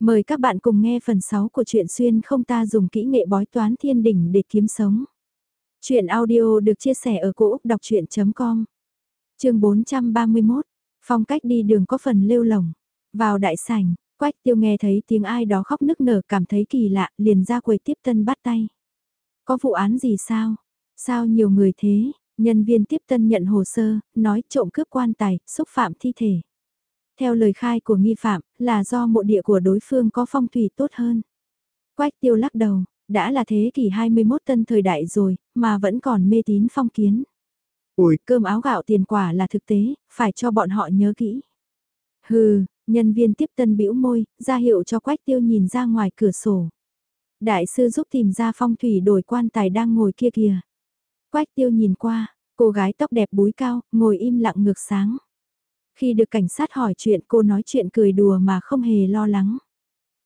Mời các bạn cùng nghe phần 6 của truyện xuyên không ta dùng kỹ nghệ bói toán thiên đỉnh để kiếm sống. Chuyện audio được chia sẻ ở cỗ đọc chuyện.com Trường 431, phong cách đi đường có phần lêu lồng. Vào đại sảnh, quách tiêu nghe thấy tiếng ai đó khóc nức nở cảm thấy kỳ lạ, liền ra quầy tiếp tân bắt tay. Có vụ án gì sao? Sao nhiều người thế? Nhân viên tiếp tân nhận hồ sơ, nói trộm cướp quan tài, xúc phạm thi thể. Theo lời khai của nghi phạm, là do mộ địa của đối phương có phong thủy tốt hơn. Quách tiêu lắc đầu, đã là thế kỷ 21 tân thời đại rồi, mà vẫn còn mê tín phong kiến. Ủi, cơm áo gạo tiền quả là thực tế, phải cho bọn họ nhớ kỹ. Hừ, nhân viên tiếp tân bĩu môi, ra hiệu cho quách tiêu nhìn ra ngoài cửa sổ. Đại sư giúp tìm ra phong thủy đổi quan tài đang ngồi kia kìa. Quách tiêu nhìn qua, cô gái tóc đẹp búi cao, ngồi im lặng ngược sáng. Khi được cảnh sát hỏi chuyện cô nói chuyện cười đùa mà không hề lo lắng.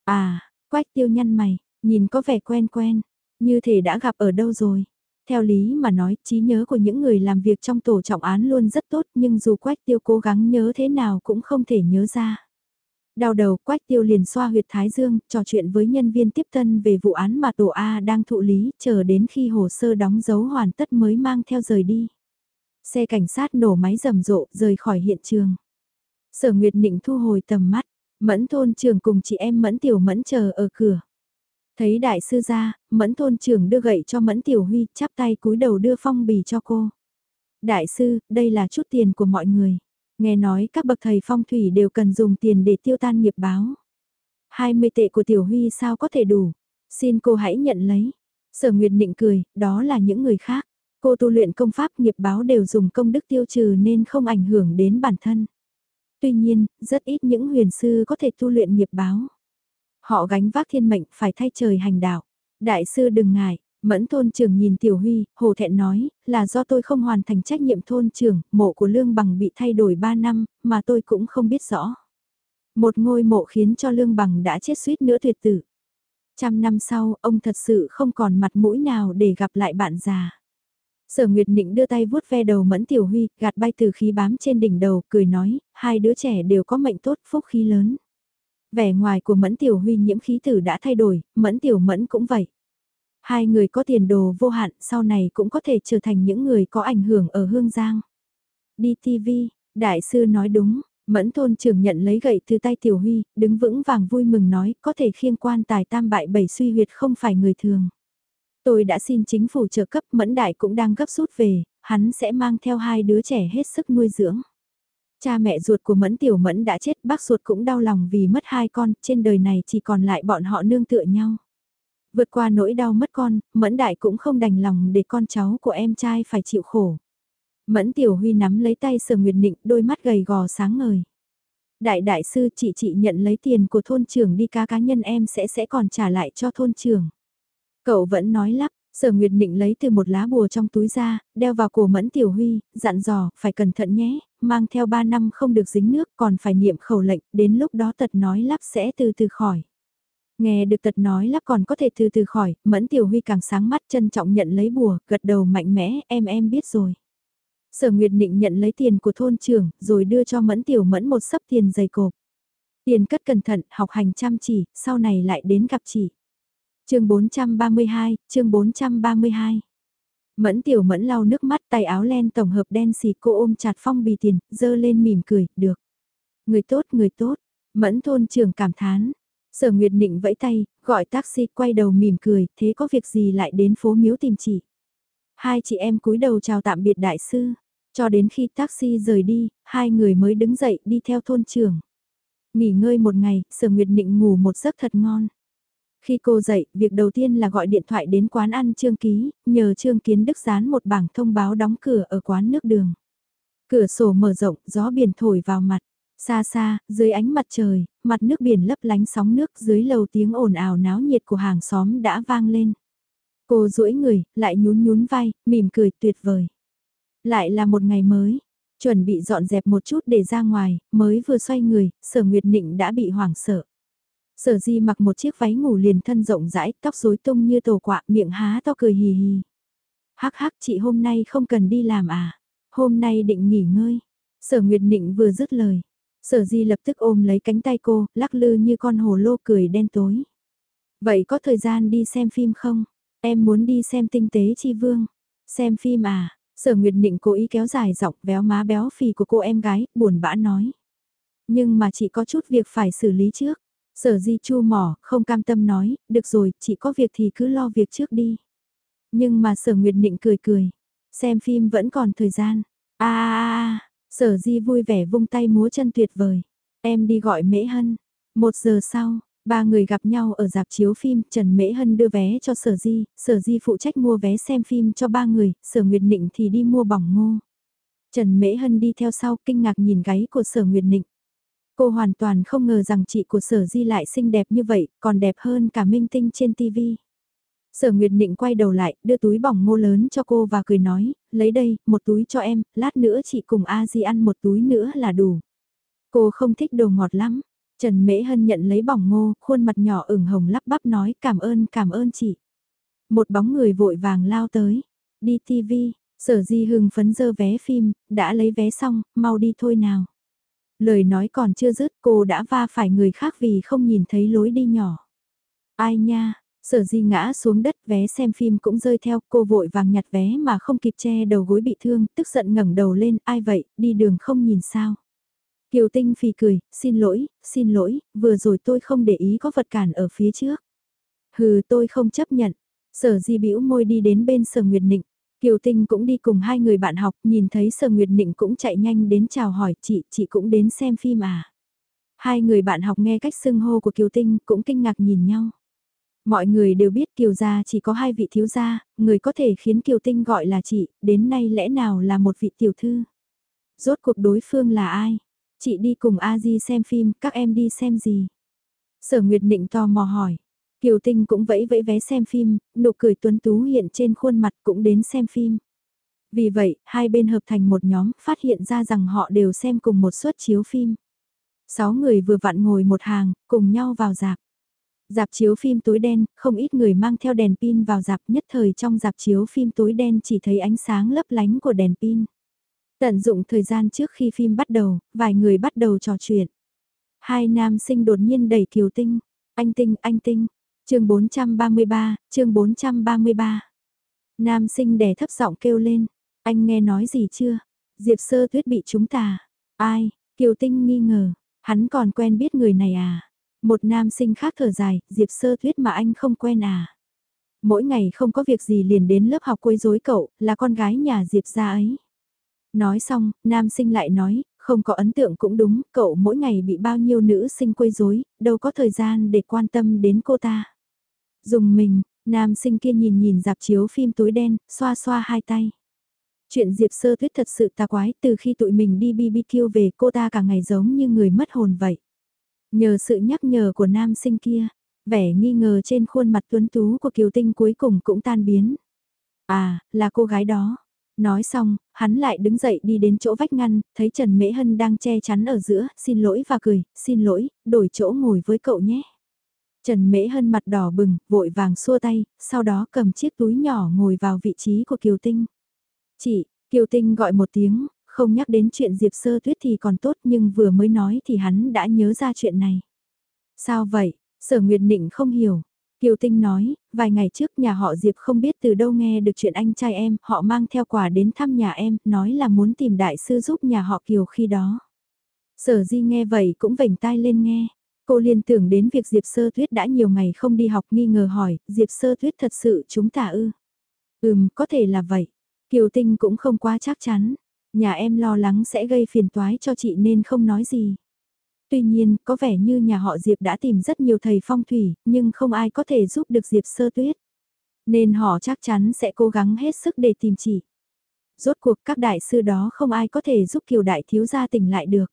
À, quách tiêu nhăn mày, nhìn có vẻ quen quen, như thể đã gặp ở đâu rồi. Theo lý mà nói, trí nhớ của những người làm việc trong tổ trọng án luôn rất tốt nhưng dù quách tiêu cố gắng nhớ thế nào cũng không thể nhớ ra. Đau đầu quách tiêu liền xoa huyệt thái dương, trò chuyện với nhân viên tiếp tân về vụ án mà tổ A đang thụ lý, chờ đến khi hồ sơ đóng dấu hoàn tất mới mang theo rời đi. Xe cảnh sát nổ máy rầm rộ rời khỏi hiện trường. Sở Nguyệt Nịnh thu hồi tầm mắt, Mẫn thôn trưởng cùng chị em Mẫn Tiểu Mẫn chờ ở cửa. Thấy đại sư ra, Mẫn thôn trưởng đưa gậy cho Mẫn Tiểu Huy, chắp tay cúi đầu đưa phong bì cho cô. Đại sư, đây là chút tiền của mọi người. Nghe nói các bậc thầy phong thủy đều cần dùng tiền để tiêu tan nghiệp báo. 20 tệ của Tiểu Huy sao có thể đủ? Xin cô hãy nhận lấy. Sở Nguyệt Nịnh cười, đó là những người khác. Cô tu luyện công pháp nghiệp báo đều dùng công đức tiêu trừ nên không ảnh hưởng đến bản thân tuy nhiên, rất ít những huyền sư có thể tu luyện nghiệp báo. Họ gánh vác thiên mệnh phải thay trời hành đạo. Đại sư đừng ngại, Mẫn thôn trưởng nhìn Tiểu Huy, hồ thẹn nói, là do tôi không hoàn thành trách nhiệm thôn trưởng, mộ của Lương Bằng bị thay đổi 3 năm, mà tôi cũng không biết rõ. Một ngôi mộ khiến cho Lương Bằng đã chết suýt nữa tuyệt tử. Trăm năm sau, ông thật sự không còn mặt mũi nào để gặp lại bạn già. Sở Nguyệt Nịnh đưa tay vuốt ve đầu Mẫn Tiểu Huy, gạt bay từ khí bám trên đỉnh đầu, cười nói, hai đứa trẻ đều có mệnh tốt, phúc khí lớn. Vẻ ngoài của Mẫn Tiểu Huy nhiễm khí tử đã thay đổi, Mẫn Tiểu Mẫn cũng vậy. Hai người có tiền đồ vô hạn, sau này cũng có thể trở thành những người có ảnh hưởng ở Hương Giang. Đi TV, đại sư nói đúng, Mẫn thôn trưởng nhận lấy gậy từ tay Tiểu Huy, đứng vững vàng vui mừng nói, có thể khiêng quan tài tam bại bảy suy huyệt không phải người thường. Tôi đã xin chính phủ trợ cấp Mẫn Đại cũng đang gấp rút về, hắn sẽ mang theo hai đứa trẻ hết sức nuôi dưỡng. Cha mẹ ruột của Mẫn Tiểu Mẫn đã chết, bác ruột cũng đau lòng vì mất hai con, trên đời này chỉ còn lại bọn họ nương tựa nhau. Vượt qua nỗi đau mất con, Mẫn Đại cũng không đành lòng để con cháu của em trai phải chịu khổ. Mẫn Tiểu Huy nắm lấy tay Sở Nguyệt Nịnh, đôi mắt gầy gò sáng ngời. Đại đại sư chị chị nhận lấy tiền của thôn trưởng đi cá cá nhân em sẽ sẽ còn trả lại cho thôn trưởng. Cậu vẫn nói lắp, Sở Nguyệt Định lấy từ một lá bùa trong túi ra, đeo vào cổ Mẫn Tiểu Huy, dặn dò, phải cẩn thận nhé, mang theo 3 năm không được dính nước, còn phải niệm khẩu lệnh, đến lúc đó tật nói lắp sẽ từ từ khỏi. Nghe được tật nói lắp còn có thể từ từ khỏi, Mẫn Tiểu Huy càng sáng mắt trân trọng nhận lấy bùa, gật đầu mạnh mẽ, em em biết rồi. Sở Nguyệt Định nhận lấy tiền của thôn trưởng, rồi đưa cho Mẫn Tiểu Mẫn một sấp tiền dày cộp. Tiền cất cẩn thận, học hành chăm chỉ, sau này lại đến gặp chị chương 432, chương 432. Mẫn tiểu mẫn lau nước mắt tay áo len tổng hợp đen xì cô ôm chặt phong bì tiền, dơ lên mỉm cười, được. Người tốt, người tốt. Mẫn thôn trưởng cảm thán. Sở Nguyệt Nịnh vẫy tay, gọi taxi quay đầu mỉm cười, thế có việc gì lại đến phố miếu tìm chị. Hai chị em cúi đầu chào tạm biệt đại sư. Cho đến khi taxi rời đi, hai người mới đứng dậy đi theo thôn trưởng. Nghỉ ngơi một ngày, Sở Nguyệt Nịnh ngủ một giấc thật ngon. Khi cô dậy, việc đầu tiên là gọi điện thoại đến quán ăn Trương Ký, nhờ Trương Kiến Đức dán một bảng thông báo đóng cửa ở quán nước đường. Cửa sổ mở rộng, gió biển thổi vào mặt. Xa xa, dưới ánh mặt trời, mặt nước biển lấp lánh sóng nước dưới lầu tiếng ồn ào náo nhiệt của hàng xóm đã vang lên. Cô duỗi người, lại nhún nhún vai, mỉm cười tuyệt vời. Lại là một ngày mới, chuẩn bị dọn dẹp một chút để ra ngoài, mới vừa xoay người, sở nguyệt nịnh đã bị hoảng sợ. Sở di mặc một chiếc váy ngủ liền thân rộng rãi, tóc rối tung như tổ quạ, miệng há to cười hì hì. Hắc hắc chị hôm nay không cần đi làm à, hôm nay định nghỉ ngơi. Sở Nguyệt Nịnh vừa dứt lời. Sở di lập tức ôm lấy cánh tay cô, lắc lư như con hồ lô cười đen tối. Vậy có thời gian đi xem phim không? Em muốn đi xem tinh tế chi vương. Xem phim à? Sở Nguyệt Nịnh cố ý kéo dài giọng béo má béo phì của cô em gái, buồn bã nói. Nhưng mà chị có chút việc phải xử lý trước. Sở di chu mỏ, không cam tâm nói, được rồi, chị có việc thì cứ lo việc trước đi. Nhưng mà sở Nguyệt Nịnh cười cười, xem phim vẫn còn thời gian. a à, sở di vui vẻ vung tay múa chân tuyệt vời. Em đi gọi Mễ Hân. Một giờ sau, ba người gặp nhau ở dạp chiếu phim, Trần Mễ Hân đưa vé cho Sở Di, Sở Di phụ trách mua vé xem phim cho ba người, Sở Nguyệt Nịnh thì đi mua bỏng ngô. Trần Mễ Hân đi theo sau kinh ngạc nhìn gáy của Sở Nguyệt Nịnh. Cô hoàn toàn không ngờ rằng chị của Sở Di lại xinh đẹp như vậy, còn đẹp hơn cả minh tinh trên TV. Sở Nguyệt Nịnh quay đầu lại, đưa túi bỏng ngô lớn cho cô và cười nói, lấy đây, một túi cho em, lát nữa chị cùng A Di ăn một túi nữa là đủ. Cô không thích đồ ngọt lắm. Trần Mễ Hân nhận lấy bỏng ngô, khuôn mặt nhỏ ửng hồng lắp bắp nói cảm ơn cảm ơn chị. Một bóng người vội vàng lao tới. Đi TV, sở di hưng phấn dơ vé phim, đã lấy vé xong, mau đi thôi nào. Lời nói còn chưa dứt cô đã va phải người khác vì không nhìn thấy lối đi nhỏ. Ai nha, sở di ngã xuống đất vé xem phim cũng rơi theo cô vội vàng nhặt vé mà không kịp che đầu gối bị thương, tức giận ngẩng đầu lên, ai vậy, đi đường không nhìn sao. Kiều Tinh phì cười, xin lỗi, xin lỗi, vừa rồi tôi không để ý có vật cản ở phía trước. Hừ tôi không chấp nhận. Sở di bĩu môi đi đến bên sở Nguyệt Nịnh. Kiều Tinh cũng đi cùng hai người bạn học, nhìn thấy sở Nguyệt Nịnh cũng chạy nhanh đến chào hỏi chị, chị cũng đến xem phim à. Hai người bạn học nghe cách xưng hô của Kiều Tinh cũng kinh ngạc nhìn nhau. Mọi người đều biết Kiều gia chỉ có hai vị thiếu gia, người có thể khiến Kiều Tinh gọi là chị, đến nay lẽ nào là một vị tiểu thư. Rốt cuộc đối phương là ai? Chị đi cùng A Di xem phim, các em đi xem gì? Sở Nguyệt Nịnh tò mò hỏi. Kiều Tinh cũng vẫy vẫy vé xem phim, nụ cười tuấn tú hiện trên khuôn mặt cũng đến xem phim. Vì vậy, hai bên hợp thành một nhóm, phát hiện ra rằng họ đều xem cùng một suất chiếu phim. Sáu người vừa vặn ngồi một hàng, cùng nhau vào dạp. Dạp chiếu phim tối đen, không ít người mang theo đèn pin vào dạp nhất thời trong dạp chiếu phim tối đen chỉ thấy ánh sáng lấp lánh của đèn pin. Tận dụng thời gian trước khi phim bắt đầu, vài người bắt đầu trò chuyện. Hai nam sinh đột nhiên đẩy Kiều Tinh. Anh Tinh, anh Tinh chương 433, chương 433. Nam sinh đè thấp giọng kêu lên. Anh nghe nói gì chưa? Diệp sơ tuyết bị chúng ta. Ai? Kiều Tinh nghi ngờ. Hắn còn quen biết người này à? Một nam sinh khác thở dài, Diệp sơ tuyết mà anh không quen à? Mỗi ngày không có việc gì liền đến lớp học quấy rối cậu, là con gái nhà Diệp gia ấy. Nói xong, nam sinh lại nói, không có ấn tượng cũng đúng, cậu mỗi ngày bị bao nhiêu nữ sinh quấy rối, đâu có thời gian để quan tâm đến cô ta. Dùng mình, nam sinh kia nhìn nhìn dạp chiếu phim tối đen, xoa xoa hai tay. Chuyện Diệp Sơ Tuyết thật sự tà quái, từ khi tụi mình đi BBQ về cô ta cả ngày giống như người mất hồn vậy. Nhờ sự nhắc nhở của nam sinh kia, vẻ nghi ngờ trên khuôn mặt tuấn tú của Kiều Tinh cuối cùng cũng tan biến. À, là cô gái đó. Nói xong, hắn lại đứng dậy đi đến chỗ vách ngăn, thấy Trần Mễ Hân đang che chắn ở giữa, xin lỗi và cười, xin lỗi, đổi chỗ ngồi với cậu nhé. Trần Mễ Hân mặt đỏ bừng, vội vàng xua tay, sau đó cầm chiếc túi nhỏ ngồi vào vị trí của Kiều Tinh. Chị, Kiều Tinh gọi một tiếng, không nhắc đến chuyện Diệp Sơ Tuyết thì còn tốt nhưng vừa mới nói thì hắn đã nhớ ra chuyện này. Sao vậy? Sở Nguyệt Nịnh không hiểu, Kiều Tinh nói, vài ngày trước nhà họ Diệp không biết từ đâu nghe được chuyện anh trai em, họ mang theo quà đến thăm nhà em, nói là muốn tìm đại sư giúp nhà họ Kiều khi đó. Sở Di nghe vậy cũng vểnh tai lên nghe. Cô liên tưởng đến việc Diệp Sơ Tuyết đã nhiều ngày không đi học nghi ngờ hỏi, Diệp Sơ Tuyết thật sự chúng ta ư? Ừm, có thể là vậy. Kiều Tinh cũng không quá chắc chắn. Nhà em lo lắng sẽ gây phiền toái cho chị nên không nói gì. Tuy nhiên, có vẻ như nhà họ Diệp đã tìm rất nhiều thầy phong thủy, nhưng không ai có thể giúp được Diệp sơ tuyết. Nên họ chắc chắn sẽ cố gắng hết sức để tìm chị. Rốt cuộc các đại sư đó không ai có thể giúp kiều đại thiếu gia tỉnh lại được.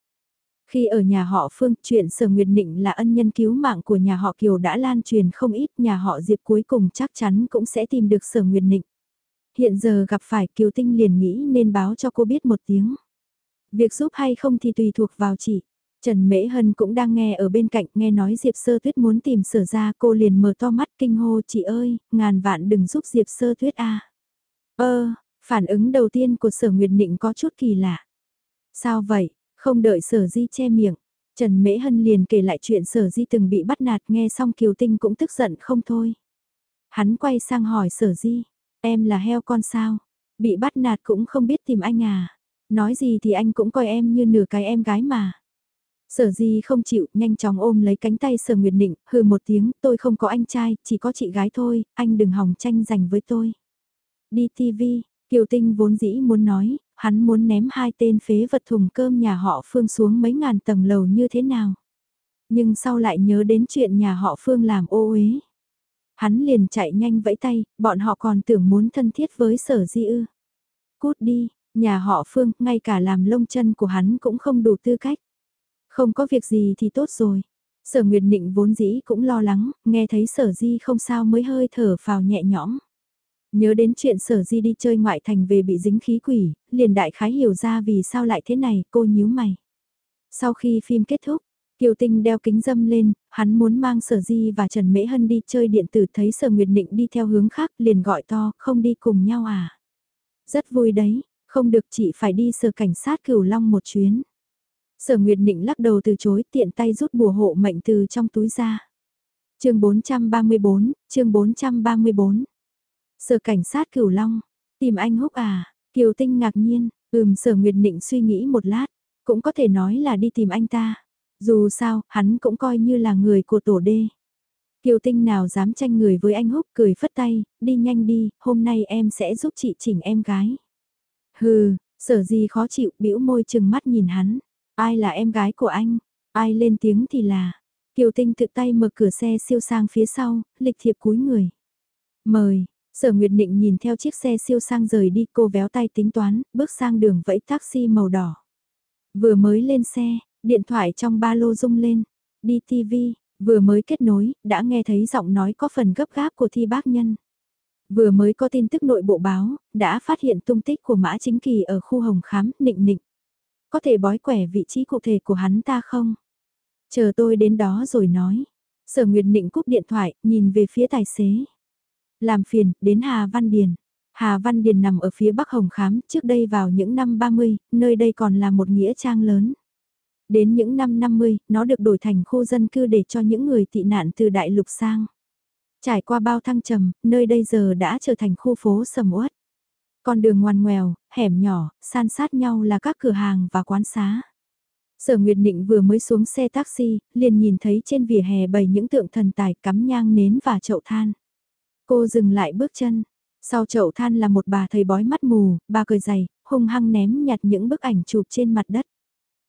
Khi ở nhà họ Phương, chuyện Sở Nguyệt Nịnh là ân nhân cứu mạng của nhà họ Kiều đã lan truyền không ít, nhà họ Diệp cuối cùng chắc chắn cũng sẽ tìm được Sở Nguyệt Nịnh. Hiện giờ gặp phải Kiều Tinh liền nghĩ nên báo cho cô biết một tiếng. Việc giúp hay không thì tùy thuộc vào chị. Trần Mễ Hân cũng đang nghe ở bên cạnh nghe nói Diệp Sơ Tuyết muốn tìm sở ra cô liền mở to mắt kinh hô chị ơi, ngàn vạn đừng giúp Diệp Sơ Tuyết a. Ơ, phản ứng đầu tiên của sở Nguyệt Nịnh có chút kỳ lạ. Sao vậy, không đợi sở di che miệng, Trần Mễ Hân liền kể lại chuyện sở di từng bị bắt nạt nghe xong Kiều Tinh cũng tức giận không thôi. Hắn quay sang hỏi sở di, em là heo con sao, bị bắt nạt cũng không biết tìm anh à, nói gì thì anh cũng coi em như nửa cái em gái mà. Sở di không chịu, nhanh chóng ôm lấy cánh tay sở Nguyệt Nịnh, hừ một tiếng, tôi không có anh trai, chỉ có chị gái thôi, anh đừng hòng tranh giành với tôi. Đi TV, Kiều Tinh vốn dĩ muốn nói, hắn muốn ném hai tên phế vật thùng cơm nhà họ Phương xuống mấy ngàn tầng lầu như thế nào. Nhưng sau lại nhớ đến chuyện nhà họ Phương làm ô uế. Hắn liền chạy nhanh vẫy tay, bọn họ còn tưởng muốn thân thiết với sở di ư. Cút đi, nhà họ Phương, ngay cả làm lông chân của hắn cũng không đủ tư cách. Không có việc gì thì tốt rồi. Sở Nguyệt Nịnh vốn dĩ cũng lo lắng, nghe thấy sở di không sao mới hơi thở vào nhẹ nhõm. Nhớ đến chuyện sở di đi chơi ngoại thành về bị dính khí quỷ, liền đại khái hiểu ra vì sao lại thế này, cô nhíu mày. Sau khi phim kết thúc, Kiều Tinh đeo kính dâm lên, hắn muốn mang sở di và Trần Mễ Hân đi chơi điện tử thấy sở Nguyệt định đi theo hướng khác liền gọi to, không đi cùng nhau à. Rất vui đấy, không được chị phải đi sở cảnh sát cửu long một chuyến. Sở Nguyệt định lắc đầu từ chối tiện tay rút bùa hộ mệnh từ trong túi ra. chương 434, chương 434. Sở cảnh sát cửu long, tìm anh húc à, Kiều Tinh ngạc nhiên, ừm sở Nguyệt Nịnh suy nghĩ một lát, cũng có thể nói là đi tìm anh ta. Dù sao, hắn cũng coi như là người của tổ đê. Kiều Tinh nào dám tranh người với anh Húc cười phất tay, đi nhanh đi, hôm nay em sẽ giúp chị chỉnh em gái. Hừ, sở gì khó chịu, bĩu môi chừng mắt nhìn hắn. Ai là em gái của anh? Ai lên tiếng thì là. Kiều Tinh tự tay mở cửa xe siêu sang phía sau, lịch thiệp cúi người. Mời, sở Nguyệt Nịnh nhìn theo chiếc xe siêu sang rời đi cô véo tay tính toán, bước sang đường vẫy taxi màu đỏ. Vừa mới lên xe, điện thoại trong ba lô rung lên. Đi TV, vừa mới kết nối, đã nghe thấy giọng nói có phần gấp gáp của thi bác nhân. Vừa mới có tin tức nội bộ báo, đã phát hiện tung tích của Mã Chính Kỳ ở khu Hồng Khám, Nịnh Nịnh. Có thể bói quẻ vị trí cụ thể của hắn ta không? Chờ tôi đến đó rồi nói. Sở Nguyệt Nịnh cúp điện thoại, nhìn về phía tài xế. Làm phiền, đến Hà Văn Điền. Hà Văn Điền nằm ở phía Bắc Hồng Khám, trước đây vào những năm 30, nơi đây còn là một nghĩa trang lớn. Đến những năm 50, nó được đổi thành khu dân cư để cho những người tị nạn từ đại lục sang. Trải qua bao thăng trầm, nơi đây giờ đã trở thành khu phố sầm uất. Con đường ngoằn ngoèo, hẻm nhỏ, san sát nhau là các cửa hàng và quán xá. Sở Nguyệt Nịnh vừa mới xuống xe taxi, liền nhìn thấy trên vỉa hè bày những tượng thần tài cắm nhang nến và chậu than. Cô dừng lại bước chân. Sau chậu than là một bà thầy bói mắt mù, bà cười dày, hung hăng ném nhặt những bức ảnh chụp trên mặt đất.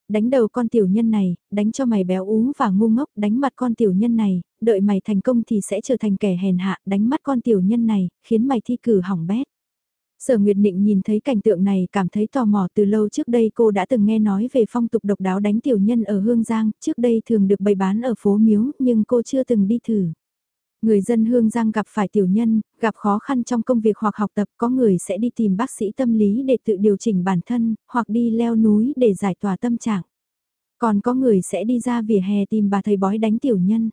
Đánh đầu con tiểu nhân này, đánh cho mày béo ú và ngu ngốc, đánh mặt con tiểu nhân này, đợi mày thành công thì sẽ trở thành kẻ hèn hạ, đánh mắt con tiểu nhân này, khiến mày thi cử hỏng bét. Sở Nguyệt Nịnh nhìn thấy cảnh tượng này cảm thấy tò mò từ lâu trước đây cô đã từng nghe nói về phong tục độc đáo đánh tiểu nhân ở Hương Giang, trước đây thường được bày bán ở phố Miếu nhưng cô chưa từng đi thử. Người dân Hương Giang gặp phải tiểu nhân, gặp khó khăn trong công việc hoặc học tập có người sẽ đi tìm bác sĩ tâm lý để tự điều chỉnh bản thân, hoặc đi leo núi để giải tỏa tâm trạng. Còn có người sẽ đi ra vỉa hè tìm bà thầy bói đánh tiểu nhân.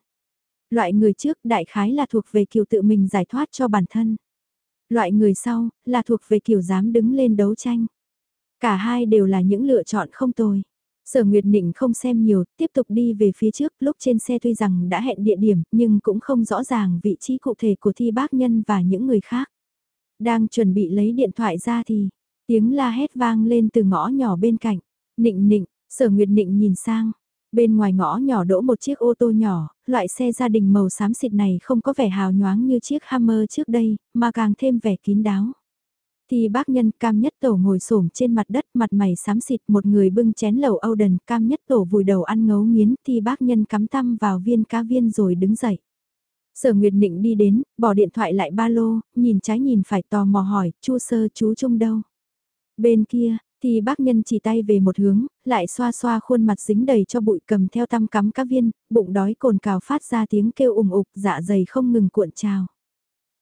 Loại người trước đại khái là thuộc về kiểu tự mình giải thoát cho bản thân. Loại người sau là thuộc về kiểu dám đứng lên đấu tranh. Cả hai đều là những lựa chọn không tồi. Sở Nguyệt Nịnh không xem nhiều, tiếp tục đi về phía trước, lúc trên xe tuy rằng đã hẹn địa điểm, nhưng cũng không rõ ràng vị trí cụ thể của thi bác nhân và những người khác. Đang chuẩn bị lấy điện thoại ra thì, tiếng la hét vang lên từ ngõ nhỏ bên cạnh. Nịnh nịnh, sở Nguyệt Nịnh nhìn sang. Bên ngoài ngõ nhỏ đỗ một chiếc ô tô nhỏ, loại xe gia đình màu xám xịt này không có vẻ hào nhoáng như chiếc Hammer trước đây, mà càng thêm vẻ kín đáo. Thì bác nhân cam nhất tổ ngồi xổm trên mặt đất mặt mày xám xịt một người bưng chén lẩu Âu đần cam nhất tổ vùi đầu ăn ngấu nghiến thì bác nhân cắm tăm vào viên cá viên rồi đứng dậy. Sở Nguyệt Nịnh đi đến, bỏ điện thoại lại ba lô, nhìn trái nhìn phải tò mò hỏi, chu sơ chú trông đâu? Bên kia, thì bác nhân chỉ tay về một hướng, lại xoa xoa khuôn mặt dính đầy cho bụi cầm theo tăm cắm cá viên, bụng đói cồn cào phát ra tiếng kêu ủng ục, dạ dày không ngừng cuộn trào.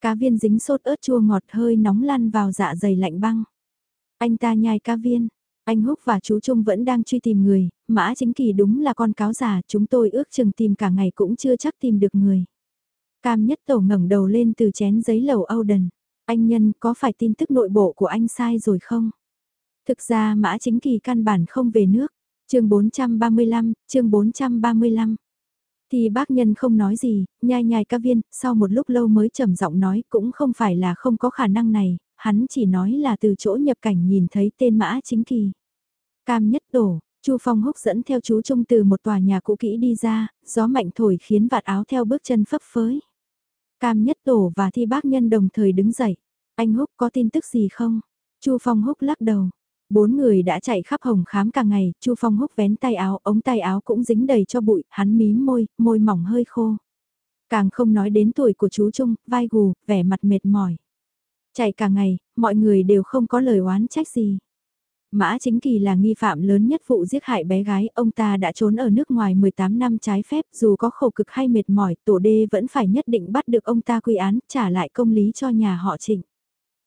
Cá viên dính sốt ớt chua ngọt hơi nóng lăn vào dạ dày lạnh băng. Anh ta nhai cá viên. Anh Húc và chú Trung vẫn đang truy tìm người, mã chính kỳ đúng là con cáo già, chúng tôi ước chừng tìm cả ngày cũng chưa chắc tìm được người. Cam nhất tổ ngẩng đầu lên từ chén giấy lầu Âu Đần. Anh Nhân có phải tin tức nội bộ của anh sai rồi không? Thực ra mã chính kỳ căn bản không về nước. chương 435, chương 435. Thì bác nhân không nói gì, nhai nhai ca viên, sau một lúc lâu mới trầm giọng nói cũng không phải là không có khả năng này, hắn chỉ nói là từ chỗ nhập cảnh nhìn thấy tên mã chính kỳ. Cam nhất tổ, Chu Phong húc dẫn theo chú Trung từ một tòa nhà cũ kỹ đi ra, gió mạnh thổi khiến vạt áo theo bước chân phấp phới. Cam nhất tổ và thi bác nhân đồng thời đứng dậy. Anh húc có tin tức gì không? Chu Phong húc lắc đầu. Bốn người đã chạy khắp hồng khám cả ngày, Chu Phong húc vén tay áo, ống tay áo cũng dính đầy cho bụi, hắn mím môi, môi mỏng hơi khô. Càng không nói đến tuổi của chú Trung, vai gù, vẻ mặt mệt mỏi. Chạy cả ngày, mọi người đều không có lời oán trách gì. Mã Chính Kỳ là nghi phạm lớn nhất vụ giết hại bé gái, ông ta đã trốn ở nước ngoài 18 năm trái phép, dù có khổ cực hay mệt mỏi, tổ đê vẫn phải nhất định bắt được ông ta quy án, trả lại công lý cho nhà họ Trịnh.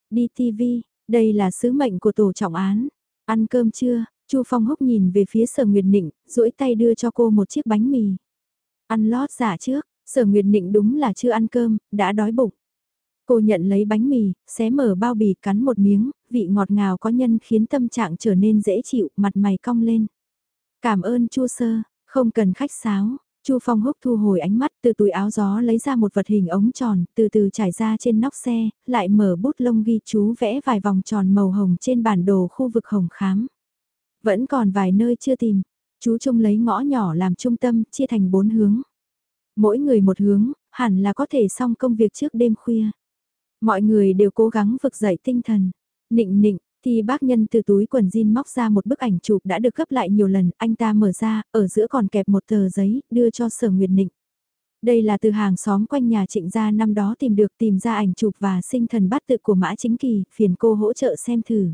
Đi TV, đây là sứ mệnh của tổ trọng án. Ăn cơm chưa? Chu Phong Húc nhìn về phía Sở Nguyệt Nịnh, duỗi tay đưa cho cô một chiếc bánh mì. Ăn lót giả trước, Sở Nguyệt Nịnh đúng là chưa ăn cơm, đã đói bụng. Cô nhận lấy bánh mì, xé mở bao bì cắn một miếng, vị ngọt ngào có nhân khiến tâm trạng trở nên dễ chịu, mặt mày cong lên. Cảm ơn Chu Sơ, không cần khách sáo. Chu Phong Húc thu hồi ánh mắt từ túi áo gió lấy ra một vật hình ống tròn, từ từ trải ra trên nóc xe, lại mở bút lông ghi chú vẽ vài vòng tròn màu hồng trên bản đồ khu vực hồng khám. Vẫn còn vài nơi chưa tìm, chú trông lấy ngõ nhỏ làm trung tâm, chia thành bốn hướng. Mỗi người một hướng, hẳn là có thể xong công việc trước đêm khuya. Mọi người đều cố gắng vực dậy tinh thần. Nịnh nịnh, thì bác nhân từ túi quần jean móc ra một bức ảnh chụp đã được gấp lại nhiều lần, anh ta mở ra, ở giữa còn kẹp một tờ giấy, đưa cho sở nguyệt nịnh. Đây là từ hàng xóm quanh nhà trịnh gia năm đó tìm được tìm ra ảnh chụp và sinh thần bát tự của Mã Chính Kỳ, phiền cô hỗ trợ xem thử.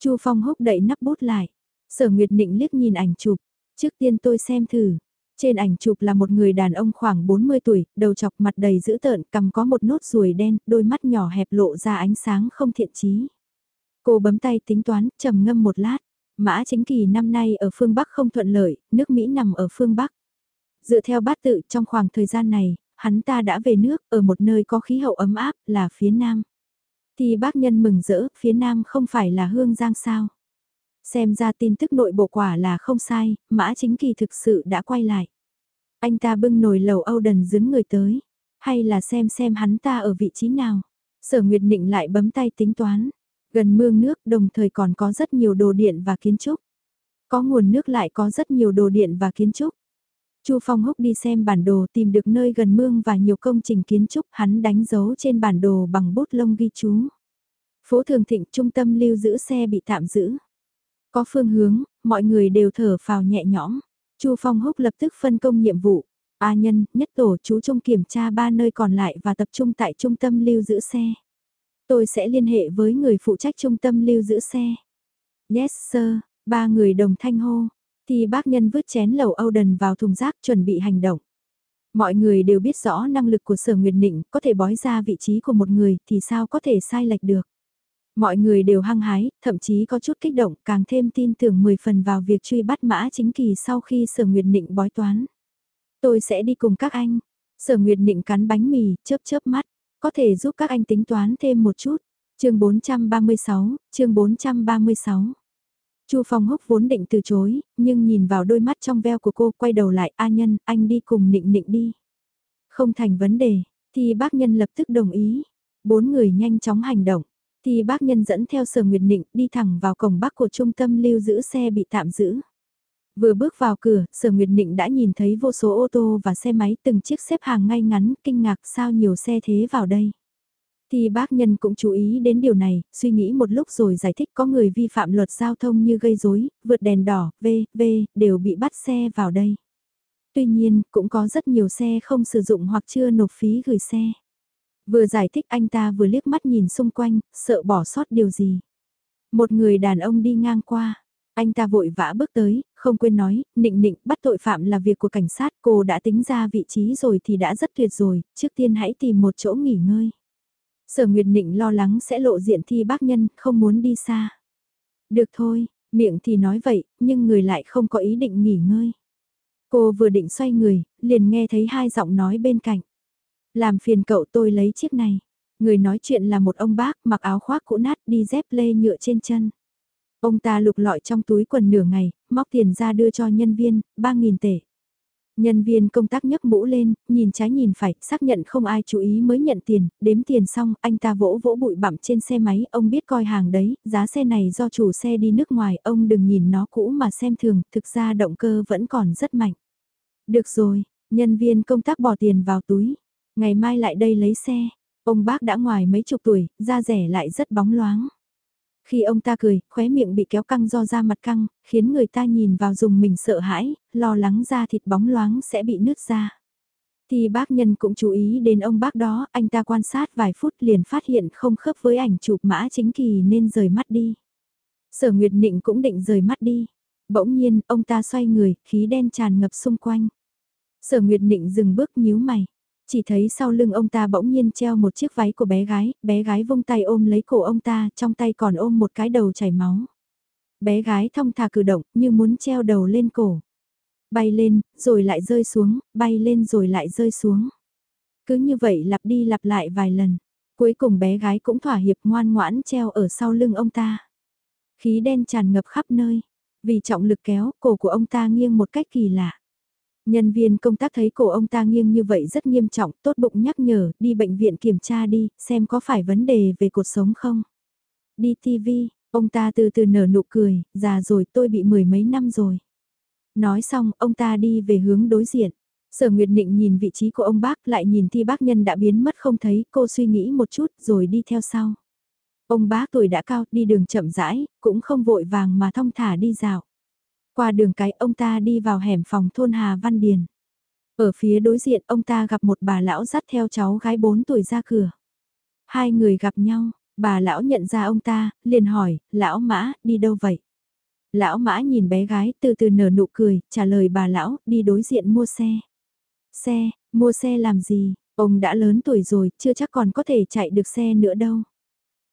Chu Phong húc đậy nắp bút lại. Sở Nguyệt Nịnh liếc nhìn ảnh chụp. Trước tiên tôi xem thử. Trên ảnh chụp là một người đàn ông khoảng 40 tuổi, đầu chọc mặt đầy dữ tợn, cầm có một nốt ruồi đen, đôi mắt nhỏ hẹp lộ ra ánh sáng không thiện chí. Cô bấm tay tính toán, trầm ngâm một lát. Mã chính kỳ năm nay ở phương Bắc không thuận lợi, nước Mỹ nằm ở phương Bắc. Dựa theo bát tự trong khoảng thời gian này, hắn ta đã về nước ở một nơi có khí hậu ấm áp là phía Nam. Thì bác nhân mừng rỡ, phía Nam không phải là hương giang sao. Xem ra tin tức nội bộ quả là không sai, Mã Chính Kỳ thực sự đã quay lại. Anh ta bưng nồi lầu Âu đần dứng người tới, hay là xem xem hắn ta ở vị trí nào. Sở Nguyệt Nịnh lại bấm tay tính toán, gần mương nước đồng thời còn có rất nhiều đồ điện và kiến trúc. Có nguồn nước lại có rất nhiều đồ điện và kiến trúc. Chu Phong Húc đi xem bản đồ tìm được nơi gần mương và nhiều công trình kiến trúc hắn đánh dấu trên bản đồ bằng bút lông ghi chú. Phố Thường Thịnh trung tâm lưu giữ xe bị tạm giữ. Có phương hướng, mọi người đều thở phào nhẹ nhõm. Chu Phong Húc lập tức phân công nhiệm vụ. A nhân, nhất tổ chú trung kiểm tra ba nơi còn lại và tập trung tại trung tâm lưu giữ xe. Tôi sẽ liên hệ với người phụ trách trung tâm lưu giữ xe. Yes sir, ba người đồng thanh hô. Thì bác nhân vứt chén lẩu Âu Đần vào thùng rác chuẩn bị hành động. Mọi người đều biết rõ năng lực của sở nguyệt nịnh có thể bói ra vị trí của một người thì sao có thể sai lệch được. Mọi người đều hăng hái, thậm chí có chút kích động, càng thêm tin tưởng 10 phần vào việc truy bắt mã chính kỳ sau khi sở nguyệt nịnh bói toán. Tôi sẽ đi cùng các anh. Sở nguyệt nịnh cắn bánh mì, chớp chớp mắt. Có thể giúp các anh tính toán thêm một chút. chương 436, chương 436. Chu Phong Húc vốn định từ chối, nhưng nhìn vào đôi mắt trong veo của cô quay đầu lại, A Nhân, anh đi cùng nịnh nịnh đi. Không thành vấn đề, thì bác nhân lập tức đồng ý. Bốn người nhanh chóng hành động thì bác nhân dẫn theo sở nguyệt nịnh đi thẳng vào cổng bắc của trung tâm lưu giữ xe bị tạm giữ. Vừa bước vào cửa, sở nguyệt nịnh đã nhìn thấy vô số ô tô và xe máy từng chiếc xếp hàng ngay ngắn, kinh ngạc sao nhiều xe thế vào đây. Thì bác nhân cũng chú ý đến điều này, suy nghĩ một lúc rồi giải thích có người vi phạm luật giao thông như gây rối, vượt đèn đỏ, v, v, đều bị bắt xe vào đây. Tuy nhiên, cũng có rất nhiều xe không sử dụng hoặc chưa nộp phí gửi xe. Vừa giải thích anh ta vừa liếc mắt nhìn xung quanh, sợ bỏ sót điều gì. Một người đàn ông đi ngang qua, anh ta vội vã bước tới, không quên nói, nịnh nịnh bắt tội phạm là việc của cảnh sát, cô đã tính ra vị trí rồi thì đã rất tuyệt rồi, trước tiên hãy tìm một chỗ nghỉ ngơi. Sở Nguyệt Nịnh lo lắng sẽ lộ diện thi bác nhân, không muốn đi xa. Được thôi, miệng thì nói vậy, nhưng người lại không có ý định nghỉ ngơi. Cô vừa định xoay người, liền nghe thấy hai giọng nói bên cạnh. Làm phiền cậu tôi lấy chiếc này. Người nói chuyện là một ông bác mặc áo khoác cũ nát đi dép lê nhựa trên chân. Ông ta lục lọi trong túi quần nửa ngày, móc tiền ra đưa cho nhân viên, 3.000 tệ. Nhân viên công tác nhấc mũ lên, nhìn trái nhìn phải, xác nhận không ai chú ý mới nhận tiền, đếm tiền xong, anh ta vỗ vỗ bụi bặm trên xe máy, ông biết coi hàng đấy, giá xe này do chủ xe đi nước ngoài, ông đừng nhìn nó cũ mà xem thường, thực ra động cơ vẫn còn rất mạnh. Được rồi, nhân viên công tác bỏ tiền vào túi, ngày mai lại đây lấy xe, ông bác đã ngoài mấy chục tuổi, da rẻ lại rất bóng loáng. Khi ông ta cười, khóe miệng bị kéo căng do da mặt căng, khiến người ta nhìn vào dùng mình sợ hãi, lo lắng da thịt bóng loáng sẽ bị nứt ra. Thì bác nhân cũng chú ý đến ông bác đó, anh ta quan sát vài phút liền phát hiện không khớp với ảnh chụp mã chính kỳ nên rời mắt đi. Sở Nguyệt Nịnh cũng định rời mắt đi. Bỗng nhiên, ông ta xoay người, khí đen tràn ngập xung quanh. Sở Nguyệt Nịnh dừng bước nhíu mày. Chỉ thấy sau lưng ông ta bỗng nhiên treo một chiếc váy của bé gái, bé gái vung tay ôm lấy cổ ông ta, trong tay còn ôm một cái đầu chảy máu. Bé gái thong thả cử động như muốn treo đầu lên cổ. Bay lên, rồi lại rơi xuống, bay lên rồi lại rơi xuống. Cứ như vậy lặp đi lặp lại vài lần. Cuối cùng bé gái cũng thỏa hiệp ngoan ngoãn treo ở sau lưng ông ta. Khí đen tràn ngập khắp nơi. Vì trọng lực kéo, cổ của ông ta nghiêng một cách kỳ lạ. Nhân viên công tác thấy cổ ông ta nghiêng như vậy rất nghiêm trọng, tốt bụng nhắc nhở, đi bệnh viện kiểm tra đi, xem có phải vấn đề về cuộc sống không. Đi TV, ông ta từ từ nở nụ cười, già rồi tôi bị mười mấy năm rồi. Nói xong, ông ta đi về hướng đối diện. Sở Nguyệt Nịnh nhìn vị trí của ông bác lại nhìn thi bác nhân đã biến mất không thấy, cô suy nghĩ một chút rồi đi theo sau. Ông bác tuổi đã cao, đi đường chậm rãi, cũng không vội vàng mà thong thả đi dạo. Qua đường cái ông ta đi vào hẻm phòng thôn Hà Văn Điền. Ở phía đối diện ông ta gặp một bà lão dắt theo cháu gái 4 tuổi ra cửa. Hai người gặp nhau, bà lão nhận ra ông ta, liền hỏi, lão mã, đi đâu vậy? Lão mã nhìn bé gái từ từ nở nụ cười, trả lời bà lão, đi đối diện mua xe. Xe, mua xe làm gì, ông đã lớn tuổi rồi, chưa chắc còn có thể chạy được xe nữa đâu.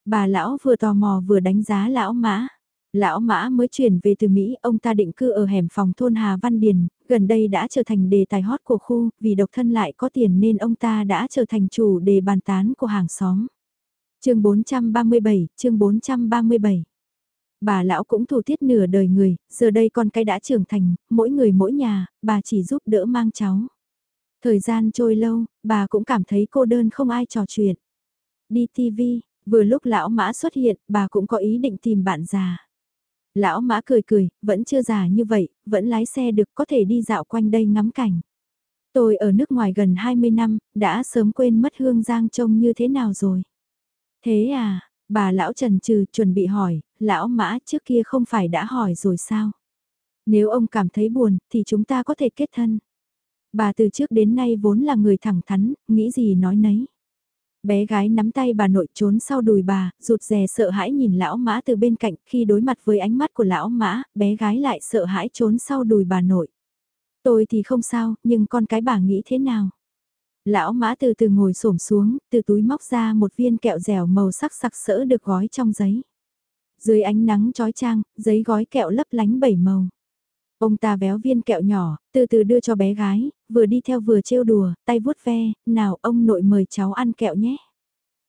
Bà lão vừa tò mò vừa đánh giá lão mã. Lão Mã mới chuyển về từ Mỹ, ông ta định cư ở hẻm phòng thôn Hà Văn Điền, gần đây đã trở thành đề tài hot của khu, vì độc thân lại có tiền nên ông ta đã trở thành chủ đề bàn tán của hàng xóm. chương 437, chương 437 Bà lão cũng thủ tiết nửa đời người, giờ đây con cái đã trưởng thành, mỗi người mỗi nhà, bà chỉ giúp đỡ mang cháu. Thời gian trôi lâu, bà cũng cảm thấy cô đơn không ai trò chuyện. Đi TV, vừa lúc lão mã xuất hiện, bà cũng có ý định tìm bạn già. Lão mã cười cười, vẫn chưa già như vậy, vẫn lái xe được có thể đi dạo quanh đây ngắm cảnh. Tôi ở nước ngoài gần 20 năm, đã sớm quên mất hương giang trông như thế nào rồi. Thế à, bà lão trần trừ chuẩn bị hỏi, lão mã trước kia không phải đã hỏi rồi sao? Nếu ông cảm thấy buồn, thì chúng ta có thể kết thân. Bà từ trước đến nay vốn là người thẳng thắn, nghĩ gì nói nấy. Bé gái nắm tay bà nội trốn sau đùi bà, rụt rè sợ hãi nhìn lão mã từ bên cạnh, khi đối mặt với ánh mắt của lão mã, bé gái lại sợ hãi trốn sau đùi bà nội. Tôi thì không sao, nhưng con cái bà nghĩ thế nào? Lão mã từ từ ngồi xổm xuống, từ túi móc ra một viên kẹo dẻo màu sắc sặc sỡ được gói trong giấy. Dưới ánh nắng trói trang, giấy gói kẹo lấp lánh bảy màu. Ông ta véo viên kẹo nhỏ, từ từ đưa cho bé gái, vừa đi theo vừa trêu đùa, tay vuốt ve, nào ông nội mời cháu ăn kẹo nhé.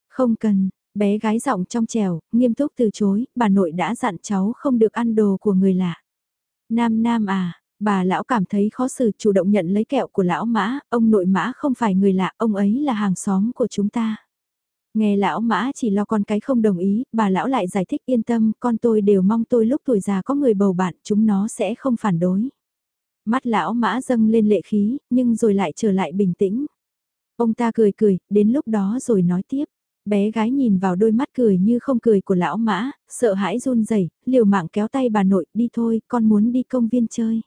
Không cần, bé gái giọng trong trèo, nghiêm túc từ chối, bà nội đã dặn cháu không được ăn đồ của người lạ. Nam nam à, bà lão cảm thấy khó xử chủ động nhận lấy kẹo của lão mã, ông nội mã không phải người lạ, ông ấy là hàng xóm của chúng ta. Nghe lão mã chỉ lo con cái không đồng ý, bà lão lại giải thích yên tâm, con tôi đều mong tôi lúc tuổi già có người bầu bạn, chúng nó sẽ không phản đối. Mắt lão mã dâng lên lệ khí, nhưng rồi lại trở lại bình tĩnh. Ông ta cười cười, đến lúc đó rồi nói tiếp. Bé gái nhìn vào đôi mắt cười như không cười của lão mã, sợ hãi run rẩy, liều mạng kéo tay bà nội, đi thôi, con muốn đi công viên chơi.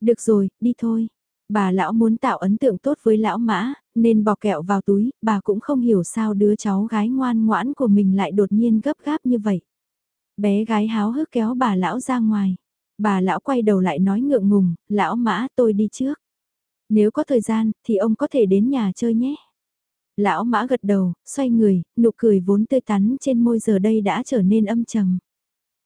Được rồi, đi thôi. Bà lão muốn tạo ấn tượng tốt với lão mã, nên bỏ kẹo vào túi, bà cũng không hiểu sao đứa cháu gái ngoan ngoãn của mình lại đột nhiên gấp gáp như vậy. Bé gái háo hức kéo bà lão ra ngoài. Bà lão quay đầu lại nói ngượng ngùng, lão mã tôi đi trước. Nếu có thời gian, thì ông có thể đến nhà chơi nhé. Lão mã gật đầu, xoay người, nụ cười vốn tươi tắn trên môi giờ đây đã trở nên âm trầm.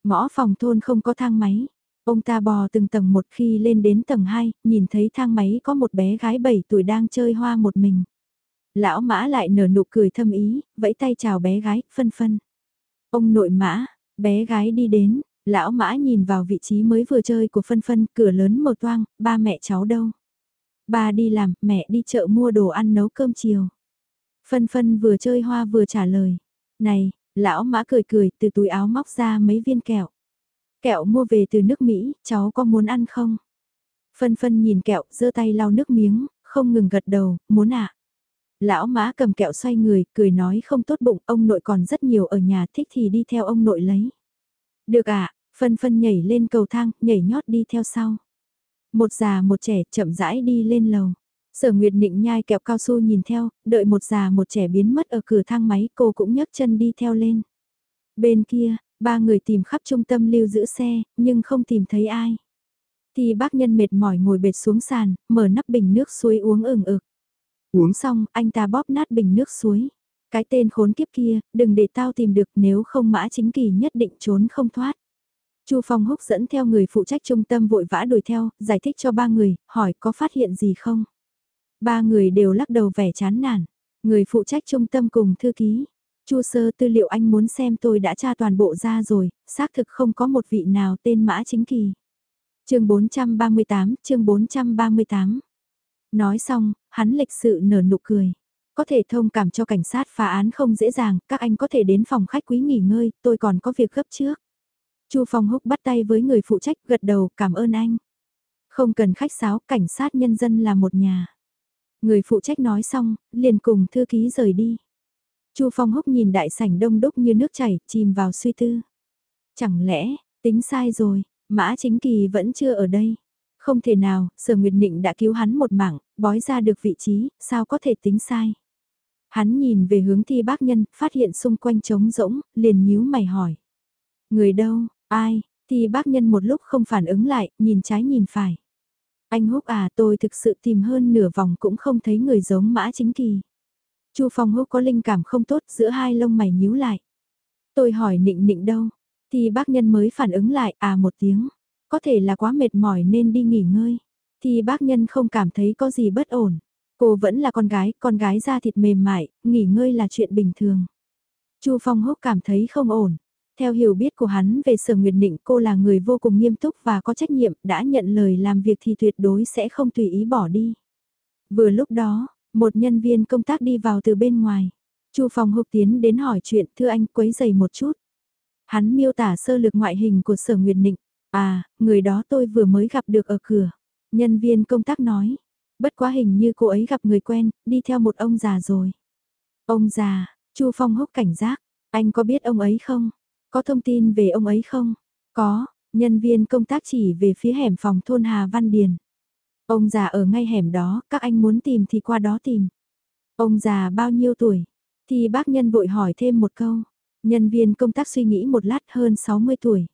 Ngõ phòng thôn không có thang máy, Ông ta bò từng tầng một khi lên đến tầng 2, nhìn thấy thang máy có một bé gái 7 tuổi đang chơi hoa một mình. Lão mã lại nở nụ cười thâm ý, vẫy tay chào bé gái, phân phân. Ông nội mã, bé gái đi đến, Lão mã nhìn vào vị trí mới vừa chơi của phân phân, cửa lớn mở toang, ba mẹ cháu đâu? Ba đi làm, mẹ đi chợ mua đồ ăn nấu cơm chiều. Phân phân vừa chơi hoa vừa trả lời. Này, lão mã cười cười từ túi áo móc ra mấy viên kẹo. Kẹo mua về từ nước Mỹ, cháu có muốn ăn không? Phân phân nhìn kẹo, giơ tay lau nước miếng, không ngừng gật đầu, muốn ạ. À? Lão mã cầm kẹo xoay người, cười nói không tốt bụng, ông nội còn rất nhiều ở nhà, thích thì đi theo ông nội lấy. Được ạ, à, phân phân nhảy lên cầu thang, nhảy nhót đi theo sau. Một già một trẻ chậm rãi đi lên lầu. Sở Nguyệt Nịnh nhai kẹo cao su nhìn theo, đợi một già một trẻ biến mất ở cửa thang máy cô cũng nhấc chân đi theo lên. Bên kia, ba người tìm khắp trung tâm lưu giữ xe, nhưng không tìm thấy ai. Thì bác nhân mệt mỏi ngồi bệt xuống sàn, mở nắp bình nước suối uống ừng ực. Uống xong, anh ta bóp nát bình nước suối. Cái tên khốn kiếp kia, đừng để tao tìm được nếu không mã chính kỳ nhất định trốn không thoát. Chu Phong Húc dẫn theo người phụ trách trung tâm vội vã đuổi theo, giải thích cho ba người, hỏi có phát hiện gì không. Ba người đều lắc đầu vẻ chán nản. Người phụ trách trung tâm cùng thư ký. Chu sơ tư liệu anh muốn xem tôi đã tra toàn bộ ra rồi, xác thực không có một vị nào tên mã chính kỳ. chương 438, chương 438. Nói xong, hắn lịch sự nở nụ cười. Có thể thông cảm cho cảnh sát phá án không dễ dàng, các anh có thể đến phòng khách quý nghỉ ngơi, tôi còn có việc gấp trước. Chu Phong Húc bắt tay với người phụ trách gật đầu cảm ơn anh. Không cần khách sáo, cảnh sát nhân dân là một nhà. Người phụ trách nói xong, liền cùng thư ký rời đi. Chu Phong Húc nhìn đại sảnh đông đúc như nước chảy, chìm vào suy tư. Chẳng lẽ, tính sai rồi, Mã Chính Kỳ vẫn chưa ở đây. Không thể nào, Sở Nguyệt Nịnh đã cứu hắn một mảng, bói ra được vị trí, sao có thể tính sai. Hắn nhìn về hướng thi bác nhân, phát hiện xung quanh trống rỗng, liền nhíu mày hỏi. Người đâu, ai, thi bác nhân một lúc không phản ứng lại, nhìn trái nhìn phải. Anh Húc à tôi thực sự tìm hơn nửa vòng cũng không thấy người giống mã chính kỳ. Chu Phong Húc có linh cảm không tốt giữa hai lông mày nhíu lại. Tôi hỏi nịnh nịnh đâu, thì bác nhân mới phản ứng lại à một tiếng. Có thể là quá mệt mỏi nên đi nghỉ ngơi. Thì bác nhân không cảm thấy có gì bất ổn. Cô vẫn là con gái, con gái da thịt mềm mại, nghỉ ngơi là chuyện bình thường. Chu Phong Húc cảm thấy không ổn. Theo hiểu biết của hắn về Sở Nguyệt Định cô là người vô cùng nghiêm túc và có trách nhiệm, đã nhận lời làm việc thì tuyệt đối sẽ không tùy ý bỏ đi. Vừa lúc đó, một nhân viên công tác đi vào từ bên ngoài. Chu Phong Húc tiến đến hỏi chuyện, thưa anh quấy giày một chút. Hắn miêu tả sơ lược ngoại hình của Sở Nguyệt Định. À, người đó tôi vừa mới gặp được ở cửa. Nhân viên công tác nói. Bất quá hình như cô ấy gặp người quen, đi theo một ông già rồi. Ông già, Chu Phong húc cảnh giác. Anh có biết ông ấy không? Có thông tin về ông ấy không? Có, nhân viên công tác chỉ về phía hẻm phòng thôn Hà Văn Điền. Ông già ở ngay hẻm đó, các anh muốn tìm thì qua đó tìm. Ông già bao nhiêu tuổi? Thì bác nhân vội hỏi thêm một câu. Nhân viên công tác suy nghĩ một lát hơn 60 tuổi.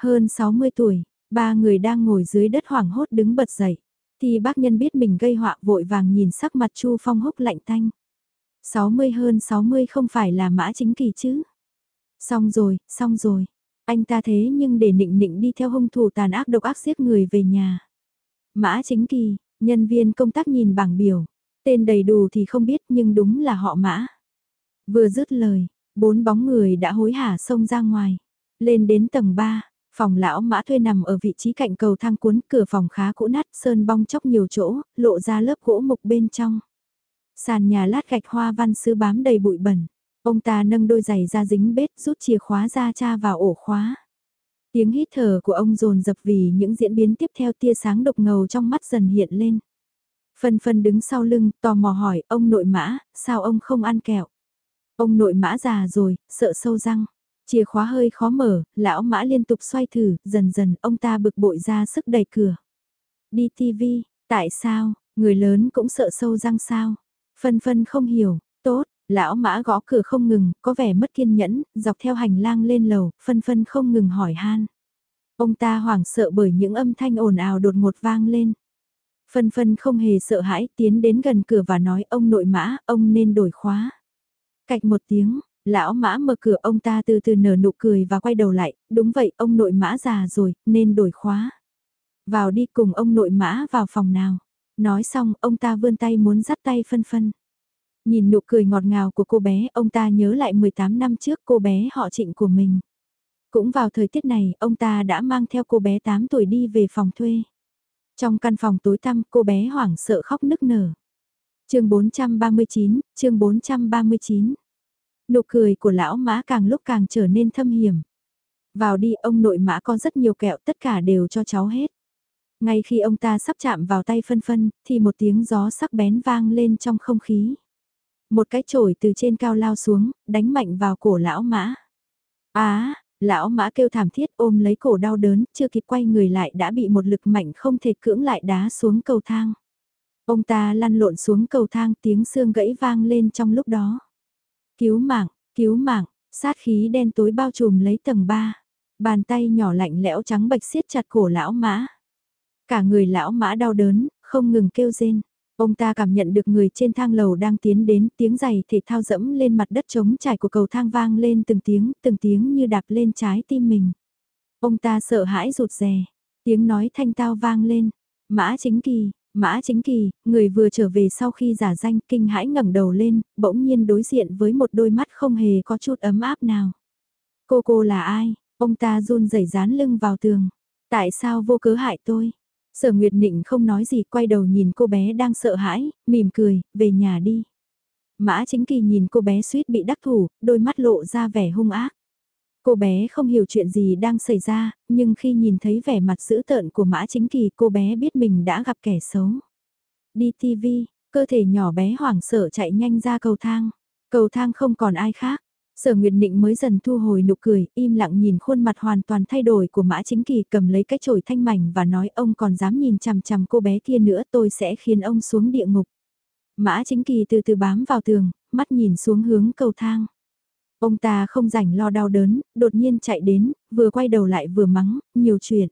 Hơn 60 tuổi, ba người đang ngồi dưới đất hoảng hốt đứng bật dậy. Thì bác nhân biết mình gây họa vội vàng nhìn sắc mặt Chu Phong húc lạnh tanh. 60 hơn 60 không phải là mã chính kỳ chứ. Xong rồi, xong rồi. Anh ta thế nhưng để nịnh nịnh đi theo hung thủ tàn ác độc ác giết người về nhà. Mã chính kỳ, nhân viên công tác nhìn bảng biểu. Tên đầy đủ thì không biết nhưng đúng là họ mã. Vừa dứt lời, bốn bóng người đã hối hả xông ra ngoài. Lên đến tầng 3, phòng lão mã thuê nằm ở vị trí cạnh cầu thang cuốn cửa phòng khá cũ nát sơn bong chóc nhiều chỗ, lộ ra lớp gỗ mục bên trong. Sàn nhà lát gạch hoa văn sứ bám đầy bụi bẩn. Ông ta nâng đôi giày ra dính bết rút chìa khóa ra cha vào ổ khóa. Tiếng hít thở của ông dồn dập vì những diễn biến tiếp theo tia sáng độc ngầu trong mắt dần hiện lên. Phân phân đứng sau lưng, tò mò hỏi, ông nội mã, sao ông không ăn kẹo? Ông nội mã già rồi, sợ sâu răng. Chìa khóa hơi khó mở, lão mã liên tục xoay thử, dần dần ông ta bực bội ra sức đẩy cửa. Đi TV, tại sao, người lớn cũng sợ sâu răng sao? Phân phân không hiểu, tốt, Lão mã gõ cửa không ngừng, có vẻ mất kiên nhẫn, dọc theo hành lang lên lầu, phân phân không ngừng hỏi han. Ông ta hoảng sợ bởi những âm thanh ồn ào đột ngột vang lên. Phân phân không hề sợ hãi tiến đến gần cửa và nói ông nội mã, ông nên đổi khóa. Cạch một tiếng, lão mã mở cửa ông ta từ từ nở nụ cười và quay đầu lại, đúng vậy ông nội mã già rồi, nên đổi khóa. Vào đi cùng ông nội mã vào phòng nào. Nói xong ông ta vươn tay muốn dắt tay phân phân. Nhìn nụ cười ngọt ngào của cô bé, ông ta nhớ lại 18 năm trước cô bé họ trịnh của mình. Cũng vào thời tiết này, ông ta đã mang theo cô bé 8 tuổi đi về phòng thuê. Trong căn phòng tối tăm, cô bé hoảng sợ khóc nức nở. chương 439, chương 439. Nụ cười của lão mã càng lúc càng trở nên thâm hiểm. Vào đi, ông nội mã có rất nhiều kẹo, tất cả đều cho cháu hết. Ngay khi ông ta sắp chạm vào tay phân phân, thì một tiếng gió sắc bén vang lên trong không khí. Một cái chổi từ trên cao lao xuống, đánh mạnh vào cổ lão mã. Á, lão mã kêu thảm thiết ôm lấy cổ đau đớn, chưa kịp quay người lại đã bị một lực mạnh không thể cưỡng lại đá xuống cầu thang. Ông ta lăn lộn xuống cầu thang tiếng xương gãy vang lên trong lúc đó. Cứu mạng, cứu mạng, sát khí đen tối bao trùm lấy tầng 3. Bàn tay nhỏ lạnh lẽo trắng bạch siết chặt cổ lão mã. Cả người lão mã đau đớn, không ngừng kêu rên. Ông ta cảm nhận được người trên thang lầu đang tiến đến tiếng giày thể thao dẫm lên mặt đất trống trải của cầu thang vang lên từng tiếng, từng tiếng như đạp lên trái tim mình. Ông ta sợ hãi rụt rè, tiếng nói thanh tao vang lên. Mã chính kỳ, mã chính kỳ, người vừa trở về sau khi giả danh kinh hãi ngẩng đầu lên, bỗng nhiên đối diện với một đôi mắt không hề có chút ấm áp nào. Cô cô là ai? Ông ta run rẩy dán lưng vào tường. Tại sao vô cớ hại tôi? Sở Nguyệt Nịnh không nói gì quay đầu nhìn cô bé đang sợ hãi, mỉm cười, về nhà đi. Mã chính kỳ nhìn cô bé suýt bị đắc thủ, đôi mắt lộ ra vẻ hung ác. Cô bé không hiểu chuyện gì đang xảy ra, nhưng khi nhìn thấy vẻ mặt dữ tợn của mã chính kỳ cô bé biết mình đã gặp kẻ xấu. Đi TV, cơ thể nhỏ bé hoảng sợ chạy nhanh ra cầu thang. Cầu thang không còn ai khác. Sở Nguyệt Nịnh mới dần thu hồi nụ cười, im lặng nhìn khuôn mặt hoàn toàn thay đổi của Mã Chính Kỳ cầm lấy cái chổi thanh mảnh và nói ông còn dám nhìn chằm chằm cô bé kia nữa tôi sẽ khiến ông xuống địa ngục. Mã Chính Kỳ từ từ bám vào tường, mắt nhìn xuống hướng cầu thang. Ông ta không rảnh lo đau đớn, đột nhiên chạy đến, vừa quay đầu lại vừa mắng, nhiều chuyện.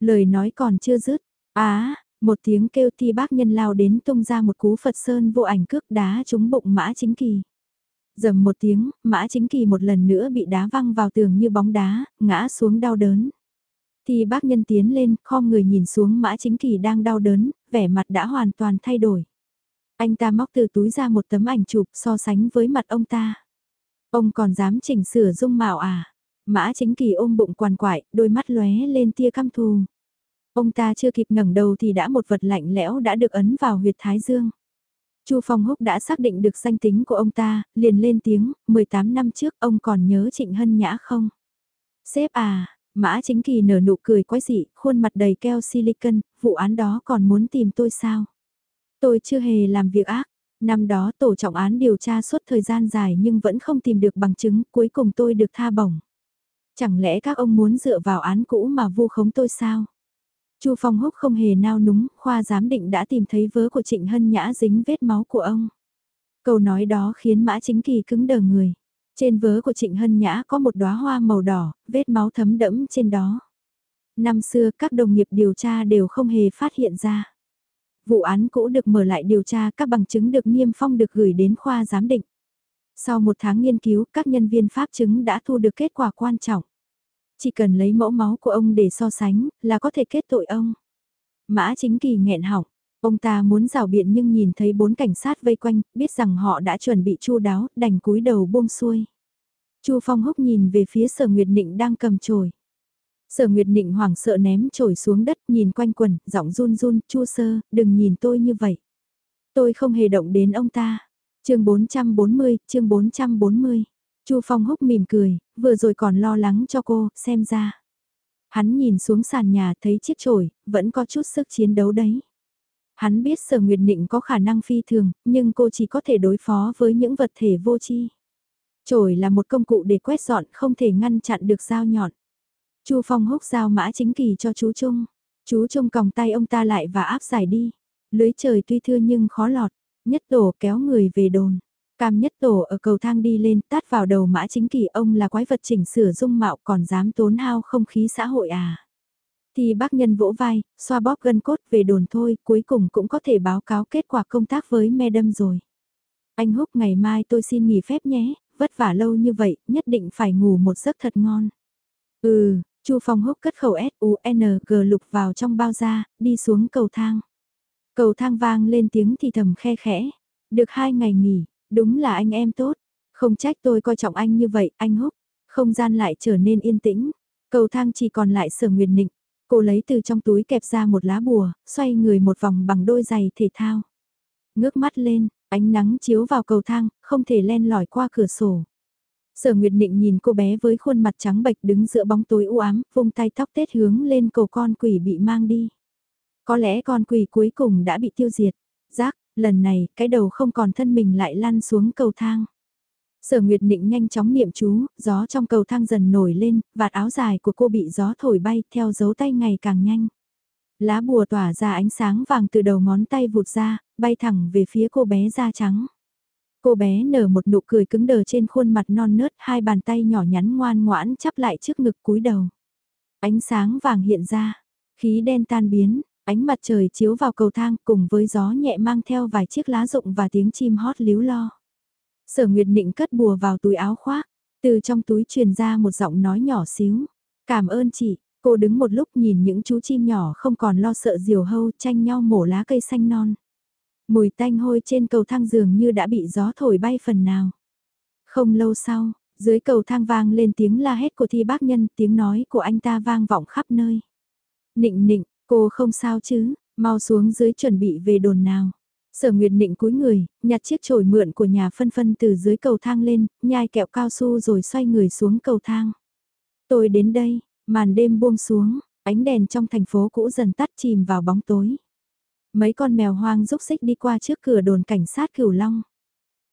Lời nói còn chưa dứt, á, một tiếng kêu thi bác nhân lao đến tung ra một cú Phật Sơn vô ảnh cước đá trúng bụng Mã Chính Kỳ. Dầm một tiếng, mã chính kỳ một lần nữa bị đá văng vào tường như bóng đá, ngã xuống đau đớn. Thì bác nhân tiến lên, khom người nhìn xuống mã chính kỳ đang đau đớn, vẻ mặt đã hoàn toàn thay đổi. Anh ta móc từ túi ra một tấm ảnh chụp so sánh với mặt ông ta. Ông còn dám chỉnh sửa dung mạo à? Mã chính kỳ ôm bụng quằn quại, đôi mắt lóe lên tia căm thù. Ông ta chưa kịp ngẩng đầu thì đã một vật lạnh lẽo đã được ấn vào huyệt thái dương. Chu Phong Húc đã xác định được danh tính của ông ta, liền lên tiếng, 18 năm trước ông còn nhớ Trịnh Hân Nhã không? Sếp à, Mã Chính Kỳ nở nụ cười quái dị, khuôn mặt đầy keo silicon, vụ án đó còn muốn tìm tôi sao? Tôi chưa hề làm việc ác, năm đó tổ trọng án điều tra suốt thời gian dài nhưng vẫn không tìm được bằng chứng, cuối cùng tôi được tha bổng. Chẳng lẽ các ông muốn dựa vào án cũ mà vu khống tôi sao? Chu Phong Húc không hề nao núng, khoa giám định đã tìm thấy vớ của Trịnh Hân Nhã dính vết máu của ông. Câu nói đó khiến Mã Chính Kỳ cứng đờ người. Trên vớ của Trịnh Hân Nhã có một đóa hoa màu đỏ, vết máu thấm đẫm trên đó. Năm xưa các đồng nghiệp điều tra đều không hề phát hiện ra. Vụ án cũ được mở lại điều tra các bằng chứng được niêm phong được gửi đến khoa giám định. Sau một tháng nghiên cứu, các nhân viên pháp chứng đã thu được kết quả quan trọng. Chỉ cần lấy mẫu máu của ông để so sánh, là có thể kết tội ông. Mã chính kỳ nghẹn họng, ông ta muốn rào biện nhưng nhìn thấy bốn cảnh sát vây quanh, biết rằng họ đã chuẩn bị chu đáo, đành cúi đầu buông xuôi. Chu Phong Húc nhìn về phía Sở Nguyệt Nịnh đang cầm chổi. Sở Nguyệt Nịnh hoảng sợ ném chổi xuống đất, nhìn quanh quần, giọng run run, "Chu sơ, đừng nhìn tôi như vậy." Tôi không hề động đến ông ta. Chương 440, chương 440. Chu Phong húc mỉm cười, vừa rồi còn lo lắng cho cô, xem ra. Hắn nhìn xuống sàn nhà thấy chiếc chổi, vẫn có chút sức chiến đấu đấy. Hắn biết sở nguyệt định có khả năng phi thường, nhưng cô chỉ có thể đối phó với những vật thể vô tri. Chổi là một công cụ để quét dọn, không thể ngăn chặn được dao nhọn. Chu Phong húc dao mã chính kỳ cho chú Trung. Chú Trung còng tay ông ta lại và áp giải đi. Lưới trời tuy thưa nhưng khó lọt, nhất tổ kéo người về đồn. Cam nhất tổ ở cầu thang đi lên tát vào đầu mã chính kỳ ông là quái vật chỉnh sửa dung mạo còn dám tốn hao không khí xã hội à. Thì bác nhân vỗ vai, xoa bóp gân cốt về đồn thôi, cuối cùng cũng có thể báo cáo kết quả công tác với me đâm rồi. Anh Húc ngày mai tôi xin nghỉ phép nhé, vất vả lâu như vậy, nhất định phải ngủ một giấc thật ngon. Ừ, Chu Phong Húc cất khẩu S-U-N-G lục vào trong bao da, đi xuống cầu thang. Cầu thang vang lên tiếng thì thầm khe khẽ. Được hai ngày nghỉ, Đúng là anh em tốt, không trách tôi coi trọng anh như vậy, anh Húc. Không gian lại trở nên yên tĩnh, cầu thang chỉ còn lại sở nguyệt nịnh. Cô lấy từ trong túi kẹp ra một lá bùa, xoay người một vòng bằng đôi giày thể thao. Ngước mắt lên, ánh nắng chiếu vào cầu thang, không thể len lỏi qua cửa sổ. Sở Nguyệt Nịnh nhìn cô bé với khuôn mặt trắng bệch đứng giữa bóng tối u ám, vung tay tóc tết hướng lên cầu con quỷ bị mang đi. Có lẽ con quỷ cuối cùng đã bị tiêu diệt. Giác, lần này, cái đầu không còn thân mình lại lăn xuống cầu thang. Sở Nguyệt Nịnh nhanh chóng niệm chú, gió trong cầu thang dần nổi lên, vạt áo dài của cô bị gió thổi bay theo dấu tay ngày càng nhanh. Lá bùa tỏa ra ánh sáng vàng từ đầu ngón tay vụt ra, bay thẳng về phía cô bé da trắng. Cô bé nở một nụ cười cứng đờ trên khuôn mặt non nớt, hai bàn tay nhỏ nhắn ngoan ngoãn chắp lại trước ngực cúi đầu. Ánh sáng vàng hiện ra, khí đen tan biến, ánh mặt trời chiếu vào cầu thang cùng với gió nhẹ mang theo vài chiếc lá rụng và tiếng chim hót líu lo. Sở Nguyệt Nịnh cất bùa vào túi áo khoác, từ trong túi truyền ra một giọng nói nhỏ xíu. Cảm ơn chị, cô đứng một lúc nhìn những chú chim nhỏ không còn lo sợ diều hâu tranh nhau mổ lá cây xanh non. Mùi tanh hôi trên cầu thang dường như đã bị gió thổi bay phần nào. Không lâu sau, dưới cầu thang vang lên tiếng la hét của thi bác nhân, tiếng nói của anh ta vang vọng khắp nơi. Nịnh nịnh, cô không sao chứ, mau xuống dưới chuẩn bị về đồn nào. Sở Nguyệt Nịnh cúi người, nhặt chiếc chổi mượn của nhà phân phân từ dưới cầu thang lên, nhai kẹo cao su rồi xoay người xuống cầu thang. Tôi đến đây, màn đêm buông xuống, ánh đèn trong thành phố cũ dần tắt chìm vào bóng tối. Mấy con mèo hoang rúc xích đi qua trước cửa đồn cảnh sát cửu long.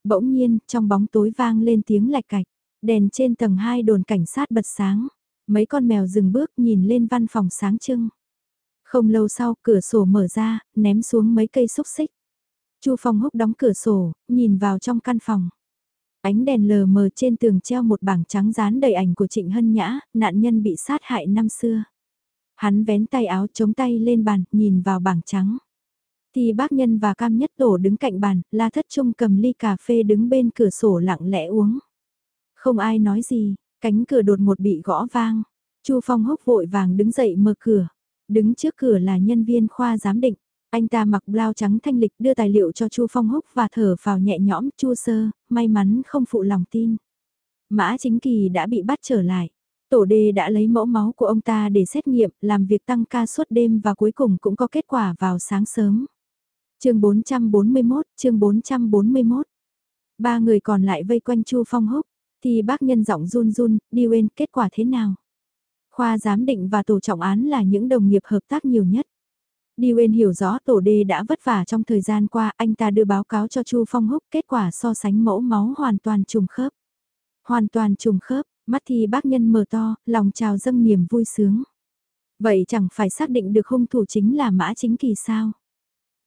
Bỗng nhiên, trong bóng tối vang lên tiếng lạch cạch, đèn trên tầng 2 đồn cảnh sát bật sáng. Mấy con mèo dừng bước nhìn lên văn phòng sáng trưng. Không lâu sau, cửa sổ mở ra, ném xuống mấy cây xúc xích. Chu Phong húc đóng cửa sổ, nhìn vào trong căn phòng. Ánh đèn lờ mờ trên tường treo một bảng trắng dán đầy ảnh của Trịnh Hân Nhã, nạn nhân bị sát hại năm xưa. Hắn vén tay áo chống tay lên bàn, nhìn vào bảng trắng. Thì bác nhân và cam nhất tổ đứng cạnh bàn, la thất trung cầm ly cà phê đứng bên cửa sổ lặng lẽ uống. Không ai nói gì, cánh cửa đột một bị gõ vang. Chu Phong hốc vội vàng đứng dậy mở cửa. Đứng trước cửa là nhân viên khoa giám định. Anh ta mặc blau trắng thanh lịch đưa tài liệu cho Chu Phong Húc và thở vào nhẹ nhõm Chu Sơ, may mắn không phụ lòng tin. Mã Chính Kỳ đã bị bắt trở lại. Tổ đê đã lấy mẫu máu của ông ta để xét nghiệm, làm việc tăng ca suốt đêm và cuối cùng cũng có kết quả vào sáng sớm chương 441, chương 441. Ba người còn lại vây quanh Chu Phong Húc, thì bác nhân giọng run run, đi quên kết quả thế nào? Khoa giám định và tổ trọng án là những đồng nghiệp hợp tác nhiều nhất. Đi quên hiểu rõ tổ đê đã vất vả trong thời gian qua, anh ta đưa báo cáo cho Chu Phong Húc kết quả so sánh mẫu máu hoàn toàn trùng khớp. Hoàn toàn trùng khớp, mắt thì bác nhân mở to, lòng trào dâng niềm vui sướng. Vậy chẳng phải xác định được hung thủ chính là mã chính kỳ sao?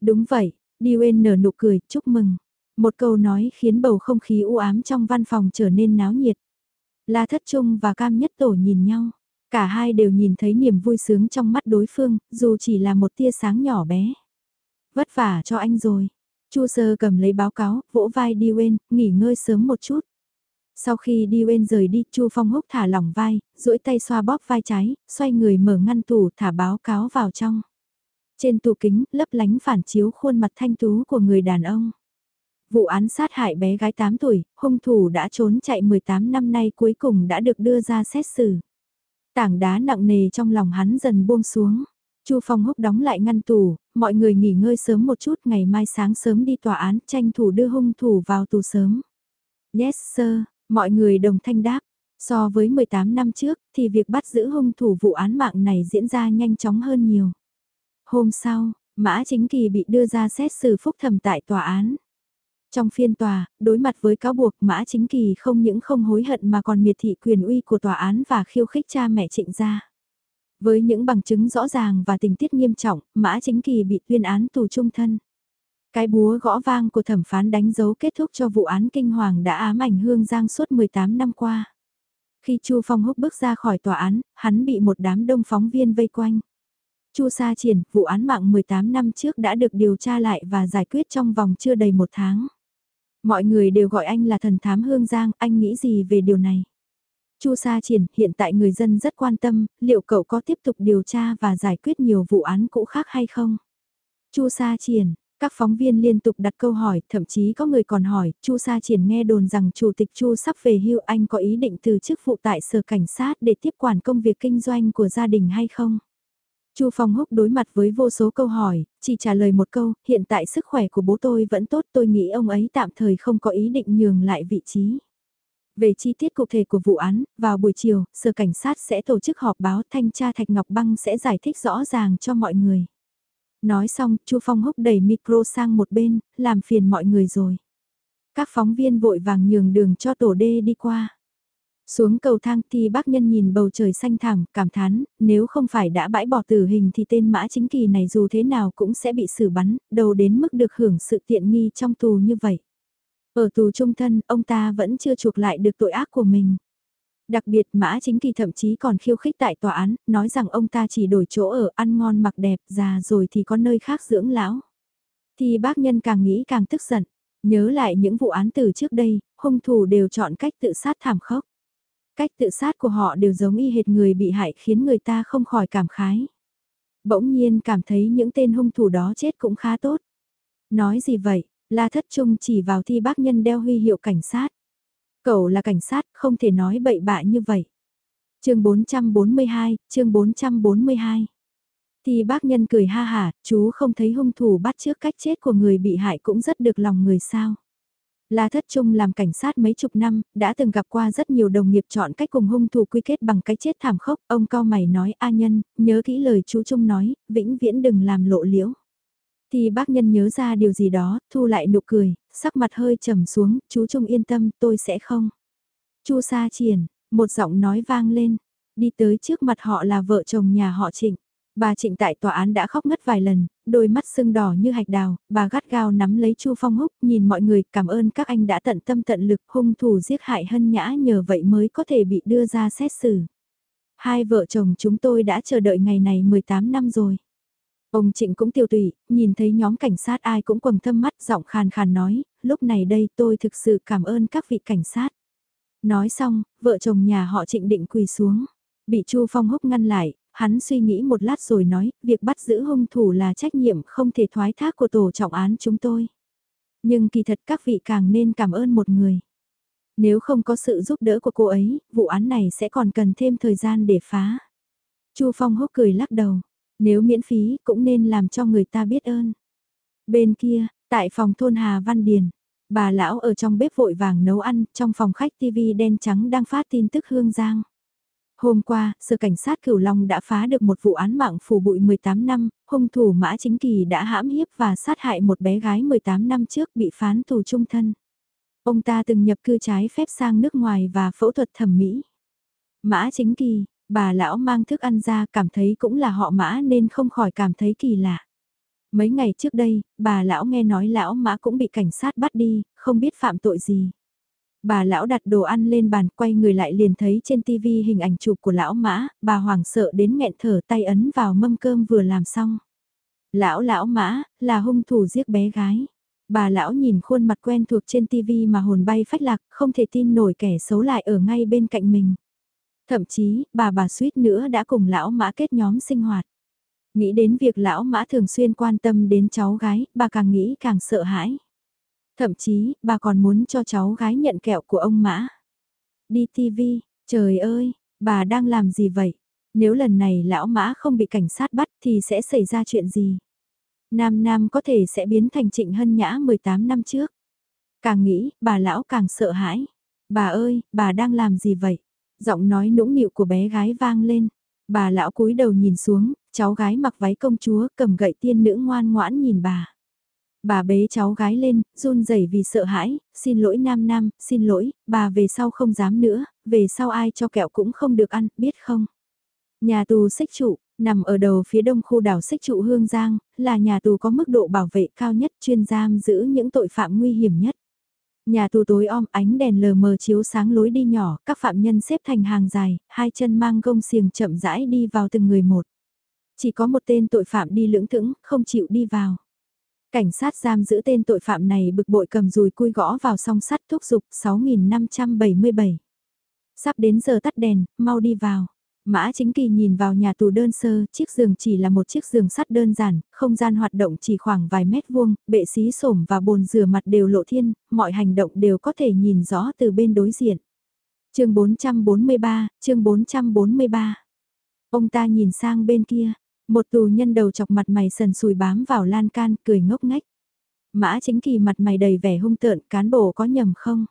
Đúng vậy, Điên nở nụ cười, chúc mừng. Một câu nói khiến bầu không khí u ám trong văn phòng trở nên náo nhiệt. La Thất Trung và Cam Nhất Tổ nhìn nhau. Cả hai đều nhìn thấy niềm vui sướng trong mắt đối phương, dù chỉ là một tia sáng nhỏ bé. Vất vả cho anh rồi. Chu Sơ cầm lấy báo cáo, vỗ vai Điên, nghỉ ngơi sớm một chút. Sau khi Điên rời đi, Chu Phong Húc thả lỏng vai, duỗi tay xoa bóp vai trái, xoay người mở ngăn tủ thả báo cáo vào trong. Trên tủ kính, lấp lánh phản chiếu khuôn mặt thanh tú của người đàn ông. Vụ án sát hại bé gái 8 tuổi, hung thủ đã trốn chạy 18 năm nay cuối cùng đã được đưa ra xét xử. Tảng đá nặng nề trong lòng hắn dần buông xuống. Chu Phong húc đóng lại ngăn tủ, mọi người nghỉ ngơi sớm một chút ngày mai sáng sớm đi tòa án tranh thủ đưa hung thủ vào tù sớm. Yes sir, mọi người đồng thanh đáp. So với 18 năm trước thì việc bắt giữ hung thủ vụ án mạng này diễn ra nhanh chóng hơn nhiều. Hôm sau, Mã Chính Kỳ bị đưa ra xét xử phúc thẩm tại tòa án. Trong phiên tòa, đối mặt với cáo buộc Mã Chính Kỳ không những không hối hận mà còn miệt thị quyền uy của tòa án và khiêu khích cha mẹ trịnh gia. Với những bằng chứng rõ ràng và tình tiết nghiêm trọng, Mã Chính Kỳ bị tuyên án tù trung thân. Cái búa gõ vang của thẩm phán đánh dấu kết thúc cho vụ án kinh hoàng đã ám ảnh Hương Giang suốt 18 năm qua. Khi Chu Phong Húc bước ra khỏi tòa án, hắn bị một đám đông phóng viên vây quanh. Chu Sa Triển, vụ án mạng 18 năm trước đã được điều tra lại và giải quyết trong vòng chưa đầy một tháng. Mọi người đều gọi anh là thần thám Hương Giang, anh nghĩ gì về điều này? Chu Sa Triển, hiện tại người dân rất quan tâm, liệu cậu có tiếp tục điều tra và giải quyết nhiều vụ án cũ khác hay không? Chu Sa Triển, Các phóng viên liên tục đặt câu hỏi, thậm chí có người còn hỏi, Chu Sa Triển nghe đồn rằng Chủ tịch Chu sắp về hưu anh có ý định từ chức vụ tại sở cảnh sát để tiếp quản công việc kinh doanh của gia đình hay không? Chu Phong Húc đối mặt với vô số câu hỏi, chỉ trả lời một câu, hiện tại sức khỏe của bố tôi vẫn tốt tôi nghĩ ông ấy tạm thời không có ý định nhường lại vị trí. Về chi tiết cụ thể của vụ án, vào buổi chiều, sở cảnh sát sẽ tổ chức họp báo thanh tra Thạch Ngọc Băng sẽ giải thích rõ ràng cho mọi người. Nói xong, Chu Phong Húc đẩy micro sang một bên, làm phiền mọi người rồi. Các phóng viên vội vàng nhường đường cho tổ đê đi qua. Xuống cầu thang thì bác nhân nhìn bầu trời xanh thẳm, cảm thán, nếu không phải đã bãi bỏ tử hình thì tên mã chính kỳ này dù thế nào cũng sẽ bị xử bắn, đầu đến mức được hưởng sự tiện nghi trong tù như vậy. Ở tù trung thân, ông ta vẫn chưa chuộc lại được tội ác của mình. Đặc biệt Mã Chính Kỳ thậm chí còn khiêu khích tại tòa án, nói rằng ông ta chỉ đổi chỗ ở ăn ngon mặc đẹp, già rồi thì có nơi khác dưỡng lão. Thì bác nhân càng nghĩ càng tức giận, nhớ lại những vụ án từ trước đây, hung thủ đều chọn cách tự sát thảm khốc. Cách tự sát của họ đều giống y hệt người bị hại khiến người ta không khỏi cảm khái. Bỗng nhiên cảm thấy những tên hung thủ đó chết cũng khá tốt. Nói gì vậy, La Thất Trung chỉ vào thi bác nhân đeo huy hiệu cảnh sát. Cậu là cảnh sát, không thể nói bậy bạ như vậy. chương 442, chương 442. Thì bác nhân cười ha hả, chú không thấy hung thủ bắt trước cách chết của người bị hại cũng rất được lòng người sao. La Thất Trung làm cảnh sát mấy chục năm, đã từng gặp qua rất nhiều đồng nghiệp chọn cách cùng hung thủ quy kết bằng cái chết thảm khốc. Ông cao mày nói A nhân, nhớ kỹ lời chú Trung nói, vĩnh viễn đừng làm lộ liễu. Thì bác nhân nhớ ra điều gì đó, thu lại nụ cười, sắc mặt hơi trầm xuống, chú Trung yên tâm, tôi sẽ không. Chu Sa Triển, một giọng nói vang lên, đi tới trước mặt họ là vợ chồng nhà họ Trịnh. Bà Trịnh tại tòa án đã khóc ngất vài lần, đôi mắt sưng đỏ như hạch đào, bà gắt gao nắm lấy Chu Phong Húc, nhìn mọi người, cảm ơn các anh đã tận tâm tận lực, hung thủ giết hại hân nhã nhờ vậy mới có thể bị đưa ra xét xử. Hai vợ chồng chúng tôi đã chờ đợi ngày này 18 năm rồi. Ông Trịnh cũng tiêu tụy nhìn thấy nhóm cảnh sát ai cũng quầng thâm mắt giọng khàn khàn nói, lúc này đây tôi thực sự cảm ơn các vị cảnh sát. Nói xong, vợ chồng nhà họ Trịnh định quỳ xuống. Bị Chu Phong húc ngăn lại, hắn suy nghĩ một lát rồi nói, việc bắt giữ hung thủ là trách nhiệm không thể thoái thác của tổ trọng án chúng tôi. Nhưng kỳ thật các vị càng nên cảm ơn một người. Nếu không có sự giúp đỡ của cô ấy, vụ án này sẽ còn cần thêm thời gian để phá. Chu Phong hốc cười lắc đầu. Nếu miễn phí cũng nên làm cho người ta biết ơn. Bên kia, tại phòng thôn Hà Văn Điền, bà lão ở trong bếp vội vàng nấu ăn, trong phòng khách TV đen trắng đang phát tin tức hương giang. Hôm qua, sở cảnh sát Cửu Long đã phá được một vụ án mạng phủ bụi 18 năm, hung thủ Mã Chính Kỳ đã hãm hiếp và sát hại một bé gái 18 năm trước bị phán tù trung thân. Ông ta từng nhập cư trái phép sang nước ngoài và phẫu thuật thẩm mỹ. Mã Chính Kỳ, Bà lão mang thức ăn ra cảm thấy cũng là họ mã nên không khỏi cảm thấy kỳ lạ. Mấy ngày trước đây, bà lão nghe nói lão mã cũng bị cảnh sát bắt đi, không biết phạm tội gì. Bà lão đặt đồ ăn lên bàn quay người lại liền thấy trên tivi hình ảnh chụp của lão mã, bà hoảng sợ đến nghẹn thở tay ấn vào mâm cơm vừa làm xong. Lão lão mã, là hung thủ giết bé gái. Bà lão nhìn khuôn mặt quen thuộc trên tivi mà hồn bay phách lạc, không thể tin nổi kẻ xấu lại ở ngay bên cạnh mình. Thậm chí, bà bà suýt nữa đã cùng lão mã kết nhóm sinh hoạt. Nghĩ đến việc lão mã thường xuyên quan tâm đến cháu gái, bà càng nghĩ càng sợ hãi. Thậm chí, bà còn muốn cho cháu gái nhận kẹo của ông mã. Đi TV, trời ơi, bà đang làm gì vậy? Nếu lần này lão mã không bị cảnh sát bắt thì sẽ xảy ra chuyện gì? Nam Nam có thể sẽ biến thành trịnh hân nhã 18 năm trước. Càng nghĩ, bà lão càng sợ hãi. Bà ơi, bà đang làm gì vậy? Giọng nói nũng nịu của bé gái vang lên. Bà lão cúi đầu nhìn xuống, cháu gái mặc váy công chúa cầm gậy tiên nữ ngoan ngoãn nhìn bà. Bà bế cháu gái lên, run rẩy vì sợ hãi, xin lỗi nam nam, xin lỗi, bà về sau không dám nữa, về sau ai cho kẹo cũng không được ăn, biết không? Nhà tù xích trụ, nằm ở đầu phía đông khu đảo xích trụ Hương Giang, là nhà tù có mức độ bảo vệ cao nhất chuyên giam giữ những tội phạm nguy hiểm nhất. Nhà tù tối om ánh đèn lờ mờ chiếu sáng lối đi nhỏ, các phạm nhân xếp thành hàng dài, hai chân mang gông xiềng chậm rãi đi vào từng người một. Chỉ có một tên tội phạm đi lưỡng thững, không chịu đi vào. Cảnh sát giam giữ tên tội phạm này bực bội cầm dùi cui gõ vào song sắt thúc giục 6577. Sắp đến giờ tắt đèn, mau đi vào. Mã Chính Kỳ nhìn vào nhà tù đơn sơ, chiếc giường chỉ là một chiếc giường sắt đơn giản, không gian hoạt động chỉ khoảng vài mét vuông, bệ xí sổm và bồn rửa mặt đều lộ thiên, mọi hành động đều có thể nhìn rõ từ bên đối diện. chương 443, chương 443. Ông ta nhìn sang bên kia, một tù nhân đầu chọc mặt mày sần sùi bám vào lan can, cười ngốc ngách. Mã Chính Kỳ mặt mày đầy vẻ hung tợn, cán bộ có nhầm không?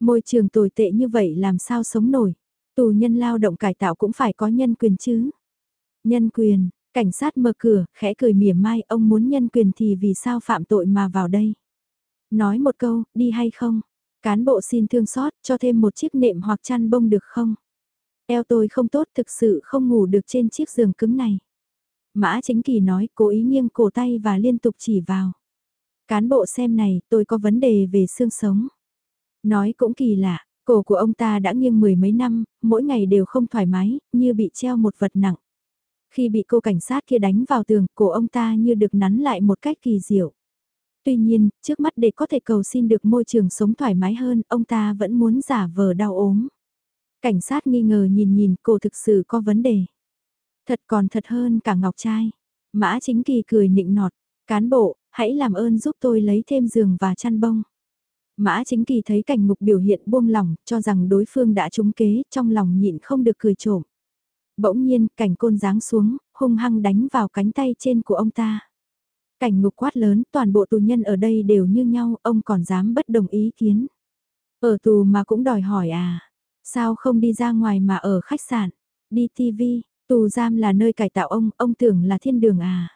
Môi trường tồi tệ như vậy làm sao sống nổi? Tù nhân lao động cải tạo cũng phải có nhân quyền chứ. Nhân quyền, cảnh sát mở cửa, khẽ cười mỉa mai, ông muốn nhân quyền thì vì sao phạm tội mà vào đây? Nói một câu, đi hay không? Cán bộ xin thương xót, cho thêm một chiếc nệm hoặc chăn bông được không? Eo tôi không tốt thực sự không ngủ được trên chiếc giường cứng này. Mã chính kỳ nói cố ý nghiêng cổ tay và liên tục chỉ vào. Cán bộ xem này, tôi có vấn đề về xương sống. Nói cũng kỳ lạ, Cổ của ông ta đã nghiêng mười mấy năm, mỗi ngày đều không thoải mái, như bị treo một vật nặng. Khi bị cô cảnh sát kia đánh vào tường, cổ ông ta như được nắn lại một cách kỳ diệu. Tuy nhiên, trước mắt để có thể cầu xin được môi trường sống thoải mái hơn, ông ta vẫn muốn giả vờ đau ốm. Cảnh sát nghi ngờ nhìn nhìn cổ thực sự có vấn đề. Thật còn thật hơn cả ngọc trai. Mã chính kỳ cười nịnh nọt. Cán bộ, hãy làm ơn giúp tôi lấy thêm giường và chăn bông. Mã chính kỳ thấy cảnh ngục biểu hiện buông lỏng, cho rằng đối phương đã trúng kế, trong lòng nhịn không được cười trộm. Bỗng nhiên, cảnh côn giáng xuống, hung hăng đánh vào cánh tay trên của ông ta. Cảnh ngục quát lớn, toàn bộ tù nhân ở đây đều như nhau, ông còn dám bất đồng ý kiến. Ở tù mà cũng đòi hỏi à, sao không đi ra ngoài mà ở khách sạn, đi TV, tù giam là nơi cải tạo ông, ông tưởng là thiên đường à.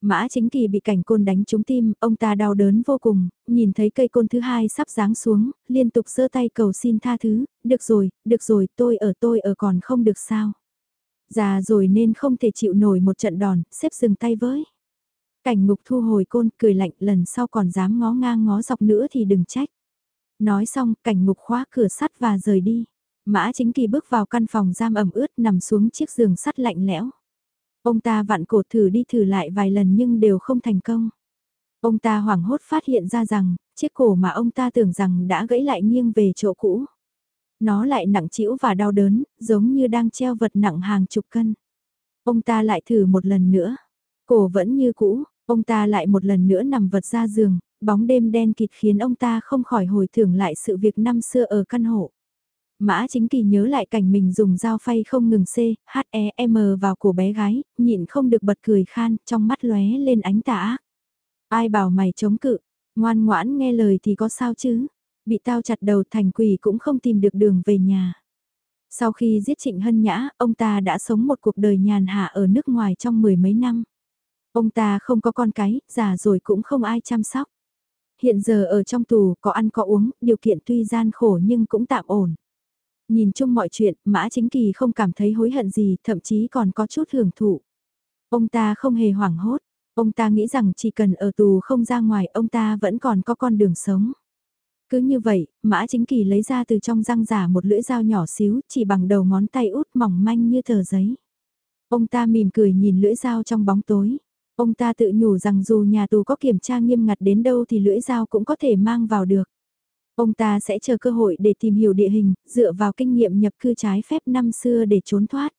Mã chính kỳ bị cảnh côn đánh trúng tim, ông ta đau đớn vô cùng, nhìn thấy cây côn thứ hai sắp giáng xuống, liên tục giơ tay cầu xin tha thứ, được rồi, được rồi, tôi ở tôi ở còn không được sao. Già rồi nên không thể chịu nổi một trận đòn, xếp dừng tay với. Cảnh ngục thu hồi côn, cười lạnh lần sau còn dám ngó ngang ngó dọc nữa thì đừng trách. Nói xong, cảnh ngục khóa cửa sắt và rời đi. Mã chính kỳ bước vào căn phòng giam ẩm ướt nằm xuống chiếc giường sắt lạnh lẽo. Ông ta vặn cổ thử đi thử lại vài lần nhưng đều không thành công. Ông ta hoảng hốt phát hiện ra rằng, chiếc cổ mà ông ta tưởng rằng đã gãy lại nghiêng về chỗ cũ. Nó lại nặng trĩu và đau đớn, giống như đang treo vật nặng hàng chục cân. Ông ta lại thử một lần nữa. Cổ vẫn như cũ, ông ta lại một lần nữa nằm vật ra giường, bóng đêm đen kịt khiến ông ta không khỏi hồi tưởng lại sự việc năm xưa ở căn hộ. Mã chính kỳ nhớ lại cảnh mình dùng dao phay không ngừng C, H, E, M vào cổ bé gái, nhịn không được bật cười khan, trong mắt lóe lên ánh tả. Ai bảo mày chống cự, ngoan ngoãn nghe lời thì có sao chứ, bị tao chặt đầu thành quỷ cũng không tìm được đường về nhà. Sau khi giết Trịnh Hân Nhã, ông ta đã sống một cuộc đời nhàn hạ ở nước ngoài trong mười mấy năm. Ông ta không có con cái, già rồi cũng không ai chăm sóc. Hiện giờ ở trong tù có ăn có uống, điều kiện tuy gian khổ nhưng cũng tạm ổn. Nhìn chung mọi chuyện, Mã Chính Kỳ không cảm thấy hối hận gì, thậm chí còn có chút hưởng thụ. Ông ta không hề hoảng hốt, ông ta nghĩ rằng chỉ cần ở tù không ra ngoài ông ta vẫn còn có con đường sống. Cứ như vậy, Mã Chính Kỳ lấy ra từ trong răng giả một lưỡi dao nhỏ xíu, chỉ bằng đầu ngón tay út mỏng manh như tờ giấy. Ông ta mỉm cười nhìn lưỡi dao trong bóng tối. Ông ta tự nhủ rằng dù nhà tù có kiểm tra nghiêm ngặt đến đâu thì lưỡi dao cũng có thể mang vào được. Ông ta sẽ chờ cơ hội để tìm hiểu địa hình, dựa vào kinh nghiệm nhập cư trái phép năm xưa để trốn thoát.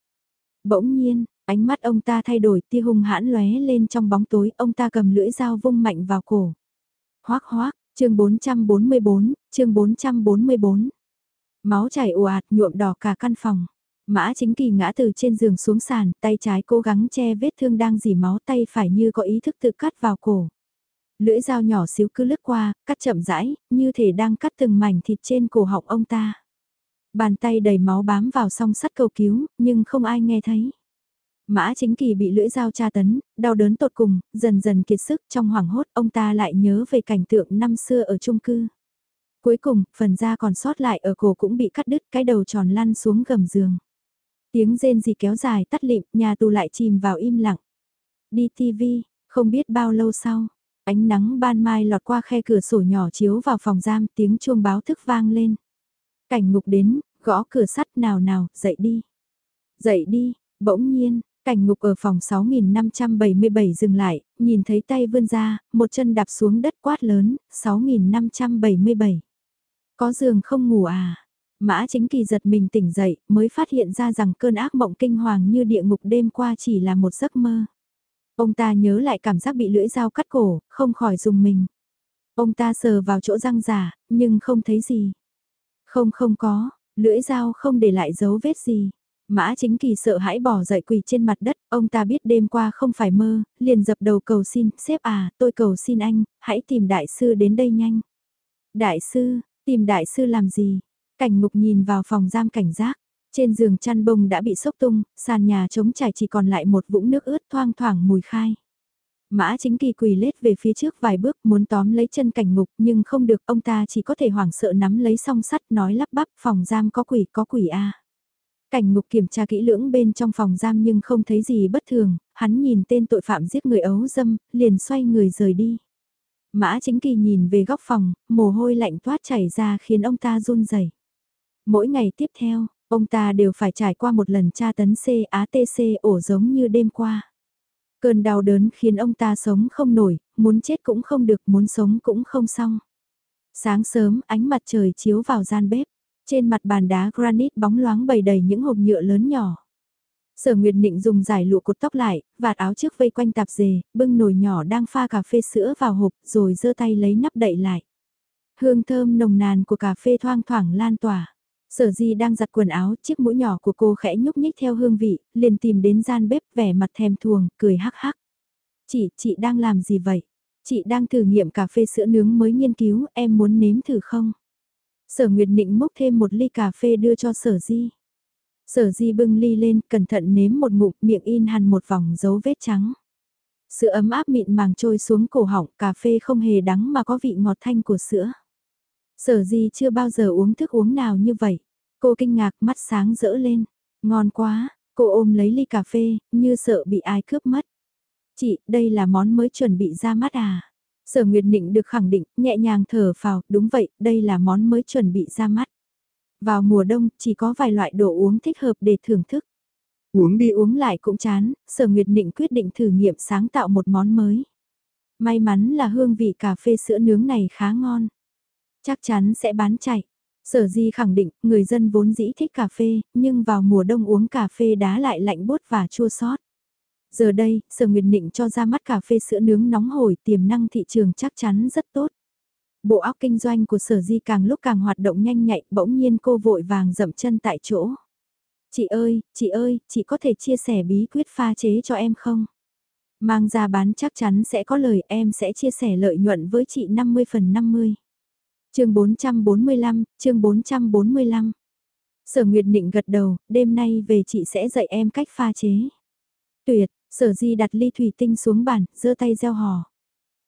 Bỗng nhiên, ánh mắt ông ta thay đổi tia hung hãn lóe lên trong bóng tối, ông ta cầm lưỡi dao vung mạnh vào cổ. Hoác hoác, chương 444, chương 444. Máu chảy ồ ạt nhuộm đỏ cả căn phòng. Mã chính kỳ ngã từ trên giường xuống sàn, tay trái cố gắng che vết thương đang dỉ máu tay phải như có ý thức tự cắt vào cổ. Lưỡi dao nhỏ xíu cứ lướt qua, cắt chậm rãi, như thể đang cắt từng mảnh thịt trên cổ họng ông ta. Bàn tay đầy máu bám vào song sắt cầu cứu, nhưng không ai nghe thấy. Mã chính kỳ bị lưỡi dao tra tấn, đau đớn tột cùng, dần dần kiệt sức trong hoảng hốt ông ta lại nhớ về cảnh tượng năm xưa ở chung cư. Cuối cùng, phần da còn sót lại ở cổ cũng bị cắt đứt cái đầu tròn lăn xuống gầm giường. Tiếng rên gì kéo dài tắt lịm, nhà tù lại chìm vào im lặng. Đi TV, không biết bao lâu sau, Ánh nắng ban mai lọt qua khe cửa sổ nhỏ chiếu vào phòng giam tiếng chuông báo thức vang lên. Cảnh ngục đến, gõ cửa sắt nào nào, dậy đi. Dậy đi, bỗng nhiên, cảnh ngục ở phòng 6577 dừng lại, nhìn thấy tay vươn ra, một chân đạp xuống đất quát lớn, 6577. Có giường không ngủ à? Mã chính kỳ giật mình tỉnh dậy, mới phát hiện ra rằng cơn ác mộng kinh hoàng như địa ngục đêm qua chỉ là một giấc mơ. Ông ta nhớ lại cảm giác bị lưỡi dao cắt cổ, không khỏi dùng mình. Ông ta sờ vào chỗ răng giả, nhưng không thấy gì. Không không có, lưỡi dao không để lại dấu vết gì. Mã chính kỳ sợ hãi bỏ dậy quỳ trên mặt đất, ông ta biết đêm qua không phải mơ, liền dập đầu cầu xin, sếp à, tôi cầu xin anh, hãy tìm đại sư đến đây nhanh. Đại sư, tìm đại sư làm gì? Cảnh ngục nhìn vào phòng giam cảnh giác, trên giường chăn bông đã bị sốc tung, sàn nhà trống trải chỉ còn lại một vũng nước ướt thoang thoảng mùi khai. Mã chính kỳ quỳ lết về phía trước vài bước muốn tóm lấy chân cảnh ngục nhưng không được ông ta chỉ có thể hoảng sợ nắm lấy song sắt nói lắp bắp phòng giam có quỷ có quỷ a Cảnh ngục kiểm tra kỹ lưỡng bên trong phòng giam nhưng không thấy gì bất thường, hắn nhìn tên tội phạm giết người ấu dâm, liền xoay người rời đi. Mã chính kỳ nhìn về góc phòng, mồ hôi lạnh toát chảy ra khiến ông ta run rẩy. Mỗi ngày tiếp theo, ông ta đều phải trải qua một lần tra tấn CATC ổ giống như đêm qua. Cơn đau đớn khiến ông ta sống không nổi, muốn chết cũng không được, muốn sống cũng không xong. Sáng sớm, ánh mặt trời chiếu vào gian bếp. Trên mặt bàn đá granite bóng loáng bầy đầy những hộp nhựa lớn nhỏ. Sở Nguyệt Nịnh dùng giải lụa cột tóc lại, vạt áo trước vây quanh tạp dề, bưng nồi nhỏ đang pha cà phê sữa vào hộp rồi giơ tay lấy nắp đậy lại. Hương thơm nồng nàn của cà phê thoang thoảng lan tỏa. Sở Di đang giặt quần áo, chiếc mũi nhỏ của cô khẽ nhúc nhích theo hương vị, liền tìm đến gian bếp vẻ mặt thèm thuồng, cười hắc hắc. Chị, chị đang làm gì vậy? Chị đang thử nghiệm cà phê sữa nướng mới nghiên cứu, em muốn nếm thử không? Sở Nguyệt Nịnh múc thêm một ly cà phê đưa cho Sở Di. Sở Di bưng ly lên, cẩn thận nếm một ngụm, miệng in hằn một vòng dấu vết trắng. Sữa ấm áp mịn màng trôi xuống cổ họng, cà phê không hề đắng mà có vị ngọt thanh của sữa. Sở Di chưa bao giờ uống thức uống nào như vậy. Cô kinh ngạc mắt sáng rỡ lên. Ngon quá, cô ôm lấy ly cà phê, như sợ bị ai cướp mất. Chị, đây là món mới chuẩn bị ra mắt à? Sở Nguyệt Nịnh được khẳng định, nhẹ nhàng thở phào, đúng vậy, đây là món mới chuẩn bị ra mắt. Vào mùa đông, chỉ có vài loại đồ uống thích hợp để thưởng thức. Uống đi uống lại cũng chán, Sở Nguyệt Nịnh quyết định thử nghiệm sáng tạo một món mới. May mắn là hương vị cà phê sữa nướng này khá ngon. Chắc chắn sẽ bán chạy. Sở Di khẳng định, người dân vốn dĩ thích cà phê, nhưng vào mùa đông uống cà phê đá lại lạnh bút và chua xót. Giờ đây, Sở Nguyệt Nịnh cho ra mắt cà phê sữa nướng nóng hổi tiềm năng thị trường chắc chắn rất tốt. Bộ óc kinh doanh của Sở Di càng lúc càng hoạt động nhanh nhạy, bỗng nhiên cô vội vàng dậm chân tại chỗ. Chị ơi, chị ơi, chị có thể chia sẻ bí quyết pha chế cho em không? Mang ra bán chắc chắn sẽ có lời em sẽ chia sẻ lợi nhuận với chị 50 phần 50 chương 445, chương 445. Sở Nguyệt Nịnh gật đầu, đêm nay về chị sẽ dạy em cách pha chế. Tuyệt, sở di đặt ly thủy tinh xuống bàn, giơ tay gieo hò.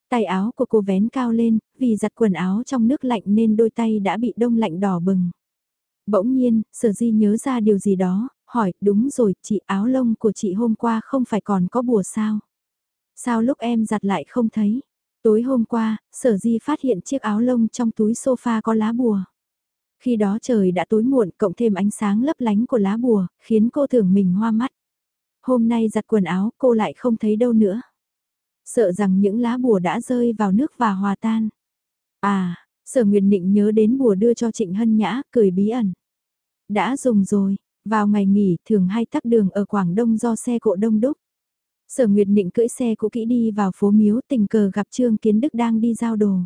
Tay áo của cô vén cao lên, vì giặt quần áo trong nước lạnh nên đôi tay đã bị đông lạnh đỏ bừng. Bỗng nhiên, sở di nhớ ra điều gì đó, hỏi, đúng rồi, chị áo lông của chị hôm qua không phải còn có bùa sao? Sao lúc em giặt lại không thấy? Tối hôm qua, sở di phát hiện chiếc áo lông trong túi sofa có lá bùa. Khi đó trời đã tối muộn cộng thêm ánh sáng lấp lánh của lá bùa, khiến cô tưởng mình hoa mắt. Hôm nay giặt quần áo cô lại không thấy đâu nữa. Sợ rằng những lá bùa đã rơi vào nước và hòa tan. À, sở Nguyệt Nịnh nhớ đến bùa đưa cho Trịnh Hân Nhã, cười bí ẩn. Đã dùng rồi, vào ngày nghỉ thường hay tắc đường ở Quảng Đông do xe cộ đông đúc. Sở Nguyệt Nịnh cưỡi xe cũ kỹ đi vào phố miếu tình cờ gặp Trương Kiến Đức đang đi giao đồ.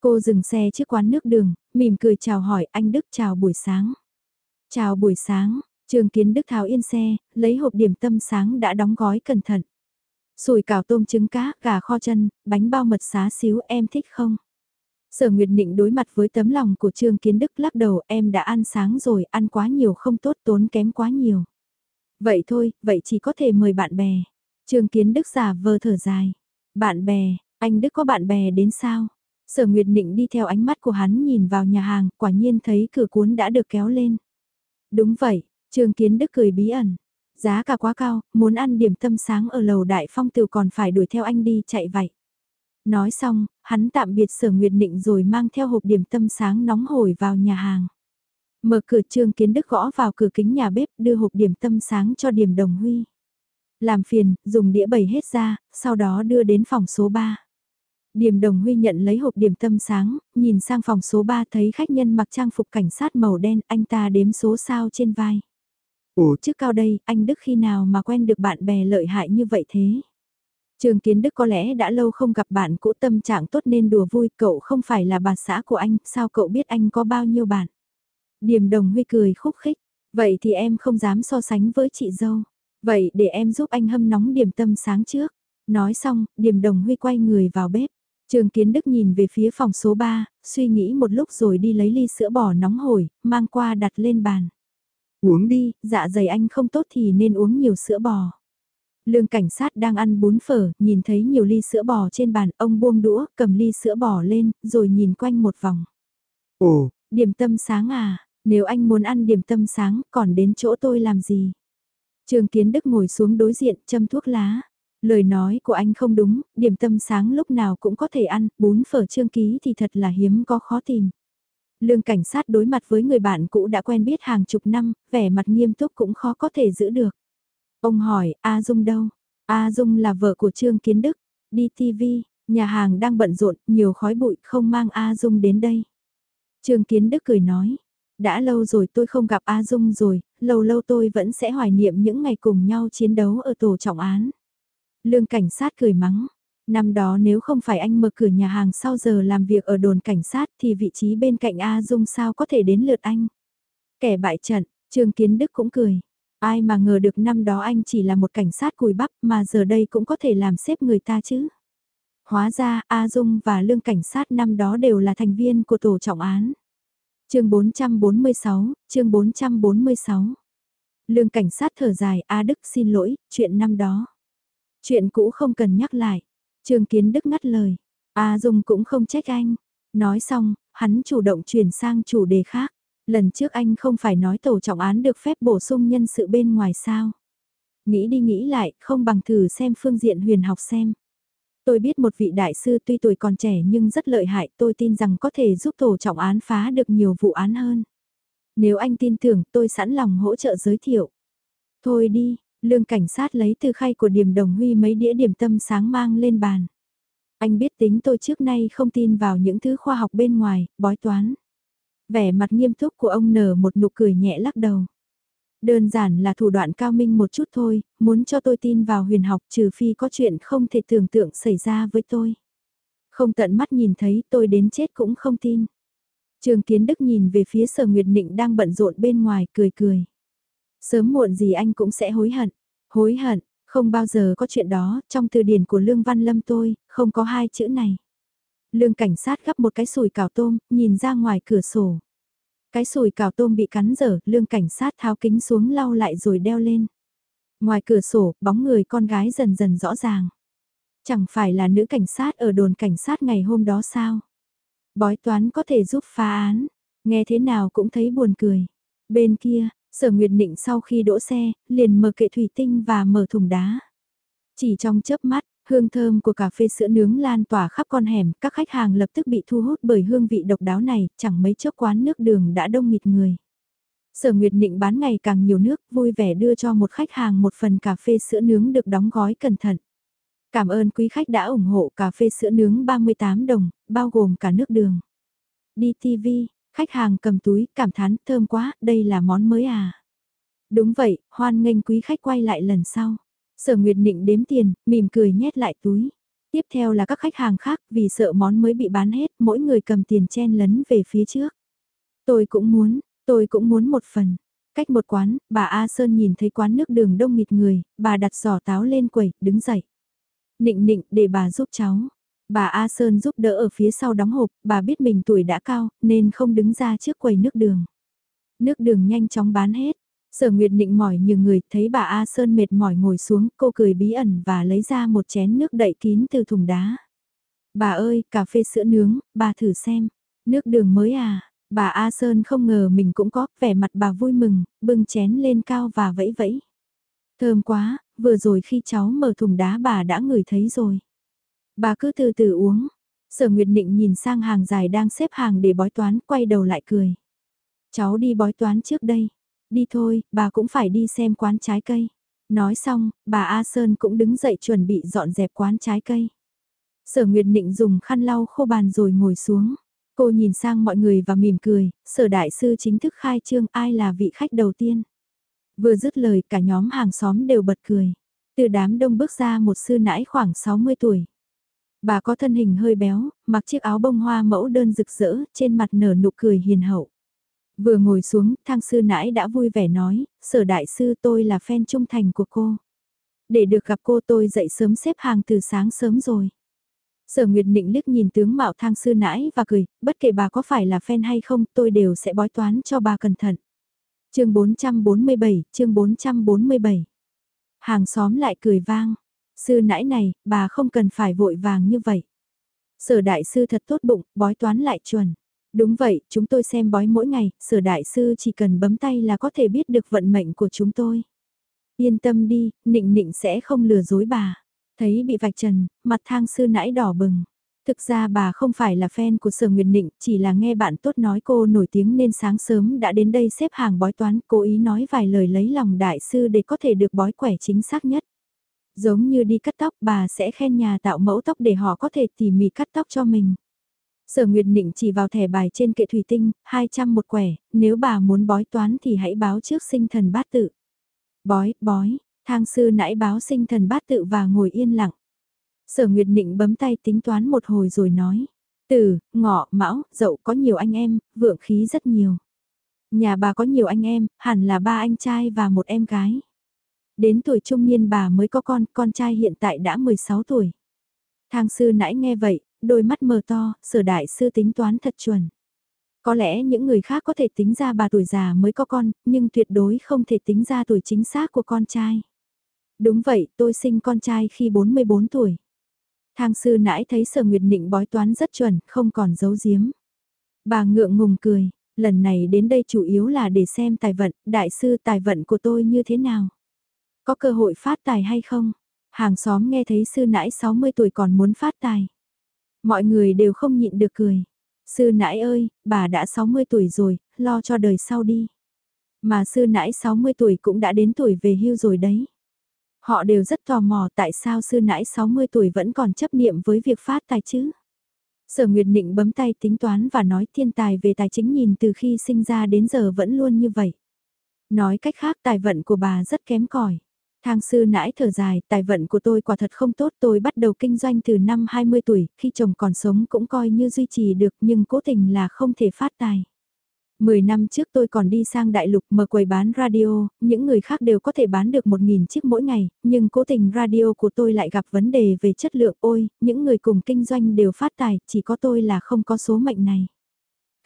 Cô dừng xe trước quán nước đường, mỉm cười chào hỏi anh Đức chào buổi sáng. Chào buổi sáng, Trương Kiến Đức tháo yên xe, lấy hộp điểm tâm sáng đã đóng gói cẩn thận. Sủi cảo tôm trứng cá, gà kho chân, bánh bao mật xá xíu em thích không? Sở Nguyệt Nịnh đối mặt với tấm lòng của Trương Kiến Đức lắc đầu em đã ăn sáng rồi, ăn quá nhiều không tốt tốn kém quá nhiều. Vậy thôi, vậy chỉ có thể mời bạn bè. Trương Kiến Đức giả vờ thở dài. Bạn bè, anh Đức có bạn bè đến sao? Sở Nguyệt Nịnh đi theo ánh mắt của hắn nhìn vào nhà hàng, quả nhiên thấy cửa cuốn đã được kéo lên. Đúng vậy, Trương Kiến Đức cười bí ẩn. Giá cả quá cao, muốn ăn điểm tâm sáng ở lầu Đại Phong Tiểu còn phải đuổi theo anh đi chạy vậy. Nói xong, hắn tạm biệt sở Nguyệt Nịnh rồi mang theo hộp điểm tâm sáng nóng hổi vào nhà hàng. Mở cửa Trương Kiến Đức gõ vào cửa kính nhà bếp đưa hộp điểm tâm sáng cho điểm đồng huy. Làm phiền, dùng đĩa bầy hết ra, sau đó đưa đến phòng số 3. Điềm đồng huy nhận lấy hộp điểm tâm sáng, nhìn sang phòng số 3 thấy khách nhân mặc trang phục cảnh sát màu đen, anh ta đếm số sao trên vai. Ủa trước cao đây, anh Đức khi nào mà quen được bạn bè lợi hại như vậy thế? Trường Kiến Đức có lẽ đã lâu không gặp bạn cũ tâm trạng tốt nên đùa vui, cậu không phải là bà xã của anh, sao cậu biết anh có bao nhiêu bạn? Điềm đồng huy cười khúc khích, vậy thì em không dám so sánh với chị dâu. Vậy để em giúp anh hâm nóng điểm tâm sáng trước. Nói xong, Điềm đồng huy quay người vào bếp. Trường Kiến Đức nhìn về phía phòng số 3, suy nghĩ một lúc rồi đi lấy ly sữa bò nóng hổi, mang qua đặt lên bàn. Uống đi, dạ dày anh không tốt thì nên uống nhiều sữa bò. Lương cảnh sát đang ăn bún phở, nhìn thấy nhiều ly sữa bò trên bàn, ông buông đũa, cầm ly sữa bò lên, rồi nhìn quanh một vòng. Ồ, điểm tâm sáng à, nếu anh muốn ăn điểm tâm sáng, còn đến chỗ tôi làm gì? Trường Kiến Đức ngồi xuống đối diện, châm thuốc lá. Lời nói của anh không đúng, điểm tâm sáng lúc nào cũng có thể ăn, bún phở trương ký thì thật là hiếm có khó tìm. Lương cảnh sát đối mặt với người bạn cũ đã quen biết hàng chục năm, vẻ mặt nghiêm túc cũng khó có thể giữ được. Ông hỏi, A Dung đâu? A Dung là vợ của Trương Kiến Đức, đi TV, nhà hàng đang bận rộn, nhiều khói bụi không mang A Dung đến đây. Trương Kiến Đức cười nói, đã lâu rồi tôi không gặp A Dung rồi, lâu lâu tôi vẫn sẽ hoài niệm những ngày cùng nhau chiến đấu ở tổ trọng án. Lương cảnh sát cười mắng. Năm đó nếu không phải anh mở cửa nhà hàng sau giờ làm việc ở đồn cảnh sát thì vị trí bên cạnh A Dung sao có thể đến lượt anh. Kẻ bại trận, Trương Kiến Đức cũng cười. Ai mà ngờ được năm đó anh chỉ là một cảnh sát cùi bắp mà giờ đây cũng có thể làm xếp người ta chứ. Hóa ra A Dung và lương cảnh sát năm đó đều là thành viên của tổ trọng án chương 446, chương 446. Lương cảnh sát thở dài, A Đức xin lỗi, chuyện năm đó. Chuyện cũ không cần nhắc lại. Trương Kiến Đức ngắt lời. A Dung cũng không trách anh. Nói xong, hắn chủ động chuyển sang chủ đề khác. Lần trước anh không phải nói tổ trọng án được phép bổ sung nhân sự bên ngoài sao. Nghĩ đi nghĩ lại, không bằng thử xem phương diện huyền học xem. Tôi biết một vị đại sư tuy tuổi còn trẻ nhưng rất lợi hại, tôi tin rằng có thể giúp tổ trọng án phá được nhiều vụ án hơn. Nếu anh tin tưởng, tôi sẵn lòng hỗ trợ giới thiệu. Thôi đi, lương cảnh sát lấy từ khay của điểm đồng huy mấy đĩa điểm tâm sáng mang lên bàn. Anh biết tính tôi trước nay không tin vào những thứ khoa học bên ngoài, bói toán. Vẻ mặt nghiêm túc của ông nở một nụ cười nhẹ lắc đầu. Đơn giản là thủ đoạn cao minh một chút thôi, muốn cho tôi tin vào huyền học trừ phi có chuyện không thể tưởng tượng xảy ra với tôi. Không tận mắt nhìn thấy tôi đến chết cũng không tin. Trường Kiến Đức nhìn về phía Sở Nguyệt Nịnh đang bận rộn bên ngoài cười cười. Sớm muộn gì anh cũng sẽ hối hận. Hối hận, không bao giờ có chuyện đó, trong từ điển của Lương Văn Lâm tôi, không có hai chữ này. Lương cảnh sát gắp một cái sùi cào tôm, nhìn ra ngoài cửa sổ. Cái sùi cào tôm bị cắn dở, lương cảnh sát tháo kính xuống lau lại rồi đeo lên. Ngoài cửa sổ, bóng người con gái dần dần rõ ràng. Chẳng phải là nữ cảnh sát ở đồn cảnh sát ngày hôm đó sao? Bói toán có thể giúp phá án, nghe thế nào cũng thấy buồn cười. Bên kia, sở nguyệt định sau khi đỗ xe, liền mở kệ thủy tinh và mở thùng đá. Chỉ trong chớp mắt, Hương thơm của cà phê sữa nướng lan tỏa khắp con hẻm, các khách hàng lập tức bị thu hút bởi hương vị độc đáo này, chẳng mấy chốc quán nước đường đã đông nghịt người. Sở Nguyệt Nịnh bán ngày càng nhiều nước, vui vẻ đưa cho một khách hàng một phần cà phê sữa nướng được đóng gói cẩn thận. Cảm ơn quý khách đã ủng hộ cà phê sữa nướng 38 đồng, bao gồm cả nước đường. Đi TV, khách hàng cầm túi, cảm thán, thơm quá, đây là món mới à. Đúng vậy, hoan nghênh quý khách quay lại lần sau. Sở Nguyệt Nịnh đếm tiền, mỉm cười nhét lại túi. Tiếp theo là các khách hàng khác vì sợ món mới bị bán hết, mỗi người cầm tiền chen lấn về phía trước. Tôi cũng muốn, tôi cũng muốn một phần. Cách một quán, bà A Sơn nhìn thấy quán nước đường đông nghịt người, bà đặt giỏ táo lên quầy, đứng dậy. Nịnh nịnh để bà giúp cháu. Bà A Sơn giúp đỡ ở phía sau đóng hộp, bà biết mình tuổi đã cao, nên không đứng ra trước quầy nước đường. Nước đường nhanh chóng bán hết, Sở Nguyệt định mỏi như người thấy bà A Sơn mệt mỏi ngồi xuống, cô cười bí ẩn và lấy ra một chén nước đậy kín từ thùng đá. Bà ơi, cà phê sữa nướng, bà thử xem. Nước đường mới à? Bà A Sơn không ngờ mình cũng có, vẻ mặt bà vui mừng, bưng chén lên cao và vẫy vẫy. Thơm quá, vừa rồi khi cháu mở thùng đá bà đã ngửi thấy rồi. Bà cứ từ từ uống. Sở Nguyệt Định nhìn sang hàng dài đang xếp hàng để bói toán, quay đầu lại cười. Cháu đi bói toán trước đây. Đi thôi, bà cũng phải đi xem quán trái cây. Nói xong, bà A Sơn cũng đứng dậy chuẩn bị dọn dẹp quán trái cây. Sở Nguyệt Nịnh dùng khăn lau khô bàn rồi ngồi xuống. Cô nhìn sang mọi người và mỉm cười, sở đại sư chính thức khai trương ai là vị khách đầu tiên. Vừa dứt lời cả nhóm hàng xóm đều bật cười. Từ đám đông bước ra một sư nãi khoảng 60 tuổi. Bà có thân hình hơi béo, mặc chiếc áo bông hoa mẫu đơn rực rỡ, trên mặt nở nụ cười hiền hậu. Vừa ngồi xuống, thang sư nãi đã vui vẻ nói, sở đại sư tôi là fan trung thành của cô. Để được gặp cô tôi dậy sớm xếp hàng từ sáng sớm rồi. Sở Nguyệt Nịnh liếc nhìn tướng mạo thang sư nãi và cười, bất kể bà có phải là fan hay không tôi đều sẽ bói toán cho bà cẩn thận. chương 447, chương 447. Hàng xóm lại cười vang. Sư nãi này, bà không cần phải vội vàng như vậy. Sở đại sư thật tốt bụng, bói toán lại chuẩn. Đúng vậy, chúng tôi xem bói mỗi ngày, sở đại sư chỉ cần bấm tay là có thể biết được vận mệnh của chúng tôi. Yên tâm đi, nịnh nịnh sẽ không lừa dối bà. Thấy bị vạch trần, mặt thang sư nãi đỏ bừng. Thực ra bà không phải là fan của Sở Nguyệt Nịnh, chỉ là nghe bạn tốt nói cô nổi tiếng nên sáng sớm đã đến đây xếp hàng bói toán, cố ý nói vài lời lấy lòng đại sư để có thể được bói quẻ chính xác nhất. Giống như đi cắt tóc bà sẽ khen nhà tạo mẫu tóc để họ có thể tỉ mỉ cắt tóc cho mình. Sở Nguyệt Nịnh chỉ vào thẻ bài trên kệ thủy tinh, 200 một quẻ, nếu bà muốn bói toán thì hãy báo trước sinh thần bát tự. Bói, bói, thang sư nãy báo sinh thần bát tự và ngồi yên lặng. Sở Nguyệt Nịnh bấm tay tính toán một hồi rồi nói. Tử, ngọ, mão, dậu có nhiều anh em, vượng khí rất nhiều. Nhà bà có nhiều anh em, hẳn là ba anh trai và một em gái. Đến tuổi trung niên bà mới có con, con trai hiện tại đã 16 tuổi. Thang sư nãy nghe vậy, đôi mắt mờ to, sở đại sư tính toán thật chuẩn. Có lẽ những người khác có thể tính ra bà tuổi già mới có con, nhưng tuyệt đối không thể tính ra tuổi chính xác của con trai. Đúng vậy, tôi sinh con trai khi 44 tuổi. Thang sư nãy thấy sở nguyệt nịnh bói toán rất chuẩn, không còn giấu giếm. Bà ngượng ngùng cười, lần này đến đây chủ yếu là để xem tài vận, đại sư tài vận của tôi như thế nào. Có cơ hội phát tài hay không? Hàng xóm nghe thấy sư nãi 60 tuổi còn muốn phát tài. Mọi người đều không nhịn được cười. Sư nãi ơi, bà đã 60 tuổi rồi, lo cho đời sau đi. Mà sư nãi 60 tuổi cũng đã đến tuổi về hưu rồi đấy. Họ đều rất tò mò tại sao sư nãi 60 tuổi vẫn còn chấp niệm với việc phát tài chứ. Sở Nguyệt Nịnh bấm tay tính toán và nói thiên tài về tài chính nhìn từ khi sinh ra đến giờ vẫn luôn như vậy. Nói cách khác tài vận của bà rất kém cỏi. Thang sư nãi thở dài, tài vận của tôi quả thật không tốt, tôi bắt đầu kinh doanh từ năm 20 tuổi, khi chồng còn sống cũng coi như duy trì được nhưng cố tình là không thể phát tài. Mười năm trước tôi còn đi sang đại lục mở quầy bán radio, những người khác đều có thể bán được 1.000 chiếc mỗi ngày, nhưng cố tình radio của tôi lại gặp vấn đề về chất lượng ôi, những người cùng kinh doanh đều phát tài, chỉ có tôi là không có số mệnh này.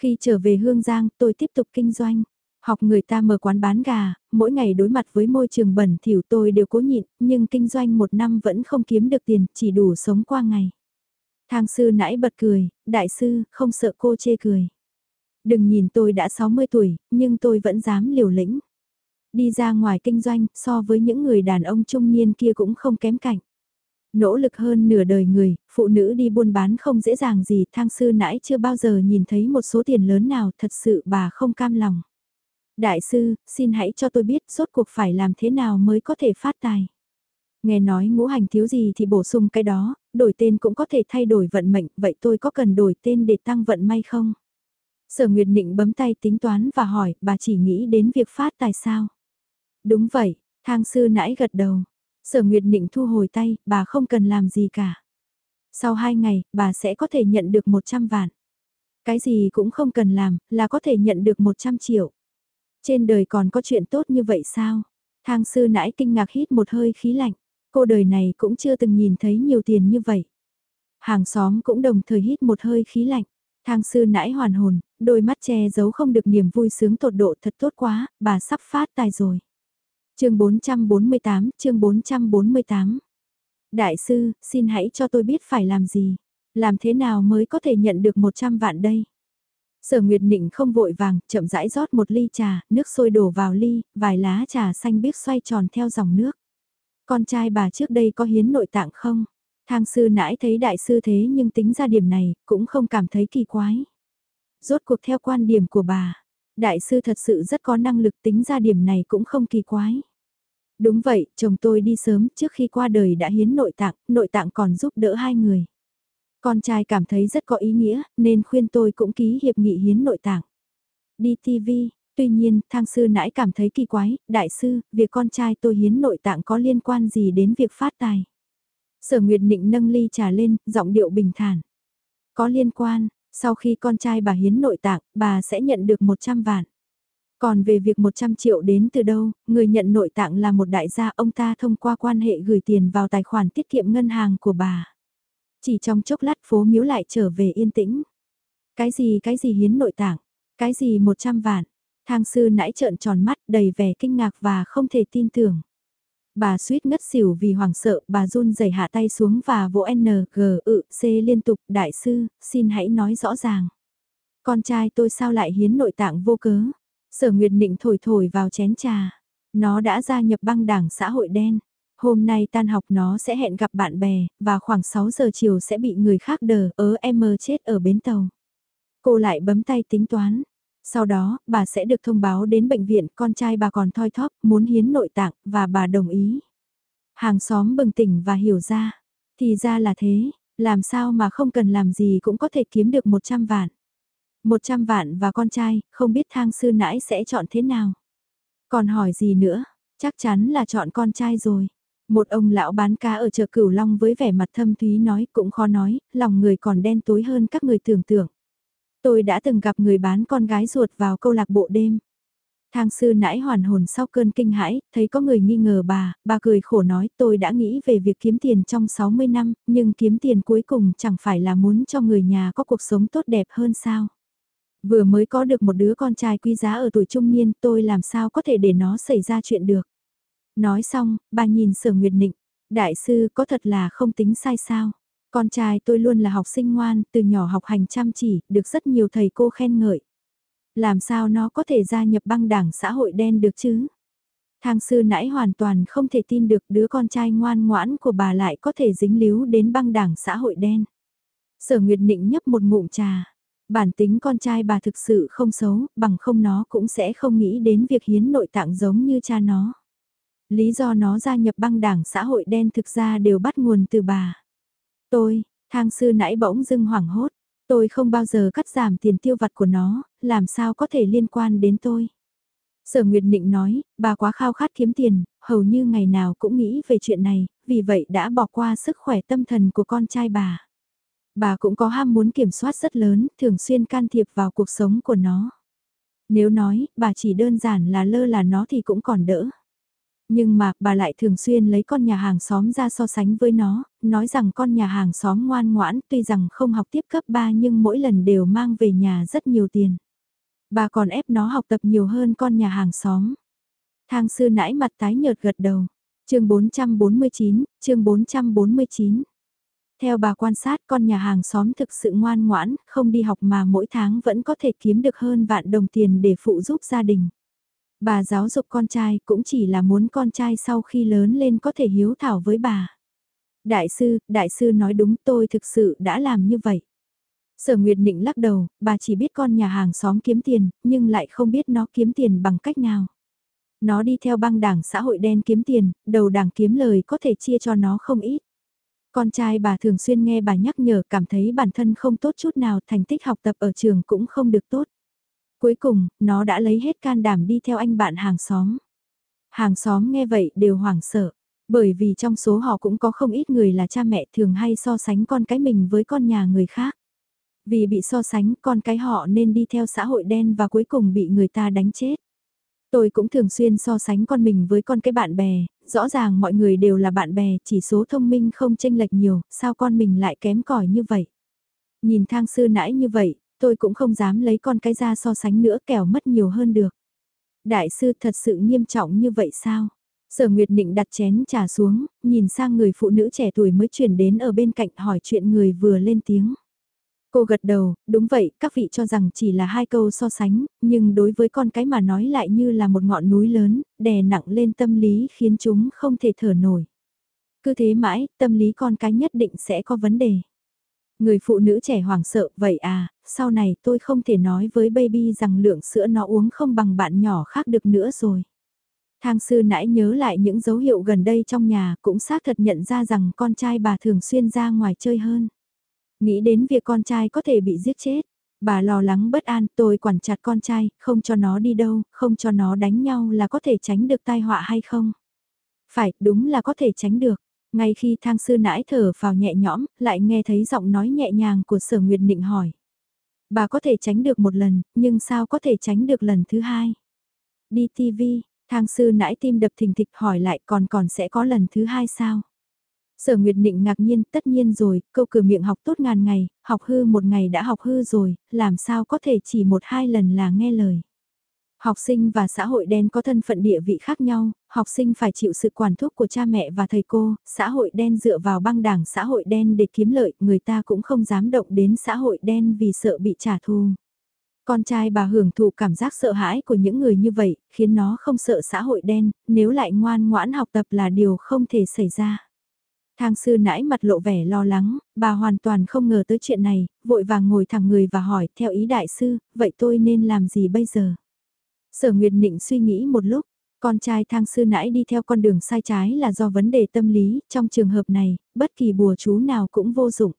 Khi trở về Hương Giang, tôi tiếp tục kinh doanh. Học người ta mở quán bán gà, mỗi ngày đối mặt với môi trường bẩn thỉu tôi đều cố nhịn, nhưng kinh doanh một năm vẫn không kiếm được tiền, chỉ đủ sống qua ngày. Thang sư nãy bật cười, đại sư, không sợ cô chê cười. Đừng nhìn tôi đã 60 tuổi, nhưng tôi vẫn dám liều lĩnh. Đi ra ngoài kinh doanh, so với những người đàn ông trung niên kia cũng không kém cạnh. Nỗ lực hơn nửa đời người, phụ nữ đi buôn bán không dễ dàng gì, thang sư nãy chưa bao giờ nhìn thấy một số tiền lớn nào, thật sự bà không cam lòng. Đại sư, xin hãy cho tôi biết rốt cuộc phải làm thế nào mới có thể phát tài. Nghe nói ngũ hành thiếu gì thì bổ sung cái đó, đổi tên cũng có thể thay đổi vận mệnh, vậy tôi có cần đổi tên để tăng vận may không? Sở Nguyệt Nịnh bấm tay tính toán và hỏi, bà chỉ nghĩ đến việc phát tài sao? Đúng vậy, thang sư nãy gật đầu. Sở Nguyệt Nịnh thu hồi tay, bà không cần làm gì cả. Sau hai ngày, bà sẽ có thể nhận được 100 vạn. Cái gì cũng không cần làm, là có thể nhận được 100 triệu. Trên đời còn có chuyện tốt như vậy sao? Thang sư nãi kinh ngạc hít một hơi khí lạnh. Cô đời này cũng chưa từng nhìn thấy nhiều tiền như vậy. Hàng xóm cũng đồng thời hít một hơi khí lạnh. Thang sư nãi hoàn hồn, đôi mắt che giấu không được niềm vui sướng tột độ thật tốt quá, bà sắp phát tài rồi. chương 448, chương 448. Đại sư, xin hãy cho tôi biết phải làm gì, làm thế nào mới có thể nhận được 100 vạn đây. Sở Nguyệt Nịnh không vội vàng, chậm rãi rót một ly trà, nước sôi đổ vào ly, vài lá trà xanh biếc xoay tròn theo dòng nước. Con trai bà trước đây có hiến nội tạng không? Thang sư nãi thấy đại sư thế nhưng tính ra điểm này, cũng không cảm thấy kỳ quái. Rốt cuộc theo quan điểm của bà, đại sư thật sự rất có năng lực tính ra điểm này cũng không kỳ quái. Đúng vậy, chồng tôi đi sớm trước khi qua đời đã hiến nội tạng, nội tạng còn giúp đỡ hai người. Con trai cảm thấy rất có ý nghĩa, nên khuyên tôi cũng ký hiệp nghị hiến nội tạng. Đi TV, tuy nhiên, thang sư nãi cảm thấy kỳ quái, đại sư, việc con trai tôi hiến nội tạng có liên quan gì đến việc phát tài. Sở Nguyệt Nịnh nâng ly trà lên, giọng điệu bình thản. Có liên quan, sau khi con trai bà hiến nội tạng, bà sẽ nhận được 100 vạn. Còn về việc 100 triệu đến từ đâu, người nhận nội tạng là một đại gia ông ta thông qua quan hệ gửi tiền vào tài khoản tiết kiệm ngân hàng của bà. Chỉ trong chốc lát phố miếu lại trở về yên tĩnh. Cái gì cái gì hiến nội tạng, cái gì 100 vạn. Thang sư nãy trợn tròn mắt đầy vẻ kinh ngạc và không thể tin tưởng. Bà suýt ngất xỉu vì hoảng sợ, bà run rẩy hạ tay xuống và vỗ N, G, ự, C liên tục, đại sư, xin hãy nói rõ ràng. Con trai tôi sao lại hiến nội tạng vô cớ? Sở Nguyệt Nịnh thổi thổi vào chén trà. Nó đã gia nhập băng đảng xã hội đen. Hôm nay tan học nó sẽ hẹn gặp bạn bè, và khoảng 6 giờ chiều sẽ bị người khác đờ ớ em chết ở bến tàu. Cô lại bấm tay tính toán. Sau đó, bà sẽ được thông báo đến bệnh viện, con trai bà còn thoi thóp, muốn hiến nội tạng, và bà đồng ý. Hàng xóm bừng tỉnh và hiểu ra. Thì ra là thế, làm sao mà không cần làm gì cũng có thể kiếm được 100 vạn. 100 vạn và con trai, không biết thang sư nãi sẽ chọn thế nào. Còn hỏi gì nữa, chắc chắn là chọn con trai rồi. Một ông lão bán cá ở chợ Cửu Long với vẻ mặt thâm thúy nói cũng khó nói, lòng người còn đen tối hơn các người tưởng tượng. Tôi đã từng gặp người bán con gái ruột vào câu lạc bộ đêm. Thang sư nãi hoàn hồn sau cơn kinh hãi, thấy có người nghi ngờ bà, bà cười khổ nói tôi đã nghĩ về việc kiếm tiền trong 60 năm, nhưng kiếm tiền cuối cùng chẳng phải là muốn cho người nhà có cuộc sống tốt đẹp hơn sao. Vừa mới có được một đứa con trai quý giá ở tuổi trung niên tôi làm sao có thể để nó xảy ra chuyện được. Nói xong, bà nhìn sở nguyệt nịnh, đại sư có thật là không tính sai sao. Con trai tôi luôn là học sinh ngoan, từ nhỏ học hành chăm chỉ, được rất nhiều thầy cô khen ngợi. Làm sao nó có thể gia nhập băng đảng xã hội đen được chứ? Thang sư nãy hoàn toàn không thể tin được đứa con trai ngoan ngoãn của bà lại có thể dính líu đến băng đảng xã hội đen. Sở Nguyệt Nịnh nhấp một ngụm trà. Bản tính con trai bà thực sự không xấu, bằng không nó cũng sẽ không nghĩ đến việc hiến nội tạng giống như cha nó. Lý do nó gia nhập băng đảng xã hội đen thực ra đều bắt nguồn từ bà. Tôi, thang sư nãy bỗng dưng hoảng hốt, tôi không bao giờ cắt giảm tiền tiêu vặt của nó, làm sao có thể liên quan đến tôi. Sở Nguyệt Nịnh nói, bà quá khao khát kiếm tiền, hầu như ngày nào cũng nghĩ về chuyện này, vì vậy đã bỏ qua sức khỏe tâm thần của con trai bà. Bà cũng có ham muốn kiểm soát rất lớn, thường xuyên can thiệp vào cuộc sống của nó. Nếu nói, bà chỉ đơn giản là lơ là nó thì cũng còn đỡ. Nhưng mà, bà lại thường xuyên lấy con nhà hàng xóm ra so sánh với nó, nói rằng con nhà hàng xóm ngoan ngoãn tuy rằng không học tiếp cấp 3 nhưng mỗi lần đều mang về nhà rất nhiều tiền. Bà còn ép nó học tập nhiều hơn con nhà hàng xóm. Thang sư nãi mặt tái nhợt gật đầu. chương 449, chương 449. Theo bà quan sát con nhà hàng xóm thực sự ngoan ngoãn, không đi học mà mỗi tháng vẫn có thể kiếm được hơn vạn đồng tiền để phụ giúp gia đình. Bà giáo dục con trai cũng chỉ là muốn con trai sau khi lớn lên có thể hiếu thảo với bà. Đại sư, đại sư nói đúng tôi thực sự đã làm như vậy. Sở Nguyệt Nịnh lắc đầu, bà chỉ biết con nhà hàng xóm kiếm tiền, nhưng lại không biết nó kiếm tiền bằng cách nào. Nó đi theo băng đảng xã hội đen kiếm tiền, đầu đảng kiếm lời có thể chia cho nó không ít. Con trai bà thường xuyên nghe bà nhắc nhở cảm thấy bản thân không tốt chút nào thành tích học tập ở trường cũng không được tốt. Cuối cùng, nó đã lấy hết can đảm đi theo anh bạn hàng xóm. Hàng xóm nghe vậy đều hoảng sợ, bởi vì trong số họ cũng có không ít người là cha mẹ thường hay so sánh con cái mình với con nhà người khác. Vì bị so sánh con cái họ nên đi theo xã hội đen và cuối cùng bị người ta đánh chết. Tôi cũng thường xuyên so sánh con mình với con cái bạn bè, rõ ràng mọi người đều là bạn bè, chỉ số thông minh không chênh lệch nhiều, sao con mình lại kém cỏi như vậy. Nhìn thang sư nãy như vậy, tôi cũng không dám lấy con cái ra so sánh nữa kẻo mất nhiều hơn được. Đại sư thật sự nghiêm trọng như vậy sao? Sở Nguyệt Nịnh đặt chén trà xuống, nhìn sang người phụ nữ trẻ tuổi mới chuyển đến ở bên cạnh hỏi chuyện người vừa lên tiếng. Cô gật đầu, đúng vậy, các vị cho rằng chỉ là hai câu so sánh, nhưng đối với con cái mà nói lại như là một ngọn núi lớn, đè nặng lên tâm lý khiến chúng không thể thở nổi. Cứ thế mãi, tâm lý con cái nhất định sẽ có vấn đề. Người phụ nữ trẻ hoảng sợ, vậy à, sau này tôi không thể nói với baby rằng lượng sữa nó uống không bằng bạn nhỏ khác được nữa rồi. Thang sư nãy nhớ lại những dấu hiệu gần đây trong nhà cũng xác thật nhận ra rằng con trai bà thường xuyên ra ngoài chơi hơn. Nghĩ đến việc con trai có thể bị giết chết, bà lo lắng bất an tôi quản chặt con trai, không cho nó đi đâu, không cho nó đánh nhau là có thể tránh được tai họa hay không? Phải, đúng là có thể tránh được. Ngay khi thang sư nãi thở vào nhẹ nhõm, lại nghe thấy giọng nói nhẹ nhàng của sở nguyệt định hỏi. Bà có thể tránh được một lần, nhưng sao có thể tránh được lần thứ hai? Đi TV, thang sư nãi tim đập thình thịch hỏi lại còn còn sẽ có lần thứ hai sao? Sở Nguyệt Định ngạc nhiên, tất nhiên rồi, câu cửa miệng học tốt ngàn ngày, học hư một ngày đã học hư rồi, làm sao có thể chỉ một hai lần là nghe lời. Học sinh và xã hội đen có thân phận địa vị khác nhau, học sinh phải chịu sự quản thúc của cha mẹ và thầy cô, xã hội đen dựa vào băng đảng xã hội đen để kiếm lợi, người ta cũng không dám động đến xã hội đen vì sợ bị trả thù. Con trai bà hưởng thụ cảm giác sợ hãi của những người như vậy, khiến nó không sợ xã hội đen, nếu lại ngoan ngoãn học tập là điều không thể xảy ra. Thang sư nãi mặt lộ vẻ lo lắng, bà hoàn toàn không ngờ tới chuyện này, vội vàng ngồi thẳng người và hỏi theo ý đại sư, vậy tôi nên làm gì bây giờ? Sở Nguyệt Nịnh suy nghĩ một lúc, con trai thang sư nãi đi theo con đường sai trái là do vấn đề tâm lý, trong trường hợp này, bất kỳ bùa chú nào cũng vô dụng.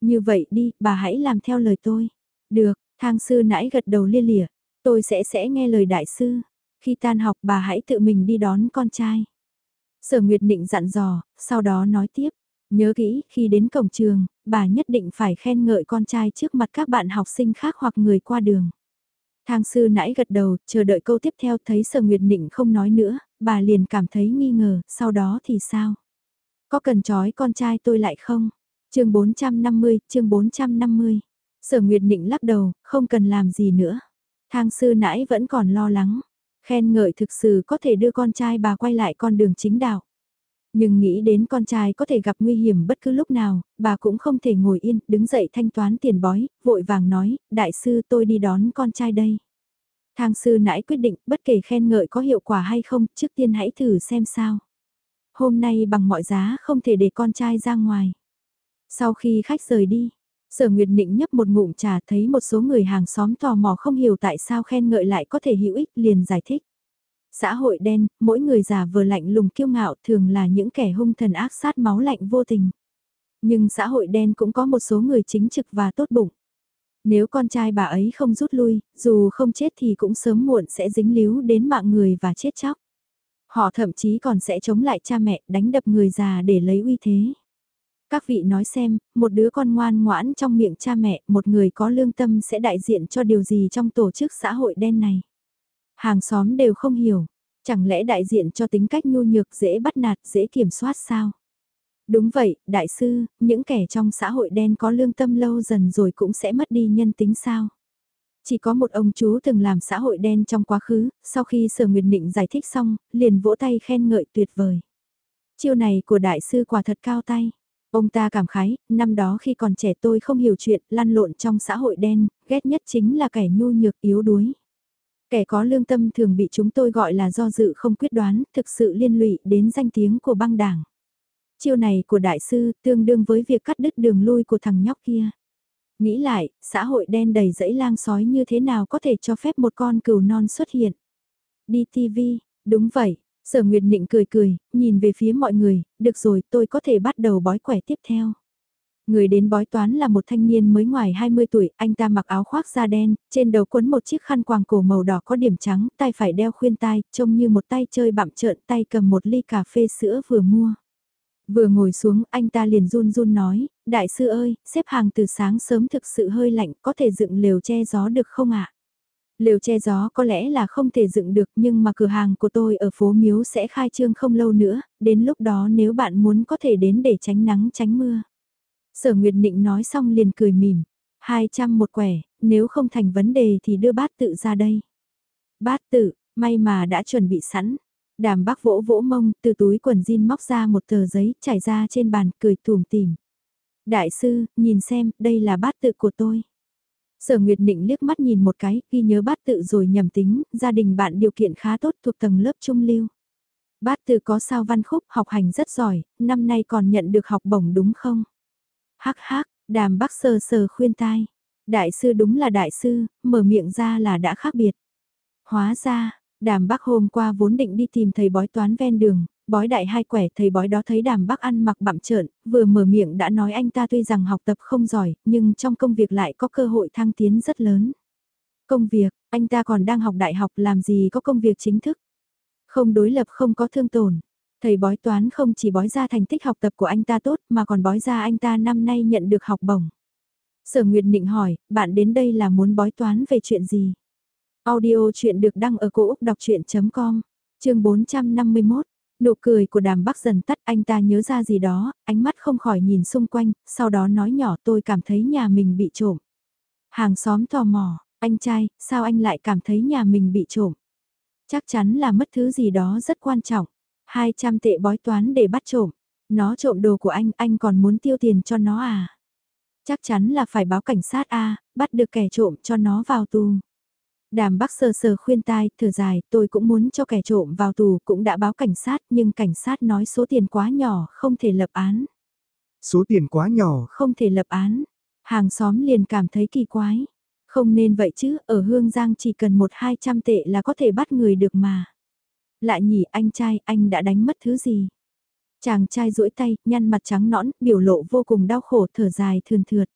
Như vậy đi, bà hãy làm theo lời tôi. Được, thang sư nãi gật đầu lia lịa, tôi sẽ sẽ nghe lời đại sư. Khi tan học bà hãy tự mình đi đón con trai. Sở Nguyệt Định dặn dò, sau đó nói tiếp, nhớ kỹ, khi đến cổng trường, bà nhất định phải khen ngợi con trai trước mặt các bạn học sinh khác hoặc người qua đường. Thang sư nãy gật đầu, chờ đợi câu tiếp theo thấy Sở Nguyệt Định không nói nữa, bà liền cảm thấy nghi ngờ, sau đó thì sao? Có cần trói con trai tôi lại không? chương 450, chương 450. Sở Nguyệt Định lắc đầu, không cần làm gì nữa. Thang sư nãy vẫn còn lo lắng. Khen ngợi thực sự có thể đưa con trai bà quay lại con đường chính đạo. Nhưng nghĩ đến con trai có thể gặp nguy hiểm bất cứ lúc nào, bà cũng không thể ngồi yên, đứng dậy thanh toán tiền bói, vội vàng nói, đại sư tôi đi đón con trai đây. Thang sư nãy quyết định, bất kể khen ngợi có hiệu quả hay không, trước tiên hãy thử xem sao. Hôm nay bằng mọi giá không thể để con trai ra ngoài. Sau khi khách rời đi, Sở Nguyệt Nịnh nhấp một ngụm trà thấy một số người hàng xóm tò mò không hiểu tại sao khen ngợi lại có thể hữu ích liền giải thích. Xã hội đen, mỗi người già vừa lạnh lùng kiêu ngạo thường là những kẻ hung thần ác sát máu lạnh vô tình. Nhưng xã hội đen cũng có một số người chính trực và tốt bụng. Nếu con trai bà ấy không rút lui, dù không chết thì cũng sớm muộn sẽ dính líu đến mạng người và chết chóc. Họ thậm chí còn sẽ chống lại cha mẹ đánh đập người già để lấy uy thế. Các vị nói xem, một đứa con ngoan ngoãn trong miệng cha mẹ, một người có lương tâm sẽ đại diện cho điều gì trong tổ chức xã hội đen này. Hàng xóm đều không hiểu, chẳng lẽ đại diện cho tính cách nhu nhược dễ bắt nạt, dễ kiểm soát sao? Đúng vậy, đại sư, những kẻ trong xã hội đen có lương tâm lâu dần rồi cũng sẽ mất đi nhân tính sao? Chỉ có một ông chú từng làm xã hội đen trong quá khứ, sau khi Sở Nguyệt Nịnh giải thích xong, liền vỗ tay khen ngợi tuyệt vời. Chiêu này của đại sư quả thật cao tay. Ông ta cảm khái, năm đó khi còn trẻ tôi không hiểu chuyện, lăn lộn trong xã hội đen, ghét nhất chính là kẻ nhu nhược yếu đuối. Kẻ có lương tâm thường bị chúng tôi gọi là do dự không quyết đoán, thực sự liên lụy đến danh tiếng của băng đảng. Chiêu này của đại sư tương đương với việc cắt đứt đường lui của thằng nhóc kia. Nghĩ lại, xã hội đen đầy dẫy lang sói như thế nào có thể cho phép một con cừu non xuất hiện. Đi TV, đúng vậy, Sở Nguyệt Nịnh cười cười, nhìn về phía mọi người, được rồi tôi có thể bắt đầu bói quẻ tiếp theo. Người đến bói toán là một thanh niên mới ngoài 20 tuổi, anh ta mặc áo khoác da đen, trên đầu quấn một chiếc khăn quàng cổ màu đỏ có điểm trắng, tay phải đeo khuyên tai, trông như một tay chơi bặm trợn tay cầm một ly cà phê sữa vừa mua. Vừa ngồi xuống, anh ta liền run run nói, đại sư ơi, xếp hàng từ sáng sớm thực sự hơi lạnh, có thể dựng lều che gió được không ạ? Lều che gió có lẽ là không thể dựng được nhưng mà cửa hàng của tôi ở phố Miếu sẽ khai trương không lâu nữa, đến lúc đó nếu bạn muốn có thể đến để tránh nắng tránh mưa. Sở Nguyệt Nịnh nói xong liền cười mỉm, 200 một quẻ, nếu không thành vấn đề thì đưa bát tự ra đây. Bát tự, may mà đã chuẩn bị sẵn. Đàm bác vỗ vỗ mông, từ túi quần jean móc ra một tờ giấy, trải ra trên bàn, cười tùm tìm. Đại sư, nhìn xem, đây là bát tự của tôi. Sở Nguyệt Nịnh liếc mắt nhìn một cái, ghi nhớ bát tự rồi nhầm tính, gia đình bạn điều kiện khá tốt thuộc tầng lớp trung lưu. Bát tự có sao văn khúc, học hành rất giỏi, năm nay còn nhận được học bổng đúng không? Hắc hắc, đàm bác sờ sờ khuyên tai. Đại sư đúng là đại sư, mở miệng ra là đã khác biệt. Hóa ra, đàm bác hôm qua vốn định đi tìm thầy bói toán ven đường, Bói đại hai quẻ thầy bói đó thấy đàm bác ăn mặc bặm trợn, vừa mở miệng đã nói anh ta tuy rằng học tập không giỏi, nhưng trong công việc lại có cơ hội thăng tiến rất lớn. Công việc, anh ta còn đang học đại học làm gì có công việc chính thức. Không đối lập không có thương tổn. Thầy bói toán không chỉ bói ra thành tích học tập của anh ta tốt mà còn bói ra anh ta năm nay nhận được học bổng. Sở Nguyệt Nịnh hỏi, bạn đến đây là muốn bói toán về chuyện gì? Audio chuyện được đăng ở cổ Úc đọc chuyện.com, chương 451. Nụ cười của đàm bắc dần tắt anh ta nhớ ra gì đó, ánh mắt không khỏi nhìn xung quanh, sau đó nói nhỏ tôi cảm thấy nhà mình bị trộm. Hàng xóm tò mò, anh trai, sao anh lại cảm thấy nhà mình bị trộm? Chắc chắn là mất thứ gì đó rất quan trọng. 200 tệ bói toán để bắt trộm. Nó trộm đồ của anh, anh còn muốn tiêu tiền cho nó à? Chắc chắn là phải báo cảnh sát a bắt được kẻ trộm cho nó vào tù. Đàm bắc sờ sờ khuyên tai, thở dài, tôi cũng muốn cho kẻ trộm vào tù, cũng đã báo cảnh sát, nhưng cảnh sát nói số tiền quá nhỏ, không thể lập án. Số tiền quá nhỏ. Không thể lập án. Hàng xóm liền cảm thấy kỳ quái. Không nên vậy chứ, ở Hương Giang chỉ cần một hai trăm tệ là có thể bắt người được mà. Lại nhỉ anh trai, anh đã đánh mất thứ gì? Chàng trai duỗi tay, nhăn mặt trắng nõn, biểu lộ vô cùng đau khổ thở dài thườn thượt.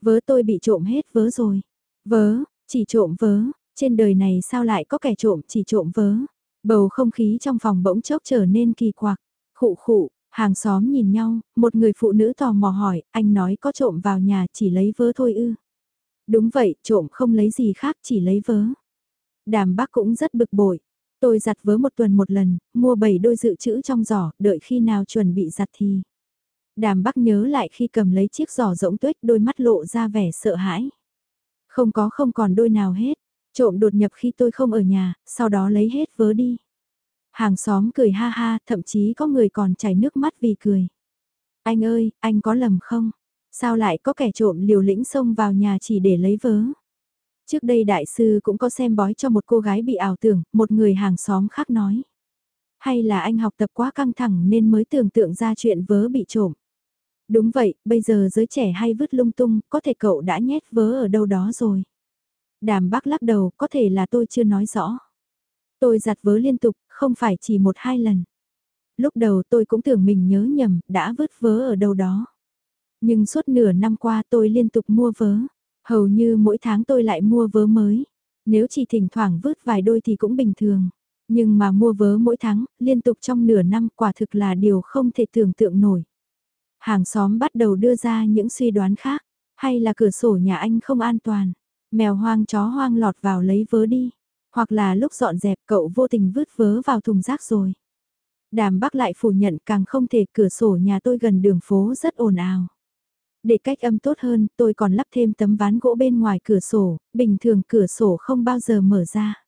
Vớ tôi bị trộm hết vớ rồi. Vớ, chỉ trộm vớ, trên đời này sao lại có kẻ trộm chỉ trộm vớ. Bầu không khí trong phòng bỗng chốc trở nên kỳ quặc. Khụ khụ, hàng xóm nhìn nhau, một người phụ nữ tò mò hỏi, anh nói có trộm vào nhà chỉ lấy vớ thôi ư. Đúng vậy, trộm không lấy gì khác chỉ lấy vớ. Đàm bác cũng rất bực bội. Tôi giặt vớ một tuần một lần, mua 7 đôi dự trữ trong giỏ, đợi khi nào chuẩn bị giặt thì. Đàm bác nhớ lại khi cầm lấy chiếc giỏ rỗng tuyết đôi mắt lộ ra vẻ sợ hãi. Không có không còn đôi nào hết, trộm đột nhập khi tôi không ở nhà, sau đó lấy hết vớ đi. Hàng xóm cười ha ha, thậm chí có người còn chảy nước mắt vì cười. Anh ơi, anh có lầm không? Sao lại có kẻ trộm liều lĩnh xông vào nhà chỉ để lấy vớ? Trước đây đại sư cũng có xem bói cho một cô gái bị ảo tưởng, một người hàng xóm khác nói. Hay là anh học tập quá căng thẳng nên mới tưởng tượng ra chuyện vớ bị trộm. Đúng vậy, bây giờ giới trẻ hay vứt lung tung, có thể cậu đã nhét vớ ở đâu đó rồi. Đàm bác lắc đầu, có thể là tôi chưa nói rõ. Tôi giặt vớ liên tục, không phải chỉ một hai lần. Lúc đầu tôi cũng tưởng mình nhớ nhầm, đã vứt vớ ở đâu đó. Nhưng suốt nửa năm qua tôi liên tục mua vớ. Hầu như mỗi tháng tôi lại mua vớ mới. Nếu chỉ thỉnh thoảng vứt vài đôi thì cũng bình thường. Nhưng mà mua vớ mỗi tháng, liên tục trong nửa năm quả thực là điều không thể tưởng tượng nổi. Hàng xóm bắt đầu đưa ra những suy đoán khác. Hay là cửa sổ nhà anh không an toàn. Mèo hoang chó hoang lọt vào lấy vớ đi. Hoặc là lúc dọn dẹp cậu vô tình vứt vớ vào thùng rác rồi. Đàm bác lại phủ nhận càng không thể cửa sổ nhà tôi gần đường phố rất ồn ào. Để cách âm tốt hơn, tôi còn lắp thêm tấm ván gỗ bên ngoài cửa sổ, bình thường cửa sổ không bao giờ mở ra.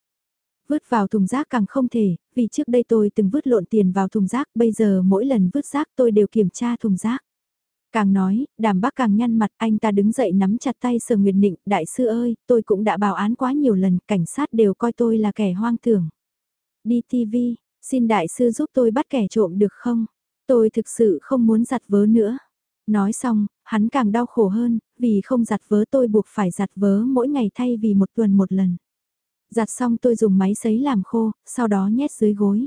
Vứt vào thùng rác càng không thể, vì trước đây tôi từng vứt lộn tiền vào thùng rác, bây giờ mỗi lần vứt rác tôi đều kiểm tra thùng rác. Càng nói, đàm bác càng nhăn mặt, anh ta đứng dậy nắm chặt tay Sở nguyệt nịnh, đại sư ơi, tôi cũng đã bảo án quá nhiều lần, cảnh sát đều coi tôi là kẻ hoang tưởng. Đi TV, xin đại sư giúp tôi bắt kẻ trộm được không? Tôi thực sự không muốn giặt vớ nữa. Nói xong, hắn càng đau khổ hơn, vì không giặt vớ tôi buộc phải giặt vớ mỗi ngày thay vì một tuần một lần. Giặt xong tôi dùng máy sấy làm khô, sau đó nhét dưới gối.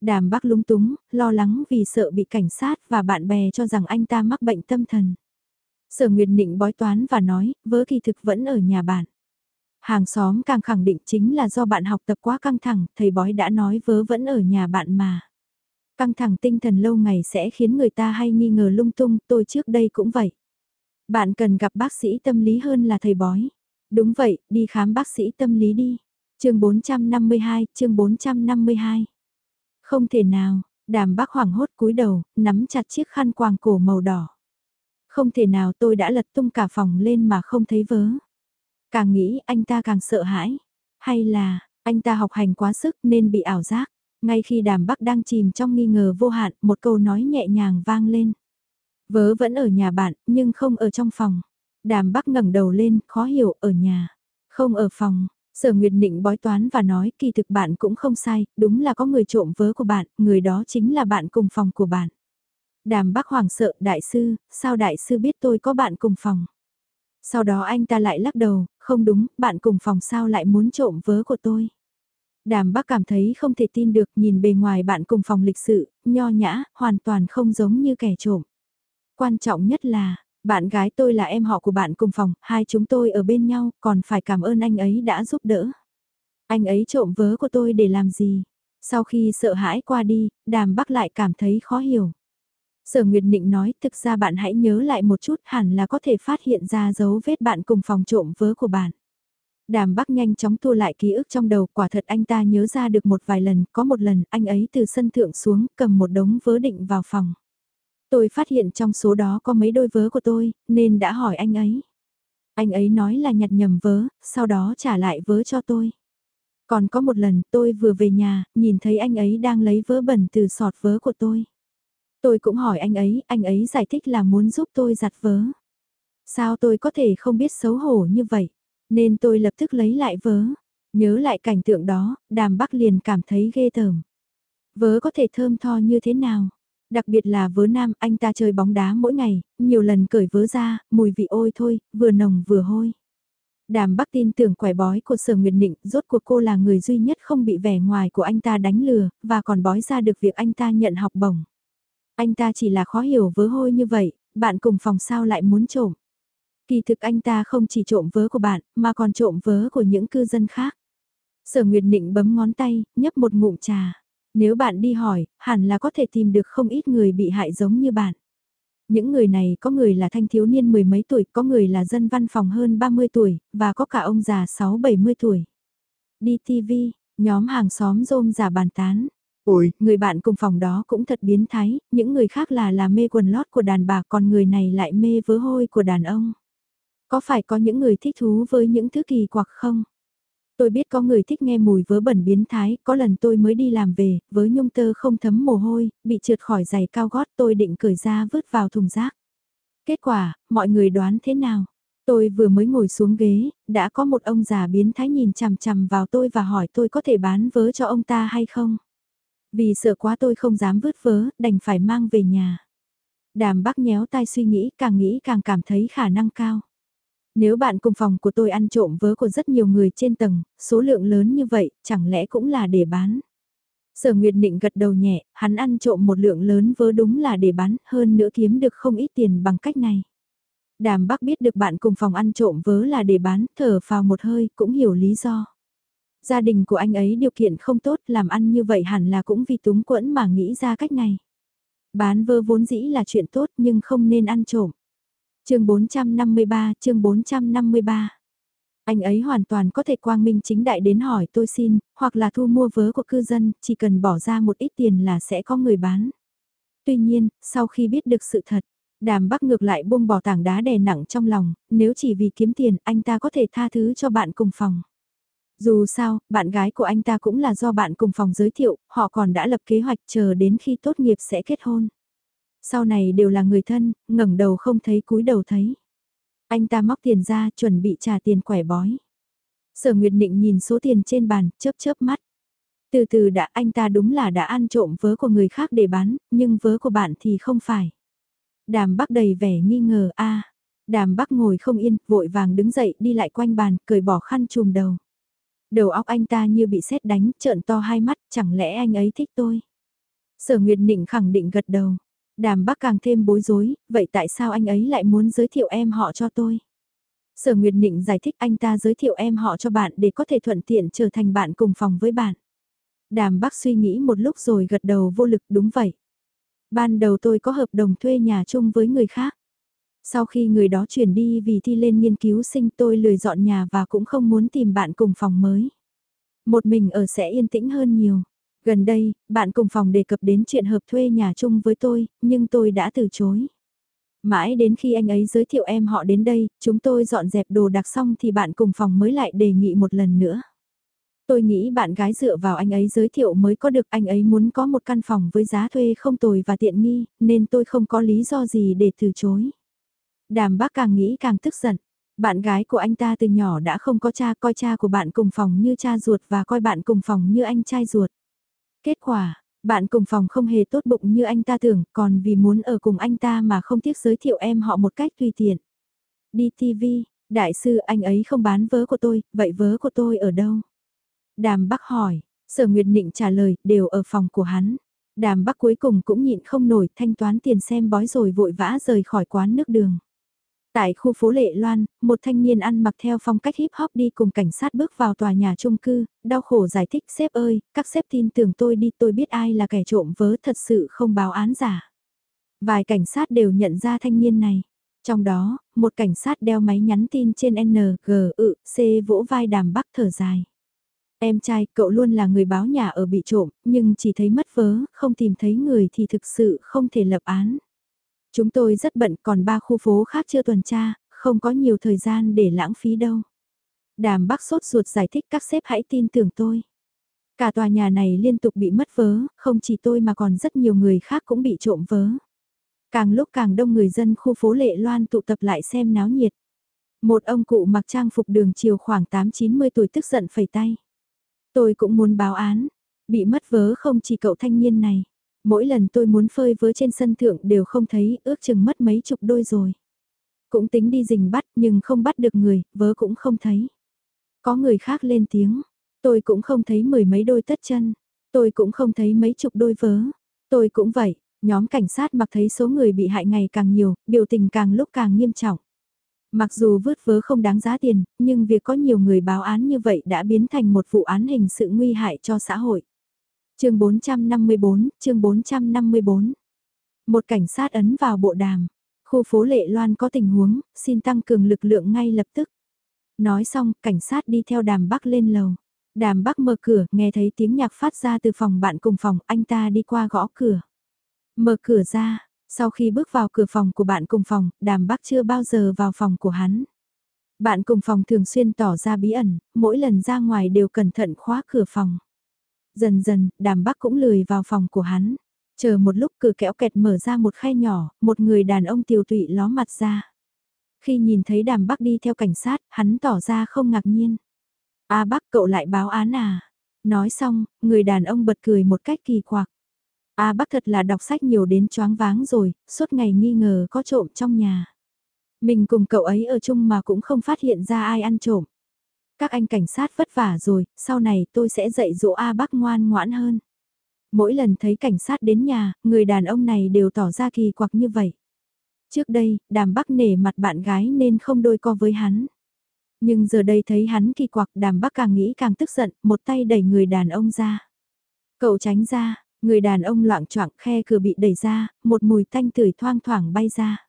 Đàm bác lúng túng, lo lắng vì sợ bị cảnh sát và bạn bè cho rằng anh ta mắc bệnh tâm thần. Sở Nguyệt Nịnh bói toán và nói, vớ kỳ thực vẫn ở nhà bạn. Hàng xóm càng khẳng định chính là do bạn học tập quá căng thẳng, thầy bói đã nói vớ vẫn ở nhà bạn mà. Căng thẳng tinh thần lâu ngày sẽ khiến người ta hay nghi ngờ lung tung, tôi trước đây cũng vậy. Bạn cần gặp bác sĩ tâm lý hơn là thầy bói. Đúng vậy, đi khám bác sĩ tâm lý đi. chương 452, chương 452. Không thể nào, đàm bác hoảng hốt cúi đầu, nắm chặt chiếc khăn quàng cổ màu đỏ. Không thể nào tôi đã lật tung cả phòng lên mà không thấy vớ. Càng nghĩ anh ta càng sợ hãi. Hay là, anh ta học hành quá sức nên bị ảo giác. Ngay khi đàm bắc đang chìm trong nghi ngờ vô hạn, một câu nói nhẹ nhàng vang lên. Vớ vẫn ở nhà bạn, nhưng không ở trong phòng. Đàm bắc ngẩng đầu lên, khó hiểu, ở nhà. Không ở phòng, Sở Nguyệt định bói toán và nói kỳ thực bạn cũng không sai, đúng là có người trộm vớ của bạn, người đó chính là bạn cùng phòng của bạn. Đàm bác hoàng sợ, đại sư, sao đại sư biết tôi có bạn cùng phòng? Sau đó anh ta lại lắc đầu, không đúng, bạn cùng phòng sao lại muốn trộm vớ của tôi? Đàm bác cảm thấy không thể tin được nhìn bề ngoài bạn cùng phòng lịch sự, nho nhã, hoàn toàn không giống như kẻ trộm. Quan trọng nhất là, bạn gái tôi là em họ của bạn cùng phòng, hai chúng tôi ở bên nhau, còn phải cảm ơn anh ấy đã giúp đỡ. Anh ấy trộm vớ của tôi để làm gì? Sau khi sợ hãi qua đi, đàm bắc lại cảm thấy khó hiểu. Sở Nguyệt Nịnh nói thực ra bạn hãy nhớ lại một chút hẳn là có thể phát hiện ra dấu vết bạn cùng phòng trộm vớ của bạn. Đàm Bắc nhanh chóng tua lại ký ức trong đầu, quả thật anh ta nhớ ra được một vài lần, có một lần anh ấy từ sân thượng xuống, cầm một đống vớ định vào phòng. Tôi phát hiện trong số đó có mấy đôi vớ của tôi, nên đã hỏi anh ấy. Anh ấy nói là nhặt nhầm vớ, sau đó trả lại vớ cho tôi. Còn có một lần tôi vừa về nhà, nhìn thấy anh ấy đang lấy vớ bẩn từ sọt vớ của tôi. Tôi cũng hỏi anh ấy, anh ấy giải thích là muốn giúp tôi giặt vớ. Sao tôi có thể không biết xấu hổ như vậy? Nên tôi lập tức lấy lại vớ. Nhớ lại cảnh tượng đó, đàm bắc liền cảm thấy ghê tởm. Vớ có thể thơm tho như thế nào? Đặc biệt là vớ nam, anh ta chơi bóng đá mỗi ngày, nhiều lần cởi vớ ra, mùi vị ôi thôi, vừa nồng vừa hôi. Đàm Bắc tin tưởng quẻ bói của Sở Nguyệt Định, rốt cuộc cô là người duy nhất không bị vẻ ngoài của anh ta đánh lừa, và còn bói ra được việc anh ta nhận học bổng. Anh ta chỉ là khó hiểu vớ hôi như vậy, bạn cùng phòng sao lại muốn trộm. Kỳ thực anh ta không chỉ trộm vớ của bạn, mà còn trộm vớ của những cư dân khác. Sở Nguyệt Định bấm ngón tay, nhấp một ngụm trà. Nếu bạn đi hỏi, hẳn là có thể tìm được không ít người bị hại giống như bạn. Những người này có người là thanh thiếu niên mười mấy tuổi, có người là dân văn phòng hơn 30 tuổi, và có cả ông già 6-70 tuổi. Đi TV, nhóm hàng xóm rôm giả bàn tán. Ôi, người bạn cùng phòng đó cũng thật biến thái, những người khác là là mê quần lót của đàn bà còn người này lại mê vớ hôi của đàn ông. Có phải có những người thích thú với những thứ kỳ quặc không? Tôi biết có người thích nghe mùi vớ bẩn biến thái, có lần tôi mới đi làm về, với nhung tơ không thấm mồ hôi, bị trượt khỏi giày cao gót tôi định cởi ra vứt vào thùng rác. Kết quả, mọi người đoán thế nào? Tôi vừa mới ngồi xuống ghế, đã có một ông già biến thái nhìn chằm chằm vào tôi và hỏi tôi có thể bán vớ cho ông ta hay không? Vì sợ quá tôi không dám vứt vớ, đành phải mang về nhà. Đàm bác nhéo tai suy nghĩ, càng nghĩ càng cảm thấy khả năng cao. Nếu bạn cùng phòng của tôi ăn trộm vớ của rất nhiều người trên tầng, số lượng lớn như vậy, chẳng lẽ cũng là để bán? Sở Nguyệt Định gật đầu nhẹ, hắn ăn trộm một lượng lớn vớ đúng là để bán, hơn nữa kiếm được không ít tiền bằng cách này. Đàm Bắc biết được bạn cùng phòng ăn trộm vớ là để bán, thở vào một hơi, cũng hiểu lý do. Gia đình của anh ấy điều kiện không tốt, làm ăn như vậy hẳn là cũng vì túng quẫn mà nghĩ ra cách này. Bán vớ vốn dĩ là chuyện tốt nhưng không nên ăn trộm chương 453, chương 453. Anh ấy hoàn toàn có thể quang minh chính đại đến hỏi tôi xin, hoặc là thu mua vớ của cư dân, chỉ cần bỏ ra một ít tiền là sẽ có người bán. Tuy nhiên, sau khi biết được sự thật, đàm bắc ngược lại buông bỏ tảng đá đè nặng trong lòng, nếu chỉ vì kiếm tiền anh ta có thể tha thứ cho bạn cùng phòng. Dù sao, bạn gái của anh ta cũng là do bạn cùng phòng giới thiệu, họ còn đã lập kế hoạch chờ đến khi tốt nghiệp sẽ kết hôn. Sau này đều là người thân, ngẩng đầu không thấy cúi đầu thấy. Anh ta móc tiền ra chuẩn bị trả tiền quẻ bói. Sở Nguyệt Định nhìn số tiền trên bàn, chớp chớp mắt. Từ từ đã anh ta đúng là đã ăn trộm vớ của người khác để bán, nhưng vớ của bạn thì không phải. Đàm Bắc đầy vẻ nghi ngờ a. Đàm Bắc ngồi không yên, vội vàng đứng dậy đi lại quanh bàn, cởi bỏ khăn trùm đầu. Đầu óc anh ta như bị sét đánh, trợn to hai mắt, chẳng lẽ anh ấy thích tôi? Sở Nguyệt Định khẳng định gật đầu. Đàm bác càng thêm bối rối, vậy tại sao anh ấy lại muốn giới thiệu em họ cho tôi? Sở Nguyệt Nịnh giải thích anh ta giới thiệu em họ cho bạn để có thể thuận tiện trở thành bạn cùng phòng với bạn. Đàm bác suy nghĩ một lúc rồi gật đầu vô lực đúng vậy. Ban đầu tôi có hợp đồng thuê nhà chung với người khác. Sau khi người đó chuyển đi vì thi lên nghiên cứu sinh tôi lười dọn nhà và cũng không muốn tìm bạn cùng phòng mới. Một mình ở sẽ yên tĩnh hơn nhiều. Gần đây, bạn cùng phòng đề cập đến chuyện hợp thuê nhà chung với tôi, nhưng tôi đã từ chối. Mãi đến khi anh ấy giới thiệu em họ đến đây, chúng tôi dọn dẹp đồ đặc xong thì bạn cùng phòng mới lại đề nghị một lần nữa. Tôi nghĩ bạn gái dựa vào anh ấy giới thiệu mới có được anh ấy muốn có một căn phòng với giá thuê không tồi và tiện nghi, nên tôi không có lý do gì để từ chối. Đàm bác càng nghĩ càng tức giận. Bạn gái của anh ta từ nhỏ đã không có cha coi cha của bạn cùng phòng như cha ruột và coi bạn cùng phòng như anh trai ruột. Kết quả, bạn cùng phòng không hề tốt bụng như anh ta tưởng, còn vì muốn ở cùng anh ta mà không tiếc giới thiệu em họ một cách tùy tiện. Đi TV, đại sư anh ấy không bán vớ của tôi, vậy vớ của tôi ở đâu? Đàm Bắc hỏi, Sở Nguyệt Nịnh trả lời, đều ở phòng của hắn. Đàm Bắc cuối cùng cũng nhịn không nổi thanh toán tiền xem bói rồi vội vã rời khỏi quán nước đường. Tại khu phố Lệ Loan, một thanh niên ăn mặc theo phong cách hip hop đi cùng cảnh sát bước vào tòa nhà chung cư, đau khổ giải thích sếp ơi, các sếp tin tưởng tôi đi tôi biết ai là kẻ trộm vớ thật sự không báo án giả. Vài cảnh sát đều nhận ra thanh niên này. Trong đó, một cảnh sát đeo máy nhắn tin trên N, G, ự, C vỗ vai đàm bắc thở dài. Em trai, cậu luôn là người báo nhà ở bị trộm, nhưng chỉ thấy mất vớ, không tìm thấy người thì thực sự không thể lập án. Chúng tôi rất bận còn ba khu phố khác chưa tuần tra, không có nhiều thời gian để lãng phí đâu. Đàm Bắc sốt ruột giải thích các sếp hãy tin tưởng tôi. Cả tòa nhà này liên tục bị mất vớ, không chỉ tôi mà còn rất nhiều người khác cũng bị trộm vớ. Càng lúc càng đông người dân khu phố Lệ Loan tụ tập lại xem náo nhiệt. Một ông cụ mặc trang phục đường chiều khoảng 8-90 tuổi tức giận phẩy tay. Tôi cũng muốn báo án, bị mất vớ không chỉ cậu thanh niên này. Mỗi lần tôi muốn phơi vớ trên sân thượng đều không thấy, ước chừng mất mấy chục đôi rồi. Cũng tính đi rình bắt nhưng không bắt được người, vớ cũng không thấy. Có người khác lên tiếng, tôi cũng không thấy mười mấy đôi tất chân, tôi cũng không thấy mấy chục đôi vớ. Tôi cũng vậy, nhóm cảnh sát mặc thấy số người bị hại ngày càng nhiều, biểu tình càng lúc càng nghiêm trọng. Mặc dù vứt vớ không đáng giá tiền, nhưng việc có nhiều người báo án như vậy đã biến thành một vụ án hình sự nguy hại cho xã hội chương 454, chương 454. Một cảnh sát ấn vào bộ đàm. Khu phố Lệ Loan có tình huống, xin tăng cường lực lượng ngay lập tức. Nói xong, cảnh sát đi theo đàm bắc lên lầu. Đàm bắc mở cửa, nghe thấy tiếng nhạc phát ra từ phòng bạn cùng phòng, anh ta đi qua gõ cửa. Mở cửa ra, sau khi bước vào cửa phòng của bạn cùng phòng, đàm bắc chưa bao giờ vào phòng của hắn. Bạn cùng phòng thường xuyên tỏ ra bí ẩn, mỗi lần ra ngoài đều cẩn thận khóa cửa phòng. Dần dần, đàm bắc cũng lười vào phòng của hắn. Chờ một lúc cửa kẽo kẹt mở ra một khe nhỏ, một người đàn ông tiều tụy ló mặt ra. Khi nhìn thấy đàm bắc đi theo cảnh sát, hắn tỏ ra không ngạc nhiên. A à, bác cậu lại báo án à? Nói xong, người đàn ông bật cười một cách kỳ quặc. A à, bác thật là đọc sách nhiều đến choáng váng rồi, suốt ngày nghi ngờ có trộm trong nhà. Mình cùng cậu ấy ở chung mà cũng không phát hiện ra ai ăn trộm. Các anh cảnh sát vất vả rồi, sau này tôi sẽ dạy dỗ A bắc ngoan ngoãn hơn. Mỗi lần thấy cảnh sát đến nhà, người đàn ông này đều tỏ ra kỳ quặc như vậy. Trước đây, đàm bắc nể mặt bạn gái nên không đôi co với hắn. Nhưng giờ đây thấy hắn kỳ quặc đàm bắc càng nghĩ càng tức giận, một tay đẩy người đàn ông ra. Cậu tránh ra, Người đàn ông loạn choạng khe cửa bị đẩy ra, một mùi tanh tưởi thoang thoảng bay ra.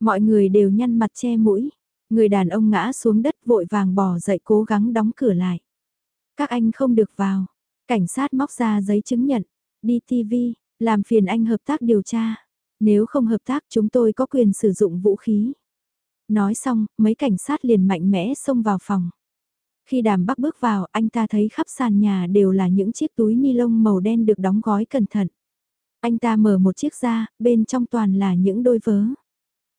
Mọi người đều nhăn mặt che mũi. Người đàn ông ngã xuống đất vội vàng bò dậy cố gắng đóng cửa lại. Các anh không được vào. Cảnh sát móc ra giấy chứng nhận. Đi TV, làm phiền anh hợp tác điều tra. Nếu không hợp tác chúng tôi có quyền sử dụng vũ khí. Nói xong, mấy cảnh sát liền mạnh mẽ xông vào phòng. Khi đàm bắc bước vào, anh ta thấy khắp sàn nhà đều là những chiếc túi ni lông màu đen được đóng gói cẩn thận. Anh ta mở một chiếc ra, bên trong toàn là những đôi vớ.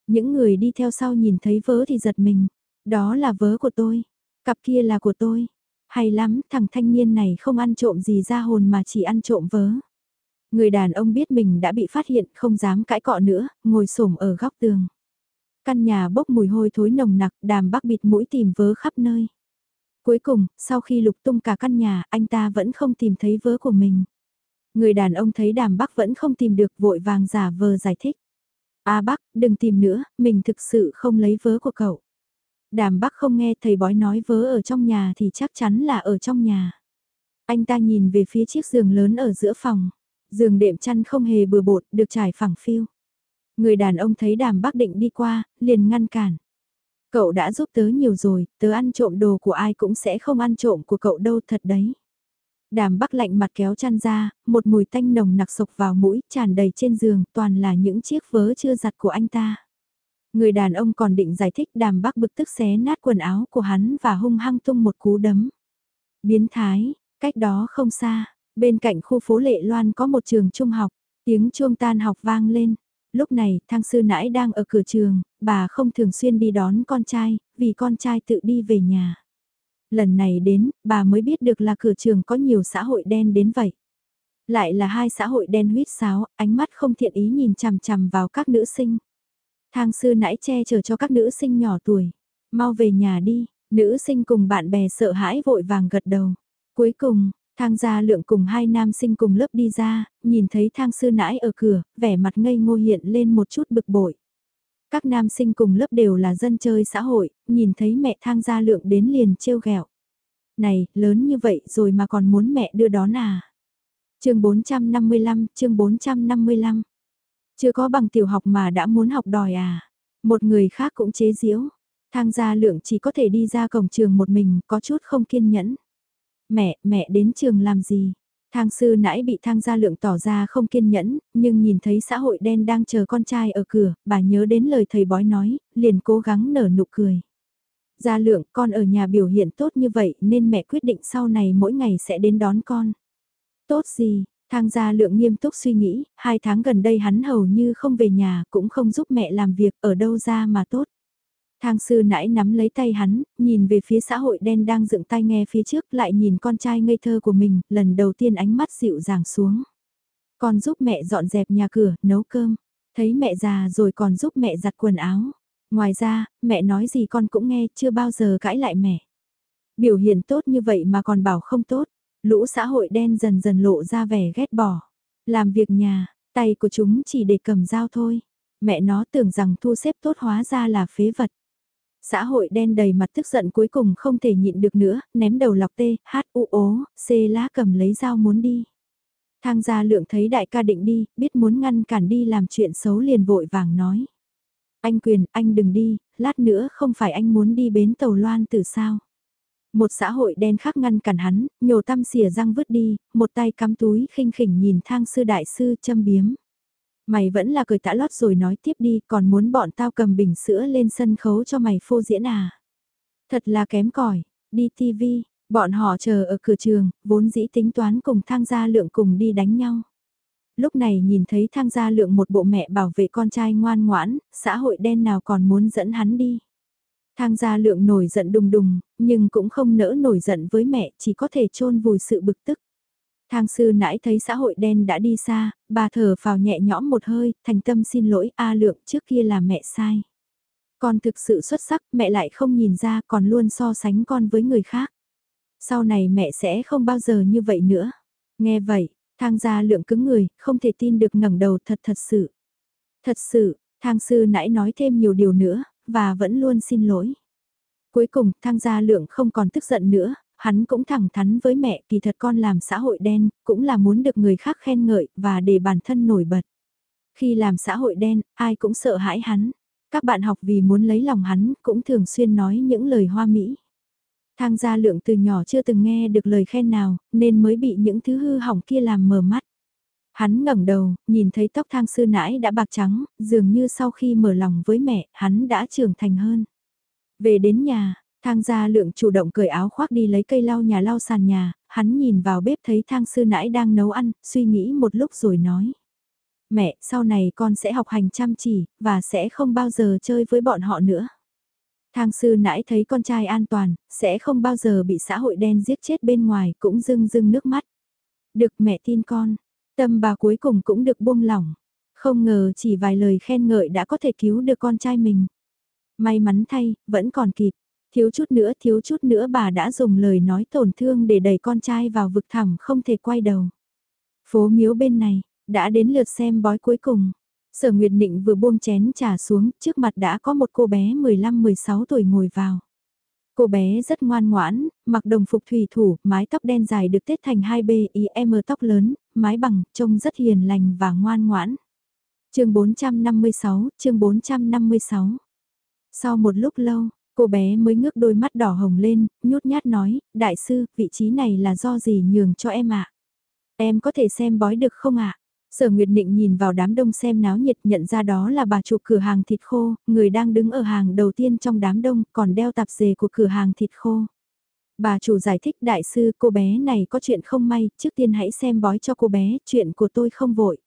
Những người đi theo sau nhìn thấy vớ thì giật mình. Đó là vớ của tôi. Cặp kia là của tôi. Hay lắm, thằng thanh niên này không ăn trộm gì ra hồn mà chỉ ăn trộm vớ. Người đàn ông biết mình đã bị phát hiện, không dám cãi cọ nữa, ngồi xổm ở góc tường. Căn nhà bốc mùi hôi thối nồng nặc, đàm bắc bịt mũi tìm vớ khắp nơi. Cuối cùng, sau khi lục tung cả căn nhà, anh ta vẫn không tìm thấy vớ của mình. Người đàn ông thấy đàm bắc vẫn không tìm được vội vàng giả vờ giải thích. A à bác, đừng tìm nữa, mình thực sự không lấy vớ của cậu. Đàm bắc không nghe thầy bói nói vớ ở trong nhà thì chắc chắn là ở trong nhà. Anh ta nhìn về phía chiếc giường lớn ở giữa phòng. Giường đệm chăn không hề bừa bột, được trải phẳng phiu. Người đàn ông thấy đàm bắc định đi qua, liền ngăn cản. Cậu đã giúp tớ nhiều rồi, tớ ăn trộm đồ của ai cũng sẽ không ăn trộm của cậu đâu thật đấy. Đàm bắc lạnh mặt kéo chăn ra, một mùi tanh nồng nặc sộc vào mũi, tràn đầy trên giường, toàn là những chiếc vớ chưa giặt của anh ta. Người đàn ông còn định giải thích đàm bắc bực tức xé nát quần áo của hắn và hung hăng tung một cú đấm. Biến thái, cách đó không xa, bên cạnh khu phố Lệ Loan có một trường trung học, tiếng chuông tan học vang lên, Lúc này, thang sư nãi đang ở cửa trường, bà không thường xuyên đi đón con trai, vì con trai tự đi về nhà. Lần này đến, bà mới biết được là cửa trường có nhiều xã hội đen đến vậy. Lại là hai xã hội đen huyết sáo, ánh mắt không thiện ý nhìn chằm chằm vào các nữ sinh. Thang sư nãy che chở cho các nữ sinh nhỏ tuổi. Mau về nhà đi, nữ sinh cùng bạn bè sợ hãi vội vàng gật đầu. Cuối cùng, Thang gia lượng cùng hai nam sinh cùng lớp đi ra, nhìn thấy thang sư nãi ở cửa, vẻ mặt ngây ngô hiện lên một chút bực bội. Các nam sinh cùng lớp đều là dân chơi xã hội, nhìn thấy mẹ thang gia lượng đến liền trêu ghẹo. Này, lớn như vậy rồi mà còn muốn mẹ đưa đón à? chương 455, chương 455. Chưa có bằng tiểu học mà đã muốn học đòi à? Một người khác cũng chế giễu. Thang gia lượng chỉ có thể đi ra cổng trường một mình, có chút không kiên nhẫn. Mẹ, mẹ đến trường làm gì? Thang sư nãy bị thang gia lượng tỏ ra không kiên nhẫn, nhưng nhìn thấy xã hội đen đang chờ con trai ở cửa, bà nhớ đến lời thầy bói nói, liền cố gắng nở nụ cười. Gia lượng con ở nhà biểu hiện tốt như vậy nên mẹ quyết định sau này mỗi ngày sẽ đến đón con. Tốt gì, thang gia lượng nghiêm túc suy nghĩ, hai tháng gần đây hắn hầu như không về nhà cũng không giúp mẹ làm việc ở đâu ra mà tốt. Thang sư nãy nắm lấy tay hắn, nhìn về phía xã hội đen đang dựng tay nghe phía trước lại nhìn con trai ngây thơ của mình, lần đầu tiên ánh mắt dịu dàng xuống. Con giúp mẹ dọn dẹp nhà cửa, nấu cơm, thấy mẹ già rồi còn giúp mẹ giặt quần áo. Ngoài ra, mẹ nói gì con cũng nghe, chưa bao giờ cãi lại mẹ. Biểu hiện tốt như vậy mà còn bảo không tốt, lũ xã hội đen dần dần lộ ra vẻ ghét bỏ. Làm việc nhà, tay của chúng chỉ để cầm dao thôi. Mẹ nó tưởng rằng thu xếp tốt hóa ra là phế vật. Xã hội đen đầy mặt tức giận cuối cùng không thể nhịn được nữa, ném đầu lọc tê, hát u ố, c lá cầm lấy dao muốn đi. Thang gia lượng thấy đại ca định đi, biết muốn ngăn cản đi làm chuyện xấu liền vội vàng nói. Anh quyền, anh đừng đi, lát nữa không phải anh muốn đi bến tàu loan từ sao. Một xã hội đen khác ngăn cản hắn, nhổ tăm xỉa răng vứt đi, một tay cắm túi khinh khỉnh nhìn thang sư đại sư châm biếm. Mày vẫn là cười tã lót rồi nói tiếp đi, còn muốn bọn tao cầm bình sữa lên sân khấu cho mày phô diễn à. Thật là kém cỏi đi TV, bọn họ chờ ở cửa trường, vốn dĩ tính toán cùng thang gia lượng cùng đi đánh nhau. Lúc này nhìn thấy thang gia lượng một bộ mẹ bảo vệ con trai ngoan ngoãn, xã hội đen nào còn muốn dẫn hắn đi. Thang gia lượng nổi giận đùng đùng, nhưng cũng không nỡ nổi giận với mẹ, chỉ có thể chôn vùi sự bực tức. Thang sư nãy thấy xã hội đen đã đi xa, bà thở vào nhẹ nhõm một hơi, thành tâm xin lỗi A lượng trước kia là mẹ sai. Con thực sự xuất sắc, mẹ lại không nhìn ra còn luôn so sánh con với người khác. Sau này mẹ sẽ không bao giờ như vậy nữa. Nghe vậy, thang gia lượng cứng người, không thể tin được ngẩng đầu thật thật sự. Thật sự, thang sư nãy nói thêm nhiều điều nữa, và vẫn luôn xin lỗi. Cuối cùng, thang gia lượng không còn tức giận nữa, hắn cũng thẳng thắn với mẹ kỳ thật con làm xã hội đen, cũng là muốn được người khác khen ngợi và để bản thân nổi bật. Khi làm xã hội đen, ai cũng sợ hãi hắn. Các bạn học vì muốn lấy lòng hắn cũng thường xuyên nói những lời hoa mỹ. Thang gia lượng từ nhỏ chưa từng nghe được lời khen nào, nên mới bị những thứ hư hỏng kia làm mờ mắt. Hắn ngẩng đầu, nhìn thấy tóc thang sư nãi đã bạc trắng, dường như sau khi mở lòng với mẹ, hắn đã trưởng thành hơn. Về đến nhà, Thang gia lượng chủ động cởi áo khoác đi lấy cây lau nhà lau sàn nhà, hắn nhìn vào bếp thấy thang sư nãi đang nấu ăn, suy nghĩ một lúc rồi nói. Mẹ, sau này con sẽ học hành chăm chỉ, và sẽ không bao giờ chơi với bọn họ nữa. Thang sư nãi thấy con trai an toàn, sẽ không bao giờ bị xã hội đen giết chết bên ngoài, cũng rưng rưng nước mắt. Được mẹ tin con, tâm bà cuối cùng cũng được buông lỏng. Không ngờ chỉ vài lời khen ngợi đã có thể cứu được con trai mình. May mắn thay, vẫn còn kịp. Thiếu chút nữa thiếu chút nữa bà đã dùng lời nói tổn thương để đẩy con trai vào vực thẳm không thể quay đầu. Phố miếu bên này, đã đến lượt xem bói cuối cùng. Sở Nguyệt Nịnh vừa buông chén trà xuống, trước mặt đã có một cô bé 15-16 tuổi ngồi vào. Cô bé rất ngoan ngoãn, mặc đồng phục thủy thủ, mái tóc đen dài được tết thành hai b i m tóc lớn, mái bằng, trông rất hiền lành và ngoan ngoãn. chương 456, chương 456. Sau một lúc lâu, Cô bé mới ngước đôi mắt đỏ hồng lên, nhút nhát nói, đại sư, vị trí này là do gì nhường cho em ạ? Em có thể xem bói được không ạ? Sở Nguyệt định nhìn vào đám đông xem náo nhiệt nhận ra đó là bà chủ cửa hàng thịt khô, người đang đứng ở hàng đầu tiên trong đám đông còn đeo tạp dề của cửa hàng thịt khô. Bà chủ giải thích đại sư cô bé này có chuyện không may, trước tiên hãy xem bói cho cô bé, chuyện của tôi không vội.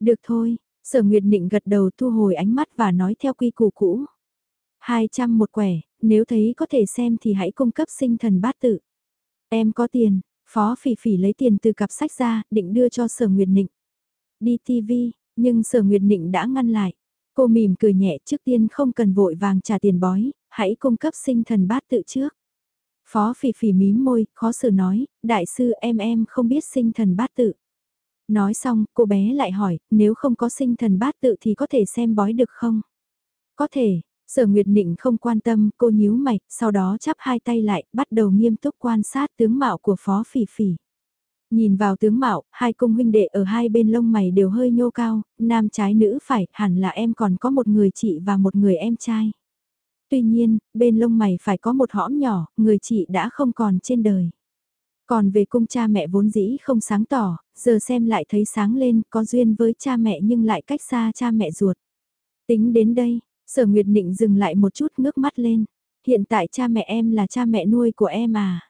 Được thôi, sở Nguyệt định gật đầu thu hồi ánh mắt và nói theo quy củ cũ. 200 một quẻ, nếu thấy có thể xem thì hãy cung cấp sinh thần bát tự. Em có tiền, Phó Phỉ Phỉ lấy tiền từ cặp sách ra, định đưa cho Sở Nguyệt Nịnh. Đi TV, nhưng Sở Nguyệt Nịnh đã ngăn lại. Cô mỉm cười nhẹ trước tiên không cần vội vàng trả tiền bói, hãy cung cấp sinh thần bát tự trước. Phó phỉ phỉ mím môi, khó xử nói, đại sư em em không biết sinh thần bát tự. Nói xong, cô bé lại hỏi, nếu không có sinh thần bát tự thì có thể xem bói được không? Có thể, sở nguyệt nịnh không quan tâm, cô nhíu mày, sau đó chắp hai tay lại, bắt đầu nghiêm túc quan sát tướng mạo của phó phỉ phỉ. Nhìn vào tướng mạo, hai cung huynh đệ ở hai bên lông mày đều hơi nhô cao, nam trái nữ phải, hẳn là em còn có một người chị và một người em trai. Tuy nhiên, bên lông mày phải có một hõm nhỏ, người chị đã không còn trên đời. Còn về cung cha mẹ vốn dĩ không sáng tỏ, giờ xem lại thấy sáng lên, có duyên với cha mẹ nhưng lại cách xa cha mẹ ruột. Tính đến đây, sở nguyệt định dừng lại một chút ngước mắt lên. Hiện tại cha mẹ em là cha mẹ nuôi của em à?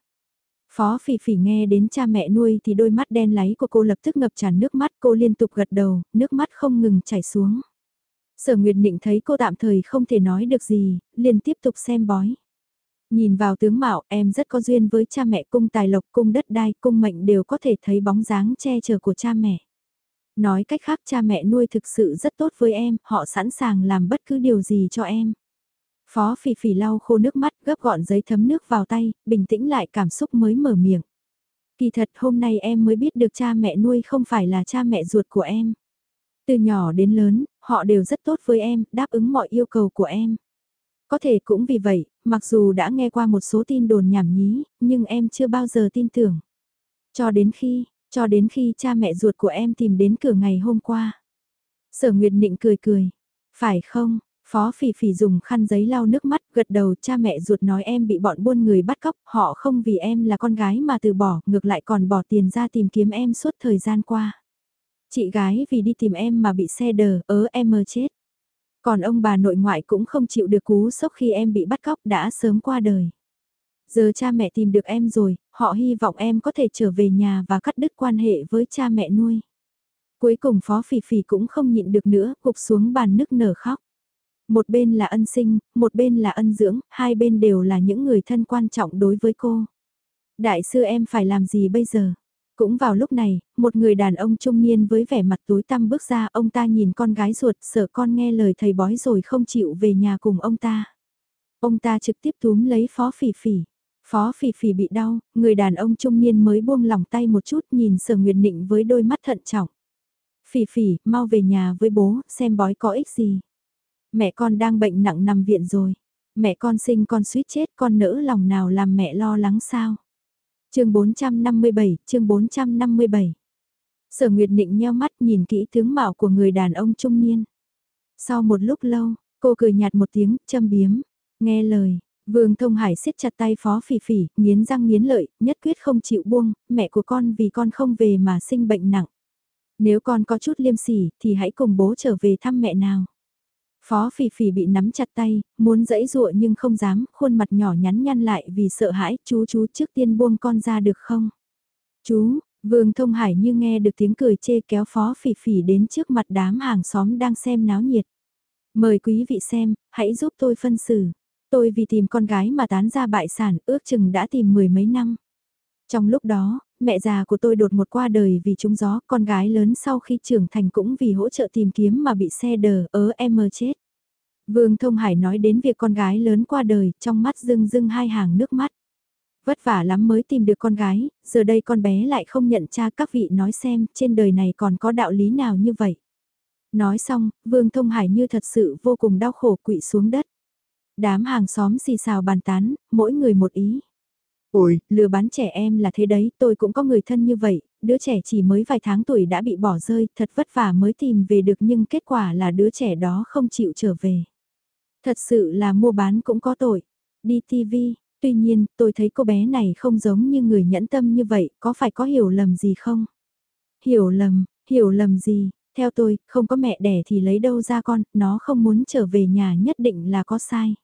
Phó phỉ phỉ nghe đến cha mẹ nuôi thì đôi mắt đen láy của cô lập tức ngập tràn nước mắt cô liên tục gật đầu, nước mắt không ngừng chảy xuống. Sở Nguyệt Nịnh thấy cô tạm thời không thể nói được gì, liền tiếp tục xem bói. Nhìn vào tướng mạo em rất có duyên với cha mẹ cung tài lộc cung đất đai cung mệnh đều có thể thấy bóng dáng che chở của cha mẹ. Nói cách khác cha mẹ nuôi thực sự rất tốt với em, họ sẵn sàng làm bất cứ điều gì cho em. Phó phỉ phỉ lau khô nước mắt gấp gọn giấy thấm nước vào tay, bình tĩnh lại cảm xúc mới mở miệng. Kỳ thật hôm nay em mới biết được cha mẹ nuôi không phải là cha mẹ ruột của em. Từ nhỏ đến lớn, họ đều rất tốt với em, đáp ứng mọi yêu cầu của em. Có thể cũng vì vậy, mặc dù đã nghe qua một số tin đồn nhảm nhí, nhưng em chưa bao giờ tin tưởng. Cho đến khi, cho đến khi cha mẹ ruột của em tìm đến cửa ngày hôm qua. Sở Nguyệt Nịnh cười cười. Phải không, Phó Phỉ Phỉ dùng khăn giấy lau nước mắt, gật đầu cha mẹ ruột nói em bị bọn buôn người bắt cóc, họ không vì em là con gái mà từ bỏ, ngược lại còn bỏ tiền ra tìm kiếm em suốt thời gian qua. Chị gái vì đi tìm em mà bị xe đờ, ớ em mơ chết. Còn ông bà nội ngoại cũng không chịu được cú sốc khi em bị bắt cóc đã sớm qua đời. Giờ cha mẹ tìm được em rồi, họ hy vọng em có thể trở về nhà và cắt đứt quan hệ với cha mẹ nuôi. Cuối cùng Phó Phỉ Phỉ cũng không nhịn được nữa, gục xuống bàn nức nở khóc. Một bên là ân sinh, một bên là ân dưỡng, hai bên đều là những người thân quan trọng đối với cô. Đại sư em phải làm gì bây giờ? Cũng vào lúc này, một người đàn ông trung niên với vẻ mặt tối tăm bước ra, ông ta nhìn con gái ruột sợ con nghe lời thầy bói rồi không chịu về nhà cùng ông ta. Ông ta trực tiếp túm lấy phó phỉ phỉ. Phó phỉ phỉ bị đau, người đàn ông trung niên mới buông lòng tay một chút nhìn sở nguyệt nịnh với đôi mắt thận trọng. Phỉ phỉ, mau về nhà với bố, xem bói có ích gì. Mẹ con đang bệnh nặng nằm viện rồi. Mẹ con sinh con suýt chết con nỡ lòng nào làm mẹ lo lắng sao chương 457, chương 457. Sở Nguyệt Nịnh nheo mắt nhìn kỹ tướng mạo của người đàn ông trung niên. Sau một lúc lâu, cô cười nhạt một tiếng, châm biếm, nghe lời. Vương Thông Hải siết chặt tay Phó Phỉ Phỉ, nghiến răng nghiến lợi, nhất quyết không chịu buông, mẹ của con vì con không về mà sinh bệnh nặng. Nếu con có chút liêm sỉ, thì hãy cùng bố trở về thăm mẹ nào. Phó phỉ phỉ bị nắm chặt tay, muốn dẫy dụa nhưng không dám, khuôn mặt nhỏ nhắn nhăn lại vì sợ hãi, chú chú trước tiên buông con ra được không? Chú, Vương Thông Hải như nghe được tiếng cười chê kéo phó phỉ phỉ đến trước mặt đám hàng xóm đang xem náo nhiệt. Mời quý vị xem, hãy giúp tôi phân xử. Tôi vì tìm con gái mà tán ra bại sản ước chừng đã tìm mười mấy năm. Trong lúc đó, mẹ già của tôi đột một qua đời vì trúng gió, con gái lớn sau khi trưởng thành cũng vì hỗ trợ tìm kiếm mà bị xe đờ, ớ em mơ chết. Vương Thông Hải nói đến việc con gái lớn qua đời, trong mắt rưng rưng hai hàng nước mắt. Vất vả lắm mới tìm được con gái, giờ đây con bé lại không nhận cha các vị nói xem trên đời này còn có đạo lý nào như vậy. Nói xong, Vương Thông Hải như thật sự vô cùng đau khổ quỵ xuống đất. Đám hàng xóm xì xào bàn tán, mỗi người một ý. Ôi, lừa bán trẻ em là thế đấy, tôi cũng có người thân như vậy, đứa trẻ chỉ mới vài tháng tuổi đã bị bỏ rơi, thật vất vả mới tìm về được nhưng kết quả là đứa trẻ đó không chịu trở về. Thật sự là mua bán cũng có tội. Đi TV, tuy nhiên, tôi thấy cô bé này không giống như người nhẫn tâm như vậy, có phải có hiểu lầm gì không? Hiểu lầm, hiểu lầm gì? Theo tôi, không có mẹ đẻ thì lấy đâu ra con, nó không muốn trở về nhà nhất định là có sai.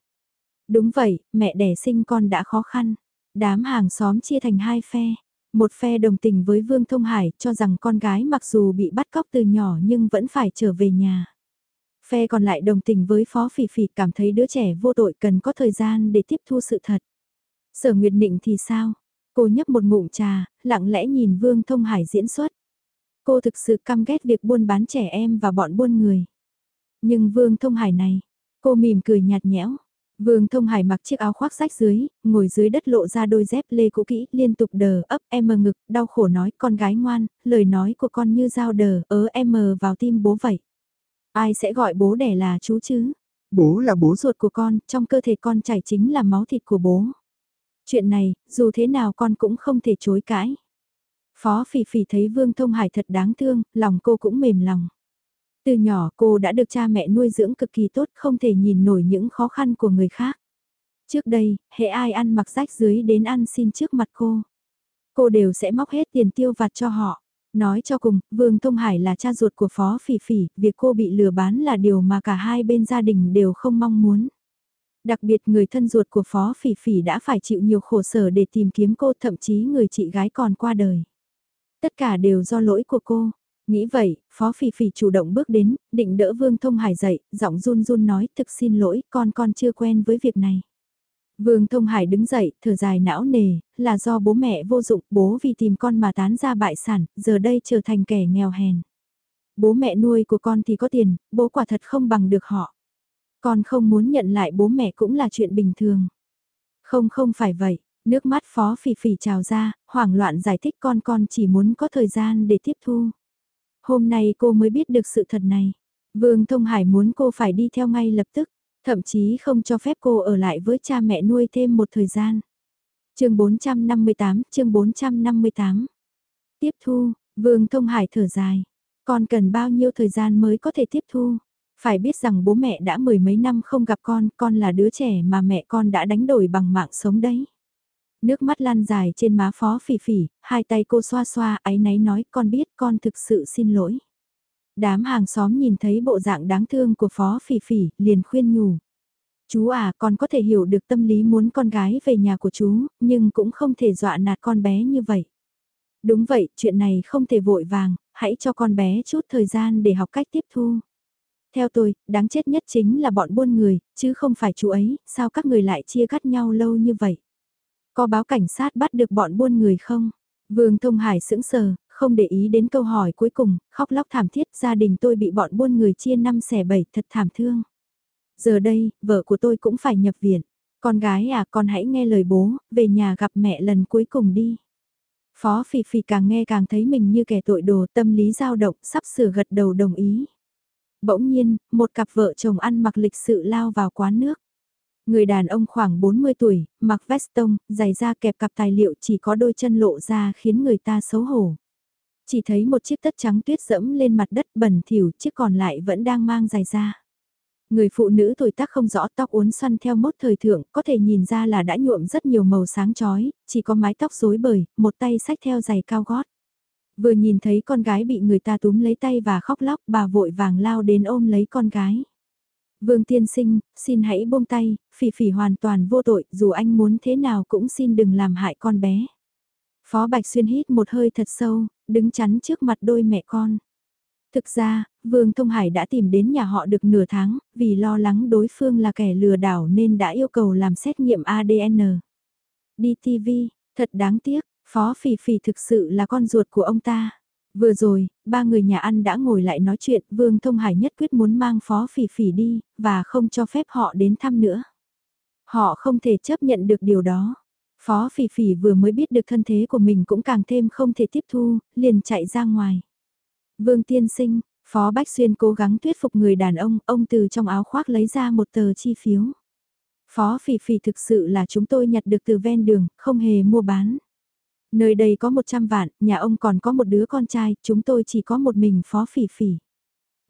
Đúng vậy, mẹ đẻ sinh con đã khó khăn. Đám hàng xóm chia thành hai phe. Một phe đồng tình với Vương Thông Hải cho rằng con gái mặc dù bị bắt cóc từ nhỏ nhưng vẫn phải trở về nhà. Phe còn lại đồng tình với Phó Phỉ Phỉ cảm thấy đứa trẻ vô tội cần có thời gian để tiếp thu sự thật. Sở Nguyệt Nịnh thì sao? Cô nhấp một ngụm trà, lặng lẽ nhìn Vương Thông Hải diễn xuất. Cô thực sự căm ghét việc buôn bán trẻ em và bọn buôn người. Nhưng Vương Thông Hải này, cô mỉm cười nhạt nhẽo. Vương Thông Hải mặc chiếc áo khoác rách dưới, ngồi dưới đất lộ ra đôi dép lê cũ kỹ, liên tục đờ ấp em mờ ngực, đau khổ nói con gái ngoan, lời nói của con như dao đờ, ớ em mờ vào tim bố vậy. Ai sẽ gọi bố đẻ là chú chứ? Bố là bố ruột của con, trong cơ thể con chảy chính là máu thịt của bố. Chuyện này, dù thế nào con cũng không thể chối cãi. Phó Phỉ Phỉ thấy Vương Thông Hải thật đáng thương, lòng cô cũng mềm lòng. Từ nhỏ cô đã được cha mẹ nuôi dưỡng cực kỳ tốt, không thể nhìn nổi những khó khăn của người khác. Trước đây, hệ ai ăn mặc rách dưới đến ăn xin trước mặt cô. Cô đều sẽ móc hết tiền tiêu vặt cho họ. Nói cho cùng, Vương Thông Hải là cha ruột của Phó Phỉ Phỉ, việc cô bị lừa bán là điều mà cả hai bên gia đình đều không mong muốn. Đặc biệt người thân ruột của Phó Phỉ Phỉ đã phải chịu nhiều khổ sở để tìm kiếm cô, thậm chí người chị gái còn qua đời. Tất cả đều do lỗi của cô. Nghĩ vậy, Phó Phỉ Phỉ chủ động bước đến, định đỡ Vương Thông Hải dậy, giọng run run nói thực xin lỗi, con con chưa quen với việc này. Vương Thông Hải đứng dậy, thở dài não nề, là do bố mẹ vô dụng, bố vì tìm con mà tán ra bại sản, giờ đây trở thành kẻ nghèo hèn. Bố mẹ nuôi của con thì có tiền, bố quả thật không bằng được họ. Con không muốn nhận lại bố mẹ cũng là chuyện bình thường. Không không phải vậy, nước mắt phó phỉ phỉ trào ra, hoảng loạn giải thích con con chỉ muốn có thời gian để tiếp thu. Hôm nay cô mới biết được sự thật này. Vương Thông Hải muốn cô phải đi theo ngay lập tức, thậm chí không cho phép cô ở lại với cha mẹ nuôi thêm một thời gian. chương 458, chương 458. Tiếp thu, Vương Thông Hải thở dài. Con cần bao nhiêu thời gian mới có thể tiếp thu? Phải biết rằng bố mẹ đã mười mấy năm không gặp con, con là đứa trẻ mà mẹ con đã đánh đổi bằng mạng sống đấy. Nước mắt lan dài trên má phó phỉ phỉ, hai tay cô xoa xoa áy náy nói con biết con thực sự xin lỗi. Đám hàng xóm nhìn thấy bộ dạng đáng thương của phó phỉ phỉ, liền khuyên nhủ. Chú à, con có thể hiểu được tâm lý muốn con gái về nhà của chú, nhưng cũng không thể dọa nạt con bé như vậy. Đúng vậy, chuyện này không thể vội vàng, hãy cho con bé chút thời gian để học cách tiếp thu. Theo tôi, đáng chết nhất chính là bọn buôn người, chứ không phải chú ấy, sao các người lại chia cắt nhau lâu như vậy? Có báo cảnh sát bắt được bọn buôn người không? Vương Thông Hải sững sờ, không để ý đến câu hỏi cuối cùng, khóc lóc thảm thiết gia đình tôi bị bọn buôn người chia năm xẻ bảy thật thảm thương. Giờ đây, vợ của tôi cũng phải nhập viện. Con gái à con hãy nghe lời bố, về nhà gặp mẹ lần cuối cùng đi. Phó Phì Phì càng nghe càng thấy mình như kẻ tội đồ tâm lý dao động sắp sửa gật đầu đồng ý. Bỗng nhiên, một cặp vợ chồng ăn mặc lịch sự lao vào quán nước. Người đàn ông khoảng 40 tuổi, mặc vest tông, giày da kẹp cặp tài liệu chỉ có đôi chân lộ ra khiến người ta xấu hổ. Chỉ thấy một chiếc tất trắng tuyết dẫm lên mặt đất bẩn thỉu, chiếc còn lại vẫn đang mang giày da. Người phụ nữ tuổi tác không rõ tóc uốn xoăn theo mốt thời thượng, có thể nhìn ra là đã nhuộm rất nhiều màu sáng chói, chỉ có mái tóc rối bời, một tay sách theo giày cao gót. Vừa nhìn thấy con gái bị người ta túm lấy tay và khóc lóc, bà vội vàng lao đến ôm lấy con gái. Vương tiên sinh, xin hãy buông tay, phỉ phỉ hoàn toàn vô tội, dù anh muốn thế nào cũng xin đừng làm hại con bé. Phó Bạch Xuyên hít một hơi thật sâu, đứng chắn trước mặt đôi mẹ con. Thực ra, Vương Thông Hải đã tìm đến nhà họ được nửa tháng, vì lo lắng đối phương là kẻ lừa đảo nên đã yêu cầu làm xét nghiệm ADN. Đi TV, thật đáng tiếc, Phó Phỉ Phỉ thực sự là con ruột của ông ta. Vừa rồi, ba người nhà ăn đã ngồi lại nói chuyện, Vương Thông Hải nhất quyết muốn mang Phó Phỉ Phỉ đi, và không cho phép họ đến thăm nữa. Họ không thể chấp nhận được điều đó. Phó Phỉ Phỉ vừa mới biết được thân thế của mình cũng càng thêm không thể tiếp thu, liền chạy ra ngoài. Vương Tiên Sinh, Phó Bách Xuyên cố gắng thuyết phục người đàn ông, ông từ trong áo khoác lấy ra một tờ chi phiếu. Phó Phỉ Phỉ thực sự là chúng tôi nhặt được từ ven đường, không hề mua bán. Nơi đây có 100 vạn, nhà ông còn có một đứa con trai, chúng tôi chỉ có một mình phó phỉ phỉ.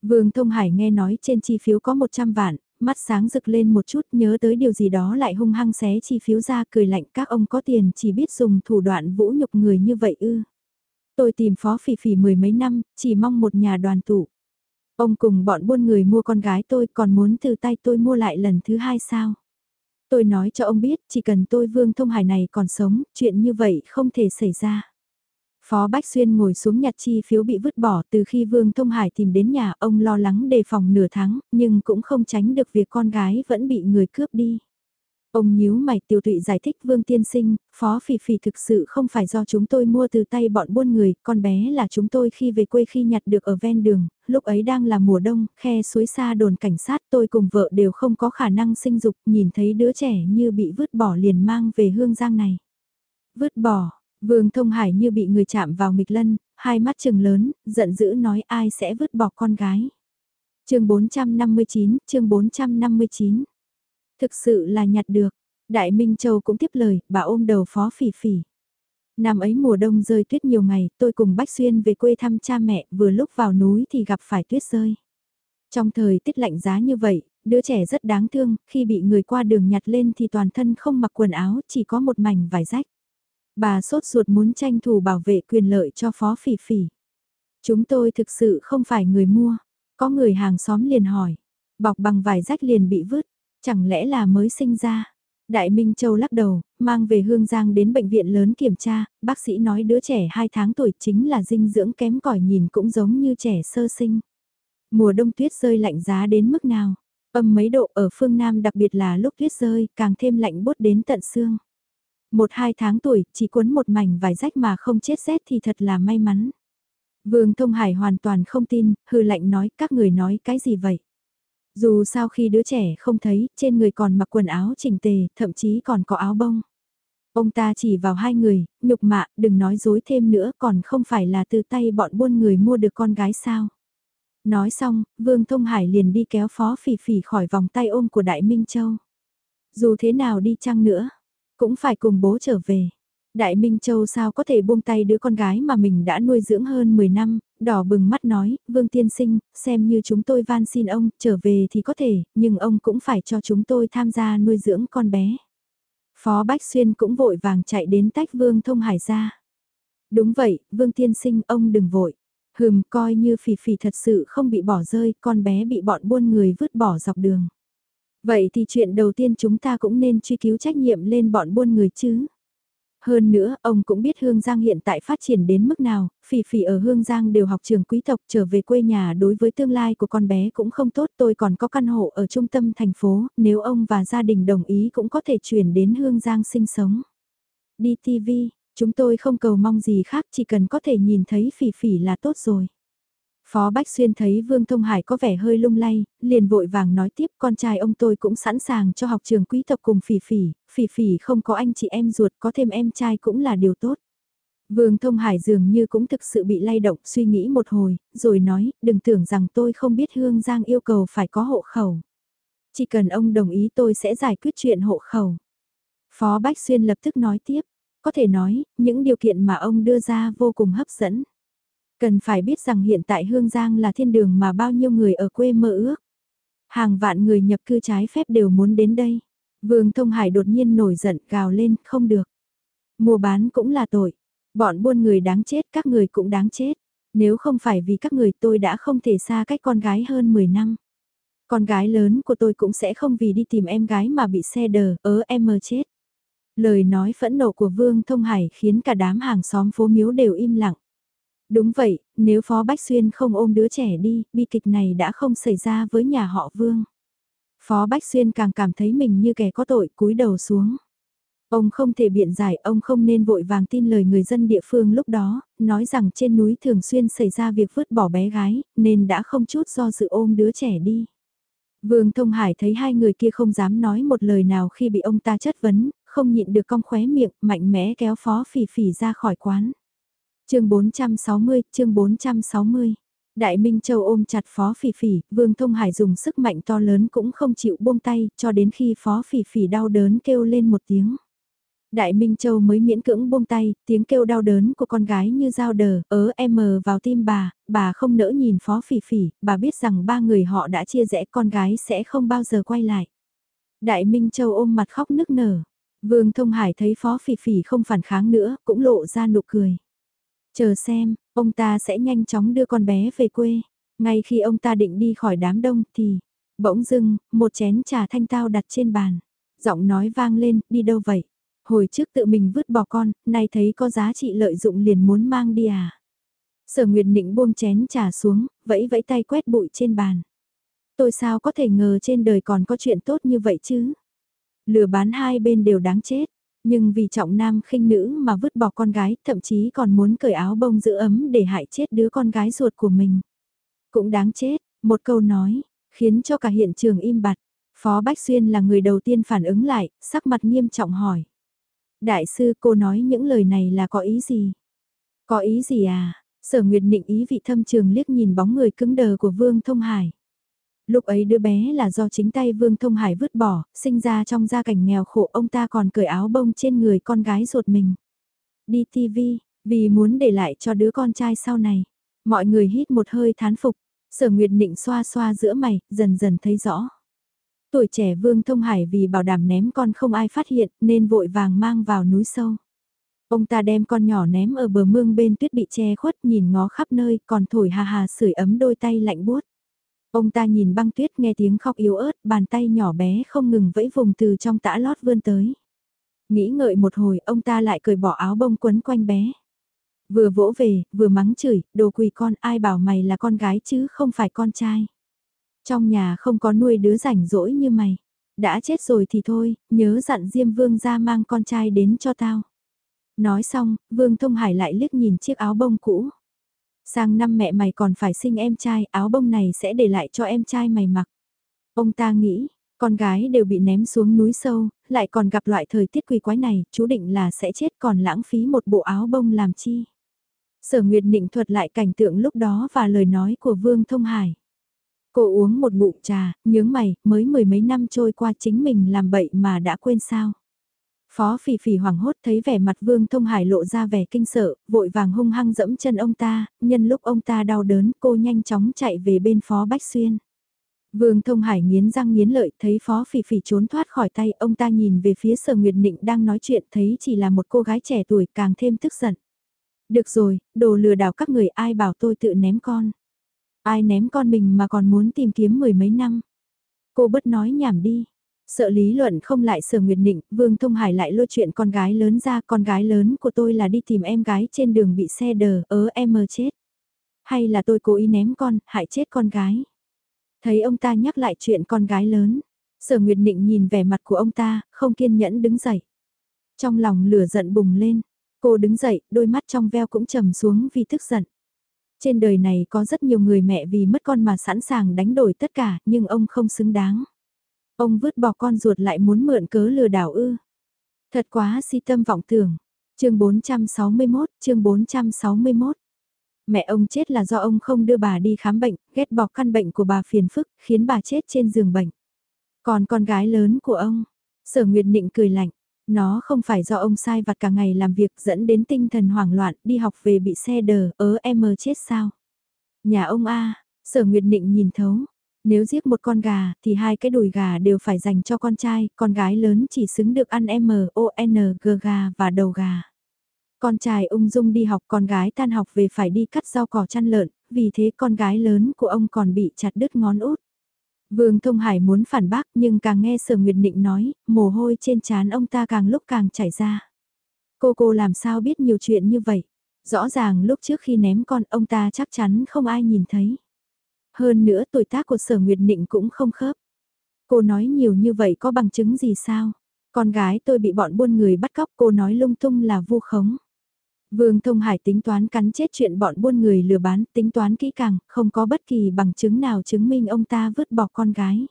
Vương Thông Hải nghe nói trên chi phiếu có 100 vạn, mắt sáng rực lên một chút nhớ tới điều gì đó lại hung hăng xé chi phiếu ra cười lạnh các ông có tiền chỉ biết dùng thủ đoạn vũ nhục người như vậy ư. Tôi tìm phó phỉ phỉ mười mấy năm, chỉ mong một nhà đoàn tụ. Ông cùng bọn buôn người mua con gái tôi còn muốn từ tay tôi mua lại lần thứ hai sao? Tôi nói cho ông biết, chỉ cần tôi Vương Thông Hải này còn sống, chuyện như vậy không thể xảy ra. Phó Bách Xuyên ngồi xuống nhặt chi phiếu bị vứt bỏ từ khi Vương Thông Hải tìm đến nhà ông lo lắng đề phòng nửa tháng, nhưng cũng không tránh được việc con gái vẫn bị người cướp đi. Ông nhíu mày tiểu tụy giải thích Vương Tiên Sinh, Phó Phỉ Phỉ thực sự không phải do chúng tôi mua từ tay bọn buôn người, con bé là chúng tôi khi về quê khi nhặt được ở ven đường, lúc ấy đang là mùa đông, khe suối xa đồn cảnh sát tôi cùng vợ đều không có khả năng sinh dục, nhìn thấy đứa trẻ như bị vứt bỏ liền mang về hương giang này. Vứt bỏ, Vương Thông Hải như bị người chạm vào nghịch lân, hai mắt trừng lớn, giận dữ nói ai sẽ vứt bỏ con gái. chương 459, chương 459 Thực sự là nhặt được. Đại Minh Châu cũng tiếp lời, bà ôm đầu phó phỉ phỉ. Năm ấy mùa đông rơi tuyết nhiều ngày, tôi cùng Bách Xuyên về quê thăm cha mẹ, vừa lúc vào núi thì gặp phải tuyết rơi. Trong thời tiết lạnh giá như vậy, đứa trẻ rất đáng thương, khi bị người qua đường nhặt lên thì toàn thân không mặc quần áo, chỉ có một mảnh vải rách. Bà sốt ruột muốn tranh thủ bảo vệ quyền lợi cho phó phỉ phỉ. Chúng tôi thực sự không phải người mua. Có người hàng xóm liền hỏi. Bọc bằng vải rách liền bị vứt. Chẳng lẽ là mới sinh ra? Đại Minh Châu lắc đầu, mang về Hương Giang đến bệnh viện lớn kiểm tra, bác sĩ nói đứa trẻ 2 tháng tuổi chính là dinh dưỡng kém cỏi nhìn cũng giống như trẻ sơ sinh. Mùa đông tuyết rơi lạnh giá đến mức nào? Âm mấy độ ở phương Nam đặc biệt là lúc tuyết rơi, càng thêm lạnh bút đến tận xương. Một hai tháng tuổi, chỉ cuốn một mảnh vải rách mà không chết rét thì thật là may mắn. Vương Thông Hải hoàn toàn không tin, hư lạnh nói các người nói cái gì vậy? Dù sao khi đứa trẻ không thấy, trên người còn mặc quần áo chỉnh tề, thậm chí còn có áo bông. Ông ta chỉ vào hai người, nhục mạ, đừng nói dối thêm nữa còn không phải là từ tay bọn buôn người mua được con gái sao. Nói xong, Vương Thông Hải liền đi kéo Phó Phỉ Phỉ khỏi vòng tay ôm của Đại Minh Châu. Dù thế nào đi chăng nữa, cũng phải cùng bố trở về. Đại Minh Châu sao có thể buông tay đứa con gái mà mình đã nuôi dưỡng hơn 10 năm, đỏ bừng mắt nói, Vương Tiên Sinh, xem như chúng tôi van xin ông, trở về thì có thể, nhưng ông cũng phải cho chúng tôi tham gia nuôi dưỡng con bé. Phó Bách Xuyên cũng vội vàng chạy đến tách Vương Thông Hải ra. Đúng vậy, Vương Tiên Sinh, ông đừng vội. Hừm, coi như phỉ phỉ thật sự không bị bỏ rơi, con bé bị bọn buôn người vứt bỏ dọc đường. Vậy thì chuyện đầu tiên chúng ta cũng nên truy cứu trách nhiệm lên bọn buôn người chứ. Hơn nữa, ông cũng biết Hương Giang hiện tại phát triển đến mức nào, phỉ phỉ ở Hương Giang đều học trường quý tộc trở về quê nhà đối với tương lai của con bé cũng không tốt. Tôi còn có căn hộ ở trung tâm thành phố, nếu ông và gia đình đồng ý cũng có thể chuyển đến Hương Giang sinh sống. Đi TV, chúng tôi không cầu mong gì khác chỉ cần có thể nhìn thấy phỉ phỉ là tốt rồi. Phó Bách Xuyên thấy Vương Thông Hải có vẻ hơi lung lay, liền vội vàng nói tiếp con trai ông tôi cũng sẵn sàng cho học trường quý tộc cùng phỉ phỉ, phỉ phỉ không có anh chị em ruột có thêm em trai cũng là điều tốt. Vương Thông Hải dường như cũng thực sự bị lay động suy nghĩ một hồi, rồi nói, đừng tưởng rằng tôi không biết Hương Giang yêu cầu phải có hộ khẩu. Chỉ cần ông đồng ý tôi sẽ giải quyết chuyện hộ khẩu. Phó Bách Xuyên lập tức nói tiếp, có thể nói, những điều kiện mà ông đưa ra vô cùng hấp dẫn. Cần phải biết rằng hiện tại Hương Giang là thiên đường mà bao nhiêu người ở quê mơ ước. Hàng vạn người nhập cư trái phép đều muốn đến đây. Vương Thông Hải đột nhiên nổi giận gào lên, không được. Mua bán cũng là tội. Bọn buôn người đáng chết, các người cũng đáng chết. Nếu không phải vì các người tôi đã không thể xa cách con gái hơn 10 năm. Con gái lớn của tôi cũng sẽ không vì đi tìm em gái mà bị xe đờ, ớ em mơ chết. Lời nói phẫn nộ của Vương Thông Hải khiến cả đám hàng xóm phố miếu đều im lặng. Đúng vậy, nếu Phó Bách Xuyên không ôm đứa trẻ đi, bi kịch này đã không xảy ra với nhà họ Vương. Phó Bách Xuyên càng cảm thấy mình như kẻ có tội cúi đầu xuống. Ông không thể biện giải, ông không nên vội vàng tin lời người dân địa phương lúc đó, nói rằng trên núi thường xuyên xảy ra việc vứt bỏ bé gái, nên đã không chút do sự ôm đứa trẻ đi. Vương Thông Hải thấy hai người kia không dám nói một lời nào khi bị ông ta chất vấn, không nhịn được cong khóe miệng, mạnh mẽ kéo phó phỉ phỉ ra khỏi quán chương 460, chương 460. Đại Minh Châu ôm chặt Phó Phỉ Phỉ, Vương Thông Hải dùng sức mạnh to lớn cũng không chịu buông tay, cho đến khi Phó Phỉ Phỉ đau đớn kêu lên một tiếng. Đại Minh Châu mới miễn cưỡng buông tay, tiếng kêu đau đớn của con gái như dao đờ, ớ em mờ vào tim bà, bà không nỡ nhìn Phó Phỉ Phỉ, bà biết rằng ba người họ đã chia rẽ con gái sẽ không bao giờ quay lại. Đại Minh Châu ôm mặt khóc nức nở. Vương Thông Hải thấy Phó Phỉ Phỉ không phản kháng nữa, cũng lộ ra nụ cười. Chờ xem, ông ta sẽ nhanh chóng đưa con bé về quê. Ngay khi ông ta định đi khỏi đám đông thì, bỗng dưng, một chén trà thanh tao đặt trên bàn. Giọng nói vang lên, đi đâu vậy? Hồi trước tự mình vứt bỏ con, nay thấy có giá trị lợi dụng liền muốn mang đi à? Sở Nguyệt Nịnh buông chén trà xuống, vẫy vẫy tay quét bụi trên bàn. Tôi sao có thể ngờ trên đời còn có chuyện tốt như vậy chứ? Lừa bán hai bên đều đáng chết, nhưng vì trọng nam khinh nữ mà vứt bỏ con gái, thậm chí còn muốn cởi áo bông giữ ấm để hại chết đứa con gái ruột của mình. Cũng đáng chết, một câu nói, khiến cho cả hiện trường im bặt. Phó Bách Xuyên là người đầu tiên phản ứng lại, sắc mặt nghiêm trọng hỏi. Đại sư cô nói những lời này là có ý gì? Có ý gì à? Sở Nguyệt Nịnh ý vị thâm trường liếc nhìn bóng người cứng đờ của Vương Thông Hải. Lúc ấy đứa bé là do chính tay Vương Thông Hải vứt bỏ, sinh ra trong gia cảnh nghèo khổ ông ta còn cởi áo bông trên người con gái ruột mình. Đi TV, vì muốn để lại cho đứa con trai sau này. Mọi người hít một hơi thán phục, sở Nguyệt định xoa xoa giữa mày, dần dần thấy rõ. Tuổi trẻ Vương Thông Hải vì bảo đảm ném con không ai phát hiện nên vội vàng mang vào núi sâu. Ông ta đem con nhỏ ném ở bờ mương bên tuyết bị che khuất nhìn ngó khắp nơi còn thổi hà hà sưởi ấm đôi tay lạnh buốt. Ông ta nhìn băng tuyết nghe tiếng khóc yếu ớt bàn tay nhỏ bé không ngừng vẫy vùng từ trong tã lót vươn tới. Nghĩ ngợi một hồi ông ta lại cởi bỏ áo bông quấn quanh bé. Vừa vỗ về, vừa mắng chửi, đồ quỳ con ai bảo mày là con gái chứ không phải con trai. Trong nhà không có nuôi đứa rảnh rỗi như mày. Đã chết rồi thì thôi, nhớ dặn Diêm Vương ra mang con trai đến cho tao. Nói xong, Vương Thông Hải lại liếc nhìn chiếc áo bông cũ. Sang năm mẹ mày còn phải sinh em trai, áo bông này sẽ để lại cho em trai mày mặc. Ông ta nghĩ, con gái đều bị ném xuống núi sâu, lại còn gặp loại thời tiết quỷ quái này, chú định là sẽ chết còn lãng phí một bộ áo bông làm chi. Sở Nguyệt Nịnh thuật lại cảnh tượng lúc đó và lời nói của Vương Thông Hải. Cô uống một ngụm trà, nhướng mày, mới mười mấy năm trôi qua chính mình làm bậy mà đã quên sao. Phó phỉ phỉ hoảng hốt thấy vẻ mặt Vương Thông Hải lộ ra vẻ kinh sợ, vội vàng hung hăng dẫm chân ông ta, nhân lúc ông ta đau đớn cô nhanh chóng chạy về bên Phó Bách Xuyên. Vương Thông Hải nghiến răng nghiến lợi thấy Phó Phỉ Phỉ trốn thoát khỏi tay ông ta nhìn về phía Sở Nguyệt Nịnh đang nói chuyện thấy chỉ là một cô gái trẻ tuổi càng thêm tức giận. Được rồi, đồ lừa đảo các người ai bảo tôi tự ném con. Ai ném con mình mà còn muốn tìm kiếm mười mấy năm. Cô bất nói nhảm đi. Sợ lý luận không lại sở nguyệt định, Vương Thông Hải lại lôi chuyện con gái lớn ra, con gái lớn của tôi là đi tìm em gái trên đường bị xe đờ, ớ em mơ chết. Hay là tôi cố ý ném con, hại chết con gái. Thấy ông ta nhắc lại chuyện con gái lớn, sở nguyệt định nhìn vẻ mặt của ông ta, không kiên nhẫn đứng dậy. Trong lòng lửa giận bùng lên, cô đứng dậy, đôi mắt trong veo cũng trầm xuống vì tức giận. Trên đời này có rất nhiều người mẹ vì mất con mà sẵn sàng đánh đổi tất cả, nhưng ông không xứng đáng. Ông vứt bỏ con ruột lại muốn mượn cớ lừa đảo ư. Thật quá si tâm vọng tưởng. chương 461, chương 461. Mẹ ông chết là do ông không đưa bà đi khám bệnh, ghét bỏ căn bệnh của bà phiền phức, khiến bà chết trên giường bệnh. Còn con gái lớn của ông, sở nguyệt nịnh cười lạnh, nó không phải do ông sai vặt cả ngày làm việc dẫn đến tinh thần hoảng loạn đi học về bị xe đờ, ớ em chết sao. Nhà ông A, sở nguyệt nịnh nhìn thấu, nếu giết một con gà thì hai cái đùi gà đều phải dành cho con trai, con gái lớn chỉ xứng được ăn M, O, N, G gà và đầu gà. Con trai ung dung đi học con gái tan học về phải đi cắt rau cỏ chăn lợn, vì thế con gái lớn của ông còn bị chặt đứt ngón út. Vương Thông Hải muốn phản bác nhưng càng nghe Sở Nguyệt Định nói, mồ hôi trên trán ông ta càng lúc càng chảy ra. Cô cô làm sao biết nhiều chuyện như vậy? Rõ ràng lúc trước khi ném con ông ta chắc chắn không ai nhìn thấy. Hơn nữa tuổi tác của sở nguyệt nịnh cũng không khớp. Cô nói nhiều như vậy có bằng chứng gì sao? Con gái tôi bị bọn buôn người bắt cóc cô nói lung tung là vu khống. Vương Thông Hải tính toán cắn chết chuyện bọn buôn người lừa bán, tính toán kỹ càng, không có bất kỳ bằng chứng nào chứng minh ông ta vứt bỏ con gái.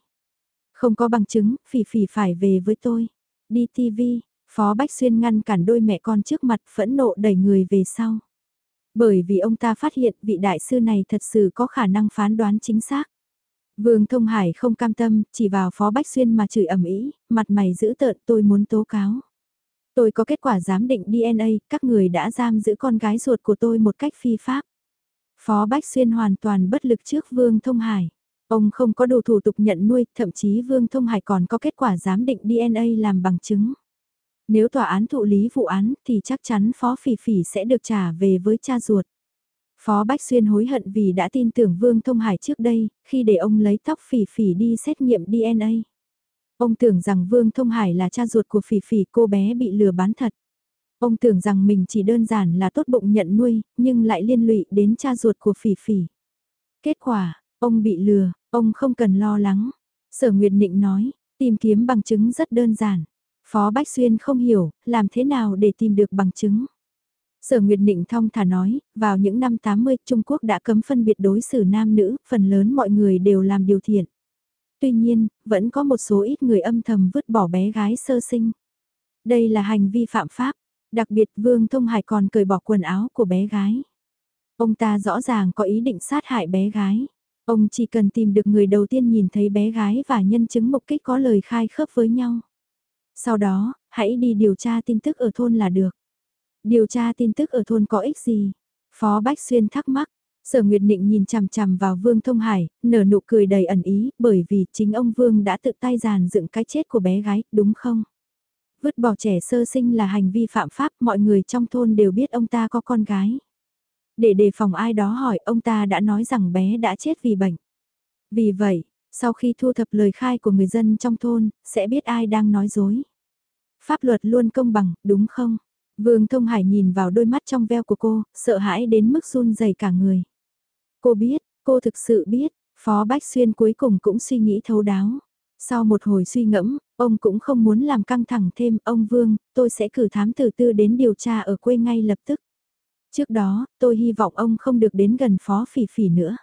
Không có bằng chứng, phỉ phỉ phải về với tôi. Đi TV, Phó Bách Xuyên ngăn cản đôi mẹ con trước mặt phẫn nộ đẩy người về sau. Bởi vì ông ta phát hiện vị đại sư này thật sự có khả năng phán đoán chính xác. Vương Thông Hải không cam tâm, chỉ vào Phó Bách Xuyên mà chửi ẩm ý, mặt mày giữ tợn tôi muốn tố cáo. Tôi có kết quả giám định DNA, các người đã giam giữ con gái ruột của tôi một cách phi pháp. Phó Bách Xuyên hoàn toàn bất lực trước Vương Thông Hải. Ông không có đủ thủ tục nhận nuôi, thậm chí Vương Thông Hải còn có kết quả giám định DNA làm bằng chứng. Nếu tòa án thụ lý vụ án thì chắc chắn Phó Phỉ Phỉ sẽ được trả về với cha ruột. Phó Bách Xuyên hối hận vì đã tin tưởng Vương Thông Hải trước đây, khi để ông lấy tóc Phỉ Phỉ đi xét nghiệm DNA. Ông tưởng rằng Vương Thông Hải là cha ruột của Phỉ Phỉ cô bé bị lừa bán thật. Ông tưởng rằng mình chỉ đơn giản là tốt bụng nhận nuôi, nhưng lại liên lụy đến cha ruột của Phỉ Phỉ. Kết quả, ông bị lừa, ông không cần lo lắng. Sở Nguyệt Nịnh nói, Tìm kiếm bằng chứng rất đơn giản. Phó Bách Xuyên không hiểu, làm thế nào để tìm được bằng chứng. Sở Nguyệt Định thong thả nói, vào những năm 80 Trung Quốc đã cấm phân biệt đối xử nam nữ, phần lớn mọi người đều làm điều thiện. Tuy nhiên, vẫn có một số ít người âm thầm vứt bỏ bé gái sơ sinh. Đây là hành vi phạm pháp, đặc biệt Vương Thông Hải còn cởi bỏ quần áo của bé gái. Ông ta rõ ràng có ý định sát hại bé gái. Ông chỉ cần tìm được người đầu tiên nhìn thấy bé gái và nhân chứng mục kích có lời khai khớp với nhau. Sau đó, hãy đi điều tra tin tức ở thôn là được. Điều tra tin tức ở thôn có ích gì? Phó Bách Xuyên thắc mắc. Sở Nguyệt định nhìn chằm chằm vào Vương Thông Hải, nở nụ cười đầy ẩn ý, bởi vì chính ông Vương đã tự tay giàn dựng cái chết của bé gái, đúng không? Vứt bỏ trẻ sơ sinh là hành vi phạm pháp, mọi người trong thôn đều biết ông ta có con gái. Để đề phòng ai đó hỏi, ông ta đã nói rằng bé đã chết vì bệnh. Vì vậy, sau khi thu thập lời khai của người dân trong thôn, sẽ biết ai đang nói dối. Pháp luật luôn công bằng, đúng không? Vương Thông Hải nhìn vào đôi mắt trong veo của cô, sợ hãi đến mức run rẩy cả người. Cô biết, cô thực sự biết, Phó Bách Xuyên cuối cùng cũng suy nghĩ thấu đáo. Sau một hồi suy ngẫm, ông cũng không muốn làm căng thẳng thêm, ông Vương, tôi sẽ cử thám tử tư đến điều tra ở quê ngay lập tức. Trước đó, tôi hy vọng ông không được đến gần Phó Phỉ Phỉ nữa.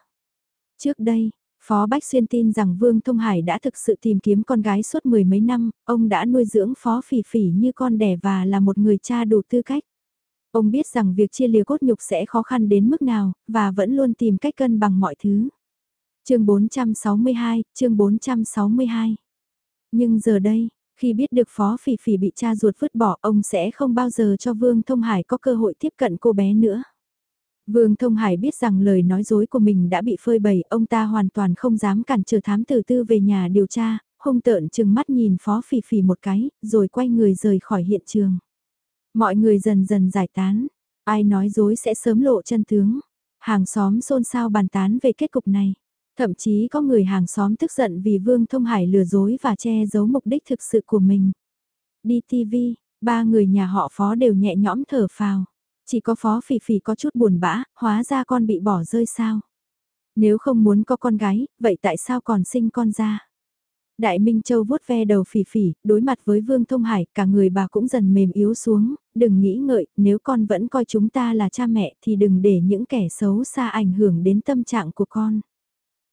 Trước đây, Phó Bách Xuyên tin rằng Vương Thông Hải đã thực sự tìm kiếm con gái suốt mười mấy năm, ông đã nuôi dưỡng Phó Phỉ Phỉ như con đẻ và là một người cha đủ tư cách. Ông biết rằng việc chia lìa cốt nhục sẽ khó khăn đến mức nào, và vẫn luôn tìm cách cân bằng mọi thứ. chương 462, chương 462. Nhưng giờ đây, khi biết được Phó Phỉ Phỉ bị cha ruột vứt bỏ, ông sẽ không bao giờ cho Vương Thông Hải có cơ hội tiếp cận cô bé nữa. Vương Thông Hải biết rằng lời nói dối của mình đã bị phơi bày, ông ta hoàn toàn không dám cản trở thám tử tư về nhà điều tra, hung tợn chừng mắt nhìn Phó Phỉ Phỉ một cái, rồi quay người rời khỏi hiện trường. Mọi người dần dần giải tán, ai nói dối sẽ sớm lộ chân tướng. Hàng xóm xôn xao bàn tán về kết cục này. Thậm chí có người hàng xóm tức giận vì Vương Thông Hải lừa dối và che giấu mục đích thực sự của mình. Đi TV, ba người nhà họ phó đều nhẹ nhõm thở phào. Chỉ có phó phỉ phỉ có chút buồn bã, hóa ra con bị bỏ rơi sao. Nếu không muốn có con gái, vậy tại sao còn sinh con ra? Đại Minh Châu vuốt ve đầu phỉ phỉ, đối mặt với Vương Thông Hải, cả người bà cũng dần mềm yếu xuống, đừng nghĩ ngợi, nếu con vẫn coi chúng ta là cha mẹ thì đừng để những kẻ xấu xa ảnh hưởng đến tâm trạng của con.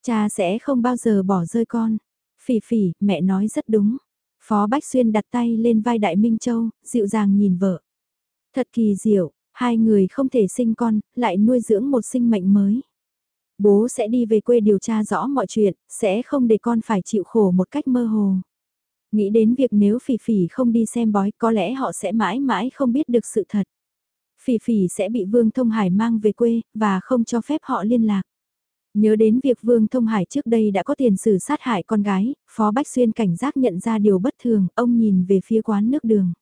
Cha sẽ không bao giờ bỏ rơi con. Phỉ phỉ, mẹ nói rất đúng. Phó Bách Xuyên đặt tay lên vai Đại Minh Châu, dịu dàng nhìn vợ. Thật kỳ diệu, hai người không thể sinh con, lại nuôi dưỡng một sinh mệnh mới. Bố sẽ đi về quê điều tra rõ mọi chuyện, sẽ không để con phải chịu khổ một cách mơ hồ. Nghĩ đến việc nếu Phỉ Phỉ không đi xem bói có lẽ họ sẽ mãi mãi không biết được sự thật. Phỉ Phỉ sẽ bị Vương Thông Hải mang về quê, và không cho phép họ liên lạc. Nhớ đến việc Vương Thông Hải trước đây đã có tiền sử sát hại con gái, Phó Bách Xuyên cảnh giác nhận ra điều bất thường, ông nhìn về phía quán nước đường.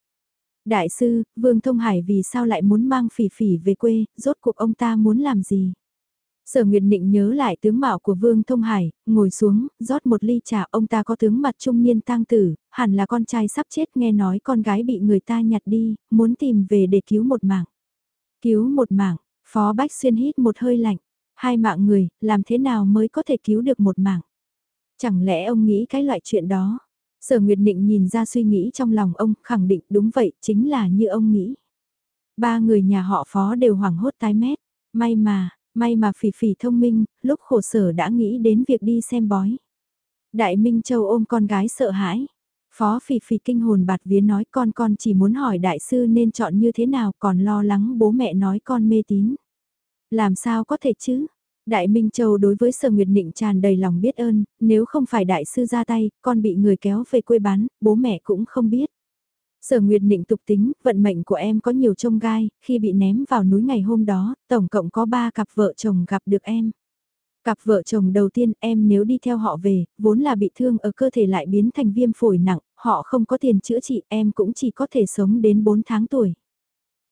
Đại sư, Vương Thông Hải vì sao lại muốn mang phỉ phỉ về quê, rốt cuộc ông ta muốn làm gì? Sở Nguyệt định nhớ lại tướng mạo của Vương Thông Hải, ngồi xuống, rót một ly trà ông ta có tướng mặt trung niên tang tử, hẳn là con trai sắp chết nghe nói con gái bị người ta nhặt đi, muốn tìm về để cứu một mạng. Cứu một mạng, Phó Bách Xuyên hít một hơi lạnh, hai mạng người, làm thế nào mới có thể cứu được một mạng? Chẳng lẽ ông nghĩ cái loại chuyện đó? Sở Nguyệt Định nhìn ra suy nghĩ trong lòng ông, khẳng định đúng vậy, chính là như ông nghĩ. Ba người nhà họ phó đều hoảng hốt tái mét. May mà, may mà phỉ phỉ thông minh, lúc khổ sở đã nghĩ đến việc đi xem bói. Đại Minh Châu ôm con gái sợ hãi. Phó phỉ phỉ kinh hồn bạt vía nói con con chỉ muốn hỏi đại sư nên chọn như thế nào còn lo lắng bố mẹ nói con mê tín. Làm sao có thể chứ? Đại Minh Châu đối với Sở Nguyệt Nịnh tràn đầy lòng biết ơn, nếu không phải đại sư ra tay, con bị người kéo về quê bán, bố mẹ cũng không biết. Sở Nguyệt Nịnh tục tính, vận mệnh của em có nhiều trông gai, khi bị ném vào núi ngày hôm đó, tổng cộng có ba cặp vợ chồng gặp được em. Cặp vợ chồng đầu tiên em nếu đi theo họ về, vốn là bị thương ở cơ thể lại biến thành viêm phổi nặng, họ không có tiền chữa trị em cũng chỉ có thể sống đến 4 tháng tuổi.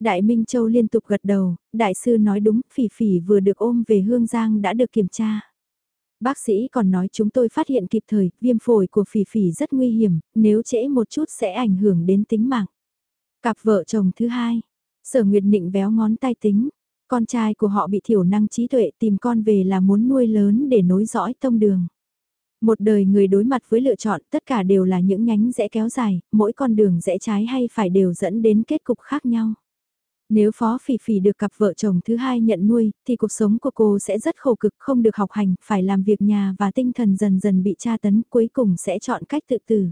Đại Minh Châu liên tục gật đầu, đại sư nói đúng, phỉ phỉ vừa được ôm về Hương Giang đã được kiểm tra. Bác sĩ còn nói chúng tôi phát hiện kịp thời, viêm phổi của phỉ phỉ rất nguy hiểm, nếu trễ một chút sẽ ảnh hưởng đến tính mạng. Cặp vợ chồng thứ hai, sở nguyệt nịnh véo ngón tay tính, con trai của họ bị thiểu năng trí tuệ tìm con về là muốn nuôi lớn để nối dõi tông đường. Một đời người đối mặt với lựa chọn tất cả đều là những nhánh rẽ kéo dài, mỗi con đường rẽ trái hay phải đều dẫn đến kết cục khác nhau. Nếu Phó Phỉ Phỉ được cặp vợ chồng thứ hai nhận nuôi, thì cuộc sống của cô sẽ rất khổ cực, không được học hành, phải làm việc nhà và tinh thần dần dần bị tra tấn, cuối cùng sẽ chọn cách tự tử.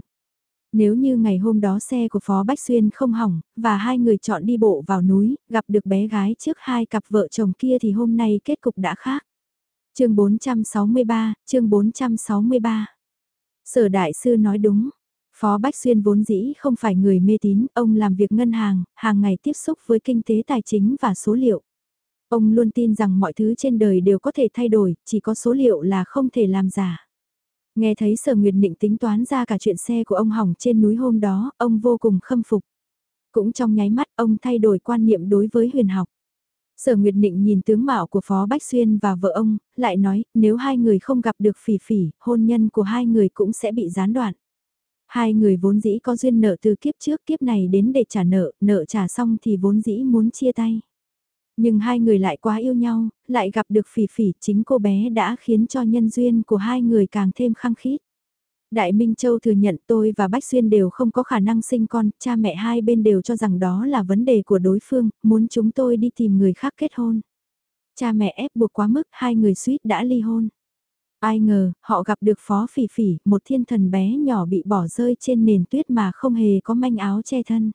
Nếu như ngày hôm đó xe của Phó Bách Xuyên không hỏng, và hai người chọn đi bộ vào núi, gặp được bé gái trước hai cặp vợ chồng kia thì hôm nay kết cục đã khác. chương 463, chương 463. Sở Đại Sư nói đúng. Phó Bách Xuyên vốn dĩ không phải người mê tín, ông làm việc ngân hàng, hàng ngày tiếp xúc với kinh tế tài chính và số liệu. Ông luôn tin rằng mọi thứ trên đời đều có thể thay đổi, chỉ có số liệu là không thể làm giả. Nghe thấy Sở Nguyệt Nịnh tính toán ra cả chuyện xe của ông hỏng trên núi hôm đó, ông vô cùng khâm phục. Cũng trong nháy mắt ông thay đổi quan niệm đối với huyền học. Sở Nguyệt Nịnh nhìn tướng mạo của Phó Bách Xuyên và vợ ông, lại nói nếu hai người không gặp được phỉ phỉ, hôn nhân của hai người cũng sẽ bị gián đoạn. Hai người vốn dĩ có duyên nợ từ kiếp trước kiếp này đến để trả nợ, nợ trả xong thì vốn dĩ muốn chia tay. Nhưng hai người lại quá yêu nhau, lại gặp được phỉ phỉ chính cô bé đã khiến cho nhân duyên của hai người càng thêm khăng khít. Đại Minh Châu thừa nhận tôi và Bách Xuyên đều không có khả năng sinh con, cha mẹ hai bên đều cho rằng đó là vấn đề của đối phương, muốn chúng tôi đi tìm người khác kết hôn. Cha mẹ ép buộc quá mức, hai người suýt đã ly hôn. Ai ngờ, họ gặp được Phó Phỉ Phỉ, một thiên thần bé nhỏ bị bỏ rơi trên nền tuyết mà không hề có manh áo che thân.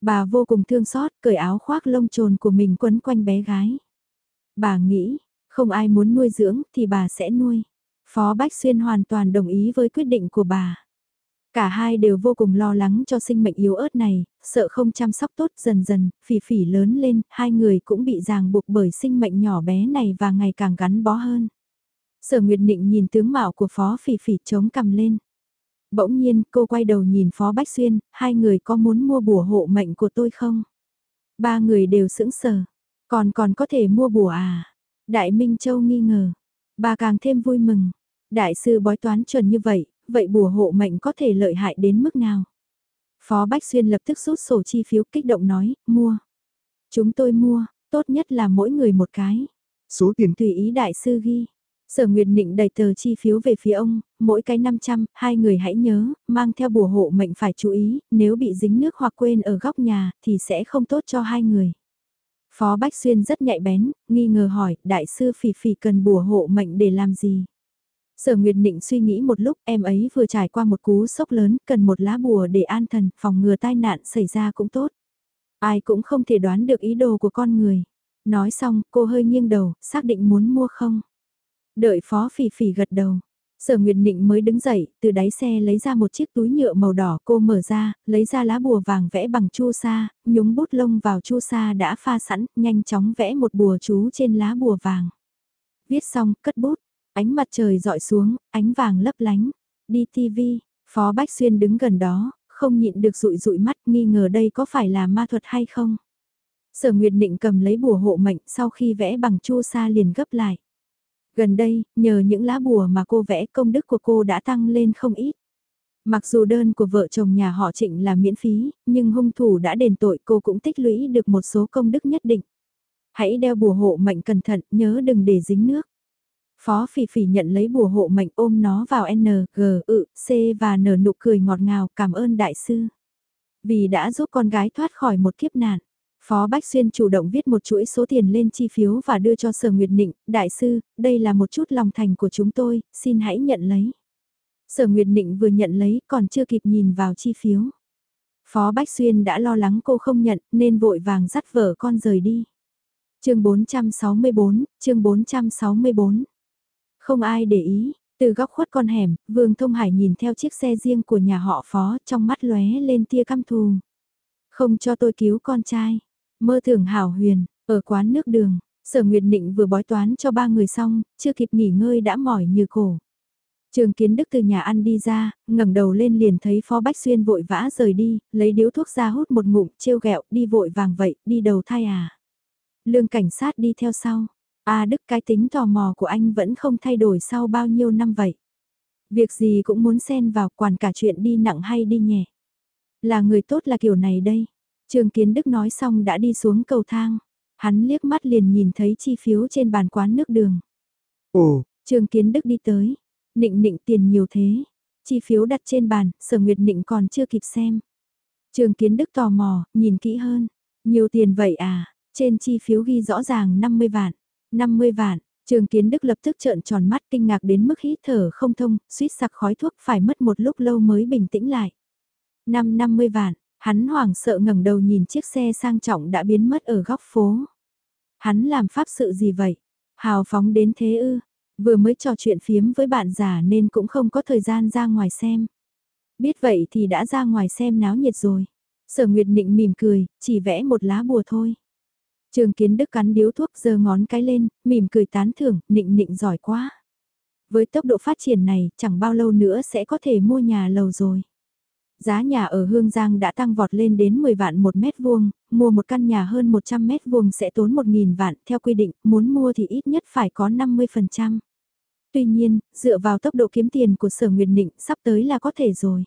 Bà vô cùng thương xót, cởi áo khoác lông trồn của mình quấn quanh bé gái. Bà nghĩ, không ai muốn nuôi dưỡng thì bà sẽ nuôi. Phó Bách Xuyên hoàn toàn đồng ý với quyết định của bà. Cả hai đều vô cùng lo lắng cho sinh mệnh yếu ớt này, sợ không chăm sóc tốt dần dần, phỉ phỉ lớn lên, hai người cũng bị ràng buộc bởi sinh mệnh nhỏ bé này và ngày càng gắn bó hơn. Sở Nguyệt Nịnh nhìn tướng mạo của Phó Phỉ Phỉ chống cầm lên. Bỗng nhiên cô quay đầu nhìn Phó Bách Xuyên, hai người có muốn mua bùa hộ mệnh của tôi không? Ba người đều sững sờ. Còn còn có thể mua bùa à? Đại Minh Châu nghi ngờ. Bà càng thêm vui mừng. Đại sư bói toán chuẩn như vậy, vậy bùa hộ mệnh có thể lợi hại đến mức nào? Phó Bách Xuyên lập tức rút sổ chi phiếu kích động nói, mua. Chúng tôi mua, tốt nhất là mỗi người một cái. Số tiền tùy ý đại sư ghi. Sở Nguyệt Nịnh đầy tờ chi phiếu về phía ông, mỗi cái 500, hai người hãy nhớ, mang theo bùa hộ mệnh phải chú ý, nếu bị dính nước hoặc quên ở góc nhà thì sẽ không tốt cho hai người. Phó Bách Xuyên rất nhạy bén, nghi ngờ hỏi, đại sư phỉ phỉ cần bùa hộ mệnh để làm gì? Sở Nguyệt Nịnh suy nghĩ một lúc em ấy vừa trải qua một cú sốc lớn, cần một lá bùa để an thần, phòng ngừa tai nạn xảy ra cũng tốt. Ai cũng không thể đoán được ý đồ của con người. Nói xong, cô hơi nghiêng đầu, xác định muốn mua không? Đợi phó phỉ phỉ gật đầu. Sở Nguyệt Nịnh mới đứng dậy, từ đáy xe lấy ra một chiếc túi nhựa màu đỏ cô mở ra, lấy ra lá bùa vàng vẽ bằng chu sa, nhúng bút lông vào chu sa đã pha sẵn, nhanh chóng vẽ một bùa chú trên lá bùa vàng. Viết xong, cất bút, ánh mặt trời dọi xuống, ánh vàng lấp lánh. Đi TV, Phó Bách Xuyên đứng gần đó, không nhịn được rụi rụi mắt nghi ngờ đây có phải là ma thuật hay không. Sở Nguyệt Nịnh cầm lấy bùa hộ mệnh sau khi vẽ bằng chu sa liền gấp lại. Gần đây, nhờ những lá bùa mà cô vẽ công đức của cô đã tăng lên không ít. Mặc dù đơn của vợ chồng nhà họ Trịnh là miễn phí, nhưng hung thủ đã đền tội cô cũng tích lũy được một số công đức nhất định. Hãy đeo bùa hộ mệnh cẩn thận, nhớ đừng để dính nước. Phó Phỉ Phỉ nhận lấy bùa hộ mệnh ôm nó vào N, G, ự, C và nở nụ cười ngọt ngào cảm ơn đại sư. Vì đã giúp con gái thoát khỏi một kiếp nạn. Phó Bách Xuyên chủ động viết một chuỗi số tiền lên chi phiếu và đưa cho Sở Nguyệt Nịnh, đại sư, đây là một chút lòng thành của chúng tôi, xin hãy nhận lấy. Sở Nguyệt Nịnh vừa nhận lấy còn chưa kịp nhìn vào chi phiếu. Phó Bách Xuyên đã lo lắng cô không nhận nên vội vàng dắt vợ con rời đi. chương 464, chương 464. Không ai để ý, từ góc khuất con hẻm, Vương Thông Hải nhìn theo chiếc xe riêng của nhà họ Phó trong mắt lóe lên tia căm thù. Không cho tôi cứu con trai. Mơ tưởng hảo huyền, ở quán nước đường, sở nguyệt định vừa bói toán cho ba người xong, chưa kịp nghỉ ngơi đã mỏi như cổ. Trường kiến đức từ nhà ăn đi ra, ngẩng đầu lên liền thấy Phó Bách Xuyên vội vã rời đi, lấy điếu thuốc ra hút một ngụm, trêu ghẹo đi vội vàng vậy, đi đầu thai à. Lương cảnh sát đi theo sau. À đức cái tính tò mò của anh vẫn không thay đổi sau bao nhiêu năm vậy. Việc gì cũng muốn xen vào quản cả chuyện đi nặng hay đi nhẹ. Là người tốt là kiểu này đây. Trường Kiến Đức nói xong đã đi xuống cầu thang. Hắn liếc mắt liền nhìn thấy chi phiếu trên bàn quán nước đường. Ồ, Trường Kiến Đức đi tới. Nịnh nịnh tiền nhiều thế. Chi phiếu đặt trên bàn, sở nguyệt nịnh còn chưa kịp xem. Trường kiến đức tò mò, nhìn kỹ hơn. Nhiều tiền vậy à, trên chi phiếu ghi rõ ràng 50 vạn. 50 vạn, trường kiến đức lập tức trợn tròn mắt kinh ngạc đến mức hít thở không thông, suýt sặc khói thuốc phải mất một lúc lâu mới bình tĩnh lại. Năm 50 vạn, hắn hoảng sợ ngẩng đầu nhìn chiếc xe sang trọng đã biến mất ở góc phố. Hắn làm pháp sự gì vậy? Hào phóng đến thế ư? Vừa mới trò chuyện phiếm với bạn già nên cũng không có thời gian ra ngoài xem. Biết vậy thì đã ra ngoài xem náo nhiệt rồi. Sở Nguyệt Nịnh mỉm cười, chỉ vẽ một lá bùa thôi. Trường Kiến Đức cắn điếu thuốc giơ ngón cái lên, mỉm cười tán thưởng, Nịnh Nịnh giỏi quá. Với tốc độ phát triển này, chẳng bao lâu nữa sẽ có thể mua nhà lầu rồi. Giá nhà ở Hương Giang đã tăng vọt lên đến 10 vạn một mét vuông, mua một căn nhà hơn 100 mét vuông sẽ tốn 1.000 vạn, theo quy định, muốn mua thì ít nhất phải có 50%. Tuy nhiên, dựa vào tốc độ kiếm tiền của Sở Nguyệt Nịnh sắp tới là có thể rồi.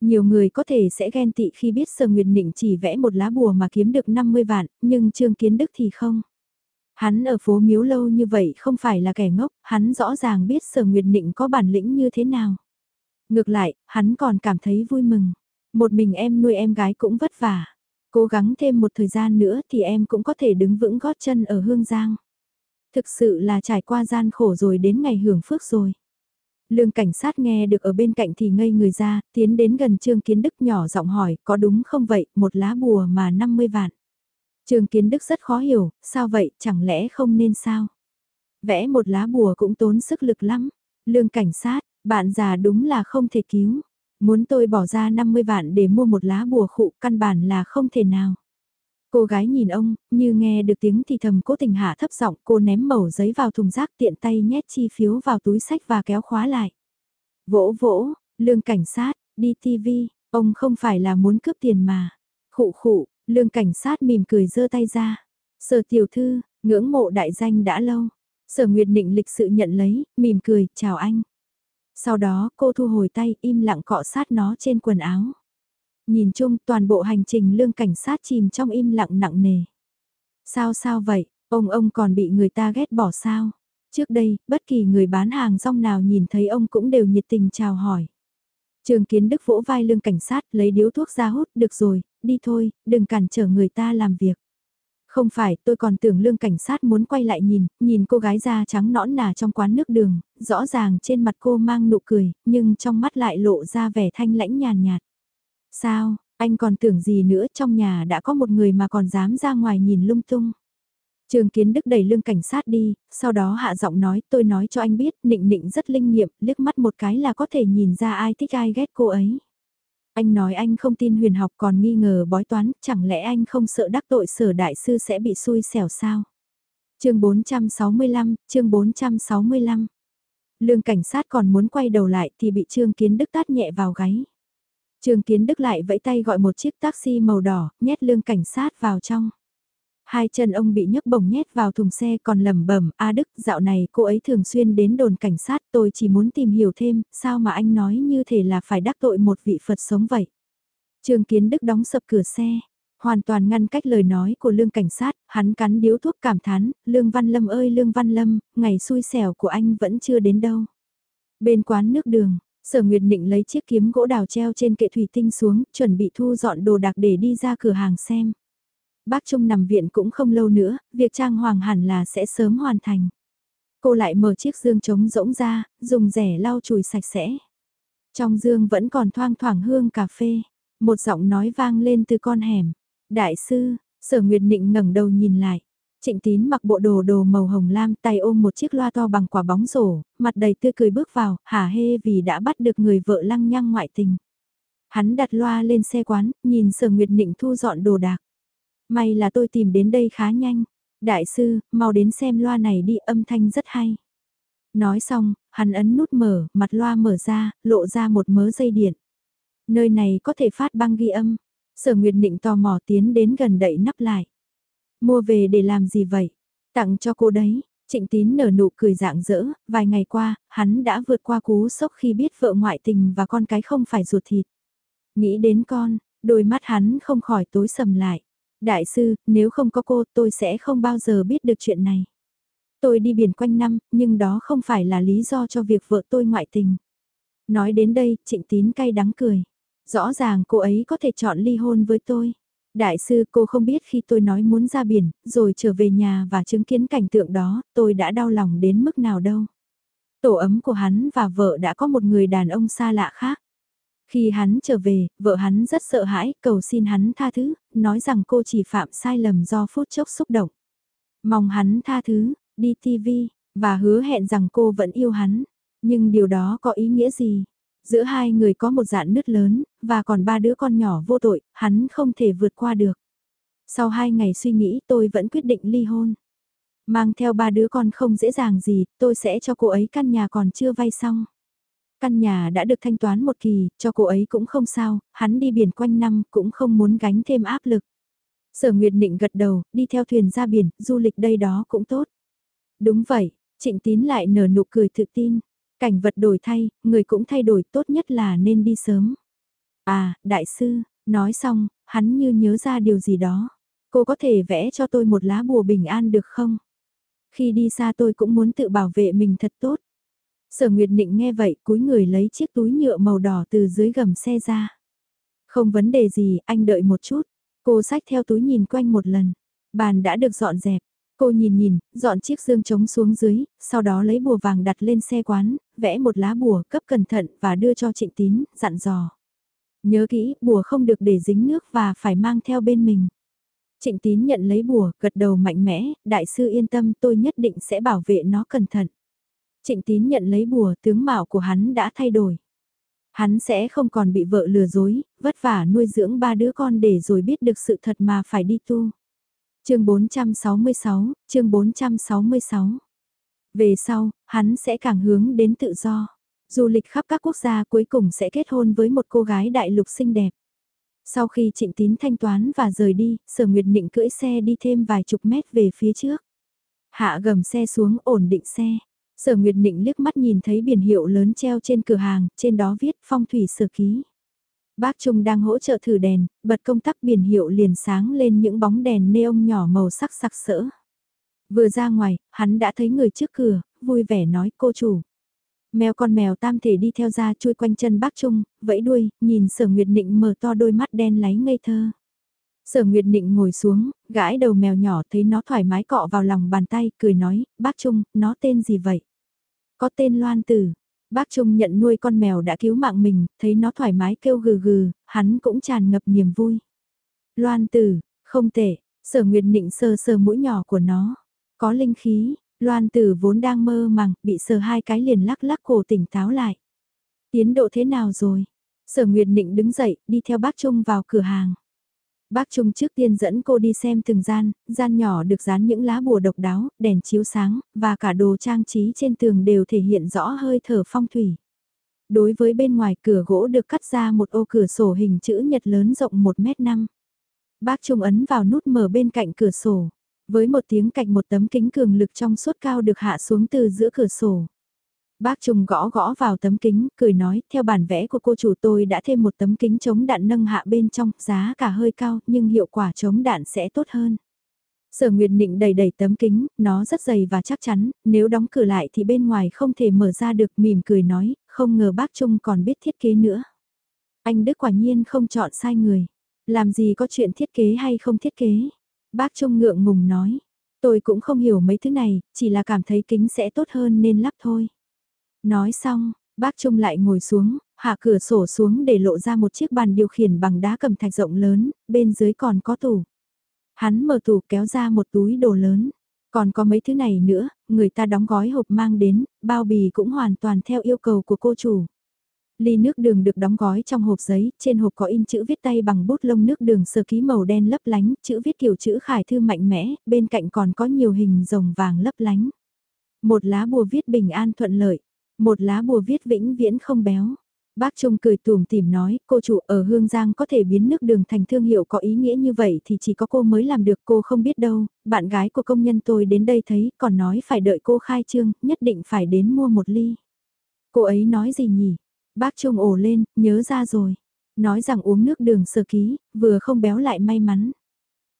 Nhiều người có thể sẽ ghen tị khi biết Sở Nguyệt Nịnh chỉ vẽ một lá bùa mà kiếm được 50 vạn, nhưng Trương Kiến Đức thì không. Hắn ở phố miếu lâu như vậy không phải là kẻ ngốc, hắn rõ ràng biết Sở Nguyệt Nịnh có bản lĩnh như thế nào. Ngược lại, hắn còn cảm thấy vui mừng. Một mình em nuôi em gái cũng vất vả. Cố gắng thêm một thời gian nữa thì em cũng có thể đứng vững gót chân ở Hương Giang. Thực sự là trải qua gian khổ rồi đến ngày hưởng phước rồi. Lương cảnh sát nghe được ở bên cạnh thì ngây người ra, tiến đến gần Trương Kiến Đức nhỏ giọng hỏi, có đúng không vậy, một lá bùa mà 50 vạn. Trương Kiến Đức rất khó hiểu, sao vậy, chẳng lẽ không nên sao? Vẽ một lá bùa cũng tốn sức lực lắm. Lương cảnh sát, bạn già đúng là không thể cứu. Muốn tôi bỏ ra 50 vạn để mua một lá bùa khụ căn bản là không thể nào. Cô gái nhìn ông, như nghe được tiếng thì thầm cố tình hạ thấp giọng cô ném mẩu giấy vào thùng rác tiện tay nhét chi phiếu vào túi sách và kéo khóa lại. Vỗ vỗ, lương cảnh sát, đi TV, ông không phải là muốn cướp tiền mà. Khụ khụ, lương cảnh sát mỉm cười giơ tay ra. Sở tiểu thư, ngưỡng mộ đại danh đã lâu. Sở Nguyệt Định lịch sự nhận lấy, mỉm cười, chào anh. Sau đó cô thu hồi tay im lặng cọ sát nó trên quần áo. Nhìn chung toàn bộ hành trình lương cảnh sát chìm trong im lặng nặng nề. Sao sao vậy, ông ông còn bị người ta ghét bỏ sao? Trước đây, bất kỳ người bán hàng rong nào nhìn thấy ông cũng đều nhiệt tình chào hỏi. Trường kiến đức vỗ vai lương cảnh sát lấy điếu thuốc ra hút, được rồi, đi thôi, đừng cản trở người ta làm việc. Không phải, tôi còn tưởng lương cảnh sát muốn quay lại nhìn, nhìn cô gái da trắng nõn nà trong quán nước đường, rõ ràng trên mặt cô mang nụ cười, nhưng trong mắt lại lộ ra vẻ thanh lãnh nhàn nhạt. Sao, anh còn tưởng gì nữa trong nhà đã có một người mà còn dám ra ngoài nhìn lung tung. Trường Kiến Đức đẩy lương cảnh sát đi, sau đó hạ giọng nói tôi nói cho anh biết nịnh nịnh rất linh nghiệm, liếc mắt một cái là có thể nhìn ra ai thích ai ghét cô ấy. Anh nói anh không tin huyền học còn nghi ngờ bói toán, chẳng lẽ anh không sợ đắc tội sở đại sư sẽ bị xui xẻo sao? chương 465, chương 465. Lương cảnh sát còn muốn quay đầu lại thì bị Trương Kiến Đức tát nhẹ vào gáy. Trương Kiến Đức lại vẫy tay gọi một chiếc taxi màu đỏ, nhét lương cảnh sát vào trong. Hai chân ông bị nhấc bổng nhét vào thùng xe còn lẩm bẩm A Đức dạo này cô ấy thường xuyên đến đồn cảnh sát tôi chỉ muốn tìm hiểu thêm sao mà anh nói như thể là phải đắc tội một vị Phật sống vậy. Trương Kiến Đức đóng sập cửa xe, hoàn toàn ngăn cách lời nói của lương cảnh sát, hắn cắn điếu thuốc cảm thán, lương văn lâm ơi lương văn lâm, ngày xui xẻo của anh vẫn chưa đến đâu. Bên quán nước đường, sở nguyệt định lấy chiếc kiếm gỗ đào treo trên kệ thủy tinh xuống, chuẩn bị thu dọn đồ đạc để đi ra cửa hàng xem bác Trung nằm viện cũng không lâu nữa, việc trang hoàng hẳn là sẽ sớm hoàn thành. Cô lại mở chiếc dương trống rỗng ra, dùng rẻ lau chùi sạch sẽ. Trong dương vẫn còn thoang thoảng hương cà phê, một giọng nói vang lên từ con hẻm. Đại sư, sở nguyệt định ngẩng đầu nhìn lại. Trịnh tín mặc bộ đồ đồ màu hồng lam tay ôm một chiếc loa to bằng quả bóng rổ, mặt đầy tươi cười bước vào, hả hê vì đã bắt được người vợ lăng nhăng ngoại tình. Hắn đặt loa lên xe quán, nhìn sở nguyệt định thu dọn đồ đạc. May là tôi tìm đến đây khá nhanh. Đại sư, mau đến xem loa này đi âm thanh rất hay. Nói xong, hắn ấn nút mở, mặt loa mở ra, lộ ra một mớ dây điện. Nơi này có thể phát băng ghi âm. Sở Nguyệt Định tò mò tiến đến gần đậy nắp lại. Mua về để làm gì vậy? Tặng cho cô đấy. Trịnh tín nở nụ cười dạng dỡ, vài ngày qua, hắn đã vượt qua cú sốc khi biết vợ ngoại tình và con cái không phải ruột thịt. Nghĩ đến con, đôi mắt hắn không khỏi tối sầm lại. Đại sư, nếu không có cô tôi sẽ không bao giờ biết được chuyện này. Tôi đi biển quanh năm, nhưng đó không phải là lý do cho việc vợ tôi ngoại tình. Nói đến đây, trịnh tín cay đắng cười. Rõ ràng cô ấy có thể chọn ly hôn với tôi. Đại sư cô không biết khi tôi nói muốn ra biển, rồi trở về nhà và chứng kiến cảnh tượng đó, tôi đã đau lòng đến mức nào đâu. Tổ ấm của hắn và vợ đã có một người đàn ông xa lạ khác. Khi hắn trở về, vợ hắn rất sợ hãi, cầu xin hắn tha thứ, nói rằng cô chỉ phạm sai lầm do phút chốc xúc động. Mong hắn tha thứ, đi TV, và hứa hẹn rằng cô vẫn yêu hắn. Nhưng điều đó có ý nghĩa gì? Giữa hai người có một dạn nứt lớn, và còn ba đứa con nhỏ vô tội, hắn không thể vượt qua được. Sau hai ngày suy nghĩ tôi vẫn quyết định ly hôn. Mang theo ba đứa con không dễ dàng gì, tôi sẽ cho cô ấy căn nhà còn chưa vay xong. Căn nhà đã được thanh toán một kỳ, cho cô ấy cũng không sao, hắn đi biển quanh năm cũng không muốn gánh thêm áp lực. Sở Nguyệt Định gật đầu, đi theo thuyền ra biển, du lịch đây đó cũng tốt. Đúng vậy, Trịnh Tín lại nở nụ cười tự tin. Cảnh vật đổi thay, người cũng thay đổi tốt nhất là nên đi sớm. À, đại sư, nói xong, hắn như nhớ ra điều gì đó. Cô có thể vẽ cho tôi một lá bùa bình an được không? Khi đi xa tôi cũng muốn tự bảo vệ mình thật tốt. Sở Nguyệt Nịnh nghe vậy cúi người lấy chiếc túi nhựa màu đỏ từ dưới gầm xe ra. Không vấn đề gì, anh đợi một chút. Cô xách theo túi nhìn quanh một lần. Bàn đã được dọn dẹp. Cô nhìn nhìn, dọn chiếc dương trống xuống dưới, sau đó lấy bùa vàng đặt lên xe quán, vẽ một lá bùa cấp cẩn thận và đưa cho trịnh tín, dặn dò. Nhớ kỹ, bùa không được để dính nước và phải mang theo bên mình. Trịnh tín nhận lấy bùa, gật đầu mạnh mẽ, đại sư yên tâm tôi nhất định sẽ bảo vệ nó cẩn thận. Trịnh tín nhận lấy bùa, tướng mạo của hắn đã thay đổi. Hắn sẽ không còn bị vợ lừa dối, vất vả nuôi dưỡng ba đứa con để rồi biết được sự thật mà phải đi tu chương 466, chương 466. Về sau, hắn sẽ càng hướng đến tự do. Du lịch khắp các quốc gia cuối cùng sẽ kết hôn với một cô gái đại lục xinh đẹp. Sau khi trịnh tín thanh toán và rời đi, sở nguyệt định cưỡi xe đi thêm vài chục mét về phía trước. Hạ gầm xe xuống ổn định xe. Sở Nguyệt định liếc mắt nhìn thấy biển hiệu lớn treo trên cửa hàng, trên đó viết phong thủy sở ký. Bác Trung đang hỗ trợ thử đèn, bật công tắc biển hiệu liền sáng lên những bóng đèn neon nhỏ màu sắc sặc sỡ. Vừa ra ngoài, hắn đã thấy người trước cửa, vui vẻ nói cô chủ. Mèo con mèo tam thể đi theo ra chui quanh chân bác Trung, vẫy đuôi, nhìn sở Nguyệt Nịnh mở to đôi mắt đen láy ngây thơ. Sở Nguyệt Nịnh ngồi xuống, gãi đầu mèo nhỏ thấy nó thoải mái cọ vào lòng bàn tay, cười nói, bác Trung, nó tên gì vậy? Có tên Loan Tử, Bác Trung nhận nuôi con mèo đã cứu mạng mình, thấy nó thoải mái kêu gừ gừ, hắn cũng tràn ngập niềm vui. Loan tử, không tệ, sở nguyệt nịnh sờ sờ mũi nhỏ của nó. Có linh khí, loan tử vốn đang mơ màng, bị sờ hai cái liền lắc lắc cổ tỉnh táo lại. Tiến độ thế nào rồi? Sở Nguyệt Nịnh đứng dậy, đi theo bác Trung vào cửa hàng. Bác Trung trước tiên dẫn cô đi xem từng gian, gian nhỏ được dán những lá bùa độc đáo, đèn chiếu sáng, và cả đồ trang trí trên tường đều thể hiện rõ hơi thở phong thủy. Đối với bên ngoài cửa gỗ được cắt ra một ô cửa sổ hình chữ nhật lớn rộng 1m5. Bác Trung ấn vào nút mở bên cạnh cửa sổ. Với một tiếng cạnh một tấm kính cường lực trong suốt cao được hạ xuống từ giữa cửa sổ. Bác Trung gõ gõ vào tấm kính, cười nói, theo bản vẽ của cô chủ tôi đã thêm một tấm kính chống đạn nâng hạ bên trong, giá cả hơi cao, nhưng hiệu quả chống đạn sẽ tốt hơn. Sở Nguyệt Nịnh đầy đầy tấm kính, nó rất dày và chắc chắn, nếu đóng cửa lại thì bên ngoài không thể mở ra được, mỉm cười nói, không ngờ bác Trung còn biết thiết kế nữa. Anh Đức quả nhiên không chọn sai người. Làm gì có chuyện thiết kế hay không thiết kế. Bác Trung ngượng ngùng nói, tôi cũng không hiểu mấy thứ này, chỉ là cảm thấy kính sẽ tốt hơn nên lắp thôi. Nói xong, bác Trung lại ngồi xuống, hạ cửa sổ xuống để lộ ra một chiếc bàn điều khiển bằng đá cầm thạch rộng lớn, bên dưới còn có tủ. Hắn mở tủ kéo ra một túi đồ lớn. Còn có mấy thứ này nữa, người ta đóng gói hộp mang đến, bao bì cũng hoàn toàn theo yêu cầu của cô chủ. Ly nước đường được đóng gói trong hộp giấy, trên hộp có in chữ viết tay bằng bút lông nước đường sơ ký màu đen lấp lánh, chữ viết kiểu chữ khải thư mạnh mẽ, bên cạnh còn có nhiều hình rồng vàng lấp lánh. Một lá bùa viết bình an thuận lợi, một lá bùa viết vĩnh viễn không béo. Bác Trung cười tùm tìm nói, cô chủ ở Hương Giang có thể biến nước đường thành thương hiệu có ý nghĩa như vậy thì chỉ có cô mới làm được cô không biết đâu, bạn gái của công nhân tôi đến đây thấy còn nói phải đợi cô khai trương, nhất định phải đến mua một ly. Cô ấy nói gì nhỉ? Bác Trung ổ lên, nhớ ra rồi. Nói rằng uống nước đường sơ ký, vừa không béo lại may mắn.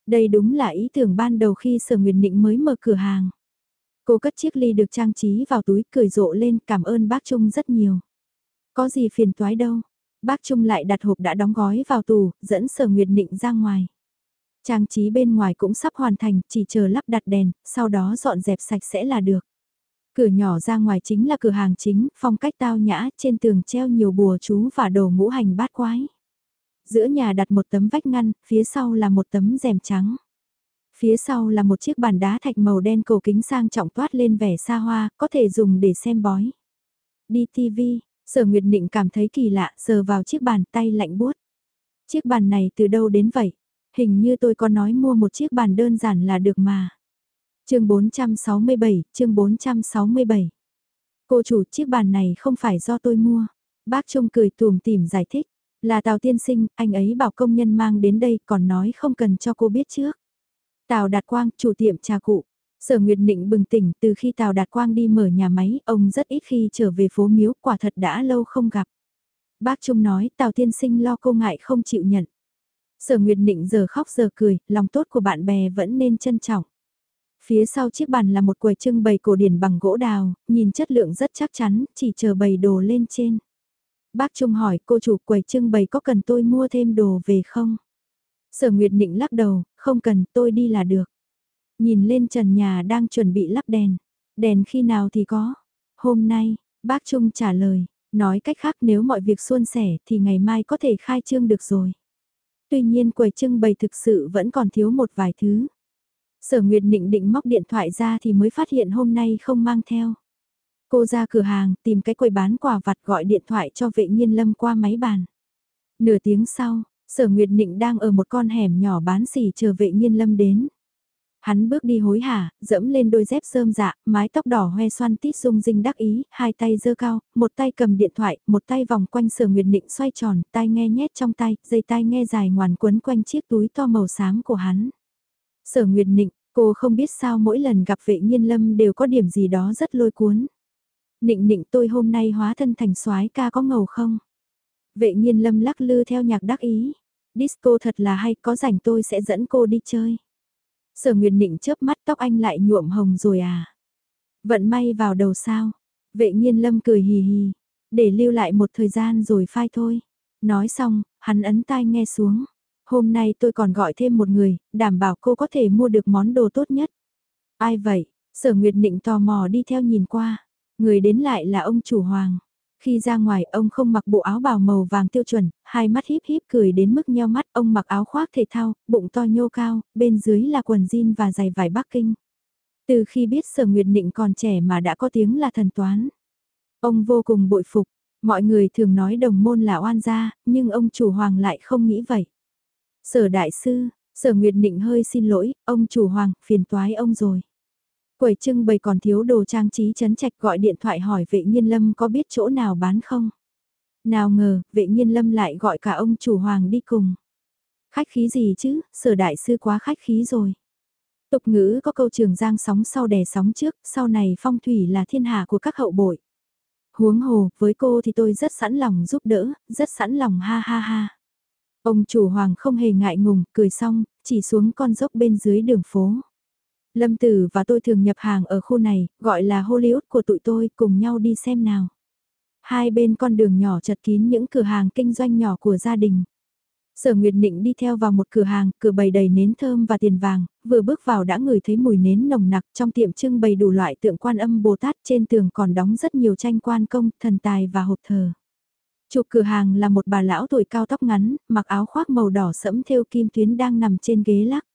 Đây đúng là ý tưởng ban đầu khi Sở Nguyệt Nịnh mới mở cửa hàng. Cô cất chiếc ly được trang trí vào túi cười rộ lên cảm ơn bác Trung rất nhiều. Có gì phiền toái đâu. Bác Trung lại đặt hộp đã đóng gói vào tủ, dẫn sở Nguyệt Nịnh ra ngoài. Trang trí bên ngoài cũng sắp hoàn thành, chỉ chờ lắp đặt đèn, sau đó dọn dẹp sạch sẽ là được. Cửa nhỏ ra ngoài chính là cửa hàng chính, phong cách tao nhã, trên tường treo nhiều bùa chú và đồ ngũ hành bát quái. Giữa nhà đặt một tấm vách ngăn, phía sau là một tấm rèm trắng. Phía sau là một chiếc bàn đá thạch màu đen cổ kính sang trọng toát lên vẻ xa hoa, có thể dùng để xem bói. Đi TV, sở Nguyệt Nịnh cảm thấy kỳ lạ, sờ vào chiếc bàn tay lạnh buốt. Chiếc bàn này từ đâu đến vậy? Hình như tôi có nói mua một chiếc bàn đơn giản là được mà. chương 467, chương 467. Cô chủ chiếc bàn này không phải do tôi mua. Bác Trung cười tùm tìm giải thích. Là Tào Tiên Sinh, anh ấy bảo công nhân mang đến đây còn nói không cần cho cô biết trước. Tào Đạt Quang, chủ tiệm trà cụ. Sở Nguyệt Nịnh bừng tỉnh từ khi Tào Đạt Quang đi mở nhà máy, ông rất ít khi trở về phố miếu, quả thật đã lâu không gặp. Bác Trung nói Tào Tiên Sinh lo cô ngại không chịu nhận. Sở Nguyệt Nịnh giờ khóc giờ cười, lòng tốt của bạn bè vẫn nên trân trọng. Phía sau chiếc bàn là một quầy trưng bày cổ điển bằng gỗ đào, nhìn chất lượng rất chắc chắn, chỉ chờ bày đồ lên trên. Bác Trung hỏi cô chủ quầy trưng bày có cần tôi mua thêm đồ về không? Sở Nguyệt Nịnh lắc đầu, không cần tôi đi là được. Nhìn lên trần nhà đang chuẩn bị lắp đèn. Đèn khi nào thì có? Hôm nay, bác Trung trả lời, nói cách khác nếu mọi việc suôn sẻ thì ngày mai có thể khai trương được rồi. Tuy nhiên quầy trưng bày thực sự vẫn còn thiếu một vài thứ. Sở Nguyệt Nịnh định móc điện thoại ra thì mới phát hiện hôm nay không mang theo. Cô ra cửa hàng tìm cái quầy bán quà vặt gọi điện thoại cho vệ nhiên lâm qua máy bàn. Nửa tiếng sau, sở Nguyệt Nịnh đang ở một con hẻm nhỏ bán xỉ chờ vệ nghiên lâm đến. Hắn bước đi hối hả, dẫm lên đôi dép sơm dạ, mái tóc đỏ hoe xoăn tít rung rinh đắc ý, hai tay giơ cao, một tay cầm điện thoại, một tay vòng quanh sở nguyệt định xoay tròn, tai nghe nhét trong tay, dây tai nghe dài ngoằn quấn quanh chiếc túi to màu xám của hắn. Sở nguyệt định, cô không biết sao mỗi lần gặp vệ nghiên lâm đều có điểm gì đó rất lôi cuốn. Nịnh nịnh tôi hôm nay hóa thân thành soái ca có ngầu không? Vệ nhiên lâm lắc lư theo nhạc đắc ý. Disco thật là hay có rảnh tôi sẽ dẫn cô đi chơi. Sở Nguyệt Nịnh chớp mắt tóc anh lại nhuộm hồng rồi à. Vận may vào đầu sao. Vệ nhiên lâm cười hì hì. Để lưu lại một thời gian rồi phai thôi. Nói xong, hắn ấn tai nghe xuống. Hôm nay tôi còn gọi thêm một người, đảm bảo cô có thể mua được món đồ tốt nhất. Ai vậy? Sở Nguyệt Nịnh tò mò đi theo nhìn qua. Người đến lại là ông chủ hoàng. Khi ra ngoài ông không mặc bộ áo bào màu vàng tiêu chuẩn, hai mắt híp híp cười đến mức nheo mắt ông mặc áo khoác thể thao, bụng to nhô cao, bên dưới là quần jean và giày vải Bắc Kinh. Từ khi biết Sở Nguyệt Nịnh còn trẻ mà đã có tiếng là thần toán. Ông vô cùng bội phục, mọi người thường nói đồng môn là oan gia, nhưng ông chủ hoàng lại không nghĩ vậy. Sở đại sư, Sở Nguyệt Nịnh hơi xin lỗi, ông chủ hoàng, phiền toái ông rồi. Quầy trưng bày còn thiếu đồ trang trí chấn trạch gọi điện thoại hỏi vệ nhiên lâm có biết chỗ nào bán không? Nào ngờ, vệ nhiên lâm lại gọi cả ông chủ hoàng đi cùng. Khách khí gì chứ, sở đại sư quá khách khí rồi. Tục ngữ có câu trường giang sóng sau đè sóng trước, sau này phong thủy là thiên hạ của các hậu bội. Huống hồ, với cô thì tôi rất sẵn lòng giúp đỡ, rất sẵn lòng ha ha ha. Ông chủ hoàng không hề ngại ngùng, cười xong, chỉ xuống con dốc bên dưới đường phố. Lâm Tử và tôi thường nhập hàng ở khu này, gọi là Hollywood của tụi tôi, cùng nhau đi xem nào. Hai bên con đường nhỏ chật kín những cửa hàng kinh doanh nhỏ của gia đình. Sở Nguyệt Nịnh đi theo vào một cửa hàng, cửa bày đầy nến thơm và tiền vàng, vừa bước vào đã ngửi thấy mùi nến nồng nặc trong tiệm trưng bày đủ loại tượng quan âm Bồ Tát trên tường còn đóng rất nhiều tranh quan công, thần tài và hộp thờ. Chủ cửa hàng là một bà lão tuổi cao tóc ngắn, mặc áo khoác màu đỏ sẫm thêu kim tuyến đang nằm trên ghế lắc.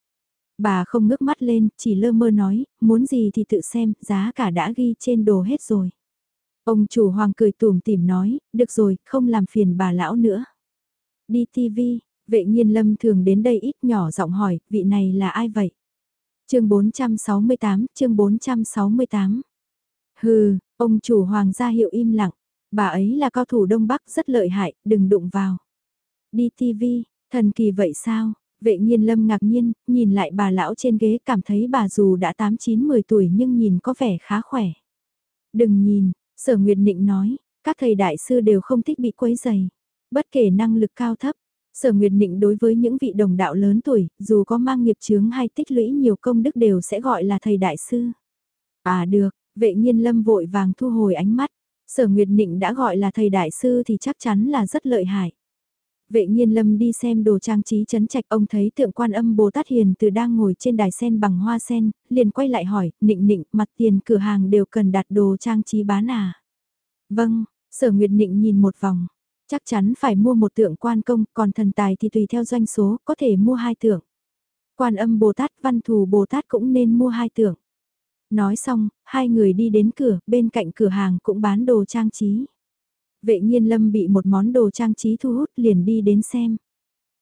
Bà không ngước mắt lên, chỉ lơ mơ nói, muốn gì thì tự xem, giá cả đã ghi trên đồ hết rồi. Ông chủ hoàng cười tùm tìm nói, được rồi, không làm phiền bà lão nữa. Đi TV, vệ nhiên lâm thường đến đây ít nhỏ giọng hỏi, vị này là ai vậy? chương 468, chương 468. Hừ, ông chủ hoàng gia hiệu im lặng, bà ấy là cao thủ Đông Bắc rất lợi hại, đừng đụng vào. Đi TV, thần kỳ vậy sao? Vệ nhiên lâm ngạc nhiên, nhìn lại bà lão trên ghế cảm thấy bà dù đã 8-9-10 tuổi nhưng nhìn có vẻ khá khỏe. Đừng nhìn, sở nguyệt nịnh nói, các thầy đại sư đều không thích bị quấy dày. Bất kể năng lực cao thấp, sở nguyệt nịnh đối với những vị đồng đạo lớn tuổi, dù có mang nghiệp chướng hay tích lũy nhiều công đức đều sẽ gọi là thầy đại sư. À được, vệ nhiên lâm vội vàng thu hồi ánh mắt. Sở Nguyệt Nịnh đã gọi là thầy đại sư thì chắc chắn là rất lợi hại. Vệ nhiên lâm đi xem đồ trang trí chấn trạch ông thấy tượng quan âm Bồ Tát Hiền từ đang ngồi trên đài sen bằng hoa sen, liền quay lại hỏi, nịnh nịnh, mặt tiền cửa hàng đều cần đặt đồ trang trí bán à? Vâng, sở nguyệt nịnh nhìn một vòng, chắc chắn phải mua một tượng quan công, còn thần tài thì tùy theo doanh số, có thể mua hai tượng. Quan âm Bồ Tát, văn thù Bồ Tát cũng nên mua hai tượng. Nói xong, hai người đi đến cửa, bên cạnh cửa hàng cũng bán đồ trang trí. Vệ nhiên lâm bị một món đồ trang trí thu hút liền đi đến xem.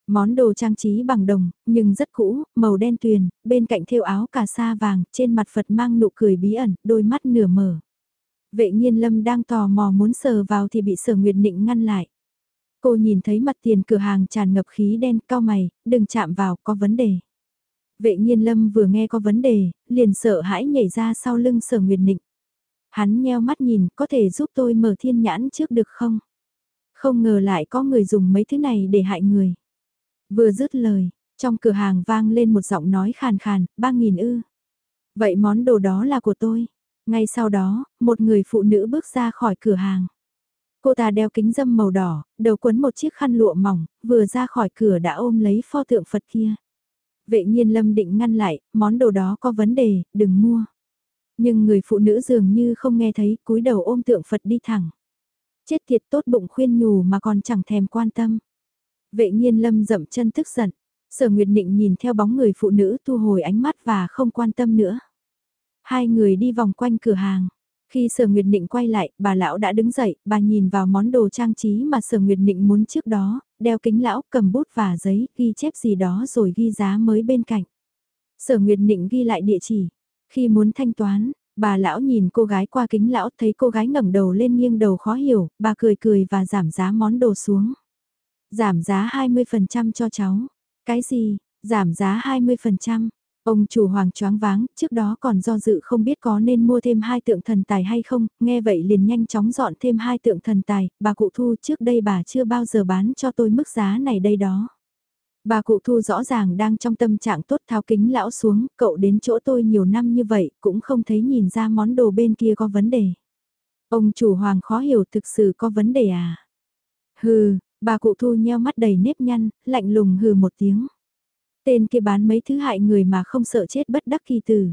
Món đồ trang trí bằng đồng, nhưng rất cũ, màu đen tuyền, bên cạnh thêu áo cà sa vàng, trên mặt Phật mang nụ cười bí ẩn, đôi mắt nửa mở. Vệ nhiên lâm đang tò mò muốn sờ vào thì bị sở nguyệt nịnh ngăn lại. Cô nhìn thấy mặt tiền cửa hàng tràn ngập khí đen cao mày, đừng chạm vào, có vấn đề. Vệ nhiên lâm vừa nghe có vấn đề, liền sợ hãi nhảy ra sau lưng sở nguyệt nịnh. Hắn nheo mắt nhìn, có thể giúp tôi mở thiên nhãn trước được không? Không ngờ lại có người dùng mấy thứ này để hại người. Vừa dứt lời, trong cửa hàng vang lên một giọng nói khàn khàn, ba nghìn ư. Vậy món đồ đó là của tôi. Ngay sau đó, một người phụ nữ bước ra khỏi cửa hàng. Cô ta đeo kính dâm màu đỏ, đầu quấn một chiếc khăn lụa mỏng, vừa ra khỏi cửa đã ôm lấy pho tượng Phật kia. Vệ nhiên lâm định ngăn lại, món đồ đó có vấn đề, đừng mua. Nhưng người phụ nữ dường như không nghe thấy, cúi đầu ôm tượng Phật đi thẳng. Chết tiệt tốt bụng khuyên nhủ mà còn chẳng thèm quan tâm. Vệ nhiên lâm dậm chân tức giận. Sở Nguyệt Nịnh nhìn theo bóng người phụ nữ thu hồi ánh mắt và không quan tâm nữa. Hai người đi vòng quanh cửa hàng. Khi Sở Nguyệt Nịnh quay lại, bà lão đã đứng dậy, bà nhìn vào món đồ trang trí mà Sở Nguyệt Nịnh muốn trước đó, đeo kính lão, cầm bút và giấy, ghi chép gì đó rồi ghi giá mới bên cạnh. Sở Nguyệt Nịnh ghi lại địa chỉ, khi muốn thanh toán, bà lão nhìn cô gái qua kính lão thấy cô gái ngẩng đầu lên nghiêng đầu khó hiểu, bà cười cười và giảm giá món đồ xuống. Giảm giá 20% cho cháu. Cái gì? Giảm giá 20%. Ông chủ hoàng choáng váng, trước đó còn do dự không biết có nên mua thêm hai tượng thần tài hay không, nghe vậy liền nhanh chóng dọn thêm hai tượng thần tài, bà cụ thu trước đây bà chưa bao giờ bán cho tôi mức giá này đây đó. Bà cụ thu rõ ràng đang trong tâm trạng tốt tháo kính lão xuống, cậu đến chỗ tôi nhiều năm như vậy, cũng không thấy nhìn ra món đồ bên kia có vấn đề. Ông chủ hoàng khó hiểu thực sự có vấn đề à? Hừ, bà cụ thu nheo mắt đầy nếp nhăn, lạnh lùng hừ một tiếng. Tên kia bán mấy thứ hại người mà không sợ chết bất đắc kỳ tử.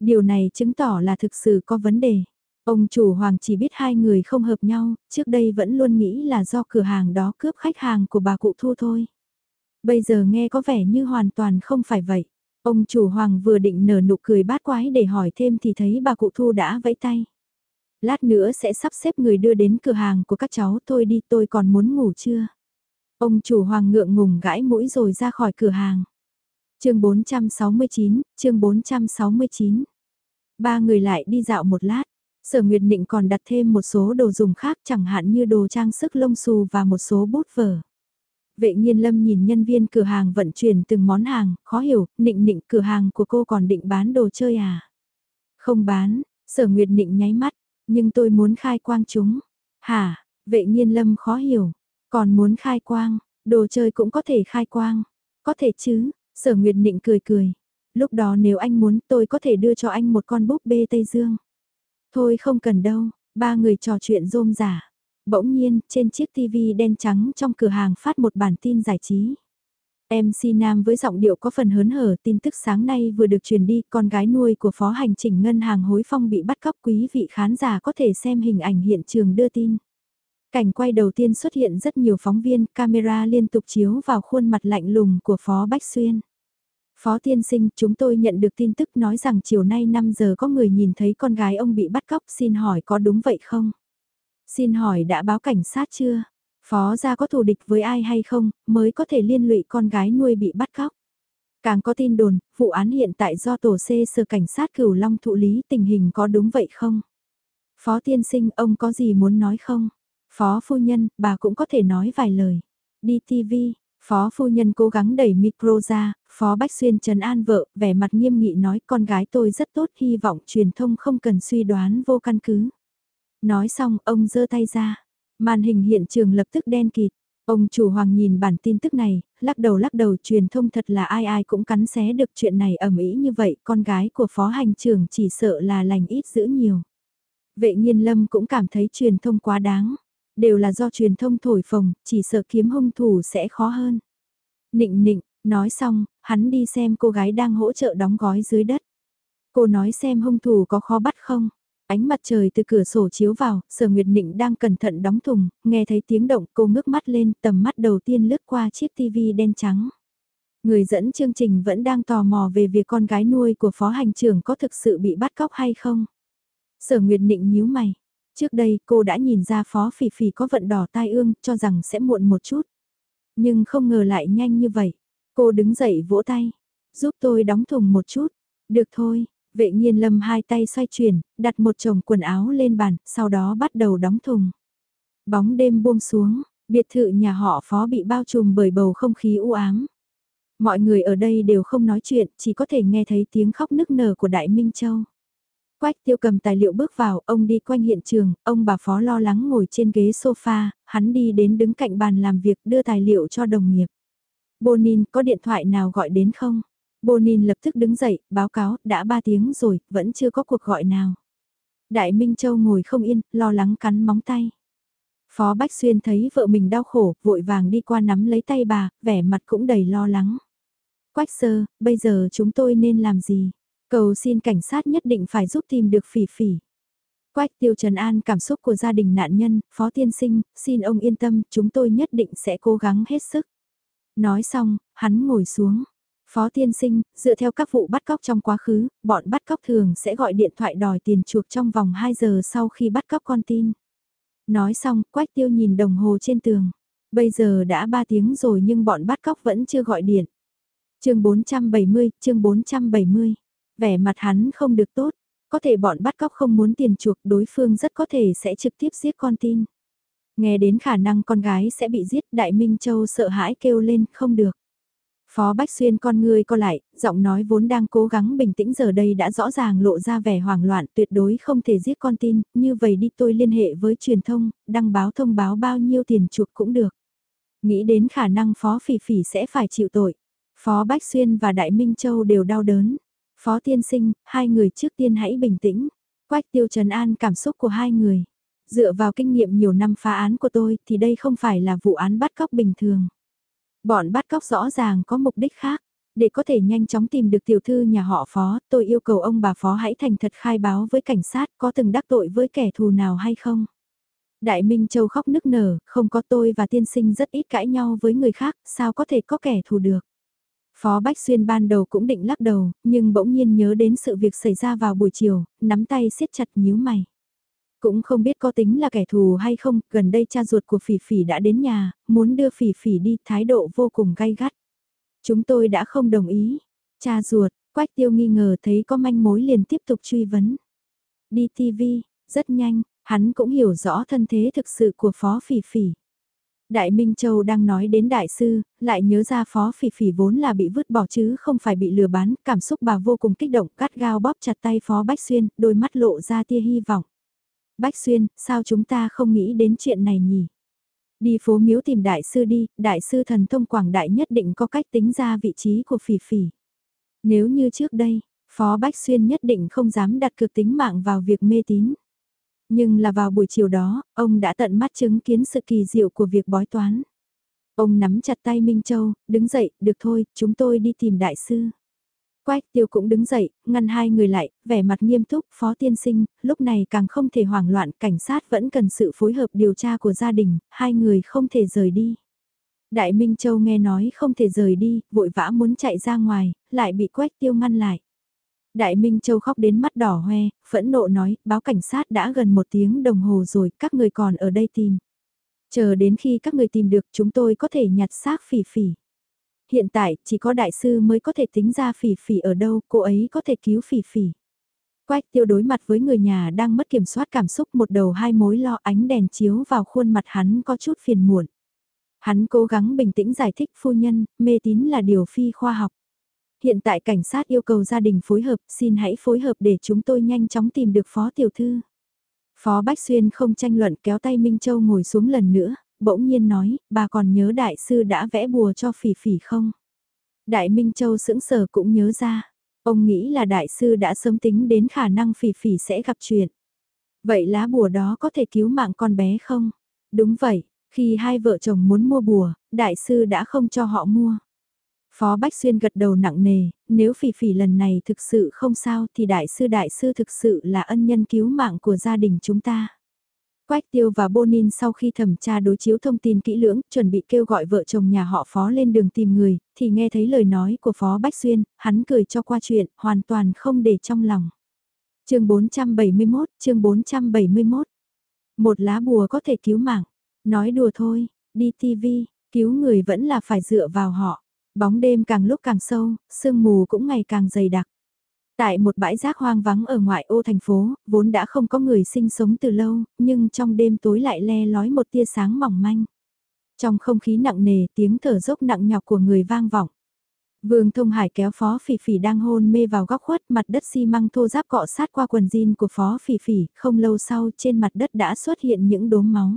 Điều này chứng tỏ là thực sự có vấn đề. Ông chủ hoàng chỉ biết hai người không hợp nhau, trước đây vẫn luôn nghĩ là do cửa hàng đó cướp khách hàng của bà cụ thu thôi. Bây giờ nghe có vẻ như hoàn toàn không phải vậy. Ông chủ hoàng vừa định nở nụ cười bát quái để hỏi thêm thì thấy bà cụ thu đã vẫy tay. Lát nữa sẽ sắp xếp người đưa đến cửa hàng của các cháu thôi đi tôi còn muốn ngủ chưa. Ông chủ hoàng ngượng ngùng gãi mũi rồi ra khỏi cửa hàng. chương 469, chương 469. Ba người lại đi dạo một lát. Sở Nguyệt định còn đặt thêm một số đồ dùng khác chẳng hạn như đồ trang sức lông xù và một số bút vở. Vệ nhiên lâm nhìn nhân viên cửa hàng vận chuyển từng món hàng, khó hiểu, nịnh nịnh cửa hàng của cô còn định bán đồ chơi à? Không bán, sở nguyệt nịnh nháy mắt, nhưng tôi muốn khai quang chúng. Hả, vệ nhiên lâm khó hiểu, còn muốn khai quang, đồ chơi cũng có thể khai quang. Có thể chứ, sở nguyệt nịnh cười cười. Lúc đó nếu anh muốn tôi có thể đưa cho anh một con búp bê Tây Dương. Thôi không cần đâu, ba người trò chuyện rôm rả. Bỗng nhiên, trên chiếc TV đen trắng trong cửa hàng phát một bản tin giải trí. MC Nam với giọng điệu có phần hớn hở tin tức sáng nay vừa được truyền đi, con gái nuôi của phó hành trình ngân hàng hối phong bị bắt cóc quý vị khán giả có thể xem hình ảnh hiện trường đưa tin. Cảnh quay đầu tiên xuất hiện rất nhiều phóng viên, camera liên tục chiếu vào khuôn mặt lạnh lùng của Phó Bách Xuyên. Phó tiên sinh, chúng tôi nhận được tin tức nói rằng chiều nay 5 giờ có người nhìn thấy con gái ông bị bắt cóc, xin hỏi có đúng vậy không? Xin hỏi đã báo cảnh sát chưa? Phó gia có thù địch với ai hay không, mới có thể liên lụy con gái nuôi bị bắt cóc? Càng có tin đồn, vụ án hiện tại do tổ C sở cảnh sát cửu long thụ lý tình hình có đúng vậy không? Phó tiên sinh ông có gì muốn nói không? Phó phu nhân, bà cũng có thể nói vài lời. Đi TV, phó phu nhân cố gắng đẩy micro ra, phó Bách Xuyên trần an vợ, vẻ mặt nghiêm nghị nói con gái tôi rất tốt hy vọng truyền thông không cần suy đoán vô căn cứ. Nói xong ông giơ tay ra, màn hình hiện trường lập tức đen kịt, Ông chủ hoàng nhìn bản tin tức này, lắc đầu lắc đầu truyền thông thật là ai ai cũng cắn xé được chuyện này ẩm ý như vậy, con gái của phó hành trưởng chỉ sợ là lành ít giữ nhiều. Vệ nghiên lâm cũng cảm thấy truyền thông quá đáng, đều là do truyền thông thổi phồng, chỉ sợ kiếm hung thủ sẽ khó hơn. Nịnh nịnh, nói xong, hắn đi xem cô gái đang hỗ trợ đóng gói dưới đất. Cô nói xem hung thủ có khó bắt không? Ánh mặt trời từ cửa sổ chiếu vào, sở Nguyệt Nịnh đang cẩn thận đóng thùng, nghe thấy tiếng động cô ngước mắt lên tầm mắt đầu tiên lướt qua chiếc tivi đen trắng. Người dẫn chương trình vẫn đang tò mò về việc con gái nuôi của phó hành trưởng có thực sự bị bắt cóc hay không. Sở Nguyệt Nịnh nhíu mày. Trước đây cô đã nhìn ra phó phỉ phỉ có vận đỏ tai ương cho rằng sẽ muộn một chút. Nhưng không ngờ lại nhanh như vậy. Cô đứng dậy vỗ tay. Giúp tôi đóng thùng một chút. Được thôi, Vệ nhiên lâm hai tay xoay chuyển, đặt một chồng quần áo lên bàn, sau đó bắt đầu đóng thùng. Bóng đêm buông xuống, biệt thự nhà họ phó bị bao trùm bởi bầu không khí u ám. Mọi người ở đây đều không nói chuyện, chỉ có thể nghe thấy tiếng khóc nức nở của Đại Minh Châu. Quách tiêu cầm tài liệu bước vào, ông đi quanh hiện trường, ông bà phó lo lắng ngồi trên ghế sofa, hắn đi đến đứng cạnh bàn làm việc đưa tài liệu cho đồng nghiệp. Bonin có điện thoại nào gọi đến không? Bonin lập tức đứng dậy, báo cáo, đã 3 tiếng rồi, vẫn chưa có cuộc gọi nào. Đại Minh Châu ngồi không yên, lo lắng cắn móng tay. Phó Bách Xuyên thấy vợ mình đau khổ, vội vàng đi qua nắm lấy tay bà, vẻ mặt cũng đầy lo lắng. Quách sơ, bây giờ chúng tôi nên làm gì? Cầu xin cảnh sát nhất định phải giúp tìm được phỉ phỉ. Quách tiêu trần an cảm xúc của gia đình nạn nhân, phó tiên sinh, xin ông yên tâm, chúng tôi nhất định sẽ cố gắng hết sức. Nói xong, hắn ngồi xuống. Phó tiên sinh, dựa theo các vụ bắt cóc trong quá khứ, bọn bắt cóc thường sẽ gọi điện thoại đòi tiền chuộc trong vòng 2 giờ sau khi bắt cóc con tin. Nói xong, Quách Tiêu nhìn đồng hồ trên tường. Bây giờ đã 3 tiếng rồi nhưng bọn bắt cóc vẫn chưa gọi điện. chương 470, chương 470. Vẻ mặt hắn không được tốt. Có thể bọn bắt cóc không muốn tiền chuộc đối phương rất có thể sẽ trực tiếp giết con tin. Nghe đến khả năng con gái sẽ bị giết Đại Minh Châu sợ hãi kêu lên không được. Phó Bách Xuyên con người co lại, giọng nói vốn đang cố gắng bình tĩnh giờ đây đã rõ ràng lộ ra vẻ hoảng loạn tuyệt đối không thể giết con tin, như vậy đi tôi liên hệ với truyền thông, đăng báo thông báo bao nhiêu tiền chuộc cũng được. Nghĩ đến khả năng Phó Phỉ Phỉ sẽ phải chịu tội. Phó Bách Xuyên và Đại Minh Châu đều đau đớn. Phó Tiên Sinh, hai người trước tiên hãy bình tĩnh. Quách tiêu trần an cảm xúc của hai người. Dựa vào kinh nghiệm nhiều năm phá án của tôi thì đây không phải là vụ án bắt cóc bình thường. Bọn bắt cóc rõ ràng có mục đích khác. Để có thể nhanh chóng tìm được tiểu thư nhà họ phó, tôi yêu cầu ông bà phó hãy thành thật khai báo với cảnh sát có từng đắc tội với kẻ thù nào hay không. Đại Minh Châu khóc nức nở, không có tôi và tiên sinh rất ít cãi nhau với người khác, sao có thể có kẻ thù được. Phó Bách Xuyên ban đầu cũng định lắc đầu, nhưng bỗng nhiên nhớ đến sự việc xảy ra vào buổi chiều, nắm tay siết chặt nhíu mày. Cũng không biết có tính là kẻ thù hay không, gần đây cha ruột của Phỉ Phỉ đã đến nhà, muốn đưa Phỉ Phỉ đi, thái độ vô cùng gay gắt. Chúng tôi đã không đồng ý. Cha ruột, Quách Tiêu nghi ngờ thấy có manh mối liền tiếp tục truy vấn. Đi TV, rất nhanh, hắn cũng hiểu rõ thân thế thực sự của Phó Phỉ Phỉ. Đại Minh Châu đang nói đến đại sư, lại nhớ ra phó phỉ phỉ vốn là bị vứt bỏ chứ không phải bị lừa bán, cảm xúc bà vô cùng kích động, cắt gao bóp chặt tay phó Bách Xuyên, đôi mắt lộ ra tia hy vọng. Bách Xuyên, sao chúng ta không nghĩ đến chuyện này nhỉ? Đi phố miếu tìm đại sư đi, đại sư thần thông quảng đại nhất định có cách tính ra vị trí của phỉ phỉ. Nếu như trước đây, Phó Bách Xuyên nhất định không dám đặt cược tính mạng vào việc mê tín. Nhưng là vào buổi chiều đó, ông đã tận mắt chứng kiến sự kỳ diệu của việc bói toán. Ông nắm chặt tay Minh Châu, đứng dậy, được thôi, chúng tôi đi tìm đại sư. Quách tiêu cũng đứng dậy, ngăn hai người lại, vẻ mặt nghiêm túc, phó tiên sinh, lúc này càng không thể hoảng loạn, cảnh sát vẫn cần sự phối hợp điều tra của gia đình, hai người không thể rời đi. Đại Minh Châu nghe nói không thể rời đi, vội vã muốn chạy ra ngoài, lại bị quách tiêu ngăn lại. Đại Minh Châu khóc đến mắt đỏ hoe, phẫn nộ nói, báo cảnh sát đã gần một tiếng đồng hồ rồi, các người còn ở đây tìm. Chờ đến khi các người tìm được chúng tôi có thể nhặt xác phỉ phỉ. Hiện tại, chỉ có đại sư mới có thể tính ra phỉ phỉ ở đâu, cô ấy có thể cứu phỉ phỉ. Quách tiêu đối mặt với người nhà đang mất kiểm soát cảm xúc một đầu hai mối lo ánh đèn chiếu vào khuôn mặt hắn có chút phiền muộn. Hắn cố gắng bình tĩnh giải thích phu nhân, mê tín là điều phi khoa học. Hiện tại cảnh sát yêu cầu gia đình phối hợp, xin hãy phối hợp để chúng tôi nhanh chóng tìm được phó tiểu thư. Phó Bách Xuyên không tranh luận kéo tay Minh Châu ngồi xuống lần nữa, bỗng nhiên nói, bà còn nhớ đại sư đã vẽ bùa cho phỉ phỉ không? Đại Minh Châu sững sờ cũng nhớ ra, ông nghĩ là đại sư đã sớm tính đến khả năng phỉ phỉ sẽ gặp chuyện. Vậy lá bùa đó có thể cứu mạng con bé không? Đúng vậy, khi hai vợ chồng muốn mua bùa, đại sư đã không cho họ mua. Phó Bách Xuyên gật đầu nặng nề, nếu phỉ phỉ lần này thực sự không sao thì đại sư đại sư thực sự là ân nhân cứu mạng của gia đình chúng ta. Quách Tiêu và Bonin sau khi thẩm tra đối chiếu thông tin kỹ lưỡng, chuẩn bị kêu gọi vợ chồng nhà họ Phó lên đường tìm người, thì nghe thấy lời nói của Phó Bách Xuyên, hắn cười cho qua chuyện, hoàn toàn không để trong lòng. chương 471, chương 471. Một lá bùa có thể cứu mạng. Nói đùa thôi, đi TV, cứu người vẫn là phải dựa vào họ. Bóng đêm càng lúc càng sâu, sương mù cũng ngày càng dày đặc. Tại một bãi rác hoang vắng ở ngoại ô thành phố, vốn đã không có người sinh sống từ lâu, nhưng trong đêm tối lại le lói một tia sáng mỏng manh. Trong không khí nặng nề tiếng thở dốc nặng nhọc của người vang vọng. Vương Thông Hải kéo Phó Phỉ Phỉ đang hôn mê vào góc khuất mặt đất xi măng thô giáp cọ sát qua quần jean của Phó Phỉ Phỉ, không lâu sau trên mặt đất đã xuất hiện những đốm máu.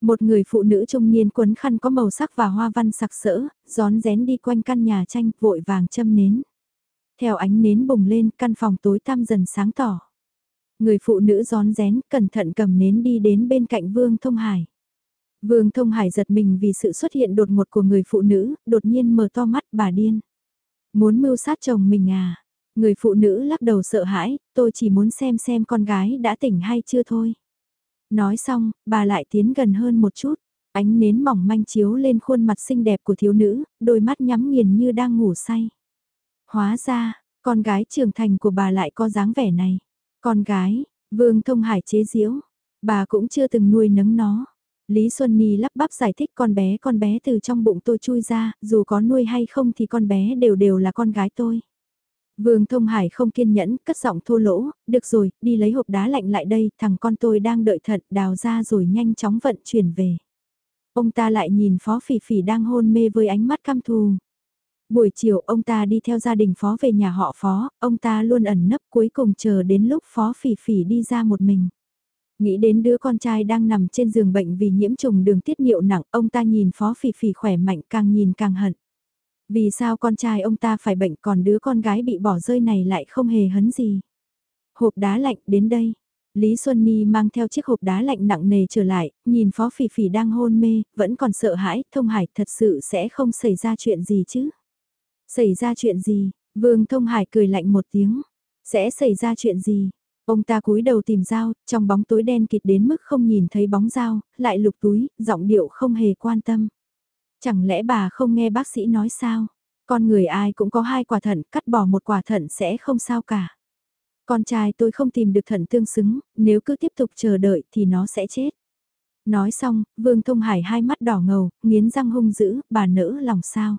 Một người phụ nữ trung niên quấn khăn có màu sắc và hoa văn sặc sỡ, gión rén đi quanh căn nhà tranh vội vàng châm nến. Theo ánh nến bùng lên, căn phòng tối tăm dần sáng tỏ. Người phụ nữ gión rén, cẩn thận cầm nến đi đến bên cạnh Vương Thông Hải. Vương Thông Hải giật mình vì sự xuất hiện đột ngột của người phụ nữ, đột nhiên mở to mắt bà điên. Muốn mưu sát chồng mình à? Người phụ nữ lắc đầu sợ hãi, tôi chỉ muốn xem xem con gái đã tỉnh hay chưa thôi. Nói xong, bà lại tiến gần hơn một chút, ánh nến mỏng manh chiếu lên khuôn mặt xinh đẹp của thiếu nữ, đôi mắt nhắm nghiền như đang ngủ say. Hóa ra, con gái trưởng thành của bà lại có dáng vẻ này. Con gái, Vương Thông Hải chế diễu, bà cũng chưa từng nuôi nấng nó. Lý Xuân Nhi lắp bắp giải thích con bé con bé từ trong bụng tôi chui ra, dù có nuôi hay không thì con bé đều đều là con gái tôi. Vương Thông Hải không kiên nhẫn, cất giọng thô lỗ, được rồi, đi lấy hộp đá lạnh lại đây, thằng con tôi đang đợi thận, đào ra rồi nhanh chóng vận chuyển về. Ông ta lại nhìn Phó Phỉ Phỉ đang hôn mê với ánh mắt căm thù. Buổi chiều ông ta đi theo gia đình Phó về nhà họ Phó, ông ta luôn ẩn nấp cuối cùng chờ đến lúc Phó Phỉ Phỉ đi ra một mình. Nghĩ đến đứa con trai đang nằm trên giường bệnh vì nhiễm trùng đường tiết niệu nặng, ông ta nhìn Phó Phỉ Phỉ khỏe mạnh càng nhìn càng hận. Vì sao con trai ông ta phải bệnh còn đứa con gái bị bỏ rơi này lại không hề hấn gì. Hộp đá lạnh đến đây. Lý Xuân Ni mang theo chiếc hộp đá lạnh nặng nề trở lại, nhìn Phó Phỉ Phỉ đang hôn mê, vẫn còn sợ hãi, Thông Hải thật sự sẽ không xảy ra chuyện gì chứ. Xảy ra chuyện gì? Vương Thông Hải cười lạnh một tiếng. Sẽ xảy ra chuyện gì? Ông ta cúi đầu tìm dao, trong bóng tối đen kịt đến mức không nhìn thấy bóng dao, lại lục túi, giọng điệu không hề quan tâm. Chẳng lẽ bà không nghe bác sĩ nói sao? Con người ai cũng có hai quả thận, cắt bỏ một quả thận sẽ không sao cả. Con trai tôi không tìm được thận tương xứng, nếu cứ tiếp tục chờ đợi thì nó sẽ chết. Nói xong, Vương Thông Hải hai mắt đỏ ngầu, nghiến răng hung dữ, bà nỡ lòng sao?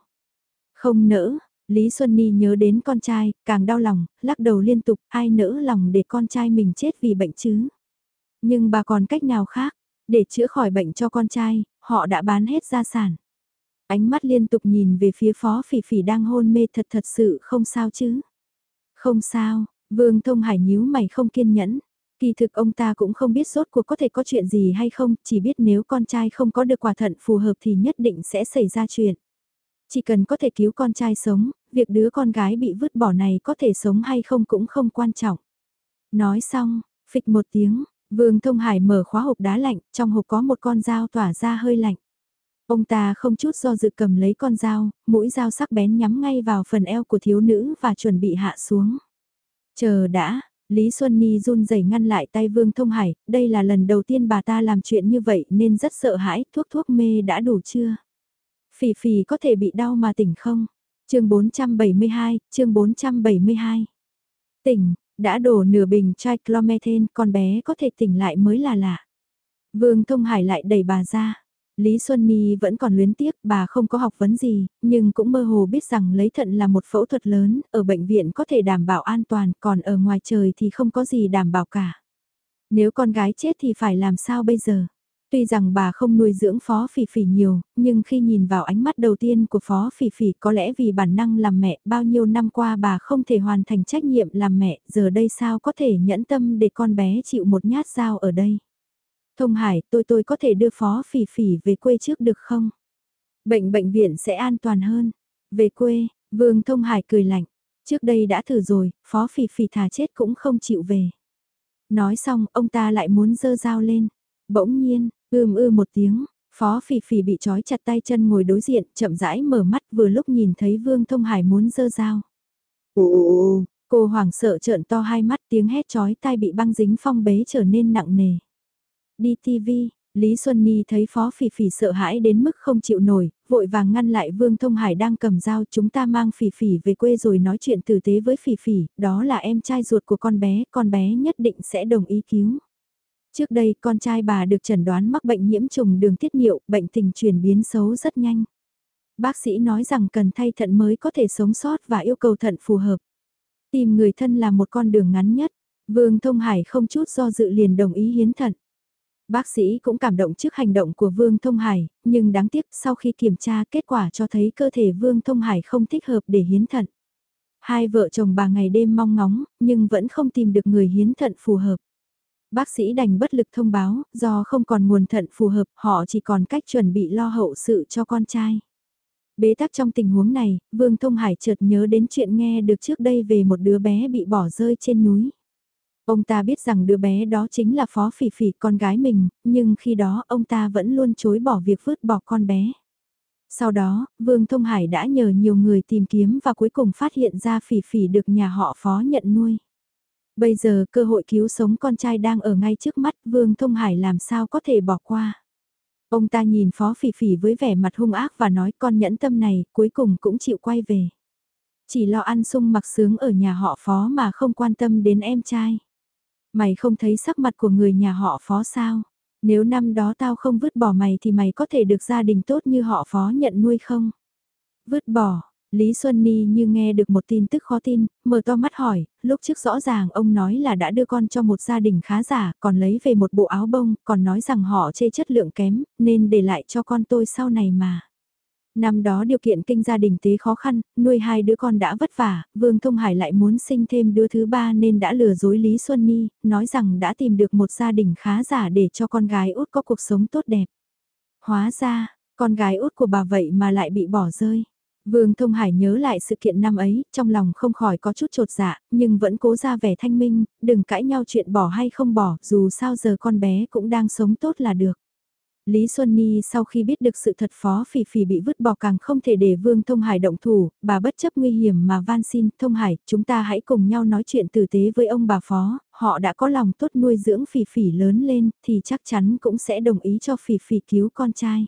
Không nỡ, Lý Xuân Ni nhớ đến con trai, càng đau lòng, lắc đầu liên tục, ai nỡ lòng để con trai mình chết vì bệnh chứ? Nhưng bà còn cách nào khác, để chữa khỏi bệnh cho con trai, họ đã bán hết gia sản. Ánh mắt liên tục nhìn về phía phó phỉ phỉ đang hôn mê thật thật sự không sao chứ. Không sao, Vương Thông Hải nhíu mày không kiên nhẫn. Kỳ thực ông ta cũng không biết rốt cuộc có thể có chuyện gì hay không, chỉ biết nếu con trai không có được quả thận phù hợp thì nhất định sẽ xảy ra chuyện. Chỉ cần có thể cứu con trai sống, việc đứa con gái bị vứt bỏ này có thể sống hay không cũng không quan trọng. Nói xong, phịch một tiếng, Vương Thông Hải mở khóa hộp đá lạnh, trong hộp có một con dao tỏa ra hơi lạnh. Ông ta không chút do dự cầm lấy con dao, mũi dao sắc bén nhắm ngay vào phần eo của thiếu nữ và chuẩn bị hạ xuống. Chờ đã, Lý Xuân Ni run rẩy ngăn lại tay Vương Thông Hải, đây là lần đầu tiên bà ta làm chuyện như vậy nên rất sợ hãi, thuốc thuốc mê đã đủ chưa? Phỉ phỉ có thể bị đau mà tỉnh không? chương 472, chương 472. Tỉnh, đã đổ nửa bình triclomethane, con bé có thể tỉnh lại mới là lạ. Vương Thông Hải lại đẩy bà ra. Lý Xuân Ni vẫn còn luyến tiếc, bà không có học vấn gì, nhưng cũng mơ hồ biết rằng lấy thận là một phẫu thuật lớn, ở bệnh viện có thể đảm bảo an toàn, còn ở ngoài trời thì không có gì đảm bảo cả. Nếu con gái chết thì phải làm sao bây giờ? Tuy rằng bà không nuôi dưỡng Phó Phỉ Phỉ nhiều, nhưng khi nhìn vào ánh mắt đầu tiên của Phó Phỉ Phỉ có lẽ vì bản năng làm mẹ bao nhiêu năm qua bà không thể hoàn thành trách nhiệm làm mẹ, giờ đây sao có thể nhẫn tâm để con bé chịu một nhát dao ở đây. Thông Hải, tôi tôi có thể đưa Phó Phỉ Phỉ về quê trước được không? Bệnh bệnh viện sẽ an toàn hơn. Về quê, Vương Thông Hải cười lạnh. Trước đây đã thử rồi, Phó Phỉ Phỉ thà chết cũng không chịu về. Nói xong, ông ta lại muốn dơ dao lên. Bỗng nhiên, ưm ư một tiếng, Phó Phỉ Phỉ bị trói chặt tay chân ngồi đối diện, chậm rãi mở mắt vừa lúc nhìn thấy Vương Thông Hải muốn dơ dao. Ồ, Cô hoảng sợ trợn to hai mắt tiếng hét chói tai bị băng dính phong bế trở nên nặng nề. Đi TV, Lý Xuân Nhi thấy Phó Phỉ Phỉ sợ hãi đến mức không chịu nổi, vội vàng ngăn lại Vương Thông Hải đang cầm dao chúng ta mang Phỉ Phỉ về quê rồi nói chuyện tử tế với Phỉ Phỉ, đó là em trai ruột của con bé, con bé nhất định sẽ đồng ý cứu. Trước đây con trai bà được chẩn đoán mắc bệnh nhiễm trùng đường tiết niệu, bệnh tình chuyển biến xấu rất nhanh. Bác sĩ nói rằng cần thay thận mới có thể sống sót và yêu cầu thận phù hợp. Tìm người thân là một con đường ngắn nhất, Vương Thông Hải không chút do dự liền đồng ý hiến thận. Bác sĩ cũng cảm động trước hành động của Vương Thông Hải, nhưng đáng tiếc sau khi kiểm tra kết quả cho thấy cơ thể Vương Thông Hải không thích hợp để hiến thận. Hai vợ chồng bà ngày đêm mong ngóng, nhưng vẫn không tìm được người hiến thận phù hợp. Bác sĩ đành bất lực thông báo, do không còn nguồn thận phù hợp, họ chỉ còn cách chuẩn bị lo hậu sự cho con trai. Bế tắc trong tình huống này, Vương Thông Hải chợt nhớ đến chuyện nghe được trước đây về một đứa bé bị bỏ rơi trên núi. Ông ta biết rằng đứa bé đó chính là Phó Phỉ Phỉ con gái mình, nhưng khi đó ông ta vẫn luôn chối bỏ việc vứt bỏ con bé. Sau đó, Vương Thông Hải đã nhờ nhiều người tìm kiếm và cuối cùng phát hiện ra Phỉ Phỉ được nhà họ Phó nhận nuôi. Bây giờ cơ hội cứu sống con trai đang ở ngay trước mắt Vương Thông Hải làm sao có thể bỏ qua. Ông ta nhìn Phó Phỉ Phỉ với vẻ mặt hung ác và nói con nhẫn tâm này cuối cùng cũng chịu quay về. Chỉ lo ăn sung mặc sướng ở nhà họ Phó mà không quan tâm đến em trai. Mày không thấy sắc mặt của người nhà họ Phó sao? Nếu năm đó tao không vứt bỏ mày thì mày có thể được gia đình tốt như họ Phó nhận nuôi không? Vứt bỏ, Lý Xuân Ni như nghe được một tin tức khó tin, mở to mắt hỏi, lúc trước rõ ràng ông nói là đã đưa con cho một gia đình khá giả, còn lấy về một bộ áo bông, còn nói rằng họ chê chất lượng kém, nên để lại cho con tôi sau này mà. Năm đó điều kiện kinh gia đình tế khó khăn, nuôi hai đứa con đã vất vả, Vương Thông Hải lại muốn sinh thêm đứa thứ ba nên đã lừa dối Lý Xuân Ni, nói rằng đã tìm được một gia đình khá giả để cho con gái út có cuộc sống tốt đẹp. Hóa ra, con gái út của bà vậy mà lại bị bỏ rơi. Vương Thông Hải nhớ lại sự kiện năm ấy, trong lòng không khỏi có chút trột dạ, nhưng vẫn cố ra vẻ thanh minh, đừng cãi nhau chuyện bỏ hay không bỏ, dù sao giờ con bé cũng đang sống tốt là được. Lý Xuân Ni sau khi biết được sự thật Phó Phỉ Phỉ bị vứt bỏ càng không thể để Vương Thông Hải động thủ, bà bất chấp nguy hiểm mà van xin, Thông Hải, chúng ta hãy cùng nhau nói chuyện tử tế với ông bà Phó, họ đã có lòng tốt nuôi dưỡng Phỉ Phỉ lớn lên, thì chắc chắn cũng sẽ đồng ý cho Phỉ Phỉ cứu con trai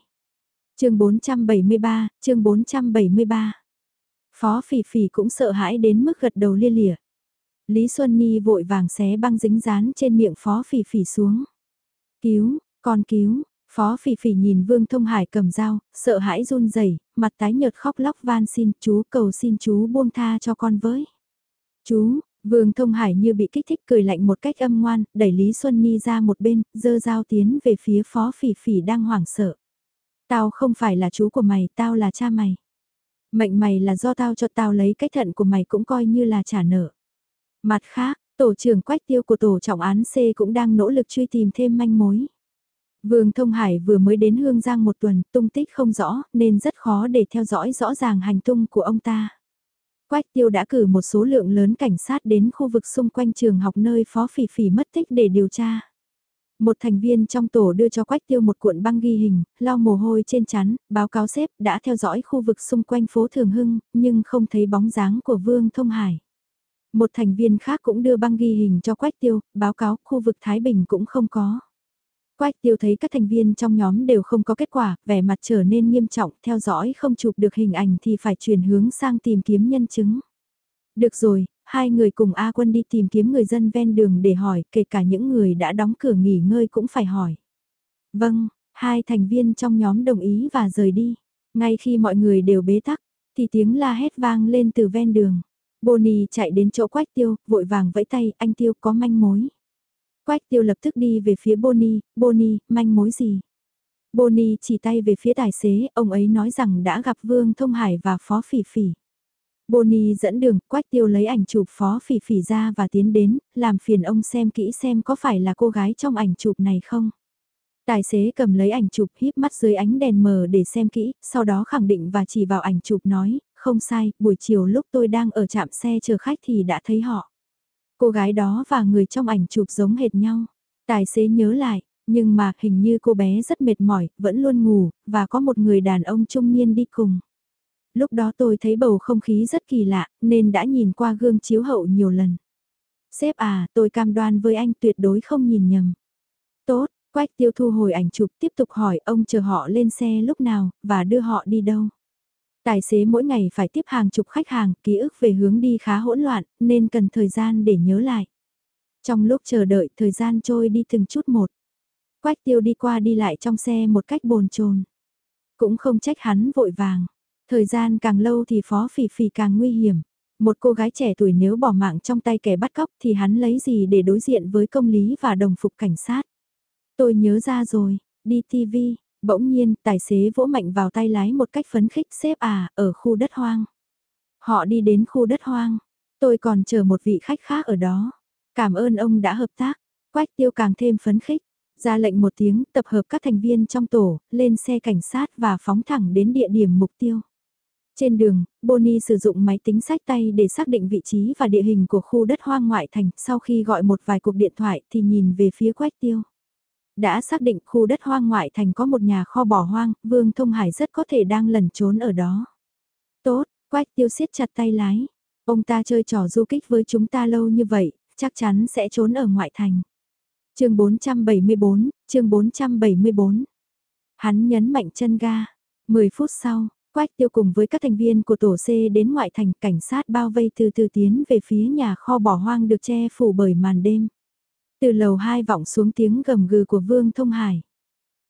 chương 473, chương 473. Phó Phỉ Phỉ cũng sợ hãi đến mức gật đầu lia lịa. Lý Xuân Nhi vội vàng xé băng dính dán trên miệng Phó Phỉ Phỉ xuống. Cứu, con cứu, Phó Phỉ Phỉ nhìn Vương Thông Hải cầm dao, sợ hãi run rẩy, mặt tái nhợt khóc lóc van xin chú cầu xin chú buông tha cho con với. Chú, Vương Thông Hải như bị kích thích cười lạnh một cách âm ngoan, đẩy Lý Xuân Nhi ra một bên, dơ dao tiến về phía Phó Phỉ Phỉ đang hoảng sợ. Tao không phải là chú của mày, tao là cha mày. Mệnh mày là do tao cho tao lấy cái thận của mày cũng coi như là trả nợ. Mặt khác, tổ trưởng quách tiêu của tổ trọng án C cũng đang nỗ lực truy tìm thêm manh mối. Vương Thông Hải vừa mới đến Hương Giang một tuần, tung tích không rõ, nên rất khó để theo dõi rõ ràng hành tung của ông ta. Quách tiêu đã cử một số lượng lớn cảnh sát đến khu vực xung quanh trường học nơi Phó Phỉ Phỉ mất tích để điều tra. Một thành viên trong tổ đưa cho Quách Tiêu một cuộn băng ghi hình, lau mồ hôi trên chắn, báo cáo xếp đã theo dõi khu vực xung quanh phố Thường Hưng, nhưng không thấy bóng dáng của Vương Thông Hải. Một thành viên khác cũng đưa băng ghi hình cho Quách Tiêu, báo cáo khu vực Thái Bình cũng không có. Quách Tiêu thấy các thành viên trong nhóm đều không có kết quả, vẻ mặt trở nên nghiêm trọng, theo dõi không chụp được hình ảnh thì phải chuyển hướng sang tìm kiếm nhân chứng. Được rồi, hai người cùng A Quân đi tìm kiếm người dân ven đường để hỏi, kể cả những người đã đóng cửa nghỉ ngơi cũng phải hỏi. Vâng, hai thành viên trong nhóm đồng ý và rời đi. Ngay khi mọi người đều bế tắc, thì tiếng la hét vang lên từ ven đường. Bonnie chạy đến chỗ Quách Tiêu, vội vàng vẫy tay, anh Tiêu có manh mối. Quách Tiêu lập tức đi về phía Bonnie, Bonnie, manh mối gì? Bonnie chỉ tay về phía tài xế, ông ấy nói rằng đã gặp Vương Thông Hải và Phó Phỉ Phỉ. Bonnie dẫn đường, Quách Tiêu lấy ảnh chụp phó phỉ phỉ ra và tiến đến, làm phiền ông xem kỹ xem có phải là cô gái trong ảnh chụp này không. Tài xế cầm lấy ảnh chụp híp mắt dưới ánh đèn mờ để xem kỹ, sau đó khẳng định và chỉ vào ảnh chụp nói, không sai, buổi chiều lúc tôi đang ở trạm xe chờ khách thì đã thấy họ. Cô gái đó và người trong ảnh chụp giống hệt nhau. Tài xế nhớ lại, nhưng mà hình như cô bé rất mệt mỏi, vẫn luôn ngủ, và có một người đàn ông trung niên đi cùng. Lúc đó tôi thấy bầu không khí rất kỳ lạ, nên đã nhìn qua gương chiếu hậu nhiều lần. Sếp à, tôi cam đoan với anh tuyệt đối không nhìn nhầm. Tốt, Quách tiêu thu hồi ảnh chụp tiếp tục hỏi ông chờ họ lên xe lúc nào, và đưa họ đi đâu. Tài xế mỗi ngày phải tiếp hàng chục khách hàng, ký ức về hướng đi khá hỗn loạn, nên cần thời gian để nhớ lại. Trong lúc chờ đợi, thời gian trôi đi từng chút một. Quách tiêu đi qua đi lại trong xe một cách bồn chồn Cũng không trách hắn vội vàng. Thời gian càng lâu thì phó phỉ phỉ càng nguy hiểm. Một cô gái trẻ tuổi nếu bỏ mạng trong tay kẻ bắt cóc thì hắn lấy gì để đối diện với công lý và đồng phục cảnh sát. Tôi nhớ ra rồi, đi TV, bỗng nhiên tài xế vỗ mạnh vào tay lái một cách phấn khích xếp à, ở khu đất hoang. Họ đi đến khu đất hoang, tôi còn chờ một vị khách khác ở đó. Cảm ơn ông đã hợp tác, quách tiêu càng thêm phấn khích. Ra lệnh một tiếng tập hợp các thành viên trong tổ, lên xe cảnh sát và phóng thẳng đến địa điểm mục tiêu. Trên đường, Bonnie sử dụng máy tính sách tay để xác định vị trí và địa hình của khu đất hoang ngoại thành. Sau khi gọi một vài cuộc điện thoại thì nhìn về phía quách tiêu. Đã xác định khu đất hoang ngoại thành có một nhà kho bỏ hoang, Vương Thông Hải rất có thể đang lẩn trốn ở đó. Tốt, quách tiêu siết chặt tay lái. Ông ta chơi trò du kích với chúng ta lâu như vậy, chắc chắn sẽ trốn ở ngoại thành. chương 474, chương 474. Hắn nhấn mạnh chân ga. 10 phút sau, Quách tiêu cùng với các thành viên của tổ C đến ngoại thành cảnh sát bao vây từ từ tiến về phía nhà kho bỏ hoang được che phủ bởi màn đêm. Từ lầu hai vọng xuống tiếng gầm gừ của Vương Thông Hải.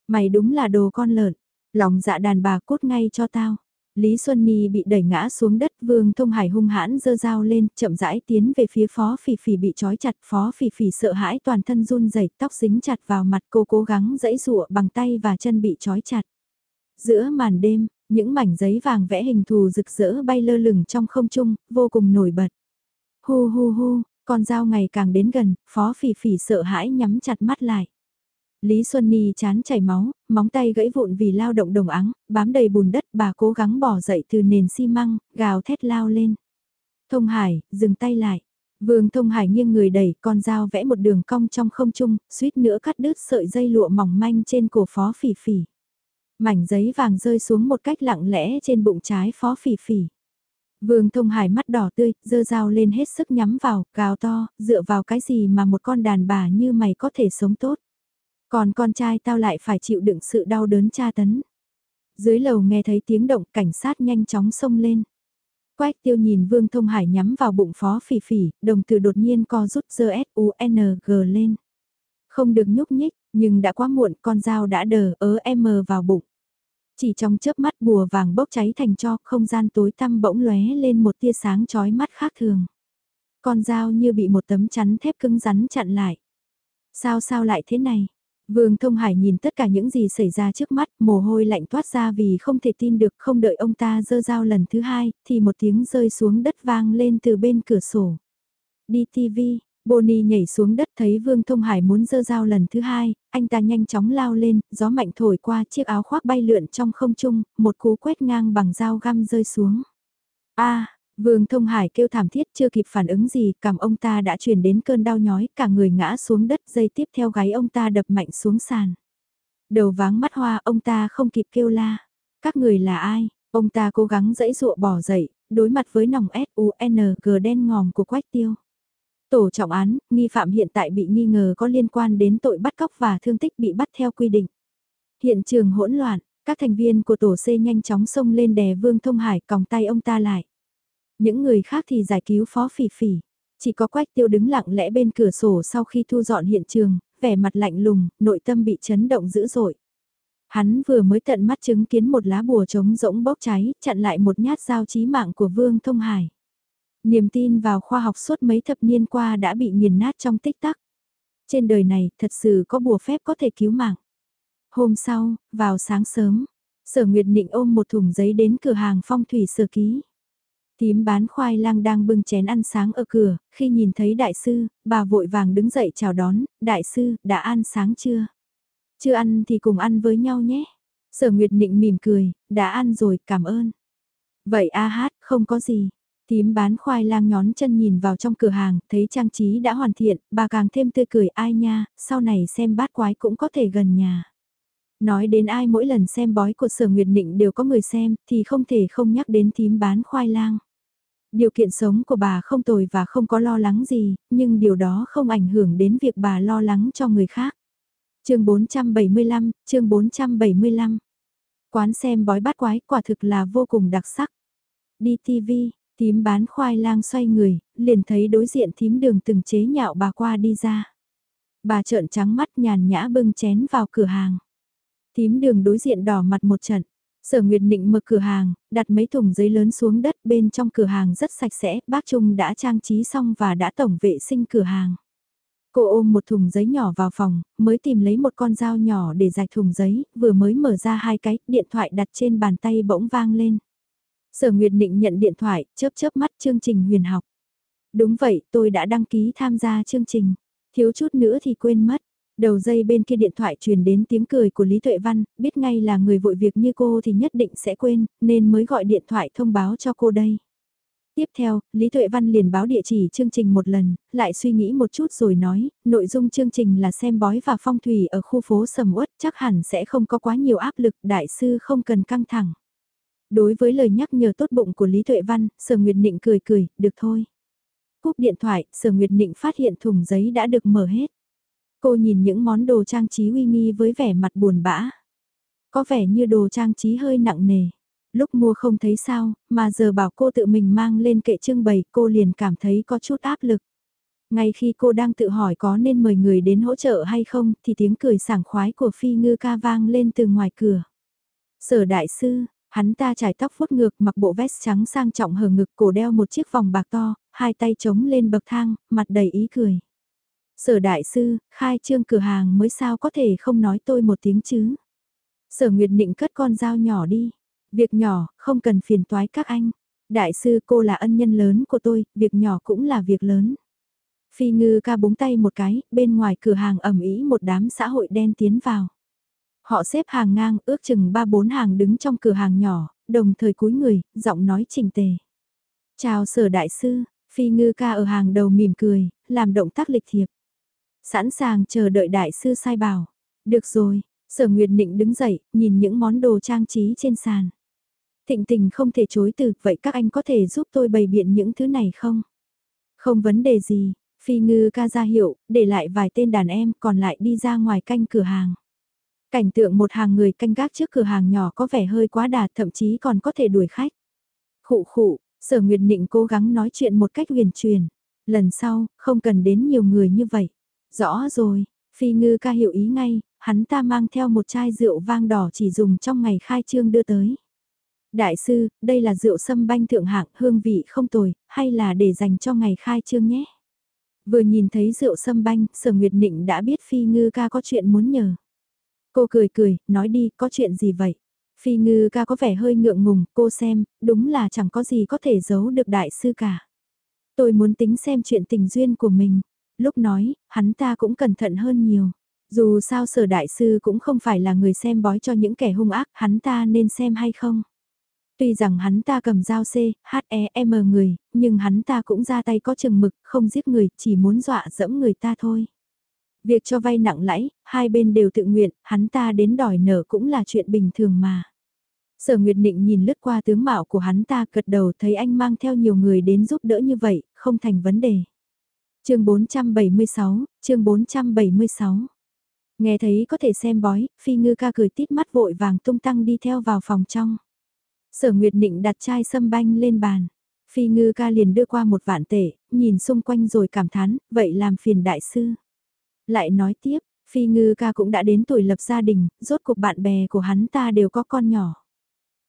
Mày đúng là đồ con lợn, lòng dạ đàn bà cút ngay cho tao. Lý Xuân Nhi bị đẩy ngã xuống đất, Vương Thông Hải hung hãn giơ dao lên, chậm rãi tiến về phía Phó Phỉ Phỉ bị trói chặt, Phó Phỉ Phỉ sợ hãi toàn thân run rẩy, tóc dính chặt vào mặt cô cố gắng dẫy rụa bằng tay và chân bị trói chặt. Giữa màn đêm, những mảnh giấy vàng vẽ hình thù rực rỡ bay lơ lửng trong không trung, vô cùng nổi bật. Hu hu hu, con dao ngày càng đến gần, phó phỉ phỉ sợ hãi nhắm chặt mắt lại. Lý Xuân Ni chán chảy máu, móng tay gãy vụn vì lao động đồng áng, bám đầy bùn đất bà cố gắng bỏ dậy từ nền xi măng, gào thét lao lên. Thông Hải, dừng tay lại. Vương Thông Hải nghiêng người đẩy con dao vẽ một đường cong trong không trung, suýt nữa cắt đứt sợi dây lụa mỏng manh trên cổ phó phỉ phỉ. Mảnh giấy vàng rơi xuống một cách lặng lẽ trên bụng trái phó phỉ phỉ. Vương Thông Hải mắt đỏ tươi, dơ dao lên hết sức nhắm vào, gào to, dựa vào cái gì mà một con đàn bà như mày có thể sống tốt. Còn con trai tao lại phải chịu đựng sự đau đớn tra tấn. Dưới lầu nghe thấy tiếng động cảnh sát nhanh chóng xông lên. Quách tiêu nhìn Vương Thông Hải nhắm vào bụng phó phỉ phỉ, đồng từ đột nhiên co rút dơ S-U-N-G lên. Không được nhúc nhích, nhưng đã quá muộn con dao đã đờ ớ M vào bụng. Chỉ trong chớp mắt bùa vàng bốc cháy thành cho không gian tối tăm bỗng lóe lên một tia sáng chói mắt khác thường. Con dao như bị một tấm chắn thép cứng rắn chặn lại. Sao sao lại thế này? Vương Thông Hải nhìn tất cả những gì xảy ra trước mắt, mồ hôi lạnh toát ra vì không thể tin được không đợi ông ta dơ dao lần thứ hai, thì một tiếng rơi xuống đất vang lên từ bên cửa sổ. Đi TV, Bonnie nhảy xuống đất thấy Vương Thông Hải muốn dơ dao lần thứ hai, anh ta nhanh chóng lao lên, gió mạnh thổi qua chiếc áo khoác bay lượn trong không trung, một cú quét ngang bằng dao găm rơi xuống. a Vương Thông Hải kêu thảm thiết chưa kịp phản ứng gì, cảm ông ta đã truyền đến cơn đau nhói, cả người ngã xuống đất dây tiếp theo gáy ông ta đập mạnh xuống sàn. Đầu váng mắt hoa ông ta không kịp kêu la. Các người là ai? Ông ta cố gắng dãy dụa bỏ dậy, đối mặt với nòng S-U-N-G đen ngòm của quách tiêu. Tổ trọng án, nghi phạm hiện tại bị nghi ngờ có liên quan đến tội bắt cóc và thương tích bị bắt theo quy định. Hiện trường hỗn loạn, các thành viên của tổ C nhanh chóng xông lên đè Vương Thông Hải còng tay ông ta lại. Những người khác thì giải cứu phó phỉ phỉ. Chỉ có quách tiêu đứng lặng lẽ bên cửa sổ sau khi thu dọn hiện trường, vẻ mặt lạnh lùng, nội tâm bị chấn động dữ dội. Hắn vừa mới tận mắt chứng kiến một lá bùa trống rỗng bốc cháy, chặn lại một nhát dao chí mạng của Vương Thông Hải. Niềm tin vào khoa học suốt mấy thập niên qua đã bị nghiền nát trong tích tắc. Trên đời này thật sự có bùa phép có thể cứu mạng. Hôm sau, vào sáng sớm, Sở Nguyệt Nịnh ôm một thùng giấy đến cửa hàng phong thủy sở ký. Tím bán khoai lang đang bưng chén ăn sáng ở cửa, khi nhìn thấy đại sư, bà vội vàng đứng dậy chào đón, đại sư, đã ăn sáng chưa? Chưa ăn thì cùng ăn với nhau nhé. Sở Nguyệt Nịnh mỉm cười, đã ăn rồi, cảm ơn. Vậy a hát, không có gì. Tím bán khoai lang nhón chân nhìn vào trong cửa hàng, thấy trang trí đã hoàn thiện, bà càng thêm tươi cười ai nha, sau này xem bát quái cũng có thể gần nhà. Nói đến ai mỗi lần xem bói của sở Nguyệt Nịnh đều có người xem, thì không thể không nhắc đến tím bán khoai lang. Điều kiện sống của bà không tồi và không có lo lắng gì, nhưng điều đó không ảnh hưởng đến việc bà lo lắng cho người khác. chương 475, chương 475. Quán xem bói bát quái quả thực là vô cùng đặc sắc. Đi TV, tím bán khoai lang xoay người, liền thấy đối diện thím đường từng chế nhạo bà qua đi ra. Bà trợn trắng mắt nhàn nhã bưng chén vào cửa hàng. Thím đường đối diện đỏ mặt một trận. Sở Nguyệt Nịnh mở cửa hàng, đặt mấy thùng giấy lớn xuống đất bên trong cửa hàng rất sạch sẽ, bác Trung đã trang trí xong và đã tổng vệ sinh cửa hàng. Cô ôm một thùng giấy nhỏ vào phòng, mới tìm lấy một con dao nhỏ để rạch thùng giấy, vừa mới mở ra hai cái, điện thoại đặt trên bàn tay bỗng vang lên. Sở Nguyệt Nịnh nhận điện thoại, chớp chớp mắt chương trình huyền học. Đúng vậy, tôi đã đăng ký tham gia chương trình. Thiếu chút nữa thì quên mất. Đầu dây bên kia điện thoại truyền đến tiếng cười của Lý Tuệ Văn, biết ngay là người vội việc như cô thì nhất định sẽ quên, nên mới gọi điện thoại thông báo cho cô đây. Tiếp theo, Lý Tuệ Văn liền báo địa chỉ chương trình một lần, lại suy nghĩ một chút rồi nói, nội dung chương trình là xem bói và phong thủy ở khu phố Sầm Uất chắc hẳn sẽ không có quá nhiều áp lực, đại sư không cần căng thẳng. Đối với lời nhắc nhở tốt bụng của Lý Tuệ Văn, Sở Nguyệt Nịnh cười cười, được thôi. Cúp điện thoại, Sở Nguyệt Nịnh phát hiện thùng giấy đã được mở hết. Cô nhìn những món đồ trang trí uy nghi với vẻ mặt buồn bã. Có vẻ như đồ trang trí hơi nặng nề. Lúc mua không thấy sao, mà giờ bảo cô tự mình mang lên kệ trưng bày cô liền cảm thấy có chút áp lực. Ngay khi cô đang tự hỏi có nên mời người đến hỗ trợ hay không thì tiếng cười sảng khoái của Phi Ngư ca vang lên từ ngoài cửa. Sở đại sư, hắn ta trải tóc phốt ngược mặc bộ vest trắng sang trọng hở ngực cổ đeo một chiếc vòng bạc to, hai tay chống lên bậc thang, mặt đầy ý cười. Sở đại sư, khai trương cửa hàng mới sao có thể không nói tôi một tiếng chứ. Sở Nguyệt Nịnh cất con dao nhỏ đi. Việc nhỏ, không cần phiền toái các anh. Đại sư cô là ân nhân lớn của tôi, việc nhỏ cũng là việc lớn. Phi ngư ca búng tay một cái, bên ngoài cửa hàng ẩm ý một đám xã hội đen tiến vào. Họ xếp hàng ngang, ước chừng ba bốn hàng đứng trong cửa hàng nhỏ, đồng thời cúi người, giọng nói trình tề. Chào sở đại sư, Phi ngư ca ở hàng đầu mỉm cười, làm động tác lịch thiệp. Sẵn sàng chờ đợi đại sư sai bảo. Được rồi, sở Nguyệt Nịnh đứng dậy, nhìn những món đồ trang trí trên sàn. Thịnh tình không thể chối từ, vậy các anh có thể giúp tôi bày biện những thứ này không? Không vấn đề gì, phi ngư ca ra hiệu, để lại vài tên đàn em còn lại đi ra ngoài canh cửa hàng. Cảnh tượng một hàng người canh gác trước cửa hàng nhỏ có vẻ hơi quá đà thậm chí còn có thể đuổi khách. Khụ khụ, sở Nguyệt Nịnh cố gắng nói chuyện một cách huyền truyền. Lần sau, không cần đến nhiều người như vậy. Rõ rồi, phi ngư ca hiểu ý ngay, hắn ta mang theo một chai rượu vang đỏ chỉ dùng trong ngày khai trương đưa tới. Đại sư, đây là rượu sâm banh thượng hạng hương vị không tồi, hay là để dành cho ngày khai trương nhé? Vừa nhìn thấy rượu sâm banh, sở Nguyệt Nịnh đã biết Phi Ngư ca có chuyện muốn nhờ. Cô cười cười, nói đi, có chuyện gì vậy? Phi Ngư ca có vẻ hơi ngượng ngùng, cô xem, đúng là chẳng có gì có thể giấu được đại sư cả. Tôi muốn tính xem chuyện tình duyên của mình lúc nói, hắn ta cũng cẩn thận hơn nhiều. Dù sao sở đại sư cũng không phải là người xem bói cho những kẻ hung ác, hắn ta nên xem hay không. Tuy rằng hắn ta cầm dao C, H, E, M người, nhưng hắn ta cũng ra tay có chừng mực, không giết người, chỉ muốn dọa dẫm người ta thôi. Việc cho vay nặng lãi, hai bên đều tự nguyện, hắn ta đến đòi nợ cũng là chuyện bình thường mà. Sở Nguyệt Nịnh nhìn lướt qua tướng mạo của hắn ta gật đầu thấy anh mang theo nhiều người đến giúp đỡ như vậy, không thành vấn đề chương 476, chương 476. Nghe thấy có thể xem bói, phi ngư ca cười tít mắt vội vàng tung tăng đi theo vào phòng trong. Sở Nguyệt Nịnh đặt chai sâm banh lên bàn. Phi ngư ca liền đưa qua một vạn tể, nhìn xung quanh rồi cảm thán, vậy làm phiền đại sư. Lại nói tiếp, Phi ngư ca cũng đã đến tuổi lập gia đình, rốt cuộc bạn bè của hắn ta đều có con nhỏ.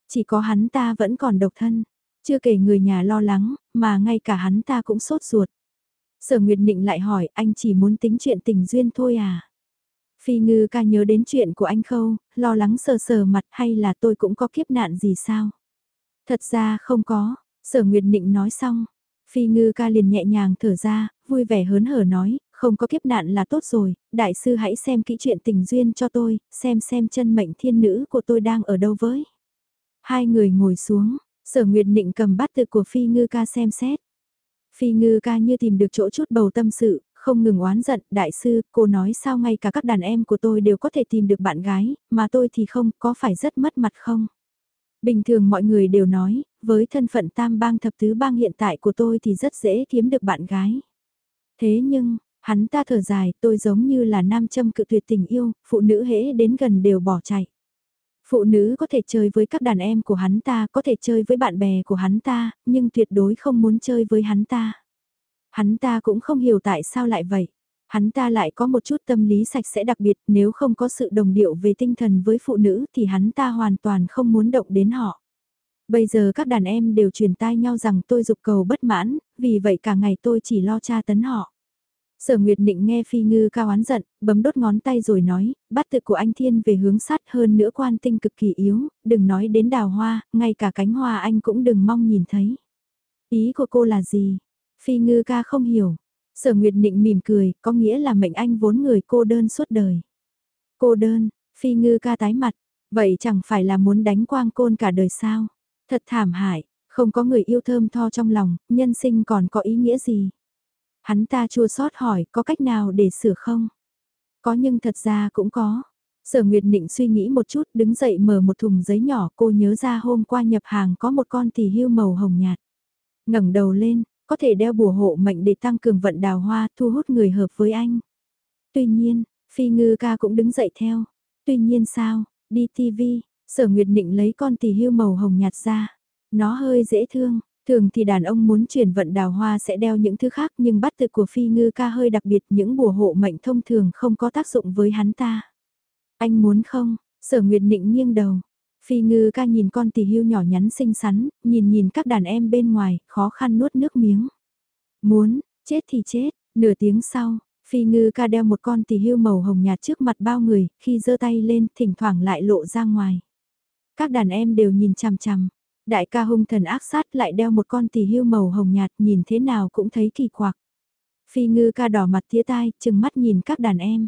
Chỉ có hắn ta vẫn còn độc thân, chưa kể người nhà lo lắng, mà ngay cả hắn ta cũng sốt ruột. Sở Nguyệt Nịnh lại hỏi anh chỉ muốn tính chuyện tình duyên thôi à? Phi ngư ca nhớ đến chuyện của anh Khâu, lo lắng sờ sờ mặt hay là tôi cũng có kiếp nạn gì sao? Thật ra không có, sở Nguyệt Nịnh nói xong. Phi ngư ca liền nhẹ nhàng thở ra, vui vẻ hớn hở nói, không có kiếp nạn là tốt rồi, đại sư hãy xem kỹ chuyện tình duyên cho tôi, xem xem chân mệnh thiên nữ của tôi đang ở đâu với. Hai người ngồi xuống, sở nguyệt định cầm bát tự của phi ngư ca xem xét. Phi ngư ca như tìm được chỗ chút bầu tâm sự, không ngừng oán giận, đại sư, cô nói sao ngay cả các đàn em của tôi đều có thể tìm được bạn gái, mà tôi thì không, có phải rất mất mặt không? Bình thường mọi người đều nói, với thân phận tam bang thập tứ bang hiện tại của tôi thì rất dễ kiếm được bạn gái. Thế nhưng, hắn ta thở dài, tôi giống như là nam châm cự tuyệt tình yêu, phụ nữ hễ đến gần đều bỏ chạy. Phụ nữ có thể chơi với các đàn em của hắn ta, có thể chơi với bạn bè của hắn ta, nhưng tuyệt đối không muốn chơi với hắn ta. Hắn ta cũng không hiểu tại sao lại vậy. Hắn ta lại có một chút tâm lý sạch sẽ đặc biệt nếu không có sự đồng điệu về tinh thần với phụ nữ thì hắn ta hoàn toàn không muốn động đến họ. Bây giờ các đàn em đều truyền tai nhau rằng tôi dục cầu bất mãn, vì vậy cả ngày tôi chỉ lo tra tấn họ. Sở Nguyệt Nịnh nghe Phi Ngư cao oán giận, bấm đốt ngón tay rồi nói, bắt tự của anh Thiên về hướng sát hơn nữa quan tinh cực kỳ yếu, đừng nói đến đào hoa, ngay cả cánh hoa anh cũng đừng mong nhìn thấy. Ý của cô là gì? Phi Ngư ca không hiểu. Sở Nguyệt Nịnh mỉm cười, có nghĩa là mệnh anh vốn người cô đơn suốt đời. Cô đơn, Phi Ngư ca tái mặt, vậy chẳng phải là muốn đánh quang côn cả đời sao? Thật thảm hại, không có người yêu thơm tho trong lòng, nhân sinh còn có ý nghĩa gì? Hắn ta chua xót hỏi có cách nào để sửa không? Có nhưng thật ra cũng có. Sở Nguyệt Nịnh suy nghĩ một chút đứng dậy mở một thùng giấy nhỏ cô nhớ ra hôm qua nhập hàng có một con tỷ hưu màu hồng nhạt. ngẩng đầu lên, có thể đeo bùa hộ mệnh để tăng cường vận đào hoa thu hút người hợp với anh. Tuy nhiên, Phi Ngư ca cũng đứng dậy theo. Tuy nhiên sao, đi TV, sở Nguyệt Nịnh lấy con tỷ hưu màu hồng nhạt ra. Nó hơi dễ thương, Thường thì đàn ông muốn chuyển vận đào hoa sẽ đeo những thứ khác nhưng bắt tự của phi ngư ca hơi đặc biệt những bùa hộ mệnh thông thường không có tác dụng với hắn ta. Anh muốn không? Sở Nguyệt Nịnh nghiêng đầu. Phi ngư ca nhìn con tỷ hưu nhỏ nhắn xinh xắn, nhìn nhìn các đàn em bên ngoài, khó khăn nuốt nước miếng. Muốn, chết thì chết, nửa tiếng sau, Phi ngư ca đeo một con tỷ hưu màu hồng nhạt trước mặt bao người, khi giơ tay lên, thỉnh thoảng lại lộ ra ngoài. Các đàn em đều nhìn chằm chằm, Đại ca hung thần ác sát lại đeo một con tỳ hưu màu hồng nhạt nhìn thế nào cũng thấy kỳ quặc. Phi ngư ca đỏ mặt tía tai, chừng mắt nhìn các đàn em.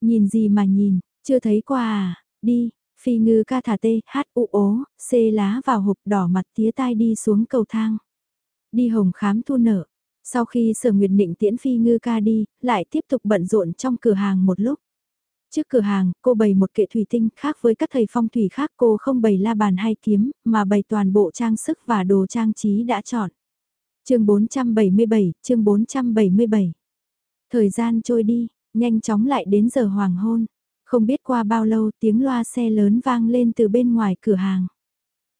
Nhìn gì mà nhìn, chưa thấy qua à, đi, phi ngư ca thả tê, hát u ố, xê lá vào hộp đỏ mặt tía tai đi xuống cầu thang. Đi hồng khám thu nở. Sau khi sở nguyệt định tiễn phi ngư ca đi, lại tiếp tục bận rộn trong cửa hàng một lúc. Trước cửa hàng, cô bày một kệ thủy tinh khác với các thầy phong thủy khác cô không bày la bàn hay kiếm, mà bày toàn bộ trang sức và đồ trang trí đã chọn. chương 477, chương 477. Thời gian trôi đi, nhanh chóng lại đến giờ hoàng hôn. Không biết qua bao lâu tiếng loa xe lớn vang lên từ bên ngoài cửa hàng.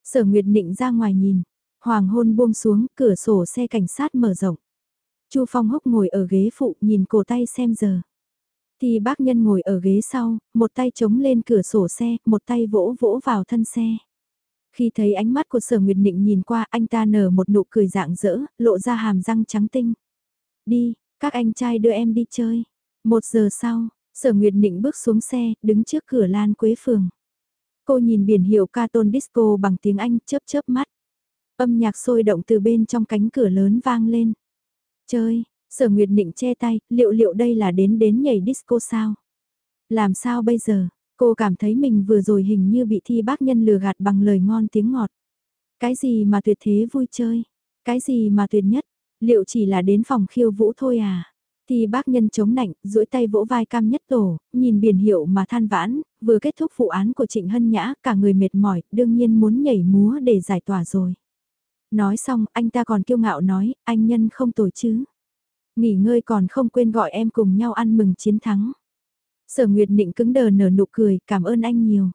Sở Nguyệt Nịnh ra ngoài nhìn, hoàng hôn buông xuống, cửa sổ xe cảnh sát mở rộng. Chu Phong Húc ngồi ở ghế phụ nhìn cổ tay xem giờ. Thì bác nhân ngồi ở ghế sau, một tay chống lên cửa sổ xe, một tay vỗ vỗ vào thân xe. Khi thấy ánh mắt của sở nguyệt định nhìn qua anh ta nở một nụ cười dạng dỡ, lộ ra hàm răng trắng tinh. Đi, các anh trai đưa em đi chơi. Một giờ sau, sở nguyệt định bước xuống xe, đứng trước cửa Lan Quế Phường. Cô nhìn biển hiệu Carton Disco bằng tiếng Anh chớp chớp mắt. Âm nhạc sôi động từ bên trong cánh cửa lớn vang lên. Chơi, Sở Nguyệt Định che tay, liệu liệu đây là đến đến nhảy disco sao? Làm sao bây giờ? Cô cảm thấy mình vừa rồi hình như bị thi bác nhân lừa gạt bằng lời ngon tiếng ngọt. Cái gì mà tuyệt thế vui chơi? Cái gì mà tuyệt nhất? Liệu chỉ là đến phòng khiêu vũ thôi à? Thì bác nhân chống nạnh, duỗi tay vỗ vai cam nhất tổ, nhìn biển hiệu mà than vãn, vừa kết thúc vụ án của Trịnh Hân Nhã, cả người mệt mỏi, đương nhiên muốn nhảy múa để giải tỏa rồi. Nói xong, anh ta còn kiêu ngạo nói, anh nhân không tồi chứ. Nghỉ ngơi còn không quên gọi em cùng nhau ăn mừng chiến thắng. Sở Nguyệt Nịnh cứng đờ nở nụ cười, cảm ơn anh nhiều.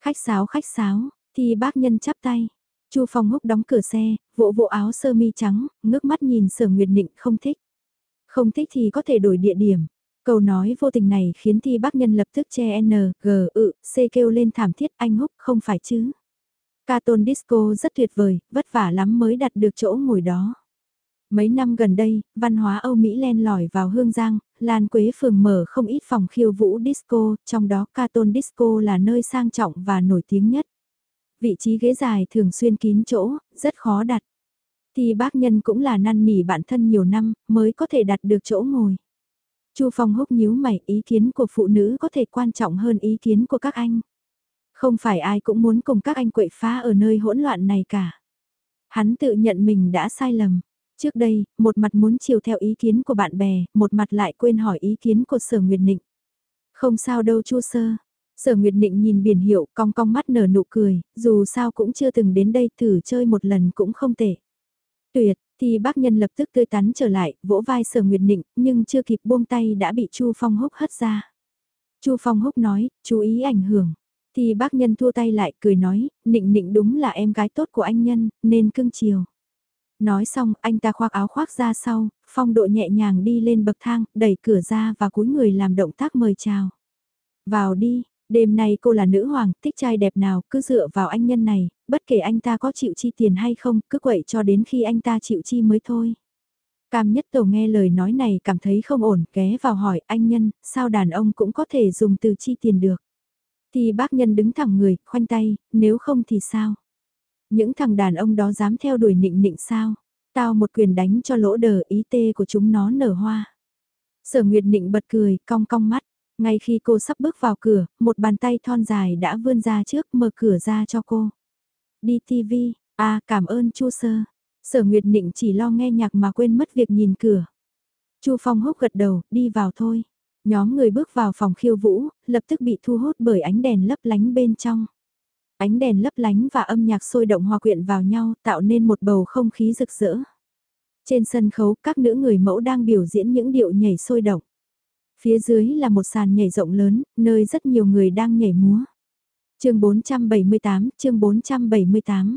Khách sáo khách sáo, thì bác nhân chắp tay. Chu Phong Húc đóng cửa xe, vỗ vỗ áo sơ mi trắng, ngước mắt nhìn Sở Nguyệt Nịnh không thích. Không thích thì có thể đổi địa điểm. Câu nói vô tình này khiến thi bác nhân lập tức che N, G, ự, C kêu lên thảm thiết anh Húc không phải chứ. Carton Disco rất tuyệt vời, vất vả lắm mới đặt được chỗ ngồi đó. Mấy năm gần đây, văn hóa Âu Mỹ len lỏi vào Hương Giang, Lan Quế Phường mở không ít phòng khiêu vũ disco, trong đó Carton Disco là nơi sang trọng và nổi tiếng nhất. Vị trí ghế dài thường xuyên kín chỗ, rất khó đặt. Thì bác nhân cũng là năn nỉ bản thân nhiều năm, mới có thể đặt được chỗ ngồi. Chu Phong húc nhíu mày, ý kiến của phụ nữ có thể quan trọng hơn ý kiến của các anh. Không phải ai cũng muốn cùng các anh quậy phá ở nơi hỗn loạn này cả. Hắn tự nhận mình đã sai lầm. Trước đây, một mặt muốn chiều theo ý kiến của bạn bè, một mặt lại quên hỏi ý kiến của Sở Nguyệt Nịnh. Không sao đâu Chu Sơ. Sở Nguyệt Nịnh nhìn biển hiệu cong cong mắt nở nụ cười, dù sao cũng chưa từng đến đây thử chơi một lần cũng không tệ. Tuyệt, thì bác nhân lập tức tươi tắn trở lại, vỗ vai Sở Nguyệt Nịnh, nhưng chưa kịp buông tay đã bị Chu Phong Húc hất ra. Chu Phong Húc nói, chú ý ảnh hưởng. Thì bác nhân thua tay lại cười nói, nịnh nịnh đúng là em gái tốt của anh nhân, nên cưng chiều. Nói xong, anh ta khoác áo khoác ra sau, phong độ nhẹ nhàng đi lên bậc thang, đẩy cửa ra và cúi người làm động tác mời chào. Vào đi, đêm nay cô là nữ hoàng, thích trai đẹp nào, cứ dựa vào anh nhân này, bất kể anh ta có chịu chi tiền hay không, cứ quậy cho đến khi anh ta chịu chi mới thôi. Cam nhất tổ nghe lời nói này cảm thấy không ổn, ghé vào hỏi anh nhân, sao đàn ông cũng có thể dùng từ chi tiền được. Thì bác nhân đứng thẳng người, khoanh tay, nếu không thì sao? Những thằng đàn ông đó dám theo đuổi nịnh nịnh sao? Tao một quyền đánh cho lỗ đờ ý tê của chúng nó nở hoa. Sở Nguyệt Nịnh bật cười, cong cong mắt. Ngay khi cô sắp bước vào cửa, một bàn tay thon dài đã vươn ra trước mở cửa ra cho cô. Đi TV, à cảm ơn Chu Sơ. Sở Nguyệt Nịnh chỉ lo nghe nhạc mà quên mất việc nhìn cửa. Chu Phong húc gật đầu, đi vào thôi. Nhóm người bước vào phòng khiêu vũ, lập tức bị thu hút bởi ánh đèn lấp lánh bên trong. Ánh đèn lấp lánh và âm nhạc sôi động hòa quyện vào nhau tạo nên một bầu không khí rực rỡ. Trên sân khấu các nữ người mẫu đang biểu diễn những điệu nhảy sôi động. Phía dưới là một sàn nhảy rộng lớn, nơi rất nhiều người đang nhảy múa. chương 478, chương 478.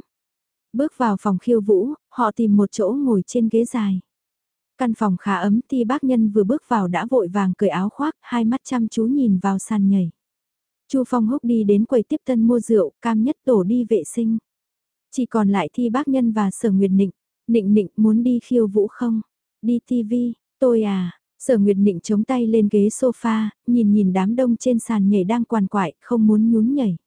Bước vào phòng khiêu vũ, họ tìm một chỗ ngồi trên ghế dài. Căn phòng khá ấm thì bác nhân vừa bước vào đã vội vàng cởi áo khoác, hai mắt chăm chú nhìn vào sàn nhảy. Chu Phong húc đi đến quầy tiếp tân mua rượu, cam nhất tổ đi vệ sinh. Chỉ còn lại thi bác nhân và sở nguyệt nịnh. Nịnh nịnh muốn đi khiêu vũ không? Đi TV, tôi à. Sở Nguyệt Nịnh chống tay lên ghế sofa, nhìn nhìn đám đông trên sàn nhảy đang quằn quại, không muốn nhún nhảy.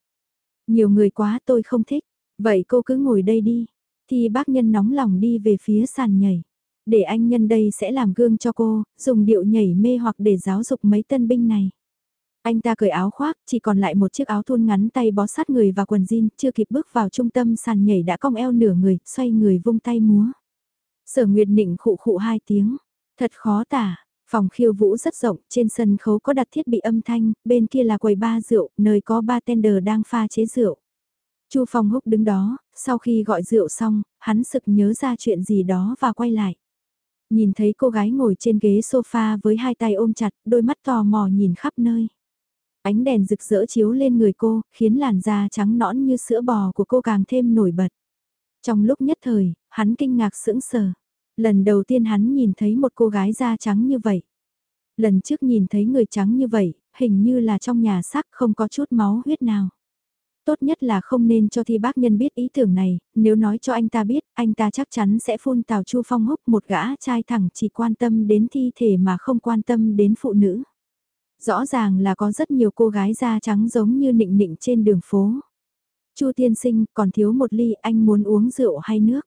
Nhiều người quá tôi không thích, vậy cô cứ ngồi đây đi. Thì bác nhân nóng lòng đi về phía sàn nhảy. Để anh nhân đây sẽ làm gương cho cô, dùng điệu nhảy mê hoặc để giáo dục mấy tân binh này. Anh ta cởi áo khoác, chỉ còn lại một chiếc áo thun ngắn tay bó sát người và quần jean, chưa kịp bước vào trung tâm sàn nhảy đã cong eo nửa người, xoay người vung tay múa. Sở Nguyệt Nịnh khụ khụ hai tiếng, thật khó tả, phòng khiêu vũ rất rộng, trên sân khấu có đặt thiết bị âm thanh, bên kia là quầy ba rượu, nơi có ba tender đang pha chế rượu. Chu Phong Húc đứng đó, sau khi gọi rượu xong, hắn sực nhớ ra chuyện gì đó và quay lại. Nhìn thấy cô gái ngồi trên ghế sofa với hai tay ôm chặt, đôi mắt tò mò nhìn khắp nơi. Ánh đèn rực rỡ chiếu lên người cô, khiến làn da trắng nõn như sữa bò của cô càng thêm nổi bật. Trong lúc nhất thời, hắn kinh ngạc sững sờ. Lần đầu tiên hắn nhìn thấy một cô gái da trắng như vậy. Lần trước nhìn thấy người trắng như vậy, hình như là trong nhà xác không có chút máu huyết nào. Tốt nhất là không nên cho thi bác nhân biết ý tưởng này, nếu nói cho anh ta biết, anh ta chắc chắn sẽ phun tào chu phong húc một gã trai thẳng chỉ quan tâm đến thi thể mà không quan tâm đến phụ nữ. Rõ ràng là có rất nhiều cô gái da trắng giống như nịnh nịnh trên đường phố. Chu tiên sinh còn thiếu một ly anh muốn uống rượu hay nước.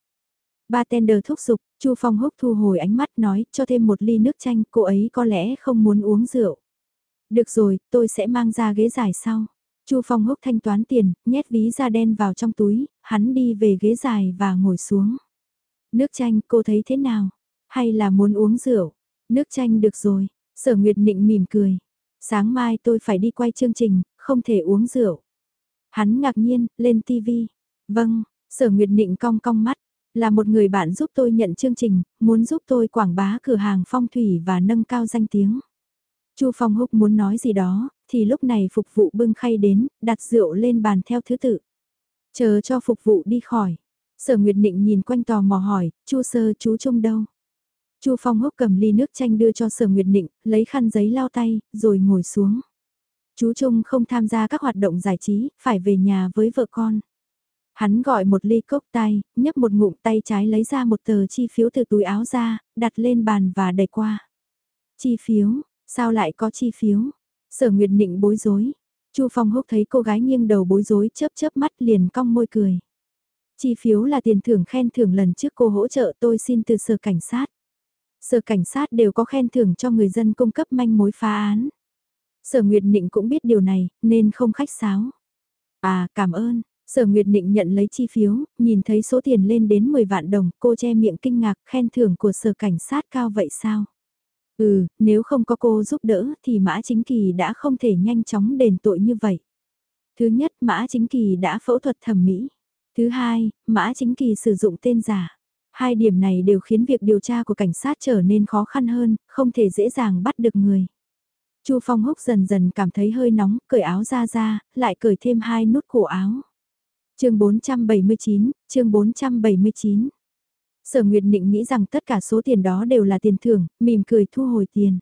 Bartender thúc giục, Chu Phong Húc thu hồi ánh mắt nói cho thêm một ly nước chanh, cô ấy có lẽ không muốn uống rượu. Được rồi, tôi sẽ mang ra ghế dài sau. Chu Phong Húc thanh toán tiền, nhét ví da đen vào trong túi, hắn đi về ghế dài và ngồi xuống. Nước chanh cô thấy thế nào? Hay là muốn uống rượu? Nước chanh được rồi, sở nguyệt nịnh mỉm cười. Sáng mai tôi phải đi quay chương trình, không thể uống rượu. Hắn ngạc nhiên, lên TV. Vâng, sở nguyệt nịnh cong cong mắt. Là một người bạn giúp tôi nhận chương trình, muốn giúp tôi quảng bá cửa hàng phong thủy và nâng cao danh tiếng. Chu Phong Húc muốn nói gì đó, thì lúc này phục vụ bưng khay đến, đặt rượu lên bàn theo thứ tự. Chờ cho phục vụ đi khỏi. Sở Nguyệt Nịnh nhìn quanh tò mò hỏi, Chu Sơ chú trông đâu? Chu Phong húc cầm ly nước chanh đưa cho Sở Nguyệt Nịnh, lấy khăn giấy lau tay, rồi ngồi xuống. Chú Trung không tham gia các hoạt động giải trí, phải về nhà với vợ con. Hắn gọi một ly cốc tay, nhấp một ngụm tay trái lấy ra một tờ chi phiếu từ túi áo ra, đặt lên bàn và đẩy qua. Chi phiếu, sao lại có chi phiếu? Sở Nguyệt Nịnh bối rối. Chu Phong Húc thấy cô gái nghiêng đầu bối rối chớp chớp mắt liền cong môi cười. Chi phiếu là tiền thưởng khen thưởng lần trước cô hỗ trợ tôi xin từ sở cảnh sát. Sở cảnh sát đều có khen thưởng cho người dân cung cấp manh mối phá án. Sở Nguyệt Nịnh cũng biết điều này, nên không khách sáo. À, cảm ơn. Sở Nguyệt Nịnh nhận lấy chi phiếu, nhìn thấy số tiền lên đến 10 vạn đồng, cô che miệng kinh ngạc khen thưởng của sở cảnh sát cao vậy sao? Ừ, nếu không có cô giúp đỡ thì Mã Chính Kỳ đã không thể nhanh chóng đền tội như vậy. Thứ nhất, Mã Chính Kỳ đã phẫu thuật thẩm mỹ. Thứ hai, Mã Chính Kỳ sử dụng tên giả. Hai điểm này đều khiến việc điều tra của cảnh sát trở nên khó khăn hơn, không thể dễ dàng bắt được người. Chu Phong Húc dần dần cảm thấy hơi nóng, cởi áo ra ra, lại cởi thêm hai nút cổ áo. chương 479, chương 479. Sở Nguyệt Định nghĩ rằng tất cả số tiền đó đều là tiền thưởng, mỉm cười thu hồi tiền.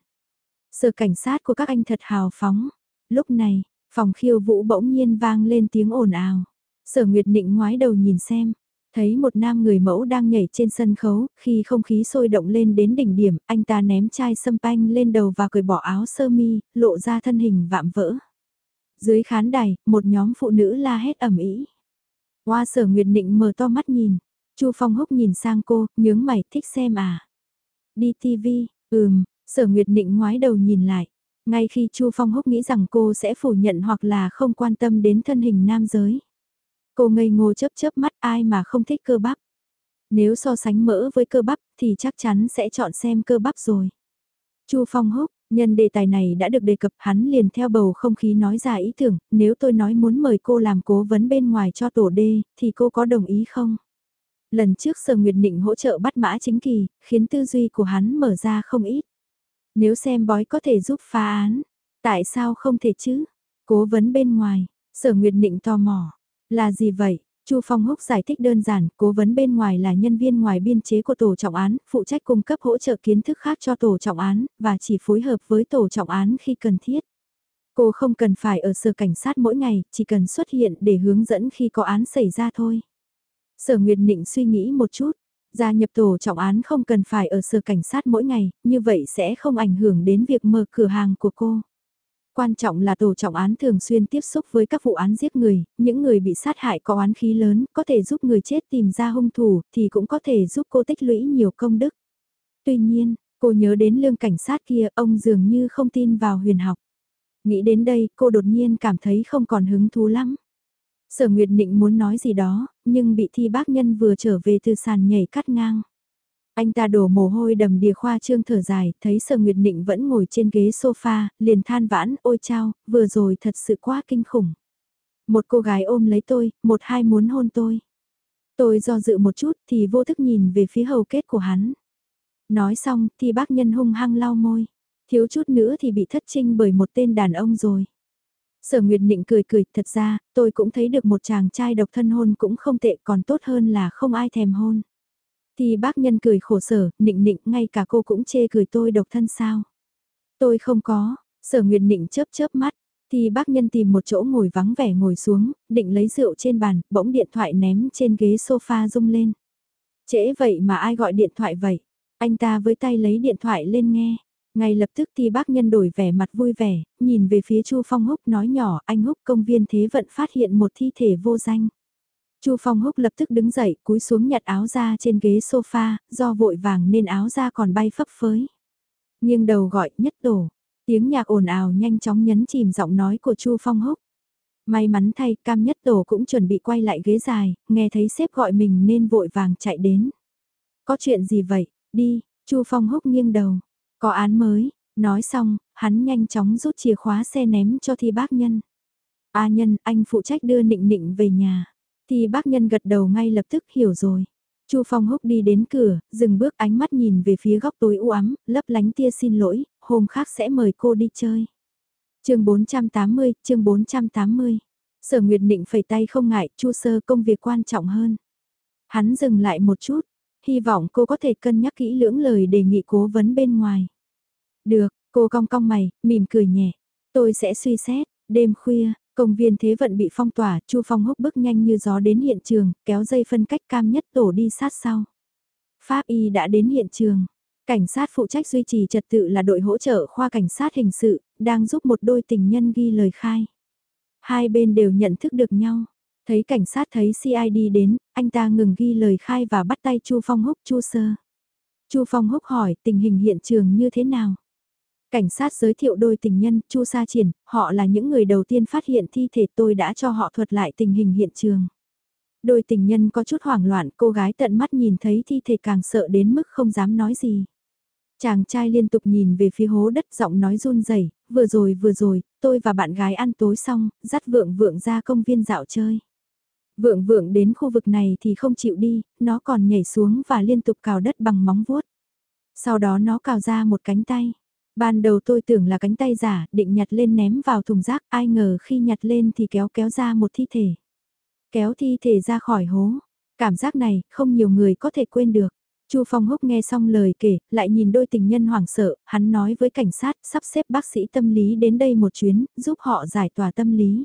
Sở cảnh sát của các anh thật hào phóng. Lúc này, phòng khiêu vũ bỗng nhiên vang lên tiếng ồn ào. Sở Nguyệt Định ngoái đầu nhìn xem, thấy một nam người mẫu đang nhảy trên sân khấu, khi không khí sôi động lên đến đỉnh điểm, anh ta ném chai sâm panh lên đầu và cởi bỏ áo sơ mi, lộ ra thân hình vạm vỡ. Dưới khán đài, một nhóm phụ nữ la hét ẩm ý. Hoa sở Nguyệt Nịnh mở to mắt nhìn, Chu Phong Húc nhìn sang cô, nhướng mày thích xem à. Đi TV, ừm, sở Nguyệt Nịnh ngoái đầu nhìn lại. Ngay khi Chu Phong Húc nghĩ rằng cô sẽ phủ nhận hoặc là không quan tâm đến thân hình nam giới. Cô ngây ngô chớp chớp mắt ai mà không thích cơ bắp. Nếu so sánh mỡ với cơ bắp thì chắc chắn sẽ chọn xem cơ bắp rồi. Chu Phong Húc, nhân đề tài này đã được đề cập hắn liền theo bầu không khí nói ra ý tưởng, nếu tôi nói muốn mời cô làm cố vấn bên ngoài cho tổ đê, thì cô có đồng ý không? Lần trước Sở Nguyệt Định hỗ trợ bắt mã chính kỳ, khiến tư duy của hắn mở ra không ít. Nếu xem bói có thể giúp phá án, tại sao không thể chứ? Cố vấn bên ngoài, Sở Nguyệt Định tò mò, là gì vậy? Chu Phong Húc giải thích đơn giản, cố vấn bên ngoài là nhân viên ngoài biên chế của tổ trọng án, phụ trách cung cấp hỗ trợ kiến thức khác cho tổ trọng án, và chỉ phối hợp với tổ trọng án khi cần thiết. Cô không cần phải ở sở cảnh sát mỗi ngày, chỉ cần xuất hiện để hướng dẫn khi có án xảy ra thôi. Sở Nguyệt Nịnh suy nghĩ một chút, gia nhập tổ trọng án không cần phải ở sở cảnh sát mỗi ngày, như vậy sẽ không ảnh hưởng đến việc mở cửa hàng của cô. Quan trọng là tổ trọng án thường xuyên tiếp xúc với các vụ án giết người, những người bị sát hại có oán khí lớn, có thể giúp người chết tìm ra hung thủ, thì cũng có thể giúp cô tích lũy nhiều công đức. Tuy nhiên, cô nhớ đến lương cảnh sát kia, ông dường như không tin vào huyền học. Nghĩ đến đây, cô đột nhiên cảm thấy không còn hứng thú lắm. Sở Nguyệt Nịnh muốn nói gì đó, nhưng bị thi bác nhân vừa trở về từ sàn nhảy cắt ngang. Anh ta đổ mồ hôi đầm đìa khoa trương thở dài, thấy Sở Nguyệt Nịnh vẫn ngồi trên ghế sofa, liền than vãn, ôi chao, vừa rồi thật sự quá kinh khủng. Một cô gái ôm lấy tôi, một hai muốn hôn tôi. Tôi do dự một chút thì vô thức nhìn về phía hầu kết của hắn. Nói xong thì bác nhân hung hăng lau môi. Thiếu chút nữa thì bị thất trinh bởi một tên đàn ông rồi. Sở Nguyệt Nịnh cười cười, thật ra, tôi cũng thấy được một chàng trai độc thân hôn cũng không tệ còn tốt hơn là không ai thèm hôn. Thì bác nhân cười khổ sở, nịnh nịnh ngay cả cô cũng chê cười tôi độc thân sao. Tôi không có, sở Nguyệt Nịnh chớp chớp mắt, thì bác nhân tìm một chỗ ngồi vắng vẻ ngồi xuống, định lấy rượu trên bàn, bỗng điện thoại ném trên ghế sofa rung lên. Trễ vậy mà ai gọi điện thoại vậy? Anh ta với tay lấy điện thoại lên nghe. Ngay lập tức thì bác nhân đổi vẻ mặt vui vẻ, nhìn về phía Chu Phong Húc nói nhỏ anh Húc công viên thế vận phát hiện một thi thể vô danh. Chu Phong Húc lập tức đứng dậy cúi xuống nhặt áo ra trên ghế sofa, do vội vàng nên áo ra còn bay phấp phới. Nhưng đầu gọi nhất tổ, tiếng nhạc ồn ào nhanh chóng nhấn chìm giọng nói của Chu Phong Húc. May mắn thay cam nhất tổ cũng chuẩn bị quay lại ghế dài, nghe thấy sếp gọi mình nên vội vàng chạy đến. Có chuyện gì vậy, đi, Chu Phong Húc nghiêng đầu, có án mới, nói xong, hắn nhanh chóng rút chìa khóa xe ném cho thi bác nhân. A nhân, anh phụ trách đưa nịnh nịnh về nhà. Ti bác nhân gật đầu ngay lập tức hiểu rồi. Chu Phong Húc đi đến cửa, dừng bước ánh mắt nhìn về phía góc tối u ám, lấp lánh tia xin lỗi, hôm khác sẽ mời cô đi chơi. chương 480, chương 480. Sở Nguyệt Định phẩy tay không ngại, Chu Sơ công việc quan trọng hơn. Hắn dừng lại một chút, hy vọng cô có thể cân nhắc kỹ lưỡng lời đề nghị cố vấn bên ngoài. Được, cô cong cong mày, mỉm cười nhẹ. Tôi sẽ suy xét, đêm khuya, công viên thế vận bị phong tỏa, Chu Phong húc bước nhanh như gió đến hiện trường, kéo dây phân cách cam nhất tổ đi sát sau. Pháp y đã đến hiện trường. Cảnh sát phụ trách duy trì trật tự là đội hỗ trợ khoa cảnh sát hình sự, đang giúp một đôi tình nhân ghi lời khai. Hai bên đều nhận thức được nhau. Thấy cảnh sát thấy CID đến, anh ta ngừng ghi lời khai và bắt tay Chu Phong Húc Chu Sơ. Chu Phong húc hỏi tình hình hiện trường như thế nào? Cảnh sát giới thiệu đôi tình nhân, Chu Sa Triển, họ là những người đầu tiên phát hiện thi thể tôi đã cho họ thuật lại tình hình hiện trường. Đôi tình nhân có chút hoảng loạn, cô gái tận mắt nhìn thấy thi thể càng sợ đến mức không dám nói gì. Chàng trai liên tục nhìn về phía hố đất giọng nói run rẩy vừa rồi vừa rồi, tôi và bạn gái ăn tối xong, dắt vượng vượng ra công viên dạo chơi. Vượng vượng đến khu vực này thì không chịu đi, nó còn nhảy xuống và liên tục cào đất bằng móng vuốt. Sau đó nó cào ra một cánh tay. Ban đầu tôi tưởng là cánh tay giả, định nhặt lên ném vào thùng rác, ai ngờ khi nhặt lên thì kéo kéo ra một thi thể. Kéo thi thể ra khỏi hố. Cảm giác này, không nhiều người có thể quên được. Chu Phong Húc nghe xong lời kể, lại nhìn đôi tình nhân hoảng sợ, hắn nói với cảnh sát sắp xếp bác sĩ tâm lý đến đây một chuyến, giúp họ giải tỏa tâm lý.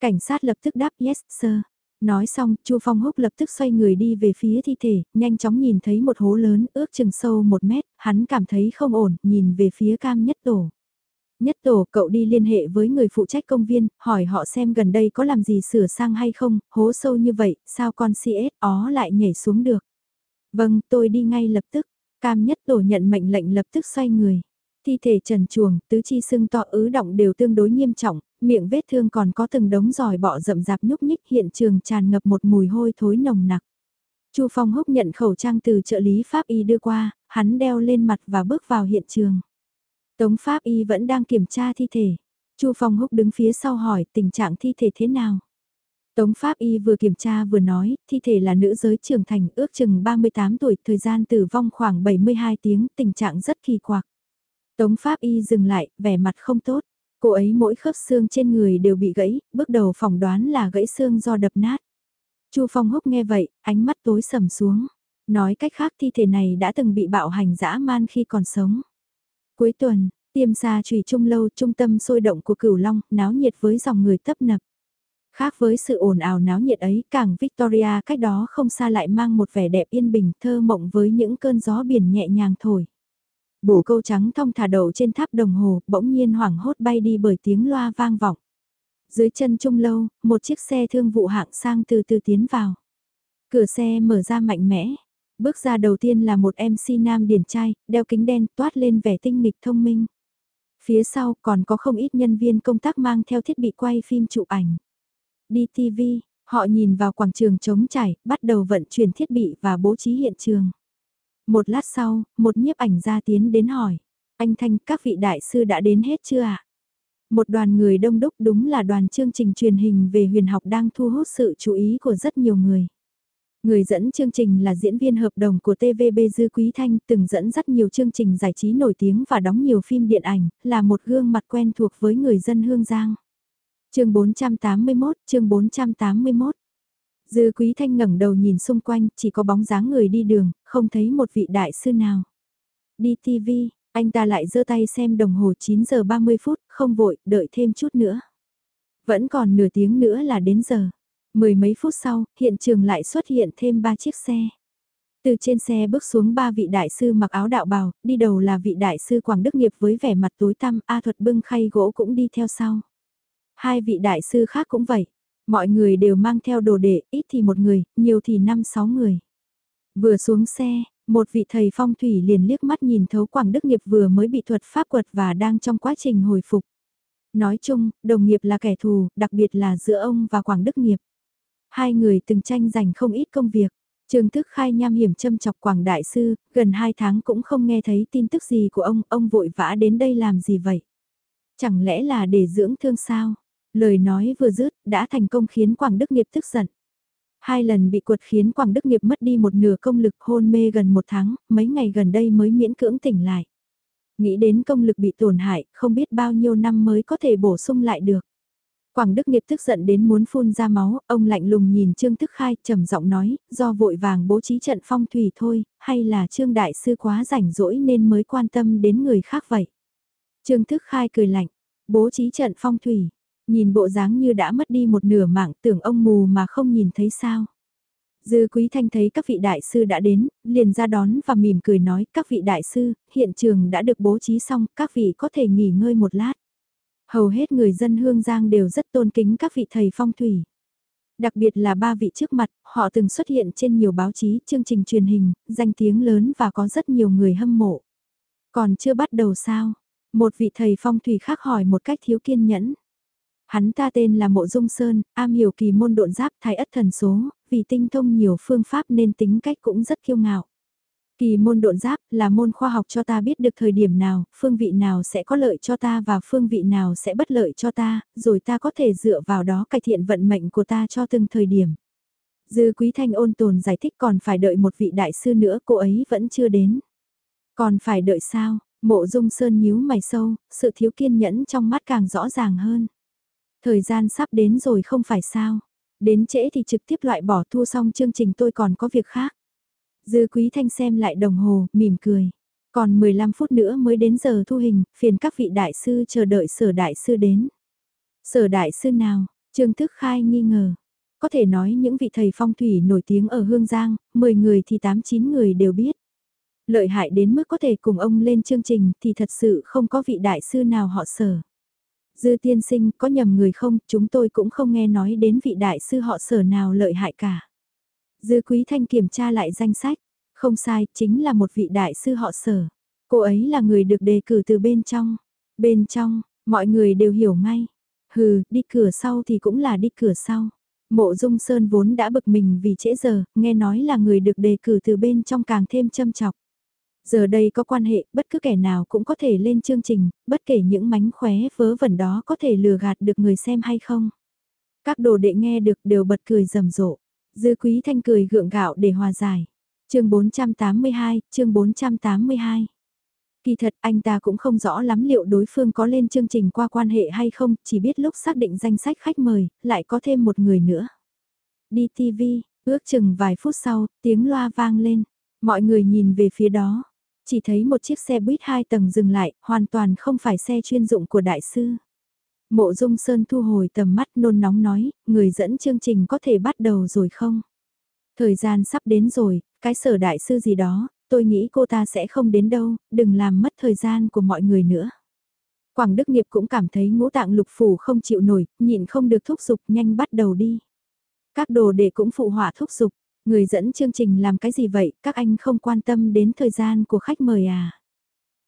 Cảnh sát lập tức đáp yes sir. Nói xong, Chu Phong Húc lập tức xoay người đi về phía thi thể, nhanh chóng nhìn thấy một hố lớn ước chừng sâu một mét, hắn cảm thấy không ổn, nhìn về phía cam nhất tổ. Nhất tổ cậu đi liên hệ với người phụ trách công viên, hỏi họ xem gần đây có làm gì sửa sang hay không, hố sâu như vậy, sao con CS ó lại nhảy xuống được. Vâng, tôi đi ngay lập tức, cam nhất tổ nhận mệnh lệnh lập tức xoay người. Thi thể trần chuồng, tứ chi sưng to ứ động đều tương đối nghiêm trọng, miệng vết thương còn có từng đống giòi bọ rậm rạp nhúc nhích hiện trường tràn ngập một mùi hôi thối nồng nặc. Chu Phong Húc nhận khẩu trang từ trợ lý Pháp Y đưa qua, hắn đeo lên mặt và bước vào hiện trường. Tống Pháp Y vẫn đang kiểm tra thi thể. Chu Phong Húc đứng phía sau hỏi tình trạng thi thể thế nào. Tống Pháp Y vừa kiểm tra vừa nói, thi thể là nữ giới trưởng thành ước chừng 38 tuổi, thời gian tử vong khoảng 72 tiếng, tình trạng rất kỳ quặc. Tống Pháp Y dừng lại, vẻ mặt không tốt. Cô ấy mỗi khớp xương trên người đều bị gãy, bước đầu phỏng đoán là gãy xương do đập nát. Chu Phong Húc nghe vậy, ánh mắt tối sầm xuống. Nói cách khác thi thể này đã từng bị bạo hành dã man khi còn sống. Cuối tuần, tiêm xa trùy trung lâu trung tâm sôi động của cửu long, náo nhiệt với dòng người tấp nập. Khác với sự ồn ào náo nhiệt ấy, cảng Victoria cách đó không xa lại mang một vẻ đẹp yên bình thơ mộng với những cơn gió biển nhẹ nhàng thổi bổ câu trắng thong thả đầu trên tháp đồng hồ, bỗng nhiên hoảng hốt bay đi bởi tiếng loa vang vọng. Dưới chân trung lâu, một chiếc xe thương vụ hạng sang từ từ tiến vào. Cửa xe mở ra mạnh mẽ. Bước ra đầu tiên là một MC nam điển trai, đeo kính đen toát lên vẻ tinh nghịch thông minh. Phía sau còn có không ít nhân viên công tác mang theo thiết bị quay phim chụp ảnh. Đi TV, họ nhìn vào quảng trường trống trải, bắt đầu vận chuyển thiết bị và bố trí hiện trường. Một lát sau, một nhiếp ảnh gia tiến đến hỏi. Anh Thanh, các vị đại sư đã đến hết chưa ạ? Một đoàn người đông đúc đúng là đoàn chương trình truyền hình về huyền học đang thu hút sự chú ý của rất nhiều người. Người dẫn chương trình là diễn viên hợp đồng của TVB Dư Quý Thanh, từng dẫn rất nhiều chương trình giải trí nổi tiếng và đóng nhiều phim điện ảnh, là một gương mặt quen thuộc với người dân Hương Giang. chương 481, chương 481 Dư Quý Thanh ngẩng đầu nhìn xung quanh, chỉ có bóng dáng người đi đường, không thấy một vị đại sư nào. Đi TV, anh ta lại giơ tay xem đồng hồ 9 giờ 30 phút, không vội, đợi thêm chút nữa. Vẫn còn nửa tiếng nữa là đến giờ. Mười mấy phút sau, hiện trường lại xuất hiện thêm ba chiếc xe. Từ trên xe bước xuống ba vị đại sư mặc áo đạo bào, đi đầu là vị đại sư Quảng Đức Nghiệp với vẻ mặt tối tăm, A Thuật bưng khay gỗ cũng đi theo sau. Hai vị đại sư khác cũng vậy, Mọi người đều mang theo đồ đệ, ít thì một người, nhiều thì năm sáu người. Vừa xuống xe, một vị thầy phong thủy liền liếc mắt nhìn thấu Quảng Đức Nghiệp vừa mới bị thuật pháp quật và đang trong quá trình hồi phục. Nói chung, đồng nghiệp là kẻ thù, đặc biệt là giữa ông và Quảng Đức Nghiệp. Hai người từng tranh giành không ít công việc. Trường thức khai nham hiểm châm chọc Quảng Đại Sư, gần hai tháng cũng không nghe thấy tin tức gì của ông, ông vội vã đến đây làm gì vậy? Chẳng lẽ là để dưỡng thương sao? Lời nói vừa dứt đã thành công khiến Quảng Đức Nghiệp tức giận. Hai lần bị quật khiến Quảng Đức Nghiệp mất đi một nửa công lực hôn mê gần một tháng, mấy ngày gần đây mới miễn cưỡng tỉnh lại. Nghĩ đến công lực bị tổn hại, không biết bao nhiêu năm mới có thể bổ sung lại được. Quảng Đức Nghiệp tức giận đến muốn phun ra máu, ông lạnh lùng nhìn Trương tức Khai, trầm giọng nói, do vội vàng bố trí trận phong thủy thôi, hay là Trương Đại Sư quá rảnh rỗi nên mới quan tâm đến người khác vậy. Trương tức Khai cười lạnh, bố trí trận phong thủy, Nhìn bộ dáng như đã mất đi một nửa mạng tưởng ông mù mà không nhìn thấy sao. Dư Quý Thanh thấy các vị đại sư đã đến, liền ra đón và mỉm cười nói các vị đại sư, hiện trường đã được bố trí xong, các vị có thể nghỉ ngơi một lát. Hầu hết người dân Hương Giang đều rất tôn kính các vị thầy phong thủy. Đặc biệt là ba vị trước mặt, họ từng xuất hiện trên nhiều báo chí, chương trình truyền hình, danh tiếng lớn và có rất nhiều người hâm mộ. Còn chưa bắt đầu sao? Một vị thầy phong thủy khác hỏi một cách thiếu kiên nhẫn. Hắn ta tên là Mộ Dung Sơn, am hiểu kỳ môn độn giáp thái ất thần số, vì tinh thông nhiều phương pháp nên tính cách cũng rất kiêu ngạo. Kỳ môn độn giáp là môn khoa học cho ta biết được thời điểm nào, phương vị nào sẽ có lợi cho ta và phương vị nào sẽ bất lợi cho ta, rồi ta có thể dựa vào đó cải thiện vận mệnh của ta cho từng thời điểm. Dư Quý Thanh ôn tồn giải thích còn phải đợi một vị đại sư nữa, cô ấy vẫn chưa đến. Còn phải đợi sao? Mộ Dung Sơn nhíu mày sâu, sự thiếu kiên nhẫn trong mắt càng rõ ràng hơn. Thời gian sắp đến rồi không phải sao? Đến trễ thì trực tiếp loại bỏ thu xong chương trình tôi còn có việc khác. Dư Quý Thanh xem lại đồng hồ, mỉm cười. Còn 15 phút nữa mới đến giờ thu hình, phiền các vị đại sư chờ đợi sở đại sư đến. Sở đại sư nào? Trương Thức Khai nghi ngờ. Có thể nói những vị thầy phong thủy nổi tiếng ở Hương Giang, 10 người thì 8-9 người đều biết. Lợi hại đến mức có thể cùng ông lên chương trình thì thật sự không có vị đại sư nào họ sở. Dư tiên sinh có nhầm người không, chúng tôi cũng không nghe nói đến vị đại sư họ sở nào lợi hại cả. Dư Quý Thanh kiểm tra lại danh sách, không sai, chính là một vị đại sư họ sở. Cô ấy là người được đề cử từ bên trong. Bên trong, mọi người đều hiểu ngay. Hừ, đi cửa sau thì cũng là đi cửa sau. Mộ Dung Sơn vốn đã bực mình vì trễ giờ, nghe nói là người được đề cử từ bên trong càng thêm châm chọc. Giờ đây có quan hệ, bất cứ kẻ nào cũng có thể lên chương trình, bất kể những mánh khóe vớ vẩn đó có thể lừa gạt được người xem hay không. Các đồ đệ nghe được đều bật cười rầm rộ. Dư Quý Thanh cười gượng gạo để hòa giải. chương 482, chương 482. Kỳ thật anh ta cũng không rõ lắm liệu đối phương có lên chương trình qua quan hệ hay không, chỉ biết lúc xác định danh sách khách mời, lại có thêm một người nữa. Đi TV, ước chừng vài phút sau, tiếng loa vang lên. Mọi người nhìn về phía đó, chỉ thấy một chiếc xe buýt hai tầng dừng lại, hoàn toàn không phải xe chuyên dụng của đại sư. Mộ Dung Sơn thu hồi tầm mắt nôn nóng nói, người dẫn chương trình có thể bắt đầu rồi không? Thời gian sắp đến rồi, cái sở đại sư gì đó, tôi nghĩ cô ta sẽ không đến đâu, đừng làm mất thời gian của mọi người nữa. Quảng Đức Nghiệp cũng cảm thấy ngũ tạng lục phủ không chịu nổi, nhịn không được thúc giục nhanh bắt đầu đi. Các đồ đệ cũng phụ họa thúc giục, người dẫn chương trình làm cái gì vậy, các anh không quan tâm đến thời gian của khách mời à?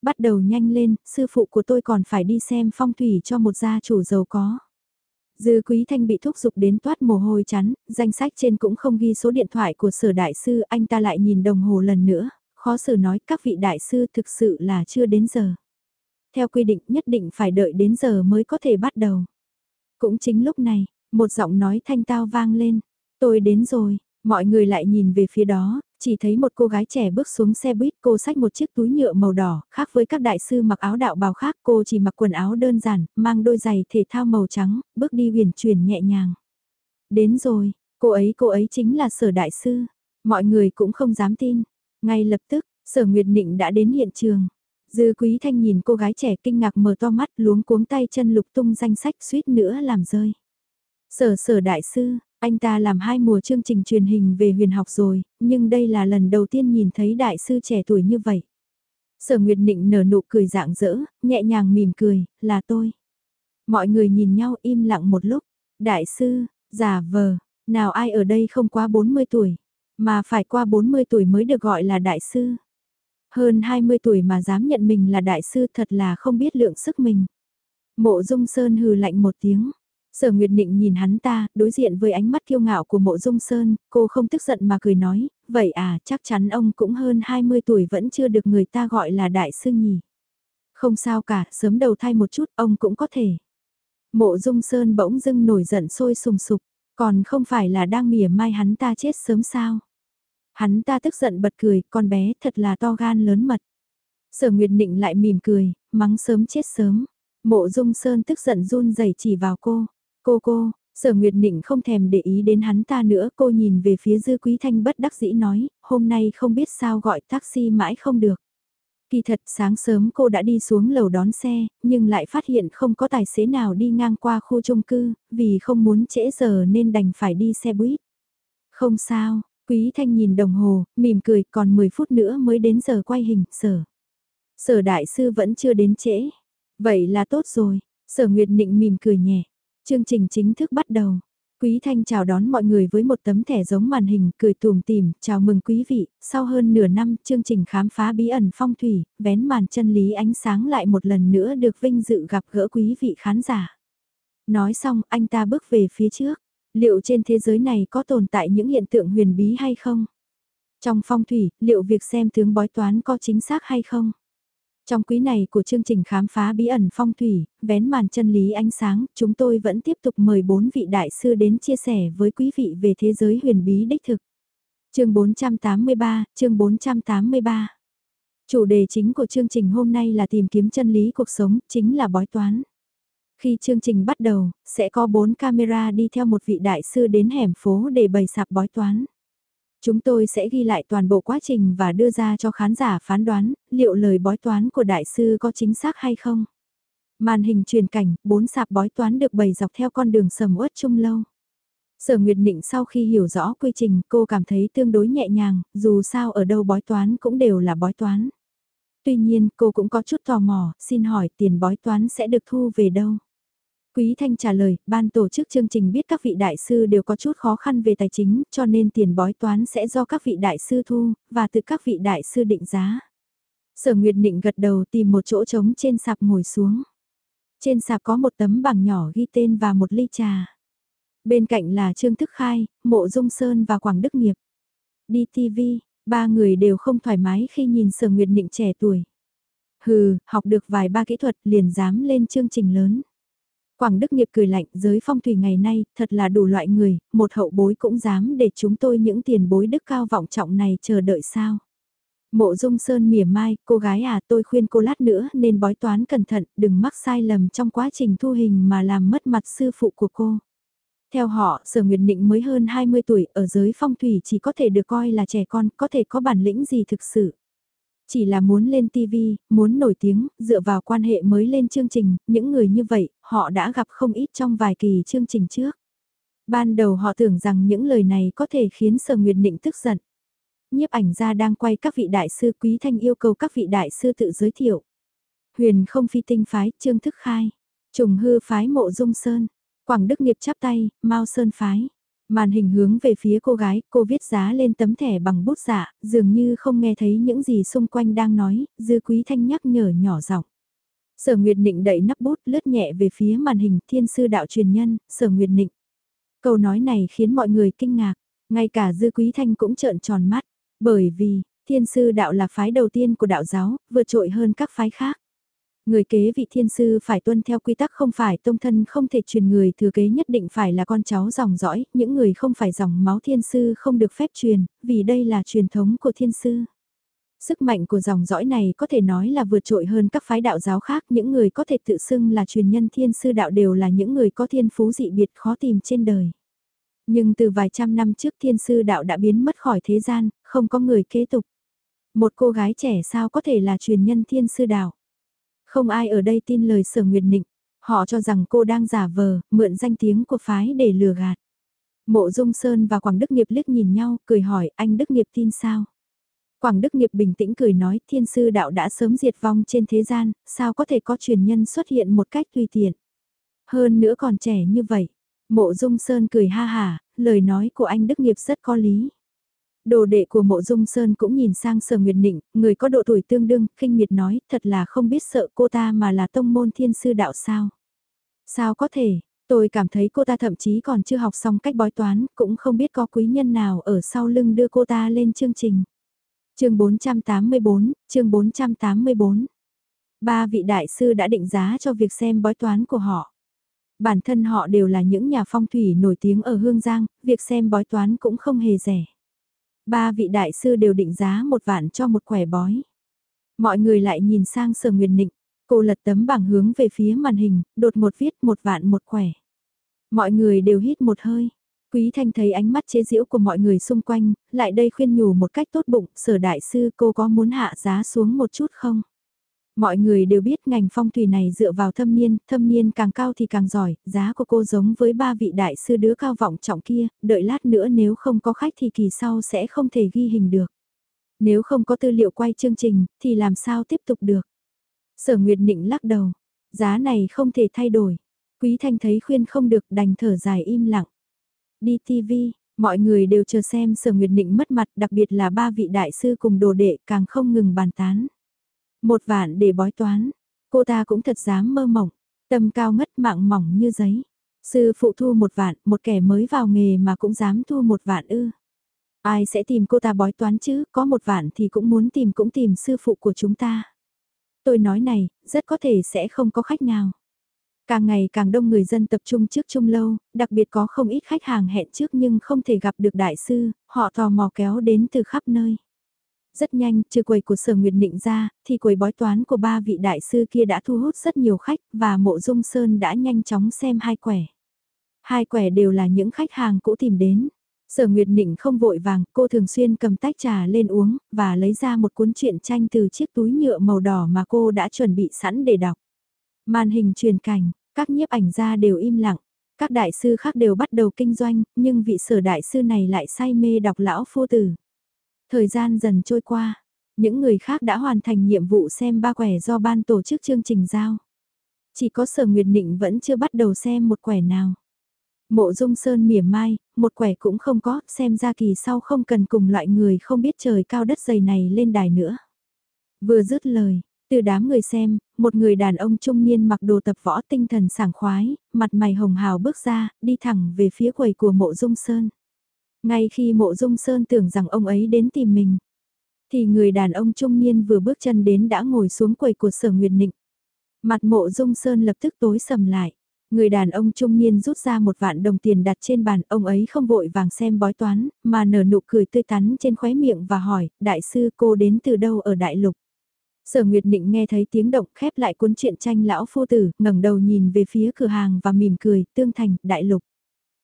Bắt đầu nhanh lên, sư phụ của tôi còn phải đi xem phong thủy cho một gia chủ giàu có. Dư Quý Thanh bị thúc giục đến toát mồ hôi chắn, danh sách trên cũng không ghi số điện thoại của sở đại sư, anh ta lại nhìn đồng hồ lần nữa, khó xử nói các vị đại sư thực sự là chưa đến giờ. Theo quy định nhất định phải đợi đến giờ mới có thể bắt đầu. Cũng chính lúc này, một giọng nói thanh tao vang lên, tôi đến rồi, mọi người lại nhìn về phía đó, chỉ thấy một cô gái trẻ bước xuống xe buýt cô xách một chiếc túi nhựa màu đỏ, khác với các đại sư mặc áo đạo bào khác cô chỉ mặc quần áo đơn giản, mang đôi giày thể thao màu trắng, bước đi huyền chuyển nhẹ nhàng. Đến rồi, cô ấy cô ấy chính là sở đại sư, mọi người cũng không dám tin. Ngay lập tức, sở Nguyệt Nịnh đã đến hiện trường. Dư Quý Thanh nhìn cô gái trẻ kinh ngạc mở to mắt luống cuống tay chân lục tung danh sách suýt nữa làm rơi. Sở sở đại sư, anh ta làm hai mùa chương trình truyền hình về huyền học rồi, nhưng đây là lần đầu tiên nhìn thấy đại sư trẻ tuổi như vậy. Sở Nguyệt Nịnh nở nụ cười dạng dỡ, nhẹ nhàng mỉm cười, là tôi. Mọi người nhìn nhau im lặng một lúc. Đại sư, giả vờ, nào ai ở đây không quá 40 tuổi, mà phải qua 40 tuổi mới được gọi là đại sư. Hơn 20 tuổi mà dám nhận mình là đại sư thật là không biết lượng sức mình. Mộ Dung Sơn hừ lạnh một tiếng, Sở Nguyệt Nịnh nhìn hắn ta, đối diện với ánh mắt kiêu ngạo của mộ dung sơn, cô không tức giận mà cười nói, vậy à, chắc chắn ông cũng hơn 20 tuổi vẫn chưa được người ta gọi là đại sư nhỉ. Không sao cả, sớm đầu thai một chút, ông cũng có thể. Mộ dung sơn bỗng dưng nổi giận sôi sùng sục, còn không phải là đang mỉa mai hắn ta chết sớm sao. Hắn ta tức giận bật cười, con bé thật là to gan lớn mật. Sở Nguyệt Nịnh lại mỉm cười, mắng sớm chết sớm. Mộ Dung Sơn tức giận run rẩy chỉ vào cô. Cô cô, sở Nguyệt Nịnh không thèm để ý đến hắn ta nữa, cô nhìn về phía Dư Quý Thanh bất đắc dĩ nói, hôm nay không biết sao gọi taxi mãi không được. Kỳ thật sáng sớm cô đã đi xuống lầu đón xe, nhưng lại phát hiện không có tài xế nào đi ngang qua khu chung cư, vì không muốn trễ giờ nên đành phải đi xe buýt. Không sao, Quý Thanh nhìn đồng hồ, mỉm cười còn 10 phút nữa mới đến giờ quay hình, sở. Sở đại sư vẫn chưa đến trễ. Vậy là tốt rồi, sở Nguyệt Nịnh mỉm cười nhẹ. Chương trình chính thức bắt đầu. Quý Thanh chào đón mọi người với một tấm thẻ giống màn hình, cười tùm tìm, chào mừng quý vị, sau hơn nửa năm chương trình khám phá bí ẩn phong thủy, vén màn chân lý ánh sáng lại một lần nữa được vinh dự gặp gỡ quý vị khán giả. Nói xong, anh ta bước về phía trước, liệu trên thế giới này có tồn tại những hiện tượng huyền bí hay không? Trong phong thủy, liệu việc xem tướng bói toán có chính xác hay không? Trong quý này của chương trình khám phá bí ẩn phong thủy, vén màn chân lý ánh sáng, chúng tôi vẫn tiếp tục mời bốn vị đại sư đến chia sẻ với quý vị về thế giới huyền bí đích thực. chương 483, chương 483. Chủ đề chính của chương trình hôm nay là tìm kiếm chân lý cuộc sống, chính là bói toán. Khi chương trình bắt đầu, sẽ có bốn camera đi theo một vị đại sư đến hẻm phố để bày sạp bói toán. Chúng tôi sẽ ghi lại toàn bộ quá trình và đưa ra cho khán giả phán đoán liệu lời bói toán của đại sư có chính xác hay không. Màn hình truyền cảnh, bốn sạp bói toán được bày dọc theo con đường sầm uất chung lâu. Sở Nguyệt Nịnh sau khi hiểu rõ quy trình cô cảm thấy tương đối nhẹ nhàng, dù sao ở đâu bói toán cũng đều là bói toán. Tuy nhiên cô cũng có chút tò mò, xin hỏi tiền bói toán sẽ được thu về đâu? Quý Thanh trả lời, ban tổ chức chương trình biết các vị đại sư đều có chút khó khăn về tài chính, cho nên tiền bói toán sẽ do các vị đại sư thu, và từ các vị đại sư định giá. Sở Nguyệt Định gật đầu tìm một chỗ trống trên sạp ngồi xuống. Trên sạp có một tấm bảng nhỏ ghi tên và một ly trà. Bên cạnh là Trương Thức Khai, Mộ Dung Sơn và Quảng Đức Nghiệp. Đi TV, ba người đều không thoải mái khi nhìn Sở Nguyệt Định trẻ tuổi. Hừ, học được vài ba kỹ thuật liền dám lên chương trình lớn. Quảng Đức Nghiệp cười lạnh, giới phong thủy ngày nay, thật là đủ loại người, một hậu bối cũng dám để chúng tôi những tiền bối đức cao vọng trọng này chờ đợi sao. Mộ Dung Sơn mỉa mai, cô gái à tôi khuyên cô lát nữa nên bói toán cẩn thận, đừng mắc sai lầm trong quá trình thu hình mà làm mất mặt sư phụ của cô. Theo họ, Sở Nguyệt Nịnh mới hơn 20 tuổi, ở giới phong thủy chỉ có thể được coi là trẻ con, có thể có bản lĩnh gì thực sự. Chỉ là muốn lên TV, muốn nổi tiếng, dựa vào quan hệ mới lên chương trình, những người như vậy, họ đã gặp không ít trong vài kỳ chương trình trước. Ban đầu họ tưởng rằng những lời này có thể khiến Sở Nguyệt định tức giận. Nhiếp ảnh gia đang quay các vị đại sư Quý Thanh yêu cầu các vị đại sư tự giới thiệu. Huyền không phi tinh phái, Trương Thức Khai. Trùng hư phái mộ dung sơn. Quảng Đức Nghiệp chắp tay, Mao Sơn phái. Màn hình hướng về phía cô gái, cô viết giá lên tấm thẻ bằng bút dạ, dường như không nghe thấy những gì xung quanh đang nói, dư quý thanh nhắc nhở nhỏ giọng. Sở Nguyệt Nịnh đẩy nắp bút lướt nhẹ về phía màn hình thiên sư đạo truyền nhân, Sở Nguyệt Nịnh. Câu nói này khiến mọi người kinh ngạc, ngay cả dư quý thanh cũng trợn tròn mắt, bởi vì, thiên sư đạo là phái đầu tiên của đạo giáo, vượt trội hơn các phái khác. Người kế vị thiên sư phải tuân theo quy tắc không phải tông thân không thể truyền người thừa kế nhất định phải là con cháu dòng dõi, những người không phải dòng máu thiên sư không được phép truyền, vì đây là truyền thống của thiên sư. Sức mạnh của dòng dõi này có thể nói là vượt trội hơn các phái đạo giáo khác, những người có thể tự xưng là truyền nhân thiên sư đạo đều là những người có thiên phú dị biệt khó tìm trên đời. Nhưng từ vài trăm năm trước thiên sư đạo đã biến mất khỏi thế gian, không có người kế tục. Một cô gái trẻ sao có thể là truyền nhân thiên sư đạo? Không ai ở đây tin lời sở nguyệt nịnh, họ cho rằng cô đang giả vờ, mượn danh tiếng của phái để lừa gạt. Mộ Dung Sơn và Quảng Đức Nghiệp liếc nhìn nhau, cười hỏi anh Đức Nghiệp tin sao? Quảng Đức Nghiệp bình tĩnh cười nói thiên sư đạo đã sớm diệt vong trên thế gian, sao có thể có truyền nhân xuất hiện một cách tùy tiện. Hơn nữa còn trẻ như vậy. Mộ Dung Sơn cười ha hà, lời nói của anh Đức Nghiệp rất có lý. Đồ đệ của mộ dung sơn cũng nhìn sang sở nguyệt nịnh, người có độ tuổi tương đương, khinh miệt nói, thật là không biết sợ cô ta mà là tông môn thiên sư đạo sao. Sao có thể, tôi cảm thấy cô ta thậm chí còn chưa học xong cách bói toán, cũng không biết có quý nhân nào ở sau lưng đưa cô ta lên chương trình. chương 484, chương 484. Ba vị đại sư đã định giá cho việc xem bói toán của họ. Bản thân họ đều là những nhà phong thủy nổi tiếng ở Hương Giang, việc xem bói toán cũng không hề rẻ. Ba vị đại sư đều định giá một vạn cho một quẻ bói. Mọi người lại nhìn sang sở nguyệt nịnh, cô lật tấm bảng hướng về phía màn hình, đột một viết một vạn một quẻ. Mọi người đều hít một hơi. Quý Thanh thấy ánh mắt chế giễu của mọi người xung quanh, lại đây khuyên nhủ một cách tốt bụng, sở đại sư cô có muốn hạ giá xuống một chút không? Mọi người đều biết ngành phong thủy này dựa vào thâm niên, thâm niên càng cao thì càng giỏi, giá của cô giống với ba vị đại sư đứa cao vọng trọng kia, đợi lát nữa nếu không có khách thì kỳ sau sẽ không thể ghi hình được. Nếu không có tư liệu quay chương trình, thì làm sao tiếp tục được? Sở Nguyệt Nịnh lắc đầu, giá này không thể thay đổi. Quý Thanh thấy khuyên không được đành thở dài im lặng. Đi TV, mọi người đều chờ xem sở nguyệt định mất mặt đặc biệt là ba vị đại sư cùng đồ đệ càng không ngừng bàn tán. Một vạn để bói toán, cô ta cũng thật dám mơ mộng, tâm cao ngất mạng mỏng như giấy. Sư phụ thu một vạn, một kẻ mới vào nghề mà cũng dám thu một vạn ư. Ai sẽ tìm cô ta bói toán chứ, có một vạn thì cũng muốn tìm cũng tìm sư phụ của chúng ta. Tôi nói này, rất có thể sẽ không có khách nào. Càng ngày càng đông người dân tập trung trước trung lâu, đặc biệt có không ít khách hàng hẹn trước nhưng không thể gặp được đại sư, họ tò mò kéo đến từ khắp nơi. Rất nhanh, trừ quầy của sở Nguyệt Định ra, thì quầy bói toán của ba vị đại sư kia đã thu hút rất nhiều khách và mộ dung sơn đã nhanh chóng xem hai quẻ. Hai quẻ đều là những khách hàng cũ tìm đến. Sở Nguyệt Nịnh không vội vàng, cô thường xuyên cầm tách trà lên uống, và lấy ra một cuốn truyện tranh từ chiếc túi nhựa màu đỏ mà cô đã chuẩn bị sẵn để đọc. Màn hình truyền cảnh, các nhiếp ảnh gia đều im lặng. Các đại sư khác đều bắt đầu kinh doanh, nhưng vị sở đại sư này lại say mê đọc lão phu tử. Thời gian dần trôi qua, những người khác đã hoàn thành nhiệm vụ xem ba quẻ do ban tổ chức chương trình giao. Chỉ có sở Nguyệt Nịnh vẫn chưa bắt đầu xem một quẻ nào. Mộ dung sơn mỉa mai, một quẻ cũng không có, xem ra kỳ sau không cần cùng loại người không biết trời cao đất dày này lên đài nữa. Vừa dứt lời, từ đám người xem, một người đàn ông trung niên mặc đồ tập võ tinh thần sảng khoái, mặt mày hồng hào bước ra, đi thẳng về phía quầy của mộ dung sơn. Ngay khi mộ dung sơn tưởng rằng ông ấy đến tìm mình, thì người đàn ông trung niên vừa bước chân đến đã ngồi xuống quầy của sở nguyệt nịnh. Mặt mộ dung sơn lập tức tối sầm lại. Người đàn ông trung niên rút ra một vạn đồng tiền đặt trên bàn, ông ấy không vội vàng xem bói toán, mà nở nụ cười tươi tắn trên khóe miệng và hỏi, đại sư cô đến từ đâu ở đại lục? Sở Nguyệt Định nghe thấy tiếng động khép lại cuốn truyện tranh lão phu tử, ngẩng đầu nhìn về phía cửa hàng và mỉm cười, tương thành, đại lục.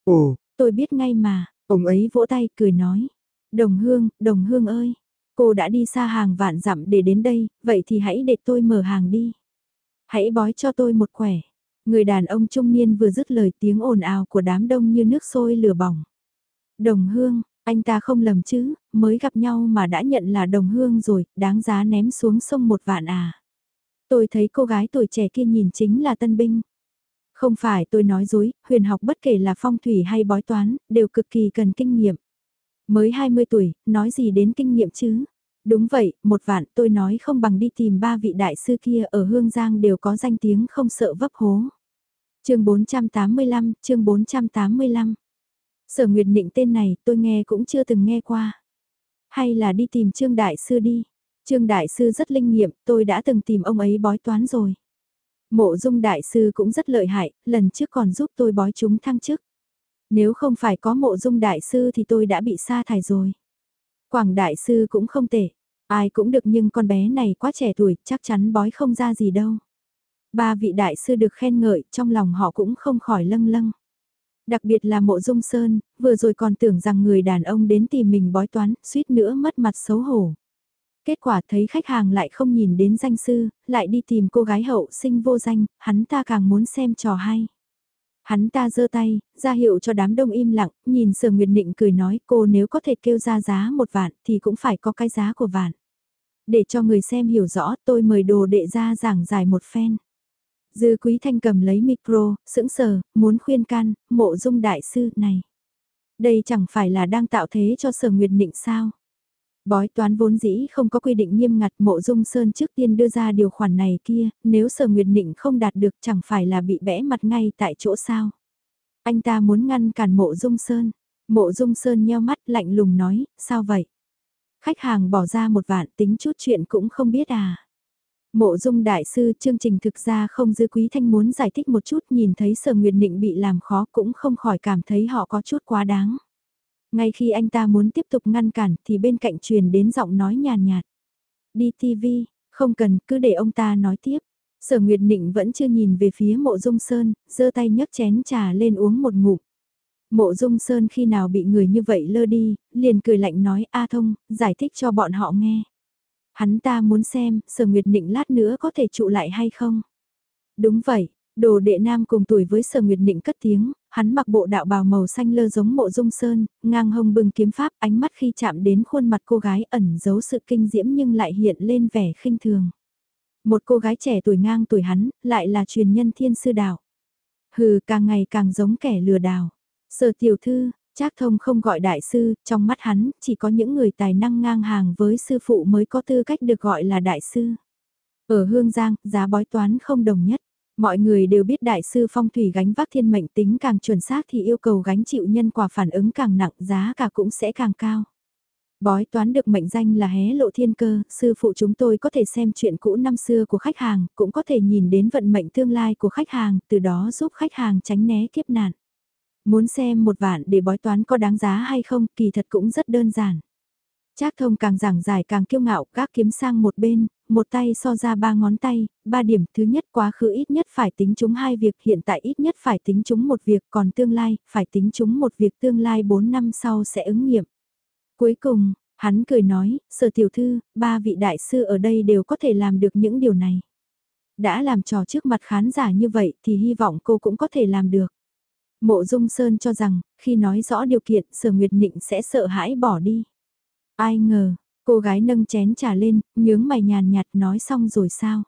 Ồ, tôi biết ngay mà, ông ấy vỗ tay, cười nói. Đồng hương, đồng hương ơi, cô đã đi xa hàng vạn dặm để đến đây, vậy thì hãy để tôi mở hàng đi. Hãy bói cho tôi một quẻ. Người đàn ông trung niên vừa dứt lời tiếng ồn ào của đám đông như nước sôi lửa bỏng. Đồng hương, anh ta không lầm chứ, mới gặp nhau mà đã nhận là đồng hương rồi, đáng giá ném xuống sông một vạn à. Tôi thấy cô gái tuổi trẻ kia nhìn chính là tân binh. Không phải tôi nói dối, huyền học bất kể là phong thủy hay bói toán, đều cực kỳ cần kinh nghiệm. Mới 20 tuổi, nói gì đến kinh nghiệm chứ? Đúng vậy, một vạn tôi nói không bằng đi tìm ba vị đại sư kia ở Hương Giang đều có danh tiếng không sợ vấp hố. chương 485, chương 485. Sở Nguyệt Nịnh tên này tôi nghe cũng chưa từng nghe qua. Hay là đi tìm Trương Đại Sư đi. Trương Đại Sư rất linh nghiệm, tôi đã từng tìm ông ấy bói toán rồi. Mộ dung Đại Sư cũng rất lợi hại, lần trước còn giúp tôi bói chúng thăng chức. Nếu không phải có mộ dung Đại Sư thì tôi đã bị sa thải rồi. Quảng đại sư cũng không tệ, ai cũng được nhưng con bé này quá trẻ tuổi, chắc chắn bói không ra gì đâu. Ba vị đại sư được khen ngợi, trong lòng họ cũng không khỏi lâng lâng. Đặc biệt là mộ dung sơn, vừa rồi còn tưởng rằng người đàn ông đến tìm mình bói toán, suýt nữa mất mặt xấu hổ. Kết quả thấy khách hàng lại không nhìn đến danh sư, lại đi tìm cô gái hậu sinh vô danh, hắn ta càng muốn xem trò hay. Hắn ta giơ tay, ra hiệu cho đám đông im lặng, nhìn Sở Nguyệt Nịnh cười nói cô nếu có thể kêu ra giá một vạn thì cũng phải có cái giá của vạn. Để cho người xem hiểu rõ tôi mời đồ đệ ra giảng giải một phen. Dư Quý Thanh cầm lấy micro, sững sờ, muốn khuyên can, mộ dung đại sư này. Đây chẳng phải là đang tạo thế cho Sở Nguyệt Nịnh sao? Bói toán vốn dĩ không có quy định nghiêm ngặt mộ dung sơn trước tiên đưa ra điều khoản này kia, nếu sở nguyệt định không đạt được chẳng phải là bị bẽ mặt ngay tại chỗ sao. Anh ta muốn ngăn cản mộ dung sơn, mộ dung sơn nheo mắt lạnh lùng nói, sao vậy? Khách hàng bỏ ra một vạn tính chút chuyện cũng không biết à. Mộ dung đại sư chương trình thực ra không dư quý thanh muốn giải thích một chút nhìn thấy sở nguyệt định bị làm khó cũng không khỏi cảm thấy họ có chút quá đáng. Ngay khi anh ta muốn tiếp tục ngăn cản thì bên cạnh truyền đến giọng nói nhàn nhạt, Đi TV, không cần, cứ để ông ta nói tiếp. Sở Nguyệt Nịnh vẫn chưa nhìn về phía mộ dung sơn, giơ tay nhấc chén trà lên uống một ngụm. Mộ dung sơn khi nào bị người như vậy lơ đi, liền cười lạnh nói A thông, giải thích cho bọn họ nghe. Hắn ta muốn xem, sở Nguyệt Nịnh lát nữa có thể trụ lại hay không? Đúng vậy, đồ đệ nam cùng tuổi với sở Nguyệt Nịnh cất tiếng, hắn mặc bộ đạo bào màu xanh lơ giống mộ dung sơn, ngang hông bừng kiếm pháp ánh mắt khi chạm đến khuôn mặt cô gái ẩn giấu sự kinh diễm nhưng lại hiện lên vẻ khinh thường. Một cô gái trẻ tuổi ngang tuổi hắn, lại là truyền nhân thiên sư đạo. Hừ càng ngày càng giống kẻ lừa đảo. Sở tiểu thư, Trác thông không gọi đại sư, trong mắt hắn, chỉ có những người tài năng ngang hàng với sư phụ mới có tư cách được gọi là đại sư. Ở Hương Giang, giá bói toán không đồng nhất. Mọi người đều biết đại sư phong thủy gánh vác thiên mệnh tính càng chuẩn xác thì yêu cầu gánh chịu nhân quả phản ứng càng nặng giá cả cũng sẽ càng cao. Bói toán được mệnh danh là hé lộ thiên cơ, sư phụ chúng tôi có thể xem chuyện cũ năm xưa của khách hàng, cũng có thể nhìn đến vận mệnh tương lai của khách hàng, từ đó giúp khách hàng tránh né kiếp nạn. Muốn xem một vạn để bói toán có đáng giá hay không, kỳ thật cũng rất đơn giản. Trác thông càng giảng giải càng kiêu ngạo, các kiếm sang một bên, một tay so ra ba ngón tay, ba điểm, thứ nhất quá khứ ít nhất phải tính chúng hai việc, hiện tại ít nhất phải tính chúng một việc, còn tương lai, phải tính chúng một việc tương lai bốn năm sau sẽ ứng nghiệm. Cuối cùng, hắn cười nói, sở tiểu thư, ba vị đại sư ở đây đều có thể làm được những điều này. Đã làm trò trước mặt khán giả như vậy thì hy vọng cô cũng có thể làm được. Mộ Dung Sơn cho rằng, khi nói rõ điều kiện, Sở Nguyệt Nịnh sẽ sợ hãi bỏ đi. Ai ngờ, cô gái nâng chén trà lên, nhướng mày nhàn nhạt nói xong rồi sao?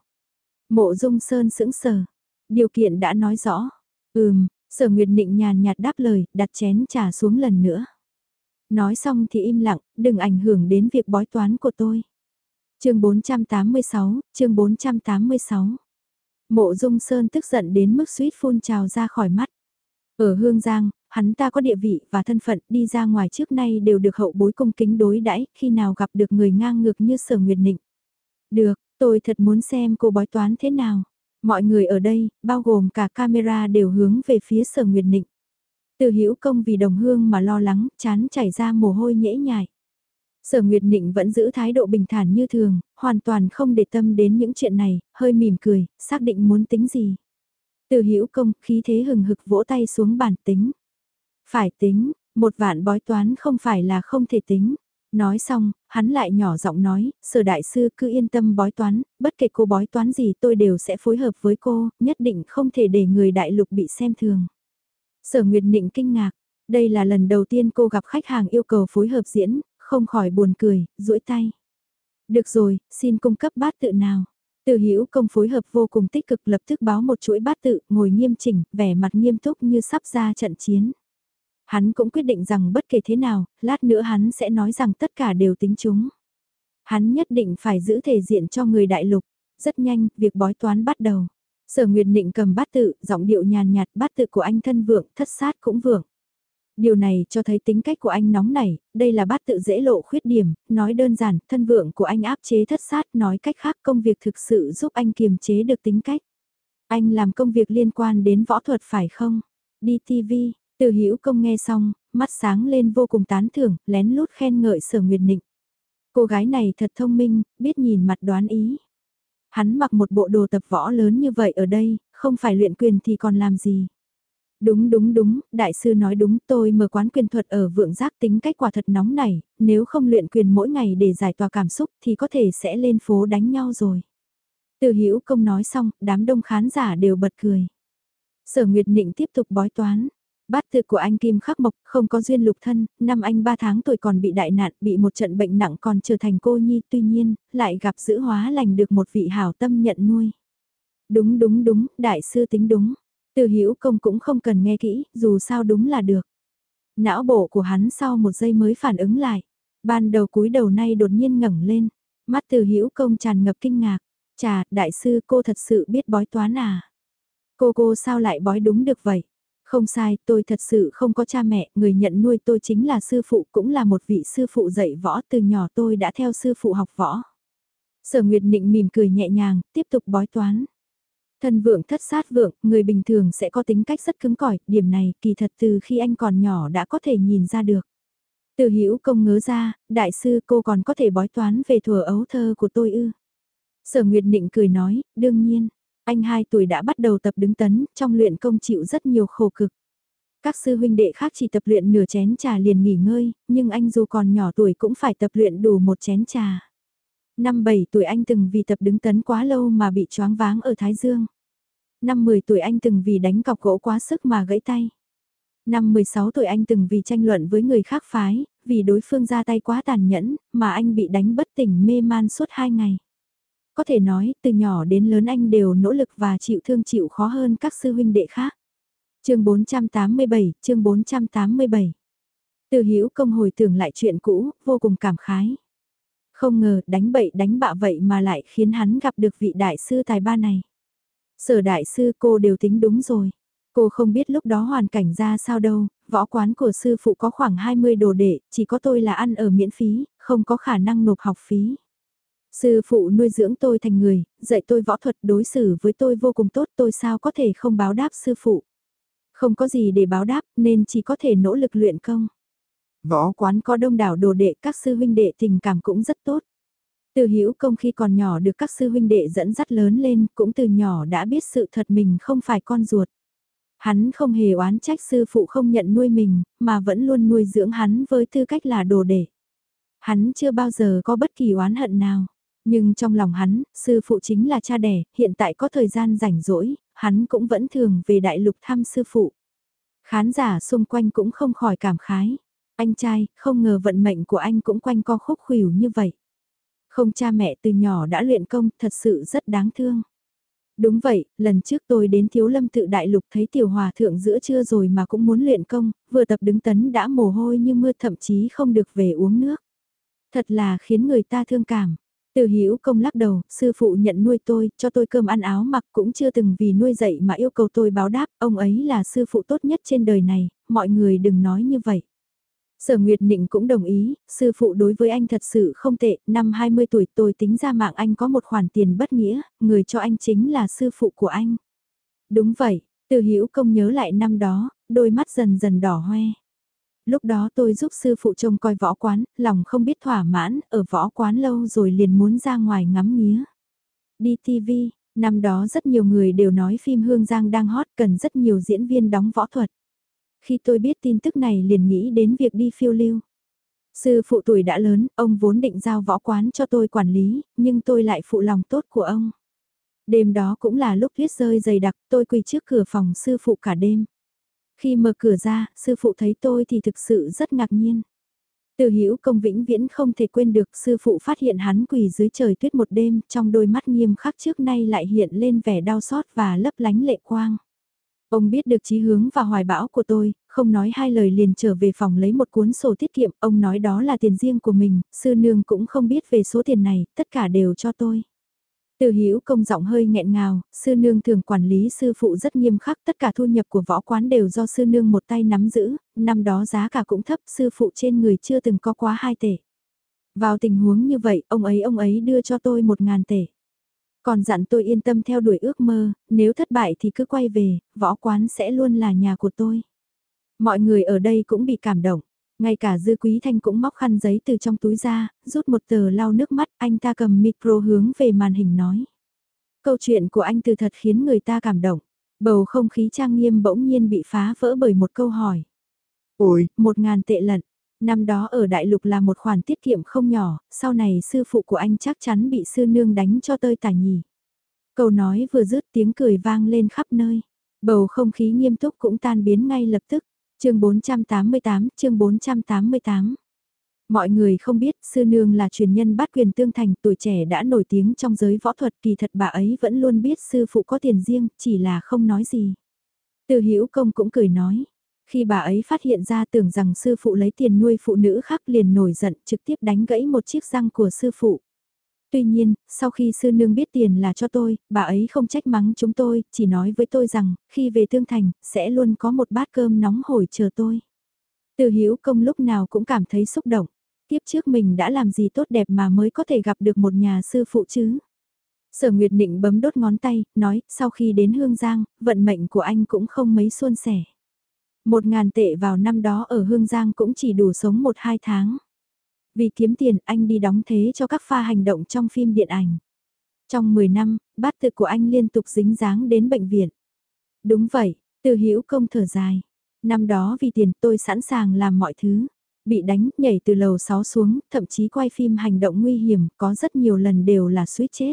Mộ Dung Sơn sững sờ. Điều kiện đã nói rõ. Ừm, Sở Nguyệt Nịnh nhàn nhạt đáp lời, đặt chén trà xuống lần nữa. Nói xong thì im lặng, đừng ảnh hưởng đến việc bói toán của tôi. chương 486, chương 486. Mộ Dung Sơn tức giận đến mức suýt phun trào ra khỏi mắt. Ở Hương Giang, hắn ta có địa vị và thân phận đi ra ngoài trước nay đều được hậu bối cung kính đối đãi khi nào gặp được người ngang ngược như Sở Nguyệt Nịnh. Được, tôi thật muốn xem cô bói toán thế nào. Mọi người ở đây, bao gồm cả camera đều hướng về phía Sở Nguyệt Nịnh. Từ hữu công vì đồng hương mà lo lắng, chán chảy ra mồ hôi nhễ nhại. Sở Nguyệt Nịnh vẫn giữ thái độ bình thản như thường, hoàn toàn không để tâm đến những chuyện này, hơi mỉm cười, xác định muốn tính gì. Từ hữu công, khí thế hừng hực vỗ tay xuống bàn tính. Phải tính, một vạn bói toán không phải là không thể tính. Nói xong, hắn lại nhỏ giọng nói, sở đại sư cứ yên tâm bói toán, bất kể cô bói toán gì tôi đều sẽ phối hợp với cô, nhất định không thể để người đại lục bị xem thường. Sở Nguyệt Nịnh kinh ngạc, đây là lần đầu tiên cô gặp khách hàng yêu cầu phối hợp diễn, không khỏi buồn cười, duỗi tay. Được rồi, xin cung cấp bát tự nào. Từ hữu công phối hợp vô cùng tích cực lập tức báo một chuỗi bát tự, ngồi nghiêm chỉnh, vẻ mặt nghiêm túc như sắp ra trận chiến. Hắn cũng quyết định rằng bất kể thế nào, lát nữa hắn sẽ nói rằng tất cả đều tính chúng. Hắn nhất định phải giữ thể diện cho người đại lục. Rất nhanh, việc bói toán bắt đầu. Sở Nguyệt Nịnh cầm bát tự, giọng điệu nhàn nhạt bát tự của anh thân vượng, thất sát cũng vượng. Điều này cho thấy tính cách của anh nóng nảy, đây là bát tự dễ lộ khuyết điểm, nói đơn giản, thân vượng của anh áp chế thất sát, nói cách khác công việc thực sự giúp anh kiềm chế được tính cách. Anh làm công việc liên quan đến võ thuật phải không? Đi TV, từ hữu công nghe xong, mắt sáng lên vô cùng tán thưởng, lén lút khen ngợi sở nguyệt nịnh. Cô gái này thật thông minh, biết nhìn mặt đoán ý. Hắn mặc một bộ đồ tập võ lớn như vậy ở đây, không phải luyện quyền thì còn làm gì. Đúng đúng đúng, đại sư nói đúng tôi mở quán quyền thuật ở vượng giác tính cách quả thật nóng này, nếu không luyện quyền mỗi ngày để giải tỏa cảm xúc thì có thể sẽ lên phố đánh nhau rồi. Từ hữu công nói xong, đám đông khán giả đều bật cười. Sở Nguyệt Nịnh tiếp tục bói toán. Bát tự của anh Kim Khắc Mộc không có duyên lục thân, năm anh 3 tháng tuổi còn bị đại nạn, bị một trận bệnh nặng còn trở thành cô nhi, tuy nhiên, lại gặp giữ hóa lành được một vị hảo tâm nhận nuôi. Đúng đúng đúng, đại sư tính đúng. Từ hữu công cũng không cần nghe kỹ, dù sao đúng là được. Não bộ của hắn sau một giây mới phản ứng lại. Ban đầu cúi đầu nay đột nhiên ngẩng lên. Mắt từ hữu công tràn ngập kinh ngạc. Chà, đại sư cô thật sự biết bói toán à? Cô cô sao lại bói đúng được vậy? Không sai, tôi thật sự không có cha mẹ, người nhận nuôi tôi chính là sư phụ, cũng là một vị sư phụ dạy võ từ nhỏ tôi đã theo sư phụ học võ. Sở Nguyệt Nịnh mỉm cười nhẹ nhàng, tiếp tục bói toán. Thân vượng thất sát vượng, người bình thường sẽ có tính cách rất cứng cỏi, điểm này kỳ thật từ khi anh còn nhỏ đã có thể nhìn ra được. Từ hữu công ngớ ra, đại sư cô còn có thể bói toán về thuở ấu thơ của tôi ư. Sở Nguyệt Nịnh cười nói, đương nhiên, anh 2 tuổi đã bắt đầu tập đứng tấn, trong luyện công chịu rất nhiều khổ cực. Các sư huynh đệ khác chỉ tập luyện nửa chén trà liền nghỉ ngơi, nhưng anh dù còn nhỏ tuổi cũng phải tập luyện đủ một chén trà. Năm 7 tuổi anh từng vì tập đứng tấn quá lâu mà bị choáng váng ở Thái Dương. Năm 10 tuổi anh từng vì đánh cọc gỗ quá sức mà gãy tay. Năm 16 tuổi anh từng vì tranh luận với người khác phái, vì đối phương ra tay quá tàn nhẫn, mà anh bị đánh bất tỉnh mê man suốt 2 ngày. Có thể nói, từ nhỏ đến lớn anh đều nỗ lực và chịu thương chịu khó hơn các sư huynh đệ khác. chương 487, chương 487 Từ Hữu công hồi tưởng lại chuyện cũ, vô cùng cảm khái. Không ngờ đánh bậy đánh bạ vậy mà lại khiến hắn gặp được vị đại sư tài ba này. Sở đại sư cô đều tính đúng rồi. Cô không biết lúc đó hoàn cảnh ra sao đâu, võ quán của sư phụ có khoảng 20 đồ đệ, chỉ có tôi là ăn ở miễn phí, không có khả năng nộp học phí. Sư phụ nuôi dưỡng tôi thành người, dạy tôi võ thuật đối xử với tôi vô cùng tốt tôi sao có thể không báo đáp sư phụ. Không có gì để báo đáp nên chỉ có thể nỗ lực luyện công. Võ quán có đông đảo đồ đệ các sư huynh đệ tình cảm cũng rất tốt. Từ hữu công khi còn nhỏ được các sư huynh đệ dẫn dắt lớn lên cũng từ nhỏ đã biết sự thật mình không phải con ruột. Hắn không hề oán trách sư phụ không nhận nuôi mình, mà vẫn luôn nuôi dưỡng hắn với tư cách là đồ đệ. Hắn chưa bao giờ có bất kỳ oán hận nào. Nhưng trong lòng hắn, sư phụ chính là cha đẻ, hiện tại có thời gian rảnh rỗi, hắn cũng vẫn thường về đại lục thăm sư phụ. Khán giả xung quanh cũng không khỏi cảm khái. Anh trai, không ngờ vận mệnh của anh cũng quanh co khúc khuỷu như vậy. Không cha mẹ từ nhỏ đã luyện công, thật sự rất đáng thương. Đúng vậy, lần trước tôi đến Thiếu Lâm tự đại lục thấy tiểu hòa thượng giữa trưa rồi mà cũng muốn luyện công, vừa tập đứng tấn đã mồ hôi như mưa thậm chí không được về uống nước. Thật là khiến người ta thương cảm. Từ Hữu công lắc đầu, sư phụ nhận nuôi tôi, cho tôi cơm ăn áo mặc cũng chưa từng vì nuôi dạy mà yêu cầu tôi báo đáp, ông ấy là sư phụ tốt nhất trên đời này, mọi người đừng nói như vậy. Sở Nguyệt Nịnh cũng đồng ý, sư phụ đối với anh thật sự không tệ, năm 20 tuổi tôi tính ra mạng anh có một khoản tiền bất nghĩa, người cho anh chính là sư phụ của anh. Đúng vậy, từ Hữu công nhớ lại năm đó, đôi mắt dần dần đỏ hoe. Lúc đó tôi giúp sư phụ trông coi võ quán, lòng không biết thỏa mãn, ở võ quán lâu rồi liền muốn ra ngoài ngắm nghía. Đi TV, năm đó rất nhiều người đều nói phim Hương Giang đang hot cần rất nhiều diễn viên đóng võ thuật. Khi tôi biết tin tức này liền nghĩ đến việc đi phiêu lưu. Sư phụ tuổi đã lớn, ông vốn định giao võ quán cho tôi quản lý, nhưng tôi lại phụ lòng tốt của ông. Đêm đó cũng là lúc tuyết rơi dày đặc, tôi quỳ trước cửa phòng sư phụ cả đêm. Khi mở cửa ra, sư phụ thấy tôi thì thực sự rất ngạc nhiên. Từ hữu công vĩnh viễn không thể quên được sư phụ phát hiện hắn quỳ dưới trời tuyết một đêm trong đôi mắt nghiêm khắc trước nay lại hiện lên vẻ đau xót và lấp lánh lệ quang. Ông biết được chí hướng và hoài bão của tôi, không nói hai lời liền trở về phòng lấy một cuốn sổ tiết kiệm, ông nói đó là tiền riêng của mình, sư nương cũng không biết về số tiền này, tất cả đều cho tôi. Từ Hữu công giọng hơi nghẹn ngào, sư nương thường quản lý sư phụ rất nghiêm khắc, tất cả thu nhập của võ quán đều do sư nương một tay nắm giữ, năm đó giá cả cũng thấp, sư phụ trên người chưa từng có quá hai tể. Vào tình huống như vậy, ông ấy ông ấy đưa cho tôi một ngàn tể. Còn dặn tôi yên tâm theo đuổi ước mơ, nếu thất bại thì cứ quay về, võ quán sẽ luôn là nhà của tôi. Mọi người ở đây cũng bị cảm động. Ngay cả Dư Quý Thanh cũng móc khăn giấy từ trong túi ra, rút một tờ lau nước mắt, anh ta cầm micro hướng về màn hình nói. Câu chuyện của anh từ thật khiến người ta cảm động. Bầu không khí trang nghiêm bỗng nhiên bị phá vỡ bởi một câu hỏi. Ôi, một ngàn tệ lận. Năm đó ở Đại Lục là một khoản tiết kiệm không nhỏ, sau này sư phụ của anh chắc chắn bị sư nương đánh cho tơi tả nhì. Câu nói vừa dứt tiếng cười vang lên khắp nơi. Bầu không khí nghiêm túc cũng tan biến ngay lập tức chương 488, chương 488. Mọi người không biết sư nương là truyền nhân bát quyền tương thành tuổi trẻ đã nổi tiếng trong giới võ thuật kỳ thật bà ấy vẫn luôn biết sư phụ có tiền riêng, chỉ là không nói gì. Từ Hữu công cũng cười nói. Khi bà ấy phát hiện ra tưởng rằng sư phụ lấy tiền nuôi phụ nữ khác liền nổi giận trực tiếp đánh gãy một chiếc răng của sư phụ. Tuy nhiên, sau khi sư nương biết tiền là cho tôi, bà ấy không trách mắng chúng tôi, chỉ nói với tôi rằng, khi về Thương Thành, sẽ luôn có một bát cơm nóng hổi chờ tôi. Từ Hữu công lúc nào cũng cảm thấy xúc động. Tiếp trước mình đã làm gì tốt đẹp mà mới có thể gặp được một nhà sư phụ chứ? Sở Nguyệt Định bấm đốt ngón tay, nói, sau khi đến Hương Giang, vận mệnh của anh cũng không mấy suôn sẻ. Một ngàn tệ vào năm đó ở Hương Giang cũng chỉ đủ sống một hai tháng. Vì kiếm tiền anh đi đóng thế cho các pha hành động trong phim điện ảnh. Trong 10 năm, bát tự của anh liên tục dính dáng đến bệnh viện. Đúng vậy, từ hữu công thở dài. Năm đó vì tiền tôi sẵn sàng làm mọi thứ. Bị đánh, nhảy từ lầu 6 xuống, thậm chí quay phim hành động nguy hiểm, có rất nhiều lần đều là suýt chết.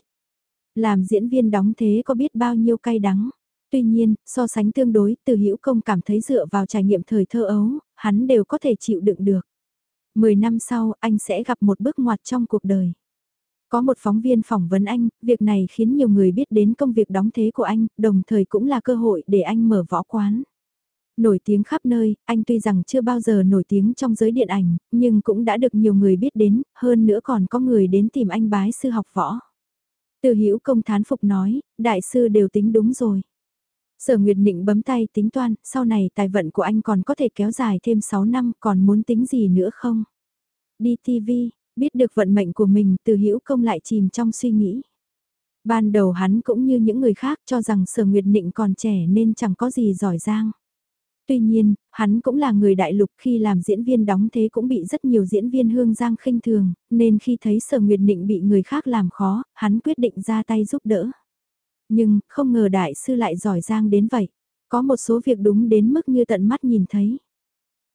Làm diễn viên đóng thế có biết bao nhiêu cay đắng. Tuy nhiên, so sánh tương đối, từ hữu công cảm thấy dựa vào trải nghiệm thời thơ ấu, hắn đều có thể chịu đựng được. Mười năm sau, anh sẽ gặp một bước ngoặt trong cuộc đời. Có một phóng viên phỏng vấn anh, việc này khiến nhiều người biết đến công việc đóng thế của anh, đồng thời cũng là cơ hội để anh mở võ quán. Nổi tiếng khắp nơi, anh tuy rằng chưa bao giờ nổi tiếng trong giới điện ảnh, nhưng cũng đã được nhiều người biết đến, hơn nữa còn có người đến tìm anh bái sư học võ. Từ hữu công thán phục nói, đại sư đều tính đúng rồi. Sở Nguyệt Nịnh bấm tay tính toan, sau này tài vận của anh còn có thể kéo dài thêm 6 năm, còn muốn tính gì nữa không? Đi TV, biết được vận mệnh của mình, từ hữu công lại chìm trong suy nghĩ. Ban đầu hắn cũng như những người khác cho rằng Sở Nguyệt Nịnh còn trẻ nên chẳng có gì giỏi giang. Tuy nhiên, hắn cũng là người đại lục khi làm diễn viên đóng thế cũng bị rất nhiều diễn viên hương giang khinh thường, nên khi thấy Sở Nguyệt Nịnh bị người khác làm khó, hắn quyết định ra tay giúp đỡ. Nhưng, không ngờ đại sư lại giỏi giang đến vậy. Có một số việc đúng đến mức như tận mắt nhìn thấy.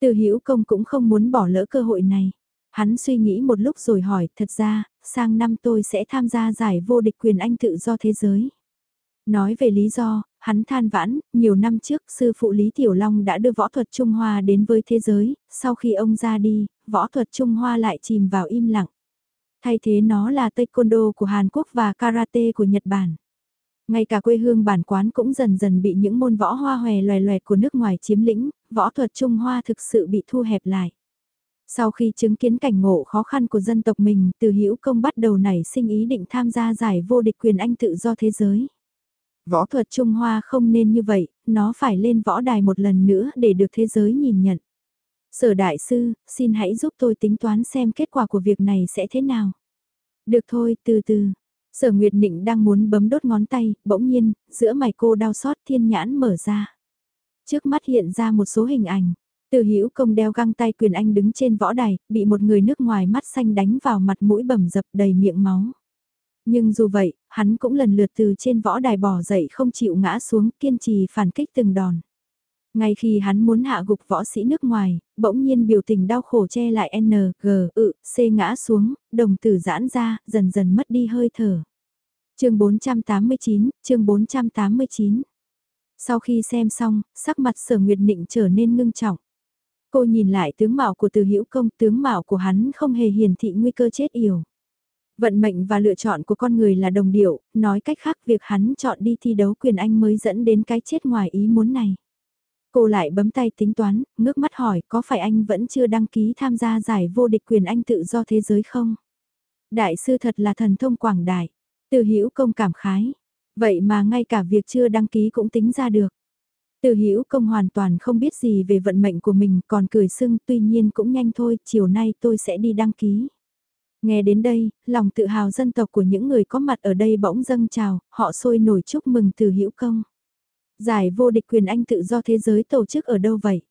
Từ hữu công cũng không muốn bỏ lỡ cơ hội này. Hắn suy nghĩ một lúc rồi hỏi, thật ra, sang năm tôi sẽ tham gia giải vô địch quyền Anh tự do thế giới. Nói về lý do, hắn than vãn, nhiều năm trước sư phụ Lý Tiểu Long đã đưa võ thuật Trung Hoa đến với thế giới, sau khi ông ra đi, võ thuật Trung Hoa lại chìm vào im lặng. Thay thế nó là Taekwondo của Hàn Quốc và Karate của Nhật Bản. Ngay cả quê hương bản quán cũng dần dần bị những môn võ hoa hòe loè loẹt của nước ngoài chiếm lĩnh, võ thuật Trung Hoa thực sự bị thu hẹp lại. Sau khi chứng kiến cảnh ngộ khó khăn của dân tộc mình, từ hữu công bắt đầu nảy sinh ý định tham gia giải vô địch quyền Anh tự do thế giới. Võ thuật Trung Hoa không nên như vậy, nó phải lên võ đài một lần nữa để được thế giới nhìn nhận. Sở đại sư, xin hãy giúp tôi tính toán xem kết quả của việc này sẽ thế nào. Được thôi, từ từ. Sở Nguyệt Nịnh đang muốn bấm đốt ngón tay, bỗng nhiên, giữa mày cô đau xót thiên nhãn mở ra. Trước mắt hiện ra một số hình ảnh. Từ hữu công đeo găng tay quyền anh đứng trên võ đài, bị một người nước ngoài mắt xanh đánh vào mặt mũi bầm dập đầy miệng máu. Nhưng dù vậy, hắn cũng lần lượt từ trên võ đài bỏ dậy không chịu ngã xuống kiên trì phản kích từng đòn. Ngay khi hắn muốn hạ gục võ sĩ nước ngoài, bỗng nhiên biểu tình đau khổ che lại N, G, ự, C ngã xuống, đồng tử giãn ra, dần dần mất đi hơi thở. chương 489, chương 489. Sau khi xem xong, sắc mặt sở nguyệt nịnh trở nên ngưng trọng. Cô nhìn lại tướng mạo của từ hữu công, tướng mạo của hắn không hề hiển thị nguy cơ chết yểu. Vận mệnh và lựa chọn của con người là đồng điệu, nói cách khác việc hắn chọn đi thi đấu quyền Anh mới dẫn đến cái chết ngoài ý muốn này. Cô lại bấm tay tính toán, ngước mắt hỏi có phải anh vẫn chưa đăng ký tham gia giải vô địch quyền Anh tự do thế giới không? Đại sư thật là thần thông quảng đại, từ hữu công cảm khái. Vậy mà ngay cả việc chưa đăng ký cũng tính ra được. Từ hữu công hoàn toàn không biết gì về vận mệnh của mình còn cười sưng tuy nhiên cũng nhanh thôi, chiều nay tôi sẽ đi đăng ký. Nghe đến đây, lòng tự hào dân tộc của những người có mặt ở đây bỗng dâng trào, họ sôi nổi chúc mừng từ hữu công. Giải vô địch quyền Anh tự do thế giới tổ chức ở đâu vậy?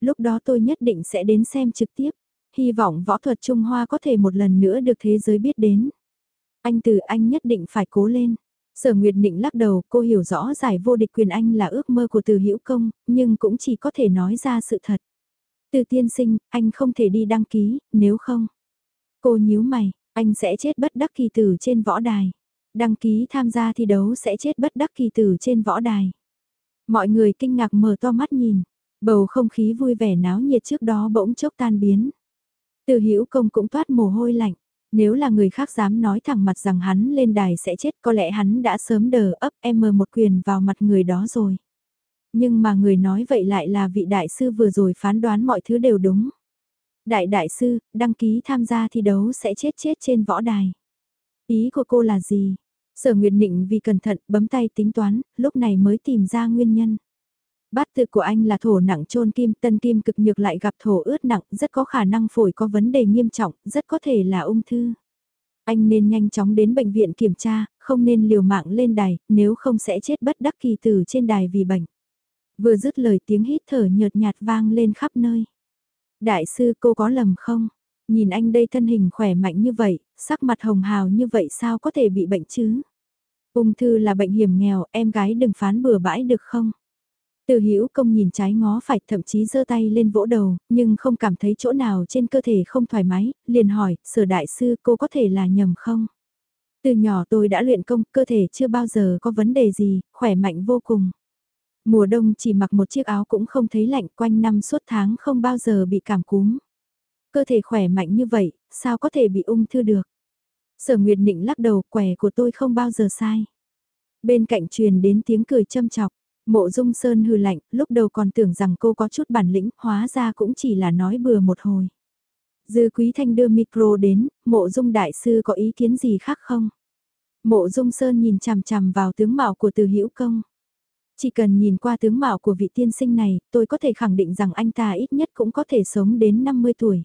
Lúc đó tôi nhất định sẽ đến xem trực tiếp, hy vọng võ thuật Trung Hoa có thể một lần nữa được thế giới biết đến. Anh từ anh nhất định phải cố lên. Sở Nguyệt Định lắc đầu, cô hiểu rõ giải vô địch quyền Anh là ước mơ của từ hữu công, nhưng cũng chỉ có thể nói ra sự thật. Từ tiên sinh, anh không thể đi đăng ký, nếu không. Cô nhíu mày, anh sẽ chết bất đắc kỳ tử trên võ đài. Đăng ký tham gia thi đấu sẽ chết bất đắc kỳ tử trên võ đài. Mọi người kinh ngạc mở to mắt nhìn, bầu không khí vui vẻ náo nhiệt trước đó bỗng chốc tan biến. Từ hữu công cũng toát mồ hôi lạnh, nếu là người khác dám nói thẳng mặt rằng hắn lên đài sẽ chết có lẽ hắn đã sớm đờ ấp em một quyền vào mặt người đó rồi. Nhưng mà người nói vậy lại là vị đại sư vừa rồi phán đoán mọi thứ đều đúng. Đại đại sư, đăng ký tham gia thi đấu sẽ chết chết trên võ đài. Ý của cô là gì? Sở Nguyệt Nịnh vì cẩn thận bấm tay tính toán, lúc này mới tìm ra nguyên nhân. Bát tự của anh là thổ nặng trôn kim, tân kim cực nhược lại gặp thổ ướt nặng, rất có khả năng phổi có vấn đề nghiêm trọng, rất có thể là ung thư. Anh nên nhanh chóng đến bệnh viện kiểm tra, không nên liều mạng lên đài, nếu không sẽ chết bất đắc kỳ tử trên đài vì bệnh. Vừa dứt lời tiếng hít thở nhợt nhạt vang lên khắp nơi. Đại sư cô có lầm không? Nhìn anh đây thân hình khỏe mạnh như vậy, sắc mặt hồng hào như vậy sao có thể bị bệnh chứ? Ung thư là bệnh hiểm nghèo, em gái đừng phán bừa bãi được không? Từ hữu công nhìn trái ngó phải thậm chí giơ tay lên vỗ đầu, nhưng không cảm thấy chỗ nào trên cơ thể không thoải mái, liền hỏi, sở đại sư cô có thể là nhầm không? Từ nhỏ tôi đã luyện công, cơ thể chưa bao giờ có vấn đề gì, khỏe mạnh vô cùng. Mùa đông chỉ mặc một chiếc áo cũng không thấy lạnh quanh năm suốt tháng không bao giờ bị cảm cúm. Cơ thể khỏe mạnh như vậy, sao có thể bị ung thư được? Sở Nguyệt Nịnh lắc đầu quẻ của tôi không bao giờ sai. Bên cạnh truyền đến tiếng cười châm chọc, Mộ Dung Sơn hừ lạnh, lúc đầu còn tưởng rằng cô có chút bản lĩnh, hóa ra cũng chỉ là nói bừa một hồi. Dư Quý Thanh đưa micro đến, Mộ Dung Đại Sư có ý kiến gì khác không? Mộ Dung Sơn nhìn chằm chằm vào tướng mạo của Từ Hữu Công. Chỉ cần nhìn qua tướng mạo của vị tiên sinh này, tôi có thể khẳng định rằng anh ta ít nhất cũng có thể sống đến 50 tuổi.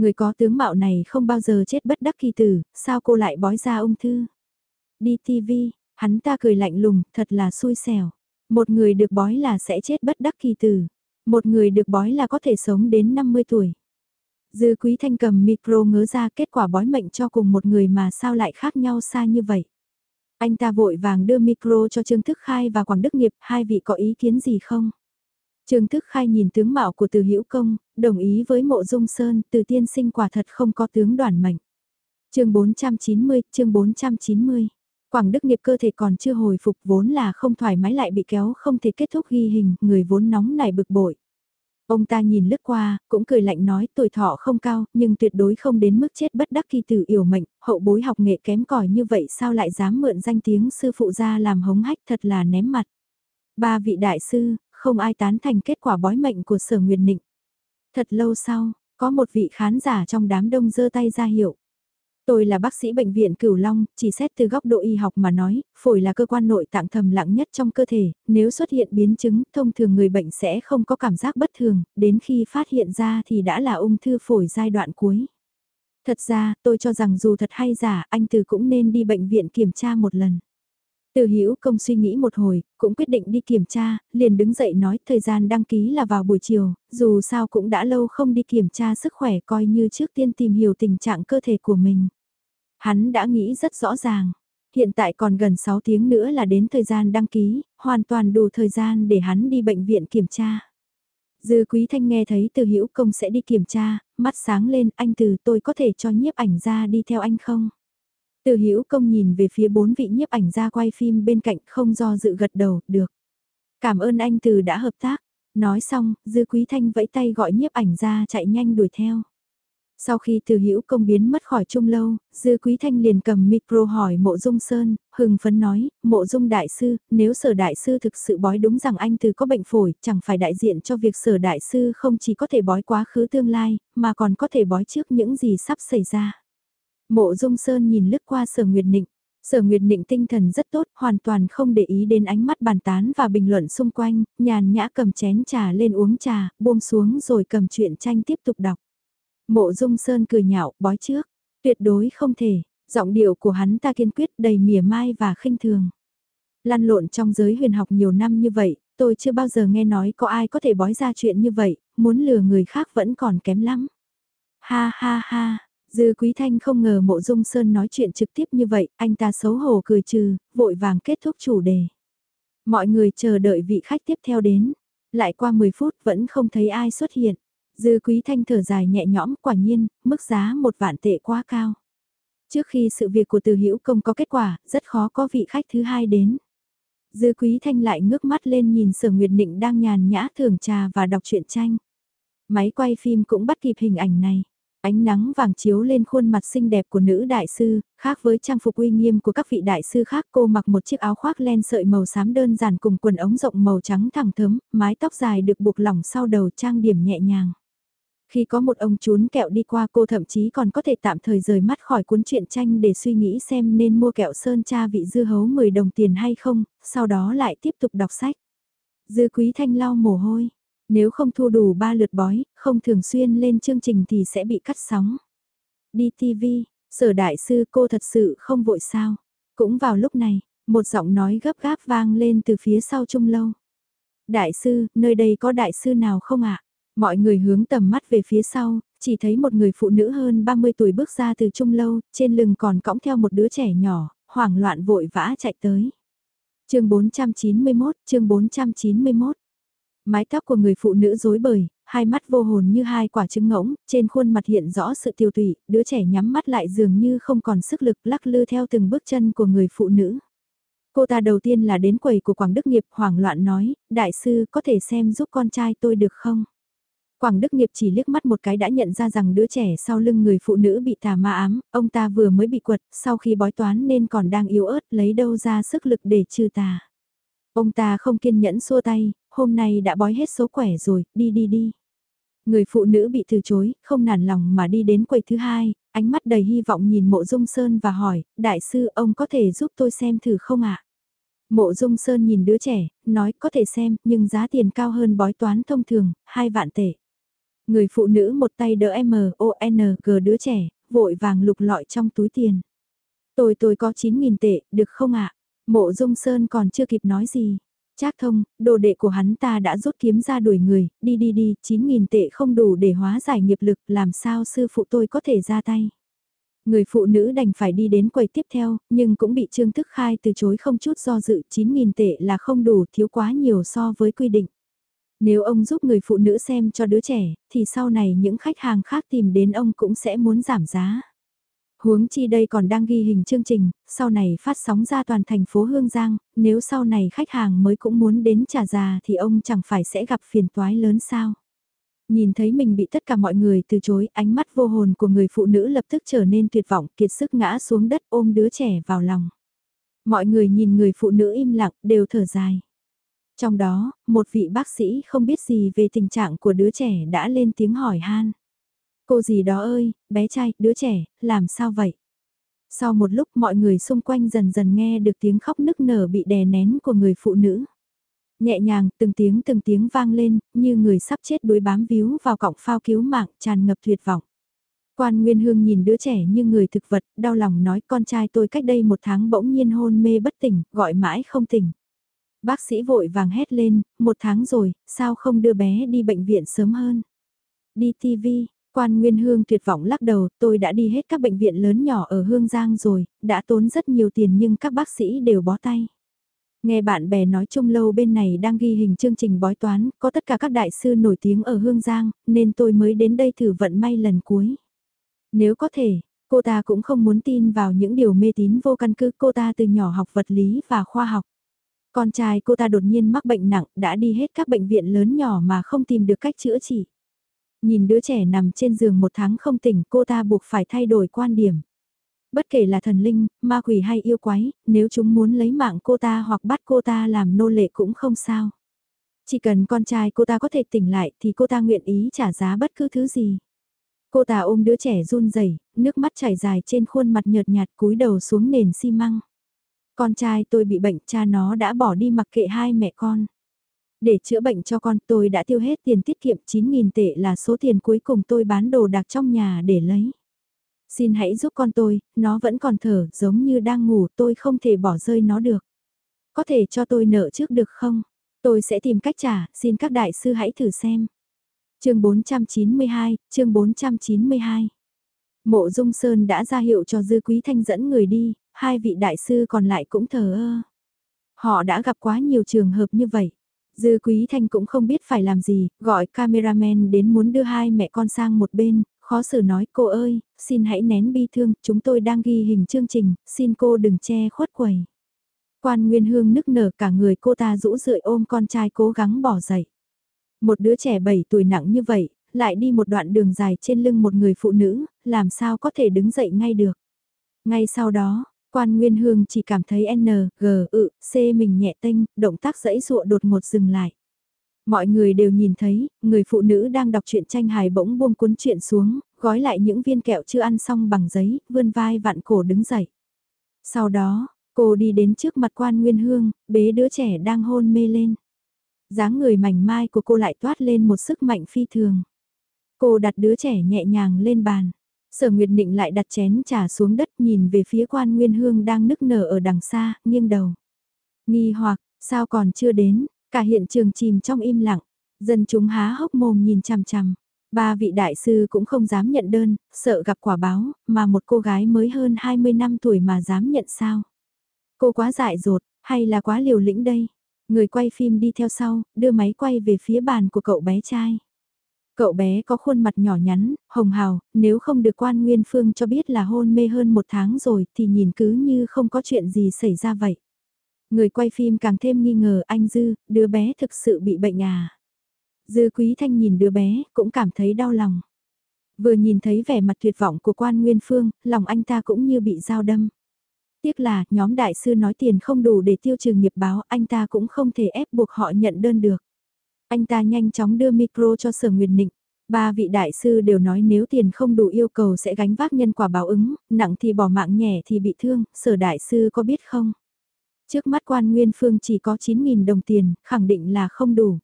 Người có tướng mạo này không bao giờ chết bất đắc kỳ tử, sao cô lại bói ra ung thư? Đi TV, hắn ta cười lạnh lùng, thật là xui xẻo. Một người được bói là sẽ chết bất đắc kỳ tử. Một người được bói là có thể sống đến 50 tuổi. Dư quý thanh cầm micro ngớ ra kết quả bói mệnh cho cùng một người mà sao lại khác nhau xa như vậy. Anh ta vội vàng đưa micro cho Trương Thức Khai và Quảng Đức Nghiệp, hai vị có ý kiến gì không? Trương Thức Khai nhìn tướng mạo của Từ Hữu Công, đồng ý với Mộ Dung Sơn, Từ tiên sinh quả thật không có tướng đoàn mệnh. Chương 490, chương 490. Quảng Đức Nghiệp cơ thể còn chưa hồi phục vốn là không thoải mái lại bị kéo không thể kết thúc ghi hình, người vốn nóng nảy bực bội. Ông ta nhìn lướt qua, cũng cười lạnh nói tuổi thọ không cao, nhưng tuyệt đối không đến mức chết bất đắc kỳ tử yểu mệnh, hậu bối học nghệ kém cỏi như vậy sao lại dám mượn danh tiếng sư phụ ra làm hống hách thật là ném mặt. Ba vị đại sư, không ai tán thành kết quả bói mệnh của sở Nguyệt Nịnh. Thật lâu sau, có một vị khán giả trong đám đông giơ tay ra hiệu. Tôi là bác sĩ bệnh viện Cửu Long, chỉ xét từ góc độ y học mà nói, phổi là cơ quan nội tạng thầm lặng nhất trong cơ thể, nếu xuất hiện biến chứng, thông thường người bệnh sẽ không có cảm giác bất thường, đến khi phát hiện ra thì đã là ung thư phổi giai đoạn cuối. Thật ra, tôi cho rằng dù thật hay giả, anh Từ cũng nên đi bệnh viện kiểm tra một lần. Từ Hữu Công suy nghĩ một hồi, cũng quyết định đi kiểm tra, liền đứng dậy nói thời gian đăng ký là vào buổi chiều, dù sao cũng đã lâu không đi kiểm tra sức khỏe coi như trước tiên tìm hiểu tình trạng cơ thể của mình. Hắn đã nghĩ rất rõ ràng, hiện tại còn gần 6 tiếng nữa là đến thời gian đăng ký, hoàn toàn đủ thời gian để hắn đi bệnh viện kiểm tra. Dư Quý Thanh nghe thấy từ Hữu Công sẽ đi kiểm tra, mắt sáng lên, anh từ tôi có thể cho nhiếp ảnh ra đi theo anh không? Từ Hữu Công nhìn về phía bốn vị nhiếp ảnh ra quay phim bên cạnh không do dự gật đầu, được. Cảm ơn anh từ đã hợp tác. Nói xong, Dư Quý Thanh vẫy tay gọi nhiếp ảnh ra chạy nhanh đuổi theo. Sau khi từ hữu công biến mất khỏi trung lâu, Dư Quý Thanh liền cầm micro hỏi mộ dung sơn, hừng phấn nói, mộ dung đại sư, nếu sở đại sư thực sự bói đúng rằng anh từ có bệnh phổi, chẳng phải đại diện cho việc sở đại sư không chỉ có thể bói quá khứ tương lai, mà còn có thể bói trước những gì sắp xảy ra. Mộ dung sơn nhìn lướt qua sở nguyệt nịnh, Sở Nguyệt Nịnh tinh thần rất tốt, hoàn toàn không để ý đến ánh mắt bàn tán và bình luận xung quanh, nhàn nhã cầm chén trà lên uống trà, buông xuống rồi cầm chuyện tranh tiếp tục đọc. Mộ Dung Sơn cười nhạo, bói trước, tuyệt đối không thể, giọng điệu của hắn ta kiên quyết đầy mỉa mai và khinh thường. Lan lộn trong giới huyền học nhiều năm như vậy, tôi chưa bao giờ nghe nói có ai có thể bói ra chuyện như vậy, muốn lừa người khác vẫn còn kém lắm. Ha ha ha, Dư Quý Thanh không ngờ mộ dung sơn nói chuyện trực tiếp như vậy, anh ta xấu hổ cười trừ, vội vàng kết thúc chủ đề. Mọi người chờ đợi vị khách tiếp theo đến, lại qua 10 phút vẫn không thấy ai xuất hiện. Dư Quý Thanh thở dài nhẹ nhõm, quả nhiên, mức giá một vạn tệ quá cao. Trước khi sự việc của Từ Hữu Công có kết quả, rất khó có vị khách thứ hai đến. Dư Quý Thanh lại ngước mắt lên nhìn Sở Nguyệt Định đang nhàn nhã thưởng trà và đọc truyện tranh. Máy quay phim cũng bắt kịp hình ảnh này. Ánh nắng vàng chiếu lên khuôn mặt xinh đẹp của nữ đại sư, khác với trang phục uy nghiêm của các vị đại sư khác cô mặc một chiếc áo khoác len sợi màu xám đơn giản cùng quần ống rộng màu trắng thẳng thớm, mái tóc dài được buộc lỏng sau đầu trang điểm nhẹ nhàng. Khi có một ông chún kẹo đi qua cô thậm chí còn có thể tạm thời rời mắt khỏi cuốn truyện tranh để suy nghĩ xem nên mua kẹo sơn cha vị dư hấu 10 đồng tiền hay không, sau đó lại tiếp tục đọc sách. Dư quý thanh lau mồ hôi, nếu không thu đủ ba lượt bói, không thường xuyên lên chương trình thì sẽ bị cắt sóng. Đi TV, sở đại sư cô thật sự không vội sao. Cũng vào lúc này, một giọng nói gấp gáp vang lên từ phía sau trung lâu. Đại sư, nơi đây có đại sư nào không ạ? Mọi người hướng tầm mắt về phía sau, chỉ thấy một người phụ nữ hơn 30 tuổi bước ra từ trung lâu, trên lưng còn cõng theo một đứa trẻ nhỏ, hoảng loạn vội vã chạy tới. chương 491, chương 491. Mái tóc của người phụ nữ rối bời, hai mắt vô hồn như hai quả trứng ngỗng, trên khuôn mặt hiện rõ sự tiêu tụy, đứa trẻ nhắm mắt lại dường như không còn sức lực lắc lư theo từng bước chân của người phụ nữ. Cô ta đầu tiên là đến quầy của Quảng Đức Nghiệp hoảng loạn nói, đại sư có thể xem giúp con trai tôi được không? Quảng Đức Nghiệp chỉ liếc mắt một cái đã nhận ra rằng đứa trẻ sau lưng người phụ nữ bị tà ma ám, ông ta vừa mới bị quật, sau khi bói toán nên còn đang yếu ớt lấy đâu ra sức lực để trừ tà. Ông ta không kiên nhẫn xua tay, hôm nay đã bói hết số quẻ rồi, đi đi đi. Người phụ nữ bị từ chối, không nản lòng mà đi đến quầy thứ hai, ánh mắt đầy hy vọng nhìn mộ dung sơn và hỏi, đại sư ông có thể giúp tôi xem thử không ạ? Mộ dung sơn nhìn đứa trẻ, nói có thể xem, nhưng giá tiền cao hơn bói toán thông thường, hai vạn tệ. Người phụ nữ một tay đỡ M-O-N-G đứa trẻ, vội vàng lục lọi trong túi tiền. Tôi tôi có 9.000 tệ, được không ạ? Mộ dung sơn còn chưa kịp nói gì. Trác thông, đồ đệ của hắn ta đã rút kiếm ra đuổi người, đi đi đi, 9.000 tệ không đủ để hóa giải nghiệp lực, làm sao sư phụ tôi có thể ra tay. Người phụ nữ đành phải đi đến quầy tiếp theo, nhưng cũng bị Trương Thức Khai từ chối không chút do dự 9.000 tệ là không đủ thiếu quá nhiều so với quy định. Nếu ông giúp người phụ nữ xem cho đứa trẻ, thì sau này những khách hàng khác tìm đến ông cũng sẽ muốn giảm giá. Huống chi đây còn đang ghi hình chương trình, sau này phát sóng ra toàn thành phố Hương Giang, nếu sau này khách hàng mới cũng muốn đến trả già thì ông chẳng phải sẽ gặp phiền toái lớn sao. Nhìn thấy mình bị tất cả mọi người từ chối, ánh mắt vô hồn của người phụ nữ lập tức trở nên tuyệt vọng, kiệt sức ngã xuống đất ôm đứa trẻ vào lòng. Mọi người nhìn người phụ nữ im lặng, đều thở dài. Trong đó, một vị bác sĩ không biết gì về tình trạng của đứa trẻ đã lên tiếng hỏi han. Cô gì đó ơi, bé trai, đứa trẻ, làm sao vậy? Sau một lúc mọi người xung quanh dần dần nghe được tiếng khóc nức nở bị đè nén của người phụ nữ. Nhẹ nhàng, từng tiếng từng tiếng vang lên, như người sắp chết đuối bám víu vào cọng phao cứu mạng, tràn ngập tuyệt vọng. Quan Nguyên Hương nhìn đứa trẻ như người thực vật, đau lòng nói con trai tôi cách đây một tháng bỗng nhiên hôn mê bất tỉnh, gọi mãi không tỉnh. Bác sĩ vội vàng hét lên, một tháng rồi, sao không đưa bé đi bệnh viện sớm hơn? Đi TV, Quan Nguyên Hương tuyệt vọng lắc đầu, tôi đã đi hết các bệnh viện lớn nhỏ ở Hương Giang rồi, đã tốn rất nhiều tiền nhưng các bác sĩ đều bó tay. Nghe bạn bè nói chung lâu bên này đang ghi hình chương trình bói toán, có tất cả các đại sư nổi tiếng ở Hương Giang, nên tôi mới đến đây thử vận may lần cuối. Nếu có thể, cô ta cũng không muốn tin vào những điều mê tín vô căn cứ cô ta từ nhỏ học vật lý và khoa học. Con trai cô ta đột nhiên mắc bệnh nặng, đã đi hết các bệnh viện lớn nhỏ mà không tìm được cách chữa trị. Nhìn đứa trẻ nằm trên giường một tháng không tỉnh cô ta buộc phải thay đổi quan điểm. Bất kể là thần linh, ma quỷ hay yêu quái, nếu chúng muốn lấy mạng cô ta hoặc bắt cô ta làm nô lệ cũng không sao. Chỉ cần con trai cô ta có thể tỉnh lại thì cô ta nguyện ý trả giá bất cứ thứ gì. Cô ta ôm đứa trẻ run rẩy, nước mắt chảy dài trên khuôn mặt nhợt nhạt cúi đầu xuống nền xi măng. Con trai tôi bị bệnh cha nó đã bỏ đi mặc kệ hai mẹ con. Để chữa bệnh cho con tôi đã tiêu hết tiền tiết kiệm 9.000 tệ là số tiền cuối cùng tôi bán đồ đạc trong nhà để lấy. Xin hãy giúp con tôi, nó vẫn còn thở giống như đang ngủ tôi không thể bỏ rơi nó được. Có thể cho tôi nợ trước được không? Tôi sẽ tìm cách trả, xin các đại sư hãy thử xem. chương 492, chương 492. Mộ Dung Sơn đã ra hiệu cho Dư Quý Thanh dẫn người đi, hai vị đại sư còn lại cũng thờ ơ. Họ đã gặp quá nhiều trường hợp như vậy. Dư Quý Thanh cũng không biết phải làm gì, gọi cameraman đến muốn đưa hai mẹ con sang một bên, khó xử nói cô ơi, xin hãy nén bi thương, chúng tôi đang ghi hình chương trình, xin cô đừng che khuất quầy. Quan Nguyên Hương nức nở cả người cô ta rũ rượi ôm con trai cố gắng bỏ dậy. Một đứa trẻ 7 tuổi nặng như vậy, lại đi một đoạn đường dài trên lưng một người phụ nữ, làm sao có thể đứng dậy ngay được. Ngay sau đó, Quan Nguyên Hương chỉ cảm thấy N, G, ự, C mình nhẹ tênh, động tác dẫy dụa đột ngột dừng lại. Mọi người đều nhìn thấy, người phụ nữ đang đọc truyện tranh hài bỗng buông cuốn truyện xuống, gói lại những viên kẹo chưa ăn xong bằng giấy, vươn vai vặn cổ đứng dậy. Sau đó, cô đi đến trước mặt quan Nguyên Hương, bế đứa trẻ đang hôn mê lên. dáng người mảnh mai của cô lại toát lên một sức mạnh phi thường. Cô đặt đứa trẻ nhẹ nhàng lên bàn. Sở Nguyệt Nịnh lại đặt chén trà xuống đất nhìn về phía quan Nguyên Hương đang nức nở ở đằng xa, nghiêng đầu. Nghi hoặc, sao còn chưa đến, cả hiện trường chìm trong im lặng, dân chúng há hốc mồm nhìn chằm chằm. Ba vị đại sư cũng không dám nhận đơn, sợ gặp quả báo, mà một cô gái mới hơn 20 năm tuổi mà dám nhận sao. Cô quá dại dột, hay là quá liều lĩnh đây? Người quay phim đi theo sau, đưa máy quay về phía bàn của cậu bé trai. Cậu bé có khuôn mặt nhỏ nhắn, hồng hào, nếu không được quan nguyên phương cho biết là hôn mê hơn một tháng rồi thì nhìn cứ như không có chuyện gì xảy ra vậy. Người quay phim càng thêm nghi ngờ anh Dư, đứa bé thực sự bị bệnh à. Dư Quý Thanh nhìn đứa bé, cũng cảm thấy đau lòng. Vừa nhìn thấy vẻ mặt tuyệt vọng của quan nguyên phương, lòng anh ta cũng như bị dao đâm. Tiếc là, nhóm đại sư nói tiền không đủ để tiêu trừ nghiệp báo, anh ta cũng không thể ép buộc họ nhận đơn được. Anh ta nhanh chóng đưa micro cho Sở Nguyệt Nịnh. Ba vị đại sư đều nói nếu tiền không đủ yêu cầu sẽ gánh vác nhân quả báo ứng, nặng thì bỏ mạng nhẹ thì bị thương, sở đại sư có biết không? Trước mắt quan nguyên phương chỉ có 9.000 đồng tiền, khẳng định là không đủ.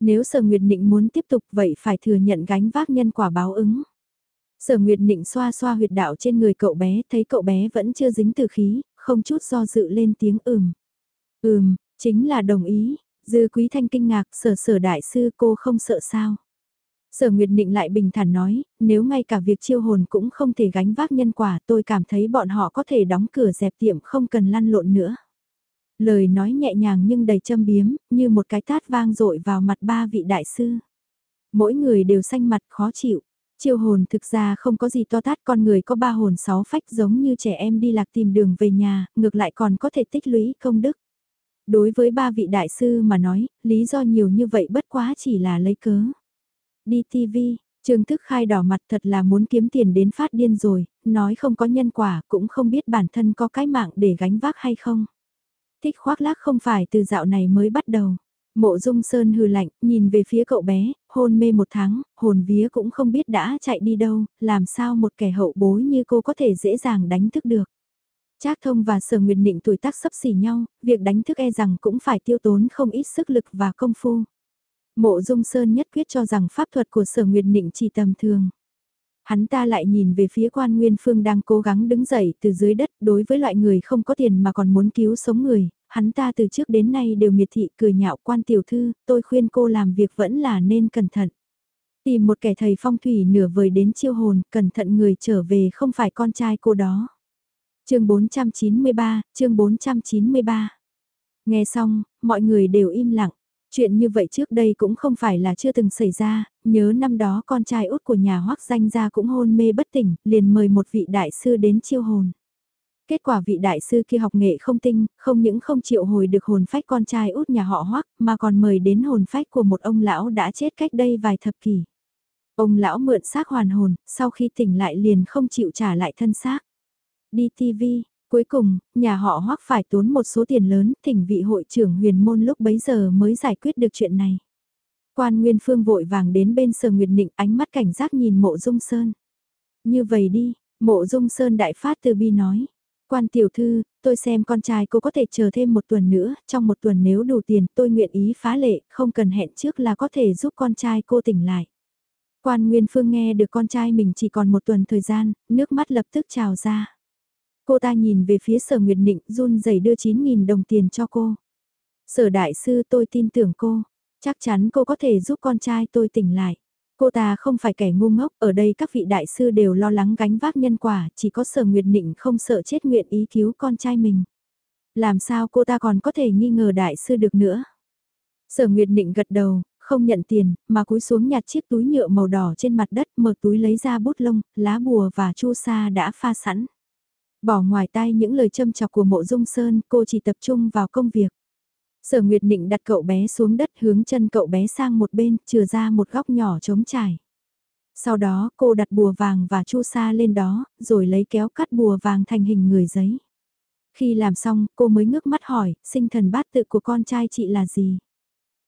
Nếu sở nguyệt định muốn tiếp tục vậy phải thừa nhận gánh vác nhân quả báo ứng. Sở Nguyệt định xoa xoa huyệt đạo trên người cậu bé, thấy cậu bé vẫn chưa dính từ khí, không chút do dự lên tiếng ừm. Ừm, chính là đồng ý, dư quý thanh kinh ngạc, sở sở đại sư cô không sợ sao. Sở Nguyệt định lại bình thản nói, nếu ngay cả việc chiêu hồn cũng không thể gánh vác nhân quả tôi cảm thấy bọn họ có thể đóng cửa dẹp tiệm không cần lăn lộn nữa. Lời nói nhẹ nhàng nhưng đầy châm biếm, như một cái tát vang dội vào mặt ba vị đại sư. Mỗi người đều xanh mặt khó chịu. Chiêu hồn thực ra không có gì to tát con người có ba hồn sáu phách giống như trẻ em đi lạc tìm đường về nhà, ngược lại còn có thể tích lũy công đức. Đối với ba vị đại sư mà nói, lý do nhiều như vậy bất quá chỉ là lấy cớ. Đi TV, Trương Thức Khai đỏ mặt thật là muốn kiếm tiền đến phát điên rồi, nói không có nhân quả cũng không biết bản thân có cái mạng để gánh vác hay không. Thích khoác lác không phải từ dạo này mới bắt đầu. Mộ dung sơn hừ lạnh, nhìn về phía cậu bé, hôn mê một tháng, hồn vía cũng không biết đã chạy đi đâu, làm sao một kẻ hậu bối như cô có thể dễ dàng đánh thức được. Trác thông và sở nguyệt định tuổi tác sấp xỉ nhau, việc đánh thức e rằng cũng phải tiêu tốn không ít sức lực và công phu. Mộ dung sơn nhất quyết cho rằng pháp thuật của sở nguyệt định chỉ tầm thường. Hắn ta lại nhìn về phía quan nguyên phương đang cố gắng đứng dậy từ dưới đất đối với loại người không có tiền mà còn muốn cứu sống người, hắn ta từ trước đến nay đều miệt thị cười nhạo quan tiểu thư, tôi khuyên cô làm việc vẫn là nên cẩn thận. Tìm một kẻ thầy phong thủy nửa vời đến chiêu hồn, cẩn thận người trở về không phải con trai cô đó chương 493, chương 493. Nghe xong, mọi người đều im lặng. Chuyện như vậy trước đây cũng không phải là chưa từng xảy ra, nhớ năm đó con trai út của nhà hoắc danh gia cũng hôn mê bất tỉnh, liền mời một vị đại sư đến chiêu hồn. Kết quả vị đại sư kia học nghệ không tinh, không những không chịu hồi được hồn phách con trai út nhà họ hoắc mà còn mời đến hồn phách của một ông lão đã chết cách đây vài thập kỷ. Ông lão mượn xác hoàn hồn, sau khi tỉnh lại liền không chịu trả lại thân xác. Đi TV, Cuối cùng, nhà họ hoắc phải tốn một số tiền lớn, thỉnh vị hội trưởng huyền môn lúc bấy giờ mới giải quyết được chuyện này. Quan Nguyên Phương vội vàng đến bên Sở Nguyệt Nịnh ánh mắt cảnh giác nhìn mộ dung sơn. Như vậy đi, mộ dung sơn đại phát từ bi nói. Quan tiểu thư, tôi xem con trai cô có thể chờ thêm một tuần nữa, trong một tuần nếu đủ tiền tôi nguyện ý phá lệ, không cần hẹn trước là có thể giúp con trai cô tỉnh lại. Quan Nguyên Phương nghe được con trai mình chỉ còn một tuần thời gian, nước mắt lập tức trào ra. Cô ta nhìn về phía sở Nguyệt Nịnh run rẩy đưa 9.000 đồng tiền cho cô. Sở đại sư tôi tin tưởng cô, chắc chắn cô có thể giúp con trai tôi tỉnh lại. Cô ta không phải kẻ ngu ngốc, ở đây các vị đại sư đều lo lắng gánh vác nhân quả, chỉ có sở Nguyệt Nịnh không sợ chết nguyện ý cứu con trai mình. Làm sao cô ta còn có thể nghi ngờ đại sư được nữa? Sở Nguyệt Nịnh gật đầu, không nhận tiền, mà cúi xuống nhặt chiếc túi nhựa màu đỏ trên mặt đất, mở túi lấy ra bút lông, lá bùa và chu sa đã pha sẵn. Bỏ ngoài tai những lời châm chọc của mộ dung sơn, cô chỉ tập trung vào công việc. Sở Nguyệt Nịnh đặt cậu bé xuống đất hướng chân cậu bé sang một bên, chừa ra một góc nhỏ trống trải. Sau đó cô đặt bùa vàng và chu sa lên đó, rồi lấy kéo cắt bùa vàng thành hình người giấy. Khi làm xong, cô mới ngước mắt hỏi, sinh thần bát tự của con trai chị là gì?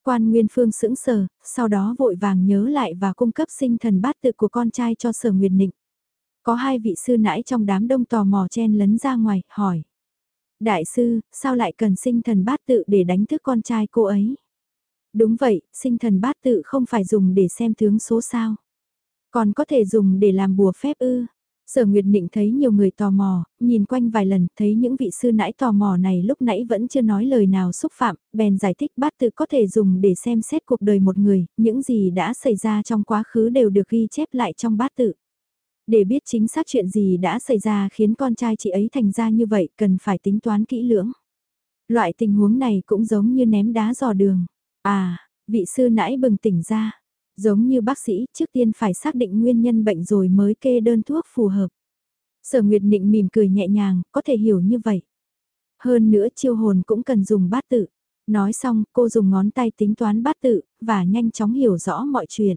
Quan Nguyên Phương sững sờ, sau đó vội vàng nhớ lại và cung cấp sinh thần bát tự của con trai cho Sở Nguyệt Nịnh. Có hai vị sư nãi trong đám đông tò mò chen lấn ra ngoài, hỏi. Đại sư, sao lại cần sinh thần bát tự để đánh thức con trai cô ấy? Đúng vậy, sinh thần bát tự không phải dùng để xem tướng số sao. Còn có thể dùng để làm bùa phép ư. Sở Nguyệt Nịnh thấy nhiều người tò mò, nhìn quanh vài lần, thấy những vị sư nãi tò mò này lúc nãy vẫn chưa nói lời nào xúc phạm, bèn giải thích bát tự có thể dùng để xem xét cuộc đời một người, những gì đã xảy ra trong quá khứ đều được ghi chép lại trong bát tự. Để biết chính xác chuyện gì đã xảy ra khiến con trai chị ấy thành ra như vậy cần phải tính toán kỹ lưỡng. Loại tình huống này cũng giống như ném đá dò đường. À, vị sư nãy bừng tỉnh ra. Giống như bác sĩ trước tiên phải xác định nguyên nhân bệnh rồi mới kê đơn thuốc phù hợp. Sở Nguyệt Nịnh mỉm cười nhẹ nhàng, có thể hiểu như vậy. Hơn nữa chiêu hồn cũng cần dùng bát tự. Nói xong, cô dùng ngón tay tính toán bát tự, và nhanh chóng hiểu rõ mọi chuyện.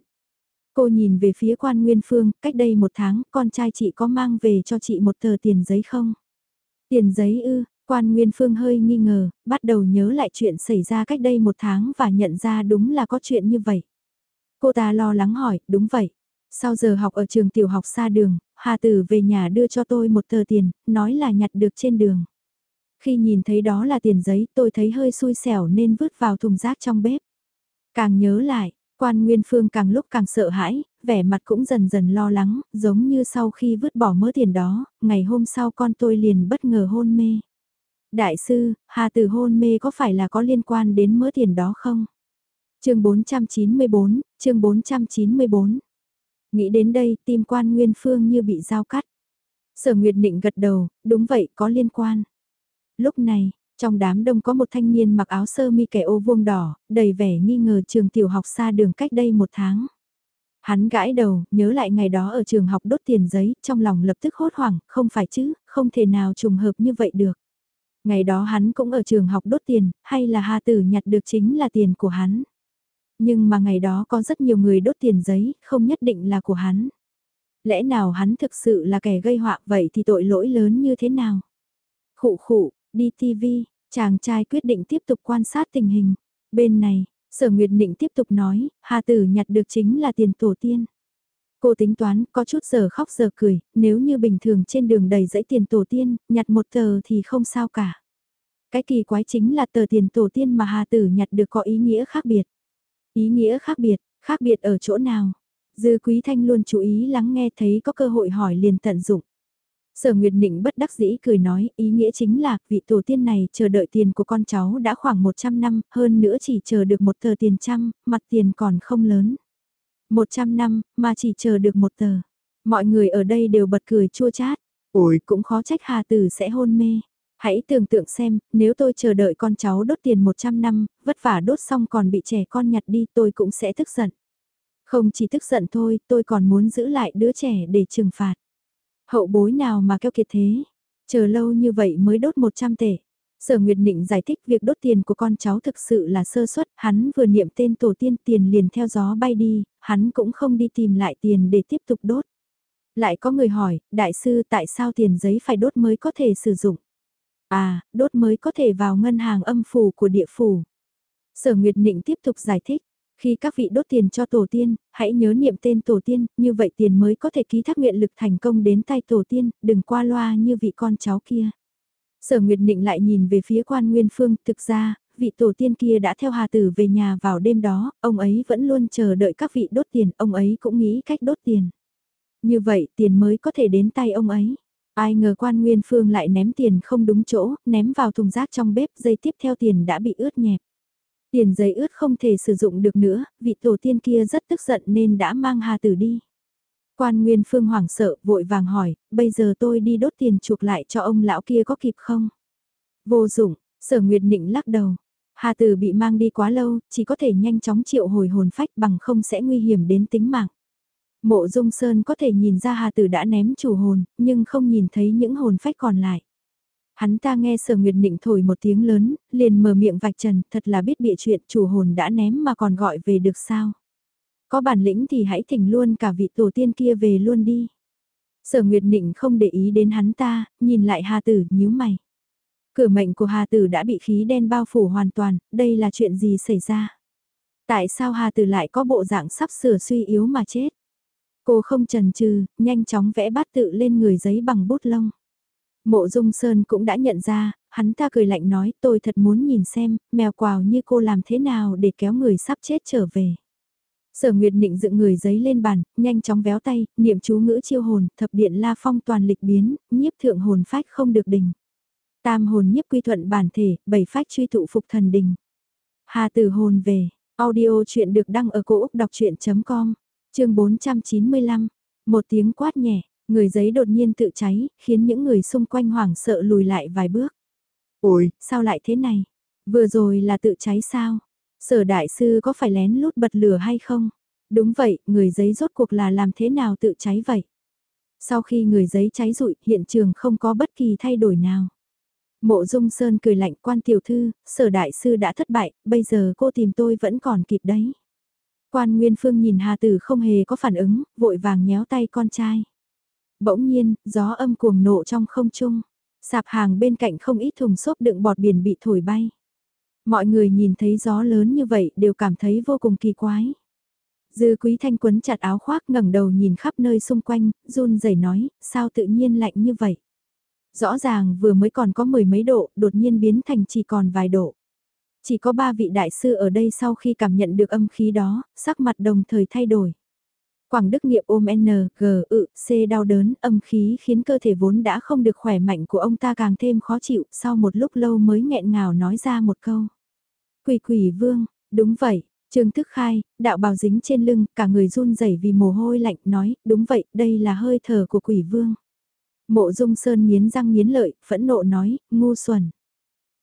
Cô nhìn về phía quan nguyên phương, cách đây một tháng, con trai chị có mang về cho chị một tờ tiền giấy không? Tiền giấy ư, quan Nguyên Phương hơi nghi ngờ, bắt đầu nhớ lại chuyện xảy ra cách đây một tháng và nhận ra đúng là có chuyện như vậy. Cô ta lo lắng hỏi, đúng vậy. Sau giờ học ở trường tiểu học xa đường, Hà Tử về nhà đưa cho tôi một tờ tiền, nói là nhặt được trên đường. Khi nhìn thấy đó là tiền giấy tôi thấy hơi xui xẻo nên vứt vào thùng rác trong bếp. Càng nhớ lại, quan Nguyên Phương càng lúc càng sợ hãi, vẻ mặt cũng dần dần lo lắng, giống như sau khi vứt bỏ mớ tiền đó, ngày hôm sau con tôi liền bất ngờ hôn mê. Đại sư, Hà Tử hôn mê có phải là có liên quan đến mớ tiền đó không? chương 494, chương 494. Nghĩ đến đây, tim quan Nguyên Phương như bị dao cắt. Sở Nguyệt Định gật đầu, đúng vậy, có liên quan. Lúc này, trong đám đông có một thanh niên mặc áo sơ mi kẻ ô vuông đỏ, đầy vẻ nghi ngờ trường tiểu học xa đường cách đây một tháng. Hắn gãi đầu, nhớ lại ngày đó ở trường học đốt tiền giấy, trong lòng lập tức hốt hoảng, không phải chứ, không thể nào trùng hợp như vậy được. Ngày đó hắn cũng ở trường học đốt tiền, hay là Hà Tử nhặt được chính là tiền của hắn. Nhưng mà ngày đó có rất nhiều người đốt tiền giấy, không nhất định là của hắn. Lẽ nào hắn thực sự là kẻ gây họa vậy thì tội lỗi lớn như thế nào? Khụ khụ, đi TV, chàng trai quyết định tiếp tục quan sát tình hình. Bên này, sở Nguyệt Định tiếp tục nói, Hà Tử nhặt được chính là tiền tổ tiên. Cô tính toán, có chút giờ khóc giờ cười, nếu như bình thường trên đường đầy dãy tiền tổ tiên, nhặt một tờ thì không sao cả. Cái kỳ quái chính là tờ tiền tổ tiên mà Hà Tử nhặt được có ý nghĩa khác biệt. Ý nghĩa khác biệt, khác biệt ở chỗ nào? Dư Quý Thanh luôn chú ý lắng nghe thấy có cơ hội hỏi liền tận dụng. Sở Nguyệt Nịnh bất đắc dĩ cười nói, ý nghĩa chính là, vị tổ tiên này chờ đợi tiền của con cháu đã khoảng 100 năm, hơn nữa chỉ chờ được một tờ tiền trăm, mặt tiền còn không lớn. 100 năm, mà chỉ chờ được một tờ. Mọi người ở đây đều bật cười chua chát. Ôi, cũng khó trách Hà Tử sẽ hôn mê. Hãy tưởng tượng xem, nếu tôi chờ đợi con cháu đốt tiền 100 năm, vất vả đốt xong còn bị trẻ con nhặt đi tôi cũng sẽ tức giận. Không chỉ tức giận thôi, tôi còn muốn giữ lại đứa trẻ để trừng phạt. Hậu bối nào mà keo kiệt thế? Chờ lâu như vậy mới đốt 100 tệ. Sở Nguyệt Nịnh giải thích việc đốt tiền của con cháu thực sự là sơ suất, hắn vừa niệm tên tổ tiên tiền liền theo gió bay đi, hắn cũng không đi tìm lại tiền để tiếp tục đốt. Lại có người hỏi, đại sư tại sao tiền giấy phải đốt mới có thể sử dụng? À, đốt mới có thể vào ngân hàng âm phủ của địa phủ. Sở Nguyệt Nịnh tiếp tục giải thích, khi các vị đốt tiền cho tổ tiên, hãy nhớ niệm tên tổ tiên, như vậy tiền mới có thể ký thác nguyện lực thành công đến tay tổ tiên, đừng qua loa như vị con cháu kia. Sở Nguyệt Nịnh lại nhìn về phía quan Nguyên Phương, thực ra, vị tổ tiên kia đã theo Hà Tử về nhà vào đêm đó, ông ấy vẫn luôn chờ đợi các vị đốt tiền, ông ấy cũng nghĩ cách đốt tiền. Như vậy tiền mới có thể đến tay ông ấy. Ai ngờ quan Nguyên Phương lại ném tiền không đúng chỗ, ném vào thùng rác trong bếp, dây tiếp theo tiền đã bị ướt nhẹp. Tiền giấy ướt không thể sử dụng được nữa, vị tổ tiên kia rất tức giận nên đã mang Hà Tử đi. Quan Nguyên Phương hoảng sợ, vội vàng hỏi, bây giờ tôi đi đốt tiền chuộc lại cho ông lão kia có kịp không? Vô dụng, sở Nguyệt Nịnh lắc đầu. Hà Tử bị mang đi quá lâu, chỉ có thể nhanh chóng triệu hồi hồn phách bằng không sẽ nguy hiểm đến tính mạng. Mộ Dung Sơn có thể nhìn ra Hà Tử đã ném chủ hồn, nhưng không nhìn thấy những hồn phách còn lại. Hắn ta nghe Sở Nguyệt Nịnh thổi một tiếng lớn, liền mở miệng vạch trần, thật là biết bịa chuyện chủ hồn đã ném mà còn gọi về được sao. Có bản lĩnh thì hãy thỉnh luôn cả vị tổ tiên kia về luôn đi. Sở Nguyệt Nịnh không để ý đến hắn ta, nhìn lại Hà Tử, nhíu mày. Cửa mệnh của Hà Tử đã bị khí đen bao phủ hoàn toàn, đây là chuyện gì xảy ra? Tại sao Hà Tử lại có bộ dạng sắp sửa suy yếu mà chết? Cô không chần chừ, nhanh chóng vẽ bát tự lên người giấy bằng bút lông. Mộ Dung Sơn cũng đã nhận ra, hắn ta cười lạnh nói tôi thật muốn nhìn xem, mèo quào như cô làm thế nào để kéo người sắp chết trở về. Sở Nguyệt Nịnh dựng người giấy lên bàn, nhanh chóng véo tay, niệm chú ngữ chiêu hồn, thập điện la phong toàn lịch biến, nhiếp thượng hồn phách không được đình. Tam hồn nhiếp quy thuận bản thể, bảy phách truy tụ phục thần đình. Hà tử hồn về, audio chuyện được đăng ở cổ Úc đọc chuyện.com, chương 495, một tiếng quát nhẹ, người giấy đột nhiên tự cháy, khiến những người xung quanh hoảng sợ lùi lại vài bước. Ôi, sao lại thế này? Vừa rồi là tự cháy sao? Sở đại sư có phải lén lút bật lửa hay không? Đúng vậy, người giấy rốt cuộc là làm thế nào tự cháy vậy? Sau khi người giấy cháy rụi, hiện trường không có bất kỳ thay đổi nào. Mộ Dung Sơn cười lạnh quan tiểu thư, sở đại sư đã thất bại, bây giờ cô tìm tôi vẫn còn kịp đấy. Quan Nguyên Phương nhìn Hà Tử không hề có phản ứng, vội vàng nhéo tay con trai. Bỗng nhiên, gió âm cuồng nộ trong không trung. Sạp hàng bên cạnh không ít thùng xốp đựng bọt biển bị thổi bay. Mọi người nhìn thấy gió lớn như vậy đều cảm thấy vô cùng kỳ quái. Dư quý thanh quấn chặt áo khoác ngẩng đầu nhìn khắp nơi xung quanh, run rẩy nói, sao tự nhiên lạnh như vậy. Rõ ràng vừa mới còn có mười mấy độ, đột nhiên biến thành chỉ còn vài độ. Chỉ có ba vị đại sư ở đây sau khi cảm nhận được âm khí đó, sắc mặt đồng thời thay đổi. Quảng Đức Nghiệp ôm N, G, ự, C đau đớn, âm khí khiến cơ thể vốn đã không được khỏe mạnh của ông ta càng thêm khó chịu, sau một lúc lâu mới nghẹn ngào nói ra một câu. Quỷ quỷ vương, đúng vậy, Trương Thức Khai, đạo bào dính trên lưng, cả người run rẩy vì mồ hôi lạnh, nói, đúng vậy, đây là hơi thở của quỷ vương. Mộ Dung Sơn nghiến răng nghiến lợi, phẫn nộ nói, ngu xuẩn.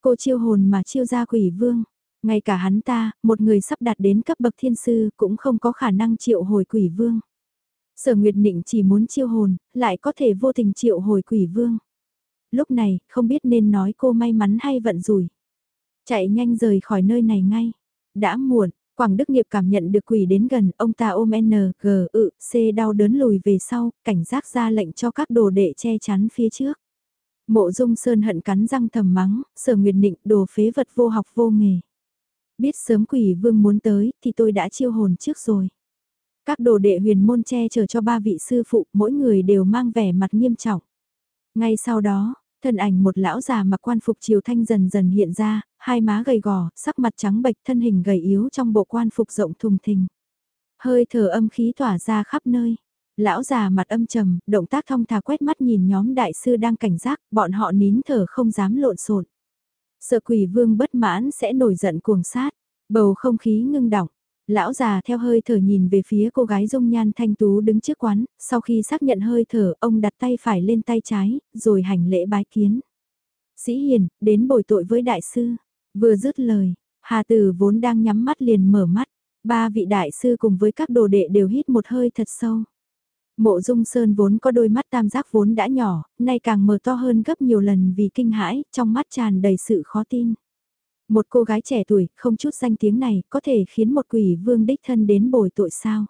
Cô chiêu hồn mà chiêu ra quỷ vương. Ngay cả hắn ta, một người sắp đạt đến cấp bậc thiên sư, cũng không có khả năng triệu hồi quỷ vương. Sở Nguyệt Nịnh chỉ muốn chiêu hồn, lại có thể vô tình triệu hồi quỷ vương. Lúc này, không biết nên nói cô may mắn hay vận rủi. Chạy nhanh rời khỏi nơi này ngay. Đã muộn, Quảng Đức Nghiệp cảm nhận được quỷ đến gần, ông ta ôm N, G, ự, C đau đớn lùi về sau, cảnh giác ra lệnh cho các đồ đệ che chắn phía trước. Mộ dung sơn hận cắn răng thầm mắng, sở nguyệt nịnh đồ phế vật vô học vô nghề. Biết sớm quỷ vương muốn tới thì tôi đã chiêu hồn trước rồi. Các đồ đệ huyền môn che chở cho ba vị sư phụ, mỗi người đều mang vẻ mặt nghiêm trọng. Ngay sau đó, thân ảnh một lão già mặc quan phục triều thanh dần dần hiện ra, hai má gầy gò, sắc mặt trắng bệch thân hình gầy yếu trong bộ quan phục rộng thùng thình. Hơi thở âm khí tỏa ra khắp nơi. Lão già mặt âm trầm, động tác thong thả quét mắt nhìn nhóm đại sư đang cảnh giác, bọn họ nín thở không dám lộn xộn. Sợ quỷ vương bất mãn sẽ nổi giận cuồng sát, bầu không khí ngưng đọng. Lão già theo hơi thở nhìn về phía cô gái dung nhan thanh tú đứng trước quán, sau khi xác nhận hơi thở, ông đặt tay phải lên tay trái, rồi hành lễ bái kiến. Sĩ Hiền, đến bồi tội với đại sư. Vừa dứt lời, Hà Tử vốn đang nhắm mắt liền mở mắt, ba vị đại sư cùng với các đồ đệ đều hít một hơi thật sâu. Mộ Dung Sơn vốn có đôi mắt tam giác vốn đã nhỏ, nay càng mở to hơn gấp nhiều lần vì kinh hãi, trong mắt tràn đầy sự khó tin. Một cô gái trẻ tuổi, không chút danh tiếng này, có thể khiến một quỷ vương đích thân đến bồi tội sao?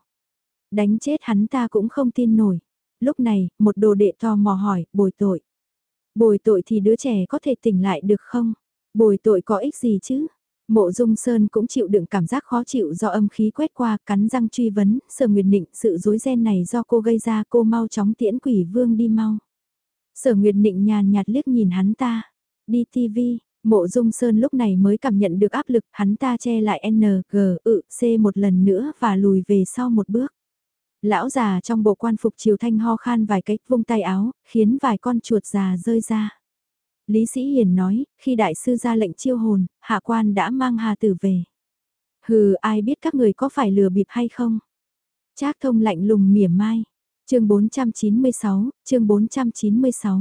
Đánh chết hắn ta cũng không tin nổi. Lúc này, một đồ đệ to mò hỏi, bồi tội. Bồi tội thì đứa trẻ có thể tỉnh lại được không? Bồi tội có ích gì chứ? Mộ Dung Sơn cũng chịu đựng cảm giác khó chịu do âm khí quét qua, cắn răng truy vấn, Sở Nguyệt Nịnh, sự rối ren này do cô gây ra, cô mau chóng tiễn quỷ vương đi mau. Sở Nguyệt Nịnh nhàn nhạt liếc nhìn hắn ta, đi TV, Mộ Dung Sơn lúc này mới cảm nhận được áp lực, hắn ta che lại N, G, ự, C một lần nữa và lùi về sau một bước. Lão già trong bộ quan phục chiều thanh ho khan vài cách vung tay áo, khiến vài con chuột già rơi ra. Lý Sĩ Hiền nói, khi đại sư ra lệnh chiêu hồn, hạ quan đã mang hà tử về. Hừ, ai biết các người có phải lừa bịp hay không? Trác thông lạnh lùng mỉa mai. chương 496, chương 496.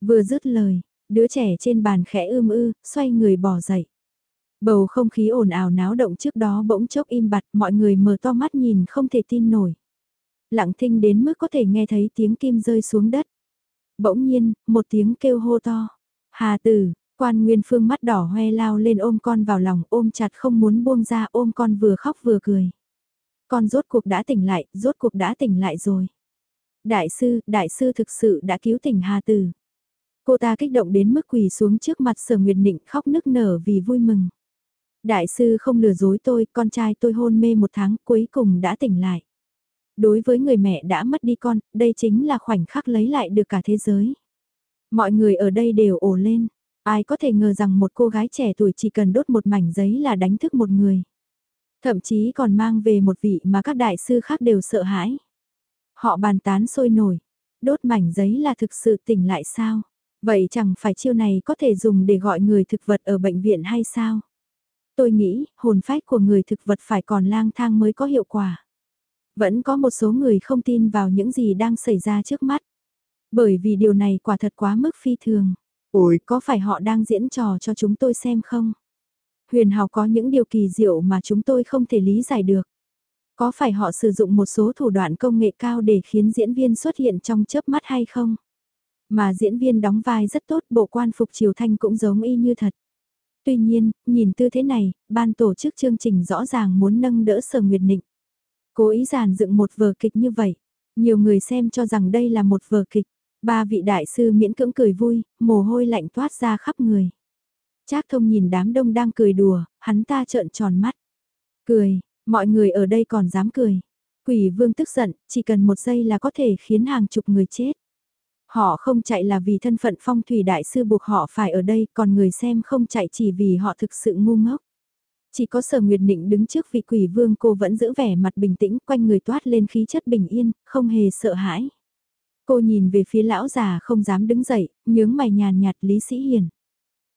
Vừa dứt lời, đứa trẻ trên bàn khẽ ưm ư, xoay người bỏ dậy. Bầu không khí ồn ào náo động trước đó bỗng chốc im bặt, mọi người mở to mắt nhìn không thể tin nổi. Lặng thinh đến mức có thể nghe thấy tiếng kim rơi xuống đất. Bỗng nhiên, một tiếng kêu hô to. Hà tử, quan nguyên phương mắt đỏ hoe lao lên ôm con vào lòng ôm chặt không muốn buông ra ôm con vừa khóc vừa cười. Con rốt cuộc đã tỉnh lại, rốt cuộc đã tỉnh lại rồi. Đại sư, đại sư thực sự đã cứu tỉnh Hà tử. Cô ta kích động đến mức quỳ xuống trước mặt sở nguyệt nịnh khóc nức nở vì vui mừng. Đại sư không lừa dối tôi, con trai tôi hôn mê một tháng cuối cùng đã tỉnh lại. Đối với người mẹ đã mất đi con, đây chính là khoảnh khắc lấy lại được cả thế giới. Mọi người ở đây đều ồ lên, ai có thể ngờ rằng một cô gái trẻ tuổi chỉ cần đốt một mảnh giấy là đánh thức một người. Thậm chí còn mang về một vị mà các đại sư khác đều sợ hãi. Họ bàn tán sôi nổi, đốt mảnh giấy là thực sự tỉnh lại sao? Vậy chẳng phải chiêu này có thể dùng để gọi người thực vật ở bệnh viện hay sao? Tôi nghĩ, hồn phách của người thực vật phải còn lang thang mới có hiệu quả. Vẫn có một số người không tin vào những gì đang xảy ra trước mắt. Bởi vì điều này quả thật quá mức phi thường. Ôi, có phải họ đang diễn trò cho chúng tôi xem không? Huyền học có những điều kỳ diệu mà chúng tôi không thể lý giải được. Có phải họ sử dụng một số thủ đoạn công nghệ cao để khiến diễn viên xuất hiện trong chớp mắt hay không? Mà diễn viên đóng vai rất tốt, bộ quan phục triều thanh cũng giống y như thật. Tuy nhiên, nhìn tư thế này, ban tổ chức chương trình rõ ràng muốn nâng đỡ sở nguyệt nịnh. Cố ý giàn dựng một vở kịch như vậy. Nhiều người xem cho rằng đây là một vở kịch. Ba vị đại sư miễn cưỡng cười vui, mồ hôi lạnh toát ra khắp người. Trác thông nhìn đám đông đang cười đùa, hắn ta trợn tròn mắt. Cười, mọi người ở đây còn dám cười. Quỷ vương tức giận, chỉ cần một giây là có thể khiến hàng chục người chết. Họ không chạy là vì thân phận phong thủy đại sư buộc họ phải ở đây, còn người xem không chạy chỉ vì họ thực sự ngu ngốc. Chỉ có sở nguyệt định đứng trước vị quỷ vương cô vẫn giữ vẻ mặt bình tĩnh quanh người toát lên khí chất bình yên, không hề sợ hãi. Cô nhìn về phía lão già không dám đứng dậy, nhướng mày nhàn nhạt Lý Sĩ Hiền.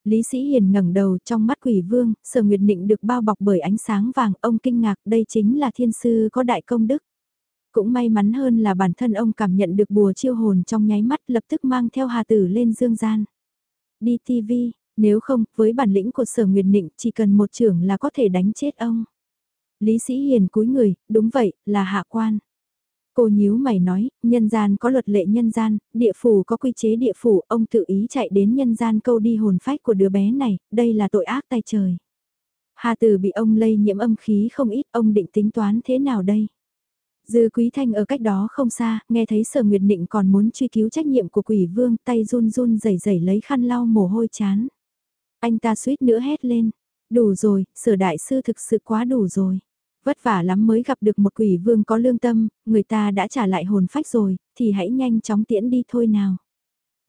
Lý Sĩ Hiền ngẩng đầu trong mắt quỷ vương, sở nguyệt định được bao bọc bởi ánh sáng vàng, ông kinh ngạc đây chính là thiên sư có đại công đức. Cũng may mắn hơn là bản thân ông cảm nhận được bùa chiêu hồn trong nháy mắt lập tức mang theo hà tử lên dương gian. Đi TV, nếu không, với bản lĩnh của sở nguyệt định chỉ cần một trưởng là có thể đánh chết ông. Lý Sĩ Hiền cúi người, đúng vậy, là hạ quan. Cô nhíu mày nói, nhân gian có luật lệ nhân gian, địa phủ có quy chế địa phủ, ông tự ý chạy đến nhân gian câu đi hồn phách của đứa bé này, đây là tội ác tay trời. Hà Tử bị ông lây nhiễm âm khí không ít, ông định tính toán thế nào đây? Dư Quý Thanh ở cách đó không xa, nghe thấy Sở Nguyệt Định còn muốn truy cứu trách nhiệm của quỷ vương, tay run run rẩy rẩy lấy khăn lau mồ hôi chán. Anh ta suýt nữa hét lên, đủ rồi, Sở Đại Sư thực sự quá đủ rồi. Vất vả lắm mới gặp được một quỷ vương có lương tâm, người ta đã trả lại hồn phách rồi, thì hãy nhanh chóng tiễn đi thôi nào.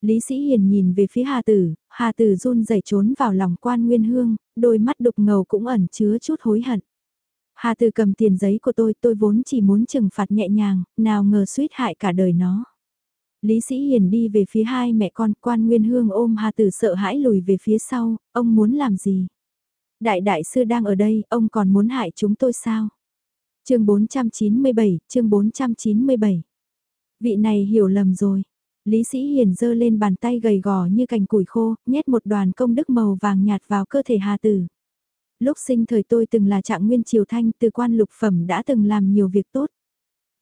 Lý Sĩ Hiền nhìn về phía Hà Tử, Hà Tử run rẩy trốn vào lòng quan nguyên hương, đôi mắt đục ngầu cũng ẩn chứa chút hối hận. Hà Tử cầm tiền giấy của tôi, tôi vốn chỉ muốn trừng phạt nhẹ nhàng, nào ngờ suýt hại cả đời nó. Lý Sĩ Hiền đi về phía hai mẹ con, quan nguyên hương ôm Hà Tử sợ hãi lùi về phía sau, ông muốn làm gì? Đại đại sư đang ở đây, ông còn muốn hại chúng tôi sao? chương 497, chương 497. Vị này hiểu lầm rồi. Lý Sĩ Hiền giơ lên bàn tay gầy gò như cành củi khô, nhét một đoàn công đức màu vàng nhạt vào cơ thể Hà Tử. Lúc sinh thời tôi từng là trạng nguyên triều thanh từ quan lục phẩm đã từng làm nhiều việc tốt.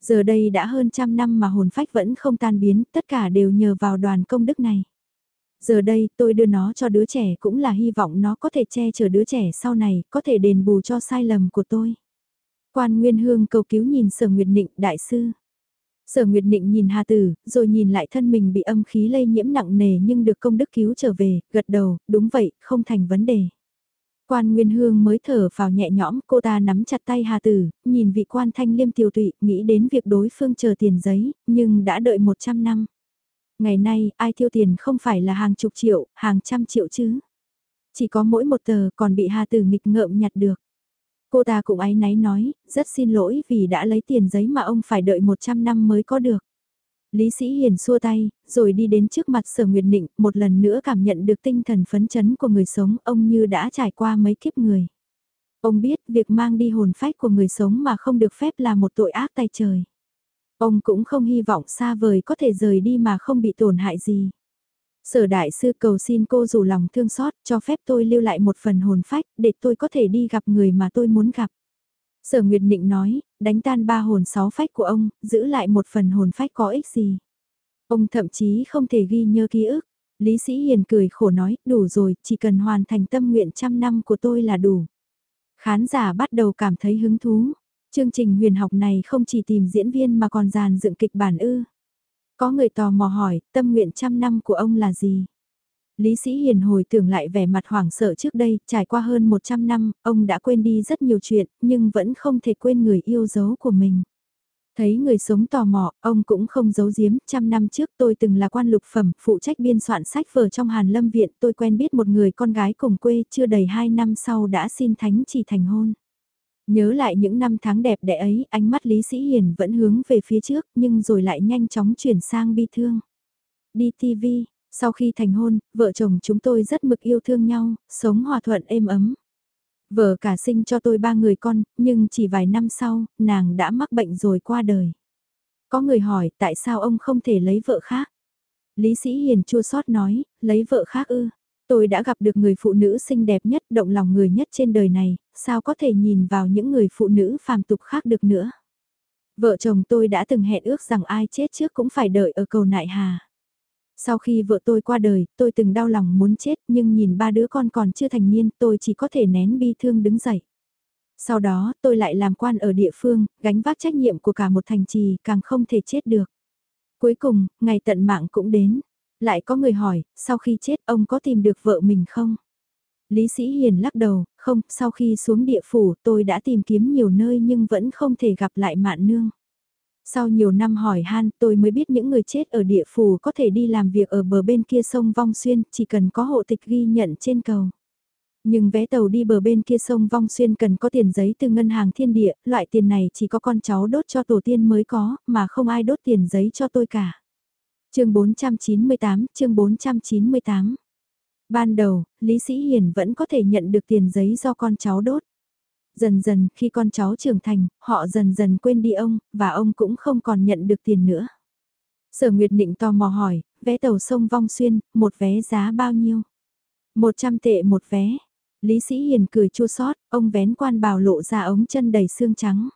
Giờ đây đã hơn trăm năm mà hồn phách vẫn không tan biến, tất cả đều nhờ vào đoàn công đức này. Giờ đây tôi đưa nó cho đứa trẻ cũng là hy vọng nó có thể che chở đứa trẻ sau này, có thể đền bù cho sai lầm của tôi. Quan Nguyên Hương cầu cứu nhìn Sở Nguyệt Nịnh đại sư. Sở Nguyệt định nhìn Hà Tử, rồi nhìn lại thân mình bị âm khí lây nhiễm nặng nề nhưng được công đức cứu trở về, gật đầu, đúng vậy, không thành vấn đề. Quan Nguyên Hương mới thở vào nhẹ nhõm, cô ta nắm chặt tay Hà Tử, nhìn vị quan thanh liêm tiêu tụy, nghĩ đến việc đối phương chờ tiền giấy, nhưng đã đợi 100 năm. Ngày nay, ai tiêu tiền không phải là hàng chục triệu, hàng trăm triệu chứ. Chỉ có mỗi một tờ còn bị Hà Tử nghịch ngợm nhặt được. Cô ta cũng áy náy nói, rất xin lỗi vì đã lấy tiền giấy mà ông phải đợi 100 năm mới có được. Lý Sĩ Hiền xua tay, rồi đi đến trước mặt Sở Nguyệt Nịnh, một lần nữa cảm nhận được tinh thần phấn chấn của người sống, ông như đã trải qua mấy kiếp người. Ông biết việc mang đi hồn phách của người sống mà không được phép là một tội ác tay trời. Ông cũng không hy vọng xa vời có thể rời đi mà không bị tổn hại gì. Sở đại sư cầu xin cô dù lòng thương xót cho phép tôi lưu lại một phần hồn phách để tôi có thể đi gặp người mà tôi muốn gặp. Sở Nguyệt Nịnh nói, đánh tan ba hồn sáu phách của ông, giữ lại một phần hồn phách có ích gì. Ông thậm chí không thể ghi nhớ ký ức. Lý Sĩ Hiền cười khổ nói, đủ rồi, chỉ cần hoàn thành tâm nguyện trăm năm của tôi là đủ. Khán giả bắt đầu cảm thấy hứng thú. Chương trình huyền học này không chỉ tìm diễn viên mà còn dàn dựng kịch bản ư. Có người tò mò hỏi, tâm nguyện trăm năm của ông là gì? Lý Sĩ Hiền hồi tưởng lại vẻ mặt hoảng sợ trước đây, trải qua hơn 100 năm, ông đã quên đi rất nhiều chuyện, nhưng vẫn không thể quên người yêu dấu của mình. Thấy người sống tò mò, ông cũng không giấu giếm, trăm năm trước tôi từng là quan lục phẩm, phụ trách biên soạn sách vở trong Hàn Lâm Viện, tôi quen biết một người con gái cùng quê, chưa đầy 2 năm sau đã xin thánh chỉ thành hôn. Nhớ lại những năm tháng đẹp đẽ ấy, ánh mắt Lý Sĩ Hiền vẫn hướng về phía trước, nhưng rồi lại nhanh chóng chuyển sang bi thương. Đi TV, sau khi thành hôn, vợ chồng chúng tôi rất mực yêu thương nhau, sống hòa thuận êm ấm. Vợ cả sinh cho tôi ba người con, nhưng chỉ vài năm sau, nàng đã mắc bệnh rồi qua đời. Có người hỏi tại sao ông không thể lấy vợ khác? Lý Sĩ Hiền chua xót nói, lấy vợ khác ư. Tôi đã gặp được người phụ nữ xinh đẹp nhất, động lòng người nhất trên đời này, sao có thể nhìn vào những người phụ nữ phàm tục khác được nữa. Vợ chồng tôi đã từng hẹn ước rằng ai chết trước cũng phải đợi ở cầu nại hà. Sau khi vợ tôi qua đời, tôi từng đau lòng muốn chết nhưng nhìn ba đứa con còn chưa thành niên tôi chỉ có thể nén bi thương đứng dậy. Sau đó tôi lại làm quan ở địa phương, gánh vác trách nhiệm của cả một thành trì càng không thể chết được. Cuối cùng, ngày tận mạng cũng đến. Lại có người hỏi, sau khi chết ông có tìm được vợ mình không? Lý Sĩ Hiền lắc đầu, không, sau khi xuống địa phủ tôi đã tìm kiếm nhiều nơi nhưng vẫn không thể gặp lại mạn nương. Sau nhiều năm hỏi han tôi mới biết những người chết ở địa phủ có thể đi làm việc ở bờ bên kia sông Vong Xuyên, chỉ cần có hộ tịch ghi nhận trên cầu. Nhưng vé tàu đi bờ bên kia sông Vong Xuyên cần có tiền giấy từ ngân hàng thiên địa, loại tiền này chỉ có con cháu đốt cho tổ tiên mới có, mà không ai đốt tiền giấy cho tôi cả. chương 498, chương 498 Ban đầu, Lý Sĩ Hiền vẫn có thể nhận được tiền giấy do con cháu đốt. Dần dần, khi con cháu trưởng thành, họ dần dần quên đi ông, và ông cũng không còn nhận được tiền nữa. Sở Nguyệt Định tò mò hỏi, vé tàu sông Vong Xuyên, một vé giá bao nhiêu? 100 tệ một vé. Lý Sĩ Hiền cười chua xót, ông vén quan bào lộ ra ống chân đầy xương trắng.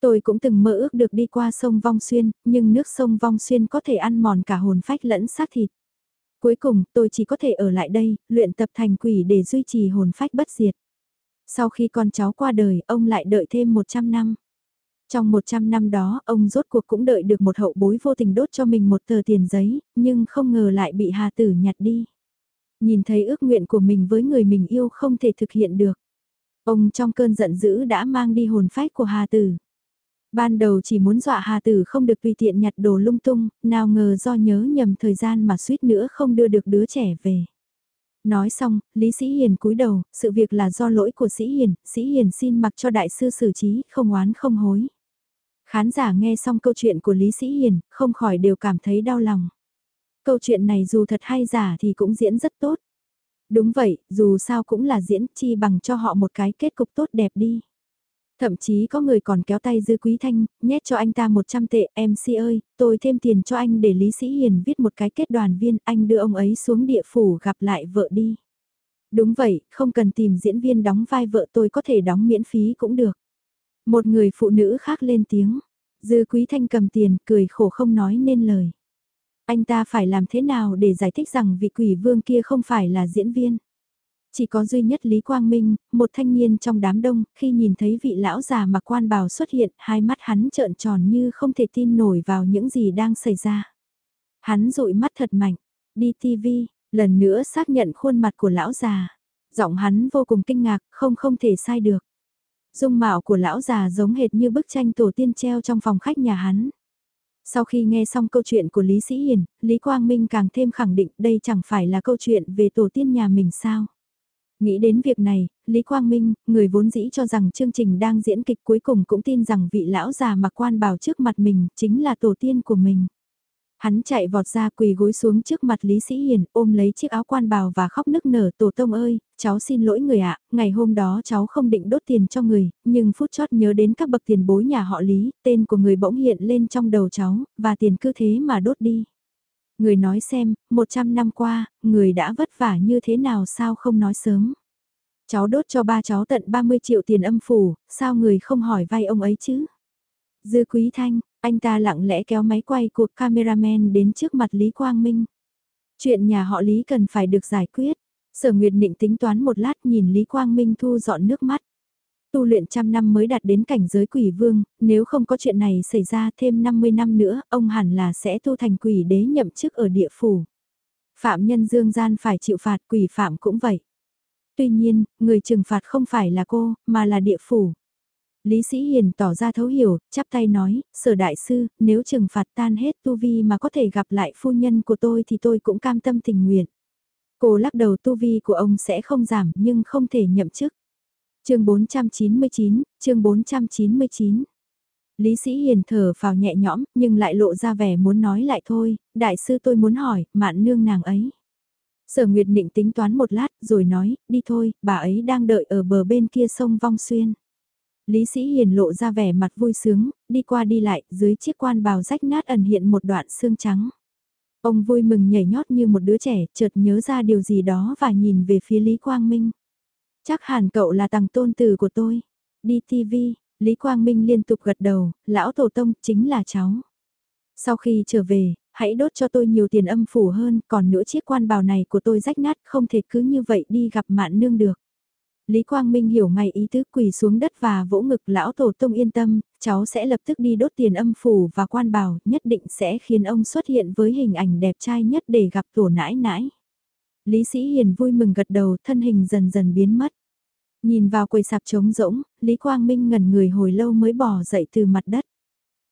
Tôi cũng từng mơ ước được đi qua sông Vong Xuyên, nhưng nước sông Vong Xuyên có thể ăn mòn cả hồn phách lẫn xác thịt. Cuối cùng, tôi chỉ có thể ở lại đây, luyện tập thành quỷ để duy trì hồn phách bất diệt. Sau khi con cháu qua đời, ông lại đợi thêm 100 năm. Trong 100 năm đó, ông rốt cuộc cũng đợi được một hậu bối vô tình đốt cho mình một tờ tiền giấy, nhưng không ngờ lại bị Hà Tử nhặt đi. Nhìn thấy ước nguyện của mình với người mình yêu không thể thực hiện được. Ông trong cơn giận dữ đã mang đi hồn phách của Hà Tử. Ban đầu chỉ muốn dọa Hà Tử không được tùy tiện nhặt đồ lung tung, nào ngờ do nhớ nhầm thời gian mà suýt nữa không đưa được đứa trẻ về. Nói xong, Lý Sĩ Hiền cúi đầu, sự việc là do lỗi của Sĩ Hiền, Sĩ Hiền xin mặc cho đại sư xử trí, không oán không hối. Khán giả nghe xong câu chuyện của Lý Sĩ Hiền, không khỏi đều cảm thấy đau lòng. Câu chuyện này dù thật hay giả thì cũng diễn rất tốt. Đúng vậy, dù sao cũng là diễn chi bằng cho họ một cái kết cục tốt đẹp đi. Thậm chí có người còn kéo tay Dư Quý Thanh, nhét cho anh ta 100 tệ, MC ơi, tôi thêm tiền cho anh để Lý Sĩ Hiền viết một cái kết đoàn viên, anh đưa ông ấy xuống địa phủ gặp lại vợ đi. Đúng vậy, không cần tìm diễn viên đóng vai vợ tôi có thể đóng miễn phí cũng được. Một người phụ nữ khác lên tiếng, Dư Quý Thanh cầm tiền, cười khổ không nói nên lời. Anh ta phải làm thế nào để giải thích rằng vị quỷ vương kia không phải là diễn viên? Chỉ có duy nhất Lý Quang Minh, một thanh niên trong đám đông, khi nhìn thấy vị lão già mặc quan bào xuất hiện, hai mắt hắn trợn tròn như không thể tin nổi vào những gì đang xảy ra. Hắn dụi mắt thật mạnh, đi TV, lần nữa xác nhận khuôn mặt của lão già. Giọng hắn vô cùng kinh ngạc, không không thể sai được. Dung mạo của lão già giống hệt như bức tranh tổ tiên treo trong phòng khách nhà hắn. Sau khi nghe xong câu chuyện của Lý Sĩ Hiền, Lý Quang Minh càng thêm khẳng định đây chẳng phải là câu chuyện về tổ tiên nhà mình sao. Nghĩ đến việc này, Lý Quang Minh, người vốn dĩ cho rằng chương trình đang diễn kịch cuối cùng cũng tin rằng vị lão già mặc quan bào trước mặt mình chính là tổ tiên của mình. Hắn chạy vọt ra quỳ gối xuống trước mặt Lý Sĩ Hiền, ôm lấy chiếc áo quan bào và khóc nức nở tổ tông ơi, cháu xin lỗi người ạ, ngày hôm đó cháu không định đốt tiền cho người, nhưng phút chót nhớ đến các bậc tiền bối nhà họ Lý, tên của người bỗng hiện lên trong đầu cháu, và tiền cứ thế mà đốt đi. Người nói xem, 100 năm qua, người đã vất vả như thế nào sao không nói sớm. Cháu đốt cho ba cháu tận 30 triệu tiền âm phủ, sao người không hỏi vay ông ấy chứ? Dư Quý Thanh, anh ta lặng lẽ kéo máy quay của cameraman đến trước mặt Lý Quang Minh. Chuyện nhà họ Lý cần phải được giải quyết. Sở Nguyệt Định tính toán một lát nhìn Lý Quang Minh thu dọn nước mắt. Tu luyện trăm năm mới đạt đến cảnh giới quỷ vương, nếu không có chuyện này xảy ra thêm 50 năm nữa, ông hẳn là sẽ tu thành quỷ đế nhậm chức ở địa phủ. Phạm nhân dương gian phải chịu phạt quỷ phạm cũng vậy. Tuy nhiên, người trừng phạt không phải là cô, mà là địa phủ. Lý Sĩ Hiền tỏ ra thấu hiểu, chắp tay nói, sở đại sư, nếu trừng phạt tan hết tu vi mà có thể gặp lại phu nhân của tôi thì tôi cũng cam tâm tình nguyện. Cô lắc đầu tu vi của ông sẽ không giảm nhưng không thể nhậm chức chương 499, chương 499. Lý Sĩ Hiền thở vào nhẹ nhõm nhưng lại lộ ra vẻ muốn nói lại thôi, đại sư tôi muốn hỏi, mạn nương nàng ấy. Sở Nguyệt Định tính toán một lát rồi nói, đi thôi, bà ấy đang đợi ở bờ bên kia sông Vong Xuyên. Lý Sĩ Hiền lộ ra vẻ mặt vui sướng, đi qua đi lại, dưới chiếc quan bào rách nát ẩn hiện một đoạn xương trắng. Ông vui mừng nhảy nhót như một đứa trẻ, chợt nhớ ra điều gì đó và nhìn về phía Lý Quang Minh. Chắc hẳn cậu là tăng tôn tử của tôi. Đi TV, Lý Quang Minh liên tục gật đầu, lão tổ tông chính là cháu. Sau khi trở về, hãy đốt cho tôi nhiều tiền âm phủ hơn, còn nữa chiếc quan bào này của tôi rách nát không thể cứ như vậy đi gặp mạn nương được. Lý Quang Minh hiểu ngay ý tứ quỳ xuống đất và vỗ ngực lão tổ tông yên tâm, cháu sẽ lập tức đi đốt tiền âm phủ và quan bào, nhất định sẽ khiến ông xuất hiện với hình ảnh đẹp trai nhất để gặp tổ nãi nãi. Lý Sĩ Hiền vui mừng gật đầu, thân hình dần dần biến mất. Nhìn vào quầy sạp trống rỗng, Lý Quang Minh ngẩn người hồi lâu mới bỏ dậy từ mặt đất.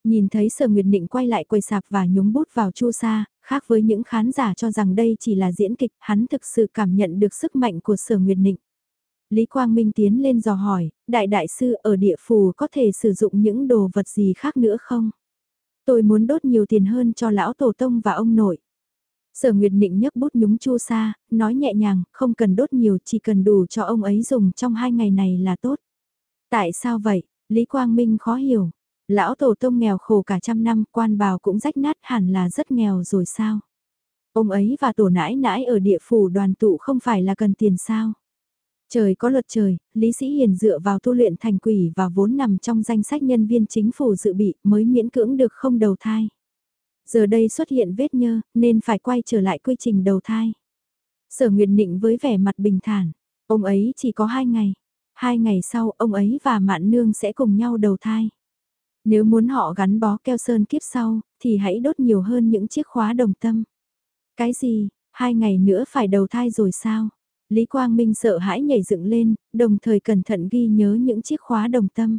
Nhìn thấy Sở Nguyệt Định quay lại quầy sạp và nhúng bút vào chu sa, khác với những khán giả cho rằng đây chỉ là diễn kịch, hắn thực sự cảm nhận được sức mạnh của Sở Nguyệt Định. Lý Quang Minh tiến lên dò hỏi, đại đại sư ở địa phủ có thể sử dụng những đồ vật gì khác nữa không? Tôi muốn đốt nhiều tiền hơn cho lão tổ tông và ông nội. Sở Nguyệt Nịnh nhấc bút nhúng chu sa, nói nhẹ nhàng, không cần đốt nhiều, chỉ cần đủ cho ông ấy dùng trong hai ngày này là tốt. Tại sao vậy? Lý Quang Minh khó hiểu. Lão tổ tông nghèo khổ cả trăm năm, quan bào cũng rách nát hẳn là rất nghèo rồi sao? Ông ấy và tổ nãi nãi ở địa phủ đoàn tụ không phải là cần tiền sao? Trời có luật trời, Lý Sĩ Hiền dựa vào tu luyện thành quỷ và vốn nằm trong danh sách nhân viên chính phủ dự bị mới miễn cưỡng được không đầu thai. Giờ đây xuất hiện vết nhơ, nên phải quay trở lại quy trình đầu thai. Sở Nguyệt Nịnh với vẻ mặt bình thản, ông ấy chỉ có hai ngày. Hai ngày sau, ông ấy và Mạn Nương sẽ cùng nhau đầu thai. Nếu muốn họ gắn bó keo sơn kiếp sau, thì hãy đốt nhiều hơn những chiếc khóa đồng tâm. Cái gì, hai ngày nữa phải đầu thai rồi sao? Lý Quang Minh sợ hãi nhảy dựng lên, đồng thời cẩn thận ghi nhớ những chiếc khóa đồng tâm.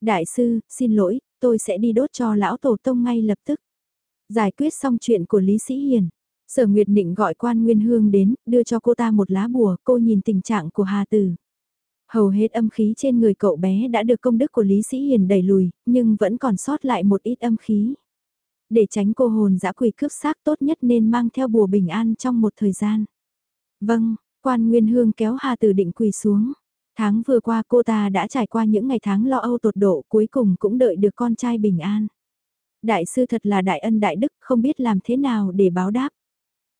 Đại sư, xin lỗi, tôi sẽ đi đốt cho lão tổ tông ngay lập tức. Giải quyết xong chuyện của Lý Sĩ Hiền. Sở Nguyệt Nịnh gọi quan Nguyên Hương đến, đưa cho cô ta một lá bùa, cô nhìn tình trạng của Hà Tử. Hầu hết âm khí trên người cậu bé đã được công đức của Lý Sĩ Hiền đẩy lùi, nhưng vẫn còn sót lại một ít âm khí. Để tránh cô hồn dã quỷ cướp xác tốt nhất nên mang theo bùa bình an trong một thời gian. Vâng, Quan Nguyên Hương kéo Hà Tử Định quỳ xuống. Tháng vừa qua cô ta đã trải qua những ngày tháng lo âu tột độ cuối cùng cũng đợi được con trai bình an. Đại sư thật là đại ân đại đức không biết làm thế nào để báo đáp.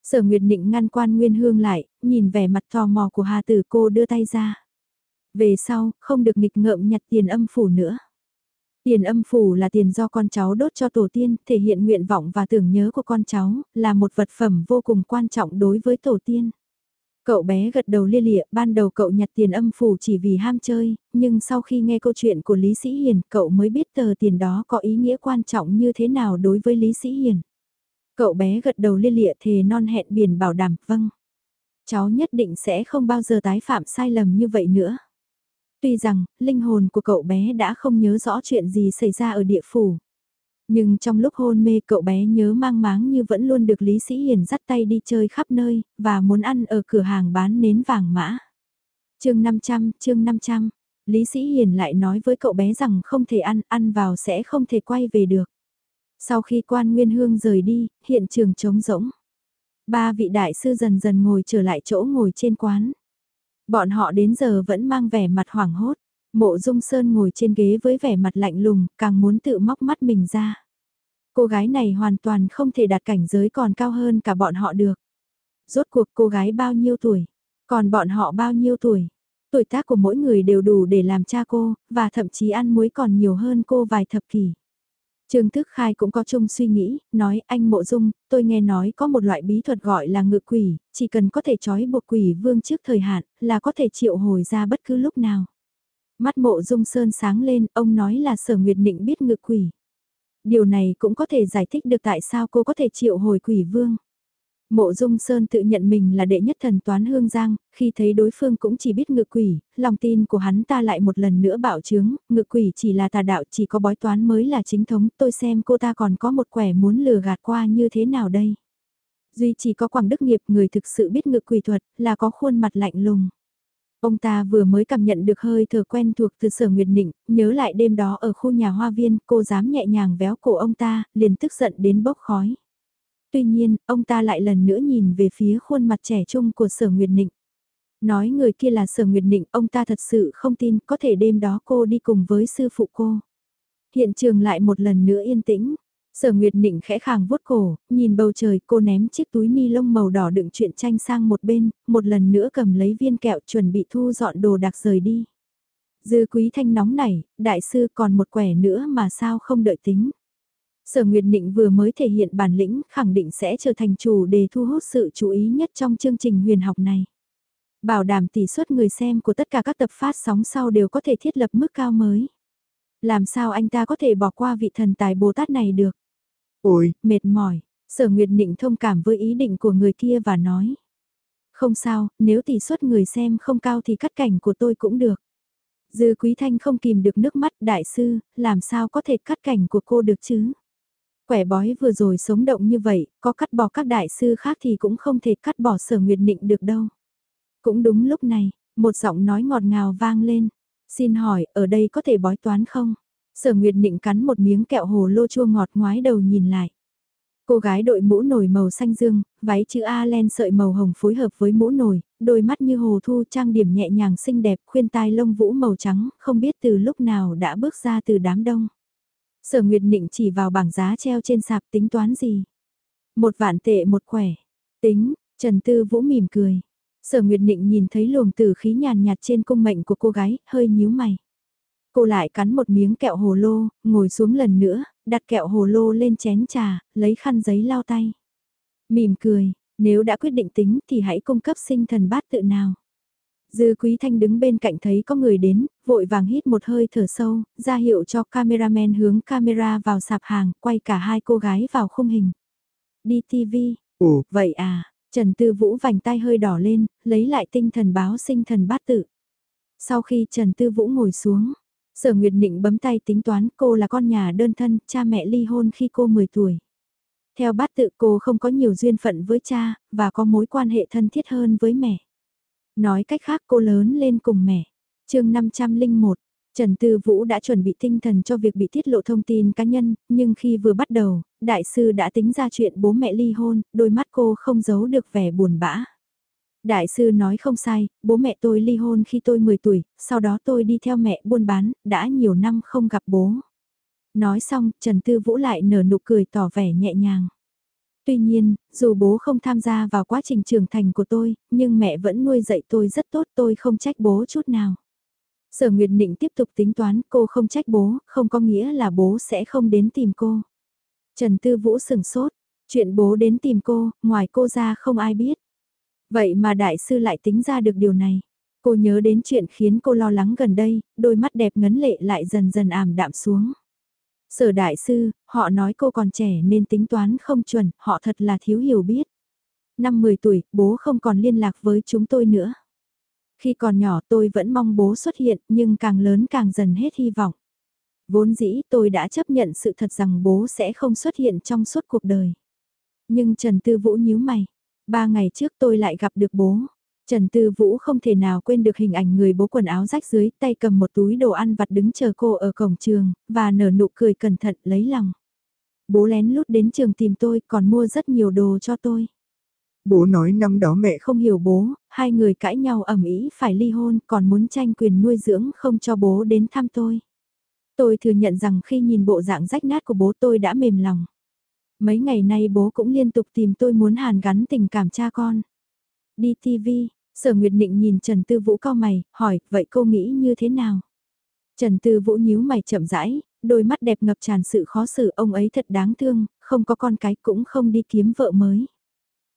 Sở Nguyệt Nịnh ngăn quan Nguyên Hương lại, nhìn vẻ mặt tò mò của Hà Tử cô đưa tay ra. Về sau, không được nghịch ngợm nhặt tiền âm phủ nữa. Tiền âm phủ là tiền do con cháu đốt cho tổ tiên, thể hiện nguyện vọng và tưởng nhớ của con cháu, là một vật phẩm vô cùng quan trọng đối với tổ tiên. Cậu bé gật đầu lia lịa, ban đầu cậu nhặt tiền âm phủ chỉ vì ham chơi, nhưng sau khi nghe câu chuyện của Lý Sĩ Hiền, cậu mới biết tờ tiền đó có ý nghĩa quan trọng như thế nào đối với Lý Sĩ Hiền. Cậu bé gật đầu lia lịa thề non hẹn biển bảo đảm, vâng. Cháu nhất định sẽ không bao giờ tái phạm sai lầm như vậy nữa. Tuy rằng, linh hồn của cậu bé đã không nhớ rõ chuyện gì xảy ra ở địa phủ. Nhưng trong lúc hôn mê cậu bé nhớ mang máng như vẫn luôn được Lý Sĩ Hiền dắt tay đi chơi khắp nơi, và muốn ăn ở cửa hàng bán nến vàng mã. chương 500, chương 500, Lý Sĩ Hiền lại nói với cậu bé rằng không thể ăn, ăn vào sẽ không thể quay về được. Sau khi quan Nguyên Hương rời đi, hiện trường trống rỗng. Ba vị đại sư dần dần ngồi trở lại chỗ ngồi trên quán. Bọn họ đến giờ vẫn mang vẻ mặt hoảng hốt. Mộ Dung Sơn ngồi trên ghế với vẻ mặt lạnh lùng, càng muốn tự móc mắt mình ra. Cô gái này hoàn toàn không thể đạt cảnh giới còn cao hơn cả bọn họ được. Rốt cuộc cô gái bao nhiêu tuổi? Còn bọn họ bao nhiêu tuổi? Tuổi tác của mỗi người đều đủ để làm cha cô, và thậm chí ăn muối còn nhiều hơn cô vài thập kỷ. Trương Thức Khai cũng có chung suy nghĩ, nói anh Mộ Dung, tôi nghe nói có một loại bí thuật gọi là ngự quỷ, chỉ cần có thể trói buộc quỷ vương trước thời hạn, là có thể triệu hồi ra bất cứ lúc nào. Mắt mộ dung sơn sáng lên, ông nói là sở nguyệt định biết ngự quỷ. Điều này cũng có thể giải thích được tại sao cô có thể triệu hồi quỷ vương. Mộ Dung Sơn tự nhận mình là đệ nhất thần toán hương giang, khi thấy đối phương cũng chỉ biết ngự quỷ, lòng tin của hắn ta lại một lần nữa bảo chứng, ngự quỷ chỉ là tà đạo chỉ có bói toán mới là chính thống, tôi xem cô ta còn có một quẻ muốn lừa gạt qua như thế nào đây. Duy chỉ có Quảng Đức Nghiệp người thực sự biết ngự quỷ thuật, là có khuôn mặt lạnh lùng. Ông ta vừa mới cảm nhận được hơi thở quen thuộc từ sở Nguyệt Nịnh, nhớ lại đêm đó ở khu nhà hoa viên, cô dám nhẹ nhàng véo cổ ông ta, liền tức giận đến bốc khói. Tuy nhiên, ông ta lại lần nữa nhìn về phía khuôn mặt trẻ trung của sở Nguyệt Nịnh. Nói người kia là sở Nguyệt Nịnh, ông ta thật sự không tin có thể đêm đó cô đi cùng với sư phụ cô. Hiện trường lại một lần nữa yên tĩnh, Sở Nguyệt Nịnh khẽ khàng vuốt cổ, nhìn bầu trời cô ném chiếc túi ni lông màu đỏ đựng chuyện tranh sang một bên, một lần nữa cầm lấy viên kẹo chuẩn bị thu dọn đồ đạc rời đi. Dư quý thanh nóng nảy, đại sư còn một quẻ nữa mà sao không đợi tính. Sở Nguyệt Nịnh vừa mới thể hiện bản lĩnh khẳng định sẽ trở thành chủ đề thu hút sự chú ý nhất trong chương trình huyền học này. Bảo đảm tỷ suất người xem của tất cả các tập phát sóng sau đều có thể thiết lập mức cao mới. Làm sao anh ta có thể bỏ qua vị thần tài Bồ Tát này được? Ôi, Mệt mỏi, sở nguyệt định thông cảm với ý định của người kia và nói. Không sao, nếu tỷ suất người xem không cao thì cắt cảnh của tôi cũng được. Dư Quý Thanh không kìm được nước mắt đại sư, làm sao có thể cắt cảnh của cô được chứ? Quẻ bói vừa rồi sống động như vậy, có cắt bỏ các đại sư khác thì cũng không thể cắt bỏ sở nguyệt định được đâu. Cũng đúng lúc này, một giọng nói ngọt ngào vang lên. Xin hỏi, ở đây có thể bói toán không? Sở Nguyệt định cắn một miếng kẹo hồ lô chua ngọt ngoái đầu nhìn lại. Cô gái đội mũ nổi màu xanh dương, váy chữ A len sợi màu hồng phối hợp với mũ nổi, đôi mắt như hồ thu trang điểm nhẹ nhàng xinh đẹp, khuyên tai lông vũ màu trắng, không biết từ lúc nào đã bước ra từ đám đông. Sở Nguyệt định chỉ vào bảng giá treo trên sạp tính toán gì. Một vạn tệ một khỏe. Tính, Trần Tư Vũ mỉm cười. Sở Nguyệt định nhìn thấy luồng tử khí nhàn nhạt trên cung mệnh của cô gái, hơi nhíu mày. Cô lại cắn một miếng kẹo hồ lô, ngồi xuống lần nữa, đặt kẹo hồ lô lên chén trà, lấy khăn giấy lau tay. Mỉm cười, nếu đã quyết định tính thì hãy cung cấp sinh thần bát tự nào. Dư Quý Thanh đứng bên cạnh thấy có người đến, vội vàng hít một hơi thở sâu, ra hiệu cho cameraman hướng camera vào sạp hàng, quay cả hai cô gái vào khung hình. Đi TV. ồ, Vậy à, Trần Tư Vũ vành tay hơi đỏ lên, lấy lại tinh thần báo sinh thần bát tự. Sau khi Trần Tư Vũ ngồi xuống, Sở Nguyệt Nịnh bấm tay tính toán cô là con nhà đơn thân, cha mẹ ly hôn khi cô 10 tuổi. Theo bát tự cô không có nhiều duyên phận với cha, và có mối quan hệ thân thiết hơn với mẹ. Nói cách khác cô lớn lên cùng mẹ. chương 501, Trần Tư Vũ đã chuẩn bị tinh thần cho việc bị tiết lộ thông tin cá nhân, nhưng khi vừa bắt đầu, đại sư đã tính ra chuyện bố mẹ ly hôn, đôi mắt cô không giấu được vẻ buồn bã. Đại sư nói không sai, bố mẹ tôi ly hôn khi tôi 10 tuổi, sau đó tôi đi theo mẹ buôn bán, đã nhiều năm không gặp bố. Nói xong, Trần Tư Vũ lại nở nụ cười tỏ vẻ nhẹ nhàng. Tuy nhiên, dù bố không tham gia vào quá trình trưởng thành của tôi, nhưng mẹ vẫn nuôi dạy tôi rất tốt tôi không trách bố chút nào. Sở Nguyệt Nịnh tiếp tục tính toán cô không trách bố, không có nghĩa là bố sẽ không đến tìm cô. Trần Tư Vũ sừng sốt, chuyện bố đến tìm cô, ngoài cô ra không ai biết. Vậy mà đại sư lại tính ra được điều này. Cô nhớ đến chuyện khiến cô lo lắng gần đây, đôi mắt đẹp ngấn lệ lại dần dần ảm đạm xuống. Sở đại sư, họ nói cô còn trẻ nên tính toán không chuẩn, họ thật là thiếu hiểu biết. Năm 10 tuổi, bố không còn liên lạc với chúng tôi nữa. Khi còn nhỏ tôi vẫn mong bố xuất hiện nhưng càng lớn càng dần hết hy vọng. Vốn dĩ tôi đã chấp nhận sự thật rằng bố sẽ không xuất hiện trong suốt cuộc đời. Nhưng Trần Tư Vũ nhíu mày. Ba ngày trước tôi lại gặp được bố. Trần Tư Vũ không thể nào quên được hình ảnh người bố quần áo rách dưới tay cầm một túi đồ ăn vặt đứng chờ cô ở cổng trường, và nở nụ cười cẩn thận lấy lòng. Bố lén lút đến trường tìm tôi còn mua rất nhiều đồ cho tôi. Bố nói năm đó mẹ không hiểu bố, hai người cãi nhau ẩm ý phải ly hôn còn muốn tranh quyền nuôi dưỡng không cho bố đến thăm tôi. Tôi thừa nhận rằng khi nhìn bộ dạng rách nát của bố tôi đã mềm lòng. Mấy ngày nay bố cũng liên tục tìm tôi muốn hàn gắn tình cảm cha con. Đi TV, Sở Nguyệt Nịnh nhìn Trần Tư Vũ cao mày, hỏi, vậy cô nghĩ như thế nào? Trần Tư Vũ nhíu mày chậm rãi, đôi mắt đẹp ngập tràn sự khó xử ông ấy thật đáng thương, không có con cái cũng không đi kiếm vợ mới.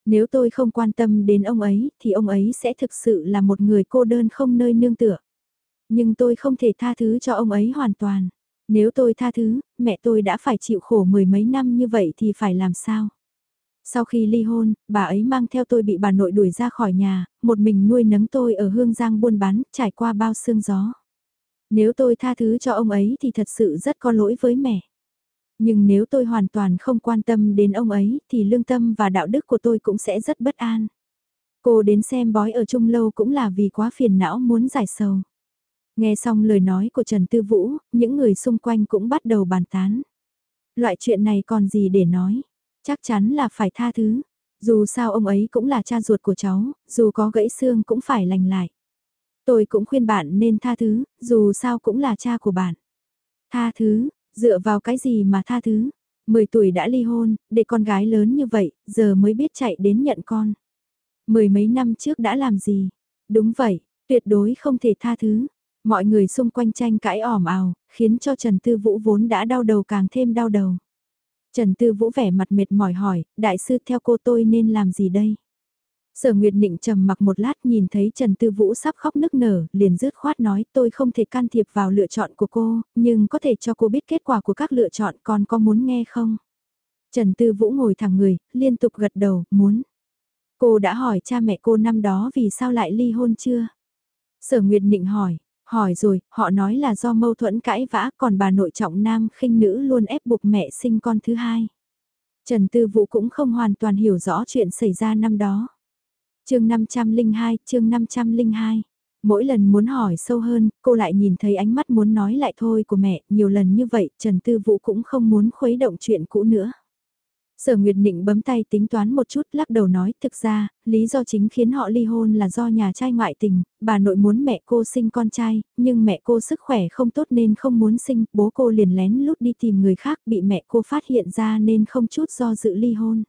Nếu tôi không quan tâm đến ông ấy thì ông ấy sẽ thực sự là một người cô đơn không nơi nương tựa. Nhưng tôi không thể tha thứ cho ông ấy hoàn toàn. Nếu tôi tha thứ, mẹ tôi đã phải chịu khổ mười mấy năm như vậy thì phải làm sao? Sau khi ly hôn, bà ấy mang theo tôi bị bà nội đuổi ra khỏi nhà, một mình nuôi nấng tôi ở Hương Giang buôn bán, trải qua bao sương gió. Nếu tôi tha thứ cho ông ấy thì thật sự rất có lỗi với mẹ. Nhưng nếu tôi hoàn toàn không quan tâm đến ông ấy thì lương tâm và đạo đức của tôi cũng sẽ rất bất an. Cô đến xem bói ở Trung Lâu cũng là vì quá phiền não muốn giải sầu. Nghe xong lời nói của Trần Tư Vũ, những người xung quanh cũng bắt đầu bàn tán. Loại chuyện này còn gì để nói, chắc chắn là phải tha thứ. Dù sao ông ấy cũng là cha ruột của cháu, dù có gãy xương cũng phải lành lại. Tôi cũng khuyên bạn nên tha thứ, dù sao cũng là cha của bạn. Tha thứ, dựa vào cái gì mà tha thứ? 10 tuổi đã ly hôn, để con gái lớn như vậy, giờ mới biết chạy đến nhận con. Mười mấy năm trước đã làm gì? Đúng vậy, tuyệt đối không thể tha thứ. Mọi người xung quanh tranh cãi ỏm ào, khiến cho Trần Tư Vũ vốn đã đau đầu càng thêm đau đầu. Trần Tư Vũ vẻ mặt mệt mỏi hỏi, đại sư theo cô tôi nên làm gì đây? Sở Nguyệt Nịnh trầm mặc một lát nhìn thấy Trần Tư Vũ sắp khóc nức nở, liền rứt khoát nói tôi không thể can thiệp vào lựa chọn của cô, nhưng có thể cho cô biết kết quả của các lựa chọn còn có muốn nghe không? Trần Tư Vũ ngồi thẳng người, liên tục gật đầu, muốn. Cô đã hỏi cha mẹ cô năm đó vì sao lại ly hôn chưa? Sở Nguyệt Nịnh hỏi, hỏi rồi, họ nói là do mâu thuẫn cãi vã còn bà nội trọng nam khinh nữ luôn ép buộc mẹ sinh con thứ hai. Trần Tư Vũ cũng không hoàn toàn hiểu rõ chuyện xảy ra năm đó. chương 502, chương 502. Mỗi lần muốn hỏi sâu hơn, cô lại nhìn thấy ánh mắt muốn nói lại thôi của mẹ, nhiều lần như vậy, Trần Tư Vũ cũng không muốn khuấy động chuyện cũ nữa. Sở Nguyệt Nịnh bấm tay tính toán một chút lắc đầu nói thực ra, lý do chính khiến họ ly hôn là do nhà trai ngoại tình, bà nội muốn mẹ cô sinh con trai, nhưng mẹ cô sức khỏe không tốt nên không muốn sinh, bố cô liền lén lút đi tìm người khác bị mẹ cô phát hiện ra nên không chút do dự ly hôn.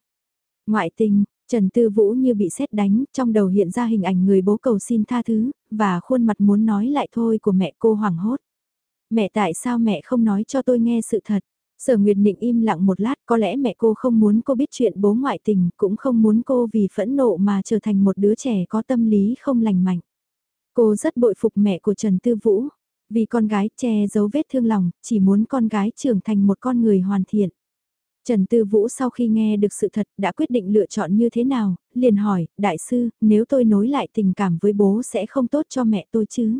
Ngoại tình, Trần Tư Vũ như bị xét đánh, trong đầu hiện ra hình ảnh người bố cầu xin tha thứ, và khuôn mặt muốn nói lại thôi của mẹ cô hoảng hốt. Mẹ tại sao mẹ không nói cho tôi nghe sự thật? Sở Nguyệt Nịnh im lặng một lát có lẽ mẹ cô không muốn cô biết chuyện bố ngoại tình, cũng không muốn cô vì phẫn nộ mà trở thành một đứa trẻ có tâm lý không lành mạnh. Cô rất bội phục mẹ của Trần Tư Vũ, vì con gái che giấu vết thương lòng, chỉ muốn con gái trưởng thành một con người hoàn thiện. Trần Tư Vũ sau khi nghe được sự thật đã quyết định lựa chọn như thế nào, liền hỏi, đại sư, nếu tôi nối lại tình cảm với bố sẽ không tốt cho mẹ tôi chứ?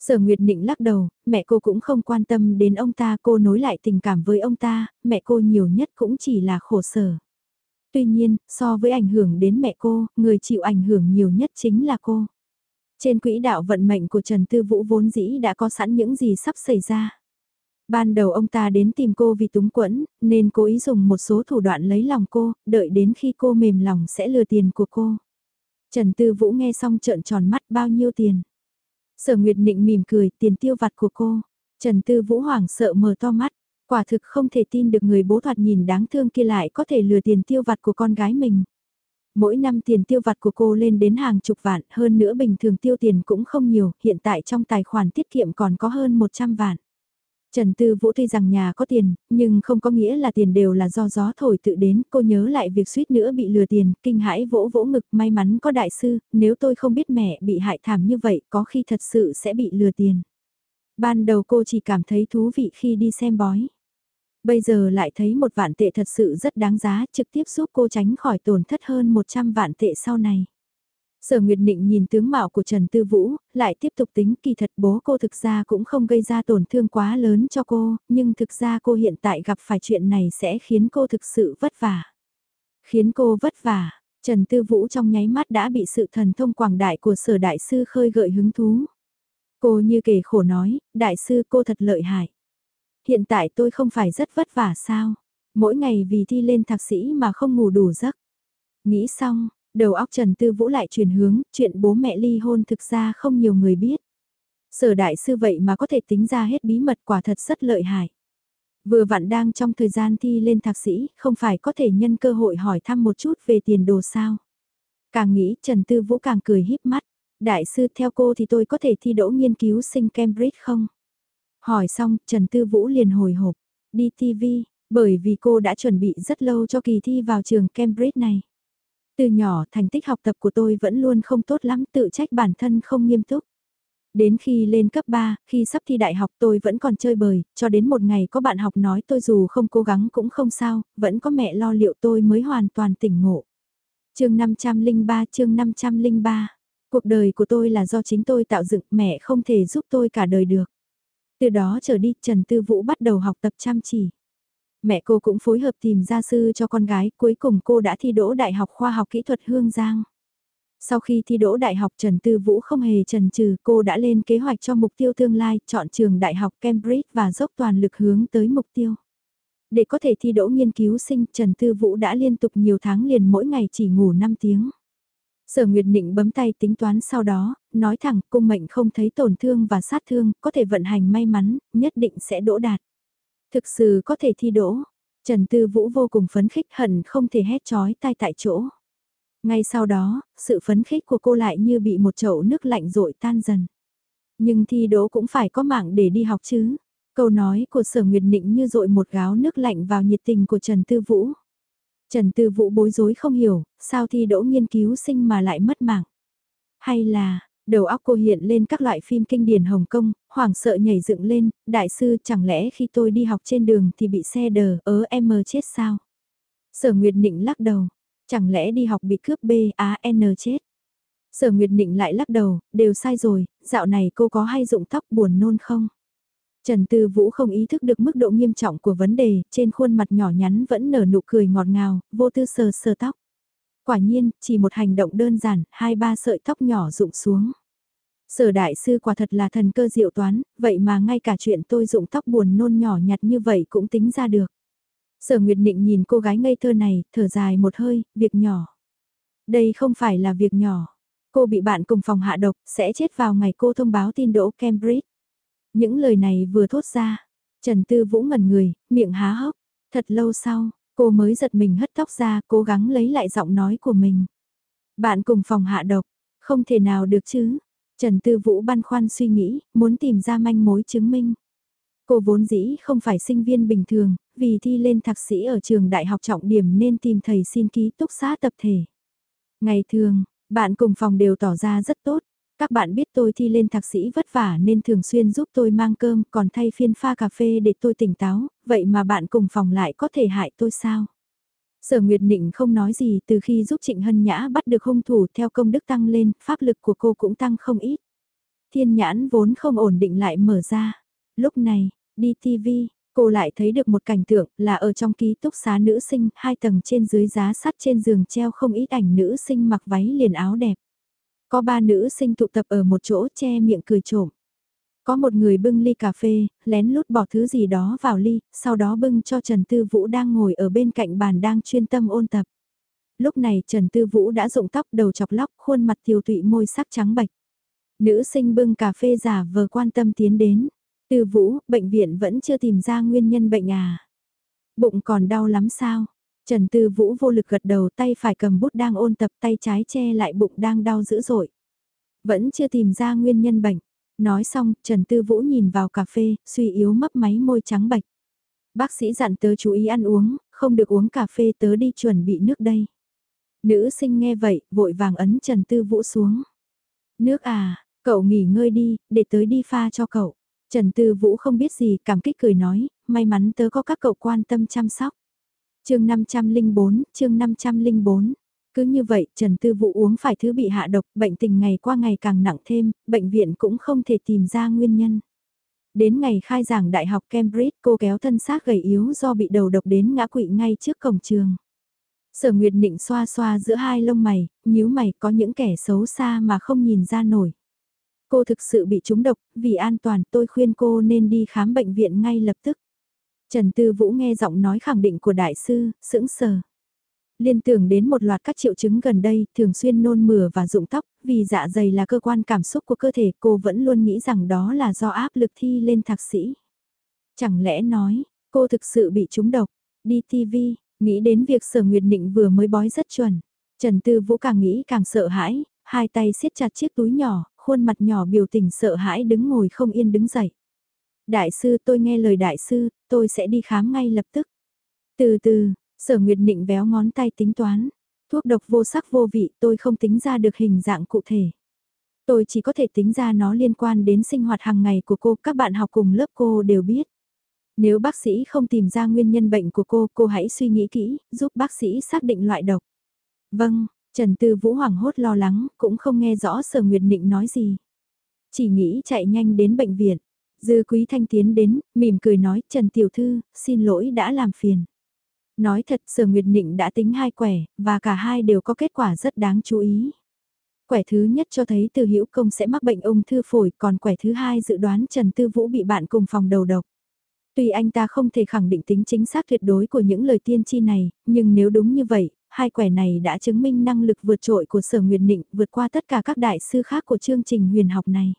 Sở Nguyệt Nịnh lắc đầu, mẹ cô cũng không quan tâm đến ông ta, cô nối lại tình cảm với ông ta, mẹ cô nhiều nhất cũng chỉ là khổ sở. Tuy nhiên, so với ảnh hưởng đến mẹ cô, người chịu ảnh hưởng nhiều nhất chính là cô. Trên quỹ đạo vận mệnh của Trần Tư Vũ vốn dĩ đã có sẵn những gì sắp xảy ra. Ban đầu ông ta đến tìm cô vì túng quẫn, nên cố ý dùng một số thủ đoạn lấy lòng cô, đợi đến khi cô mềm lòng sẽ lừa tiền của cô. Trần Tư Vũ nghe xong trợn tròn mắt bao nhiêu tiền. Sở Nguyệt Nịnh mỉm cười, tiền tiêu vặt của cô. Trần Tư Vũ hoảng sợ mở to mắt, quả thực không thể tin được người bố thoạt nhìn đáng thương kia lại có thể lừa tiền tiêu vặt của con gái mình. Mỗi năm tiền tiêu vặt của cô lên đến hàng chục vạn, hơn nữa bình thường tiêu tiền cũng không nhiều, hiện tại trong tài khoản tiết kiệm còn có hơn 100 vạn. Trần Tư Vũ tuy rằng nhà có tiền, nhưng không có nghĩa là tiền đều là do gió thổi tự đến, cô nhớ lại việc suýt nữa bị lừa tiền, kinh hãi vỗ vỗ ngực, may mắn có đại sư, nếu tôi không biết mẹ bị hại thảm như vậy, có khi thật sự sẽ bị lừa tiền. Ban đầu cô chỉ cảm thấy thú vị khi đi xem bói. Bây giờ lại thấy một vạn tệ thật sự rất đáng giá, trực tiếp giúp cô tránh khỏi tổn thất hơn 100 vạn tệ sau này. Sở Nguyệt Nịnh nhìn tướng mạo của Trần Tư Vũ, lại tiếp tục tính kỳ thật bố cô thực ra cũng không gây ra tổn thương quá lớn cho cô, nhưng thực ra cô hiện tại gặp phải chuyện này sẽ khiến cô thực sự vất vả. Khiến cô vất vả, Trần Tư Vũ trong nháy mắt đã bị sự thần thông quảng đại của sở đại sư khơi gợi hứng thú. Cô như kể khổ nói, đại sư cô thật lợi hại. Hiện tại tôi không phải rất vất vả sao? Mỗi ngày vì thi lên thạc sĩ mà không ngủ đủ giấc. Nghĩ xong, Đầu óc Trần Tư Vũ lại chuyển hướng, chuyện bố mẹ ly hôn thực ra không nhiều người biết. Sở đại sư vậy mà có thể tính ra hết bí mật quả thật rất lợi hại. Vừa vặn đang trong thời gian thi lên thạc sĩ, không phải có thể nhân cơ hội hỏi thăm một chút về tiền đồ sao. Càng nghĩ Trần Tư Vũ càng cười híp mắt. Đại sư theo cô thì tôi có thể thi đỗ nghiên cứu sinh Cambridge không? Hỏi xong, Trần Tư Vũ liền hồi hộp. Đi TV, bởi vì cô đã chuẩn bị rất lâu cho kỳ thi vào trường Cambridge này. Từ nhỏ thành tích học tập của tôi vẫn luôn không tốt lắm tự trách bản thân không nghiêm túc. Đến khi lên cấp 3, khi sắp thi đại học tôi vẫn còn chơi bời, cho đến một ngày có bạn học nói tôi dù không cố gắng cũng không sao, vẫn có mẹ lo liệu tôi mới hoàn toàn tỉnh ngộ. chương 503 chương 503 Cuộc đời của tôi là do chính tôi tạo dựng, mẹ không thể giúp tôi cả đời được. Từ đó trở đi, Trần Tư Vũ bắt đầu học tập chăm chỉ. Mẹ cô cũng phối hợp tìm gia sư cho con gái, cuối cùng cô đã thi đỗ Đại học Khoa học Kỹ thuật Hương Giang. Sau khi thi đỗ Đại học Trần Tư Vũ không hề trần trừ, cô đã lên kế hoạch cho mục tiêu tương lai, chọn trường Đại học Cambridge và dốc toàn lực hướng tới mục tiêu. Để có thể thi đỗ nghiên cứu sinh, Trần Tư Vũ đã liên tục nhiều tháng liền mỗi ngày chỉ ngủ 5 tiếng. Sở Nguyệt Nịnh bấm tay tính toán sau đó, nói thẳng cung mệnh không thấy tổn thương và sát thương, có thể vận hành may mắn, nhất định sẽ đỗ đạt. Thực sự có thể thi đỗ. Trần Tư Vũ vô cùng phấn khích hận không thể hét chói tai tại chỗ. Ngay sau đó, sự phấn khích của cô lại như bị một chậu nước lạnh rội tan dần. Nhưng thi đỗ cũng phải có mạng để đi học chứ. Câu nói của sở nguyệt nịnh như rội một gáo nước lạnh vào nhiệt tình của Trần Tư Vũ. Trần Tư Vũ bối rối không hiểu, sao thi đỗ nghiên cứu sinh mà lại mất mạng. Hay là, đầu óc cô hiện lên các loại phim kinh điển Hồng Kông, hoảng sợ nhảy dựng lên, đại sư chẳng lẽ khi tôi đi học trên đường thì bị xe đờ, ớ em mờ chết sao? Sở Nguyệt Nịnh lắc đầu, chẳng lẽ đi học bị cướp B, A, N chết? Sở Nguyệt Nịnh lại lắc đầu, đều sai rồi, dạo này cô có hay dụng tóc buồn nôn không? Trần Tư Vũ không ý thức được mức độ nghiêm trọng của vấn đề, trên khuôn mặt nhỏ nhắn vẫn nở nụ cười ngọt ngào, vô tư sờ sờ tóc. Quả nhiên, chỉ một hành động đơn giản, hai ba sợi tóc nhỏ rụng xuống. Sở đại sư quả thật là thần cơ diệu toán, vậy mà ngay cả chuyện tôi dụng tóc buồn nôn nhỏ nhặt như vậy cũng tính ra được. Sở Nguyệt định nhìn cô gái ngây thơ này, thở dài một hơi, việc nhỏ. Đây không phải là việc nhỏ. Cô bị bạn cùng phòng hạ độc, sẽ chết vào ngày cô thông báo tin đỗ Cambridge. Những lời này vừa thốt ra, Trần Tư Vũ ngẩn người, miệng há hốc. Thật lâu sau, cô mới giật mình hất tóc ra, cố gắng lấy lại giọng nói của mình. Bạn cùng phòng hạ độc, không thể nào được chứ. Trần Tư Vũ băn khoăn suy nghĩ, muốn tìm ra manh mối chứng minh. Cô vốn dĩ không phải sinh viên bình thường, vì thi lên thạc sĩ ở trường đại học trọng điểm nên tìm thầy xin ký túc xá tập thể. Ngày thường, bạn cùng phòng đều tỏ ra rất tốt, các bạn biết tôi thi lên thạc sĩ vất vả nên thường xuyên giúp tôi mang cơm còn thay phiên pha cà phê để tôi tỉnh táo, vậy mà bạn cùng phòng lại có thể hại tôi sao? Sở Nguyệt Nịnh không nói gì từ khi giúp Trịnh Hân Nhã bắt được hung thủ theo công đức tăng lên, pháp lực của cô cũng tăng không ít. Thiên nhãn vốn không ổn định lại mở ra. Lúc này, đi TV, cô lại thấy được một cảnh tượng là ở trong ký túc xá nữ sinh, hai tầng trên dưới giá sắt trên giường treo không ít ảnh nữ sinh mặc váy liền áo đẹp. Có ba nữ sinh tụ tập ở một chỗ che miệng cười trộm. Có một người bưng ly cà phê, lén lút bỏ thứ gì đó vào ly, sau đó bưng cho Trần Tư Vũ đang ngồi ở bên cạnh bàn đang chuyên tâm ôn tập. Lúc này Trần Tư Vũ đã rụng tóc đầu chọc lóc, khuôn mặt tiêu tụy môi sắc trắng bạch. Nữ sinh bưng cà phê giả vờ quan tâm tiến đến. Tư Vũ, bệnh viện vẫn chưa tìm ra nguyên nhân bệnh à. Bụng còn đau lắm sao? Trần Tư Vũ vô lực gật đầu tay phải cầm bút đang ôn tập tay trái che lại bụng đang đau dữ dội. Vẫn chưa tìm ra nguyên nhân bệnh. Nói xong, Trần Tư Vũ nhìn vào cà phê, suy yếu mấp máy môi trắng bạch. Bác sĩ dặn tớ chú ý ăn uống, không được uống cà phê tớ đi chuẩn bị nước đây. Nữ sinh nghe vậy, vội vàng ấn Trần Tư Vũ xuống. Nước à, cậu nghỉ ngơi đi, để tớ đi pha cho cậu. Trần Tư Vũ không biết gì, cảm kích cười nói, may mắn tớ có các cậu quan tâm chăm sóc chương 504, chương 504. Cứ như vậy, Trần Tư Vũ uống phải thứ bị hạ độc, bệnh tình ngày qua ngày càng nặng thêm, bệnh viện cũng không thể tìm ra nguyên nhân. Đến ngày khai giảng Đại học Cambridge, cô kéo thân xác gầy yếu do bị đầu độc đến ngã quỵ ngay trước cổng trường. Sở Nguyệt Nịnh xoa xoa giữa hai lông mày, nhíu mày có những kẻ xấu xa mà không nhìn ra nổi. Cô thực sự bị trúng độc, vì an toàn tôi khuyên cô nên đi khám bệnh viện ngay lập tức. Trần Tư Vũ nghe giọng nói khẳng định của đại sư, sững sờ. Liên tưởng đến một loạt các triệu chứng gần đây, thường xuyên nôn mửa và rụng tóc, vì dạ dày là cơ quan cảm xúc của cơ thể, cô vẫn luôn nghĩ rằng đó là do áp lực thi lên thạc sĩ. Chẳng lẽ nói, cô thực sự bị trúng độc, đi TV, nghĩ đến việc sở nguyệt định vừa mới bói rất chuẩn. Trần Tư Vũ càng nghĩ càng sợ hãi, hai tay siết chặt chiếc túi nhỏ, khuôn mặt nhỏ biểu tình sợ hãi đứng ngồi không yên đứng dậy. Đại sư tôi nghe lời đại sư, tôi sẽ đi khám ngay lập tức. Từ từ, sở nguyệt nịnh véo ngón tay tính toán. Thuốc độc vô sắc vô vị tôi không tính ra được hình dạng cụ thể. Tôi chỉ có thể tính ra nó liên quan đến sinh hoạt hàng ngày của cô, các bạn học cùng lớp cô đều biết. Nếu bác sĩ không tìm ra nguyên nhân bệnh của cô, cô hãy suy nghĩ kỹ, giúp bác sĩ xác định loại độc. Vâng, Trần Tư Vũ hoảng hốt lo lắng, cũng không nghe rõ Sở Nguyệt Nịnh nói gì. Chỉ nghĩ chạy nhanh đến bệnh viện. Dư Quý Thanh tiến đến, mỉm cười nói, Trần Tiểu Thư, xin lỗi đã làm phiền. Nói thật Sở Nguyệt Nịnh đã tính hai quẻ, và cả hai đều có kết quả rất đáng chú ý. Quẻ thứ nhất cho thấy Từ Hữu Công sẽ mắc bệnh ung thư phổi, còn quẻ thứ hai dự đoán Trần Tư Vũ bị bạn cùng phòng đầu độc. Tuy anh ta không thể khẳng định tính chính xác tuyệt đối của những lời tiên tri này, nhưng nếu đúng như vậy, hai quẻ này đã chứng minh năng lực vượt trội của Sở Nguyệt Nịnh vượt qua tất cả các đại sư khác của chương trình huyền học này.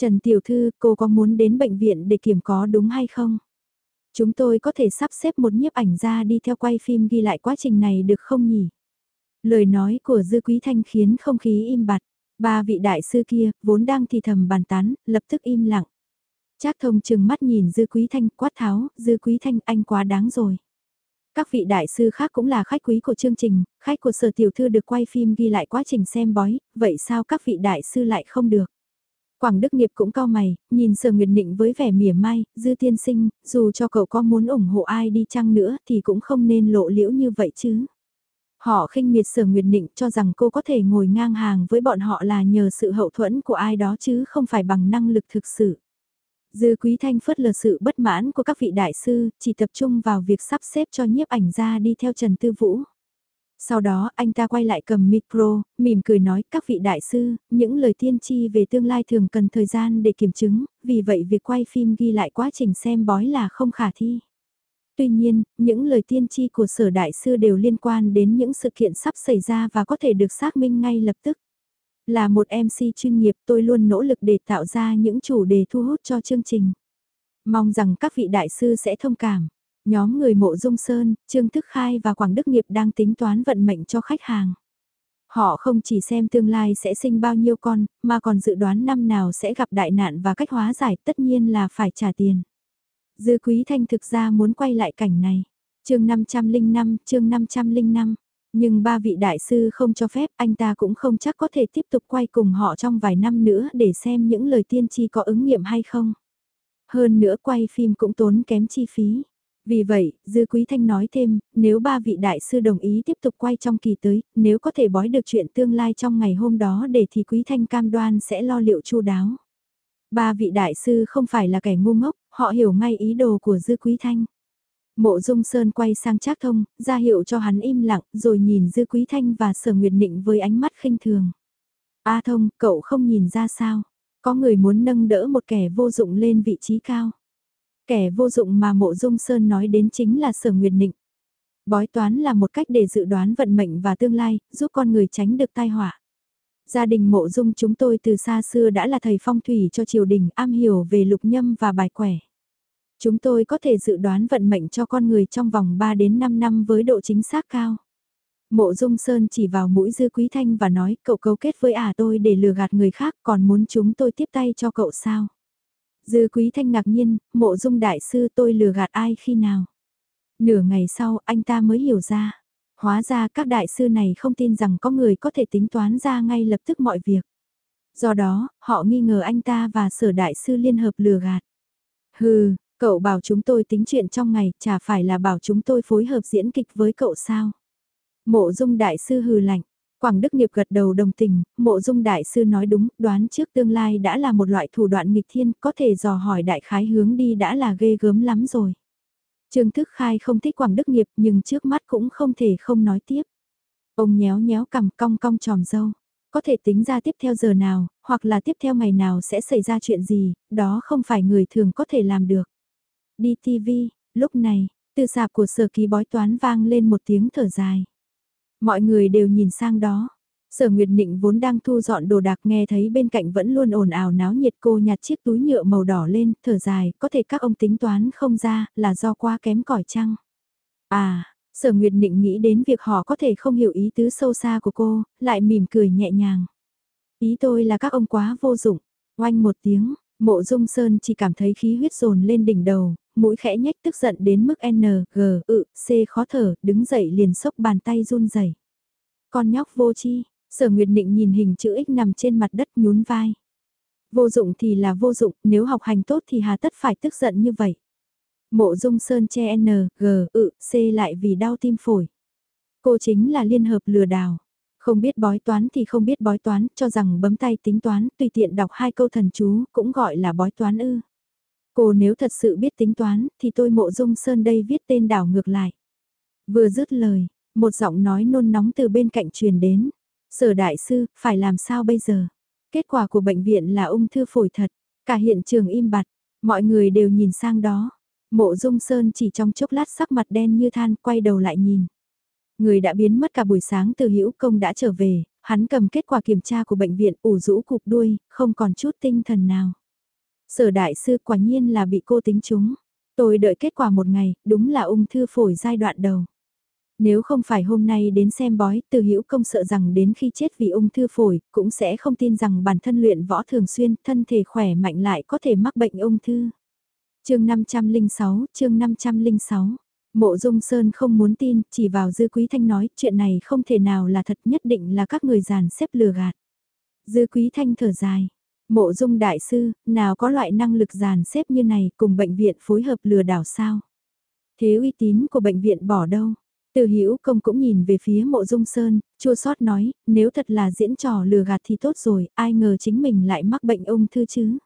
Trần Tiểu Thư, cô có muốn đến bệnh viện để kiểm có đúng hay không? Chúng tôi có thể sắp xếp một nhiếp ảnh ra đi theo quay phim ghi lại quá trình này được không nhỉ? Lời nói của Dư Quý Thanh khiến không khí im bặt. Ba vị đại sư kia, vốn đang thì thầm bàn tán, lập tức im lặng. Trác thông chừng mắt nhìn Dư Quý Thanh quát tháo, Dư Quý Thanh anh quá đáng rồi. Các vị đại sư khác cũng là khách quý của chương trình, khách của sở tiểu thư được quay phim ghi lại quá trình xem bói, vậy sao các vị đại sư lại không được? Quảng Đức Nghiệp cũng cao mày, nhìn Sở Nguyệt Nịnh với vẻ mỉa mai, dư tiên sinh, dù cho cậu có muốn ủng hộ ai đi chăng nữa thì cũng không nên lộ liễu như vậy chứ. Họ khinh miệt Sở Nguyệt Nịnh cho rằng cô có thể ngồi ngang hàng với bọn họ là nhờ sự hậu thuẫn của ai đó chứ không phải bằng năng lực thực sự. Dư Quý Thanh phớt lờ sự bất mãn của các vị đại sư, chỉ tập trung vào việc sắp xếp cho nhiếp ảnh ra đi theo Trần Tư Vũ. Sau đó anh ta quay lại cầm micro, mỉm cười nói các vị đại sư, những lời tiên tri về tương lai thường cần thời gian để kiểm chứng, vì vậy việc quay phim ghi lại quá trình xem bói là không khả thi. Tuy nhiên, những lời tiên tri của sở đại sư đều liên quan đến những sự kiện sắp xảy ra và có thể được xác minh ngay lập tức. Là một MC chuyên nghiệp tôi luôn nỗ lực để tạo ra những chủ đề thu hút cho chương trình. Mong rằng các vị đại sư sẽ thông cảm. Nhóm người mộ dung sơn, Trương Thức Khai và Quảng Đức Nghiệp đang tính toán vận mệnh cho khách hàng. Họ không chỉ xem tương lai sẽ sinh bao nhiêu con, mà còn dự đoán năm nào sẽ gặp đại nạn và cách hóa giải tất nhiên là phải trả tiền. Dư Quý Thanh thực ra muốn quay lại cảnh này. chương 505, chương 505. Nhưng ba vị đại sư không cho phép anh ta cũng không chắc có thể tiếp tục quay cùng họ trong vài năm nữa để xem những lời tiên tri có ứng nghiệm hay không. Hơn nữa quay phim cũng tốn kém chi phí. Vì vậy, Dư Quý Thanh nói thêm, nếu ba vị đại sư đồng ý tiếp tục quay trong kỳ tới, nếu có thể bói được chuyện tương lai trong ngày hôm đó để thì Quý Thanh cam đoan sẽ lo liệu chu đáo. Ba vị đại sư không phải là kẻ ngu ngốc, họ hiểu ngay ý đồ của Dư Quý Thanh. Mộ Dung Sơn quay sang Trác Thông, ra hiệu cho hắn im lặng, rồi nhìn Dư Quý Thanh và Sở Nguyệt định với ánh mắt khinh thường. A Thông, cậu không nhìn ra sao? Có người muốn nâng đỡ một kẻ vô dụng lên vị trí cao. Kẻ vô dụng mà Mộ Dung Sơn nói đến chính là Sở Nguyệt Nịnh. Bói toán là một cách để dự đoán vận mệnh và tương lai, giúp con người tránh được tai họa. Gia đình mộ dung chúng tôi từ xa xưa đã là thầy phong thủy cho triều đình am hiểu về lục nhâm và bài quẻ. Chúng tôi có thể dự đoán vận mệnh cho con người trong vòng 3 đến 5 năm với độ chính xác cao. Mộ Dung Sơn chỉ vào mũi Dư Quý Thanh và nói cậu cấu kết với ả tôi để lừa gạt người khác còn muốn chúng tôi tiếp tay cho cậu sao. Dư Quý Thanh ngạc nhiên, mộ Dung Đại Sư tôi lừa gạt ai khi nào. Nửa ngày sau anh ta mới hiểu ra. Hóa ra các đại sư này không tin rằng có người có thể tính toán ra ngay lập tức mọi việc. Do đó, họ nghi ngờ anh ta và sở đại sư liên hợp lừa gạt. Hừ, Cậu bảo chúng tôi tính chuyện trong ngày, chả phải là bảo chúng tôi phối hợp diễn kịch với cậu sao? Mộ dung đại sư hừ lạnh. Quảng Đức Nghiệp gật đầu đồng tình, mộ dung đại sư nói đúng, đoán trước tương lai đã là một loại thủ đoạn nghịch thiên, có thể dò hỏi đại khái hướng đi đã là ghê gớm lắm rồi. Trương Thức Khai không thích Quảng Đức Nghiệp nhưng trước mắt cũng không thể không nói tiếp. Ông nhéo nhéo cằm cong cong tròm dâu. Có thể tính ra tiếp theo giờ nào, hoặc là tiếp theo ngày nào sẽ xảy ra chuyện gì, đó không phải người thường có thể làm được. Đi TV, lúc này, từ sạp của sở ký bói toán vang lên một tiếng thở dài. Mọi người đều nhìn sang đó. Sở Nguyệt Nịnh vốn đang thu dọn đồ đạc nghe thấy bên cạnh vẫn luôn ồn ào náo nhiệt cô nhặt chiếc túi nhựa màu đỏ lên, thở dài, có thể các ông tính toán không ra, là do quá kém cỏi chăng. À, Sở Nguyệt Nịnh nghĩ đến việc họ có thể không hiểu ý tứ sâu xa của cô, lại mỉm cười nhẹ nhàng. Ý tôi là các ông quá vô dụng, oanh một tiếng, Mộ Dung Sơn chỉ cảm thấy khí huyết dồn lên đỉnh đầu, mũi khẽ nhếch tức giận đến mức N, G, ự, C khó thở, đứng dậy liền sốc bàn tay run rẩy. Con nhóc vô chi, sở nguyệt định nhìn hình chữ X nằm trên mặt đất nhún vai. Vô dụng thì là vô dụng, nếu học hành tốt thì hà tất phải tức giận như vậy. Mộ Dung Sơn che N, G, ự, C lại vì đau tim phổi. Cô chính là liên hợp lừa đảo. Không biết bói toán thì không biết bói toán, cho rằng bấm tay tính toán, tùy tiện đọc hai câu thần chú, cũng gọi là bói toán ư. Cô nếu thật sự biết tính toán, thì tôi mộ dung sơn đây viết tên đảo ngược lại. Vừa dứt lời, một giọng nói nôn nóng từ bên cạnh truyền đến. Sở đại sư, phải làm sao bây giờ? Kết quả của bệnh viện là ung thư phổi thật, cả hiện trường im bặt, mọi người đều nhìn sang đó. Mộ dung sơn chỉ trong chốc lát sắc mặt đen như than quay đầu lại nhìn. Người đã biến mất cả buổi sáng từ hữu công đã trở về, hắn cầm kết quả kiểm tra của bệnh viện ủ rũ cục đuôi, không còn chút tinh thần nào. Sở đại sư quả nhiên là bị cô tính trúng. Tôi đợi kết quả một ngày, đúng là ung thư phổi giai đoạn đầu. Nếu không phải hôm nay đến xem bói, từ hữu công sợ rằng đến khi chết vì ung thư phổi, cũng sẽ không tin rằng bản thân luyện võ thường xuyên, thân thể khỏe mạnh lại có thể mắc bệnh ung thư. chương 506, chương 506 Mộ Dung Sơn không muốn tin, chỉ vào Dư Quý Thanh nói chuyện này không thể nào là thật nhất định là các người giàn xếp lừa gạt. Dư Quý Thanh thở dài. Mộ Dung Đại Sư, nào có loại năng lực giàn xếp như này cùng bệnh viện phối hợp lừa đảo sao? Thế uy tín của bệnh viện bỏ đâu? Từ Hữu Công cũng nhìn về phía Mộ Dung Sơn, chua xót nói, nếu thật là diễn trò lừa gạt thì tốt rồi, ai ngờ chính mình lại mắc bệnh ung thư chứ.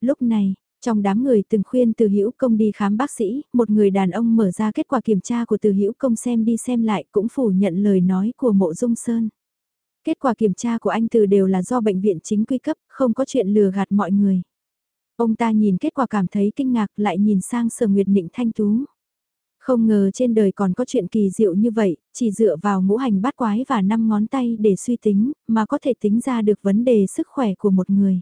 Lúc này, trong đám người từng khuyên từ hữu công đi khám bác sĩ, một người đàn ông mở ra kết quả kiểm tra của từ hữu công xem đi xem lại cũng phủ nhận lời nói của mộ dung sơn. Kết quả kiểm tra của anh từ đều là do bệnh viện chính quy cấp, không có chuyện lừa gạt mọi người. Ông ta nhìn kết quả cảm thấy kinh ngạc lại nhìn sang sở nguyệt nịnh thanh tú. Không ngờ trên đời còn có chuyện kỳ diệu như vậy, chỉ dựa vào ngũ hành bát quái và năm ngón tay để suy tính, mà có thể tính ra được vấn đề sức khỏe của một người.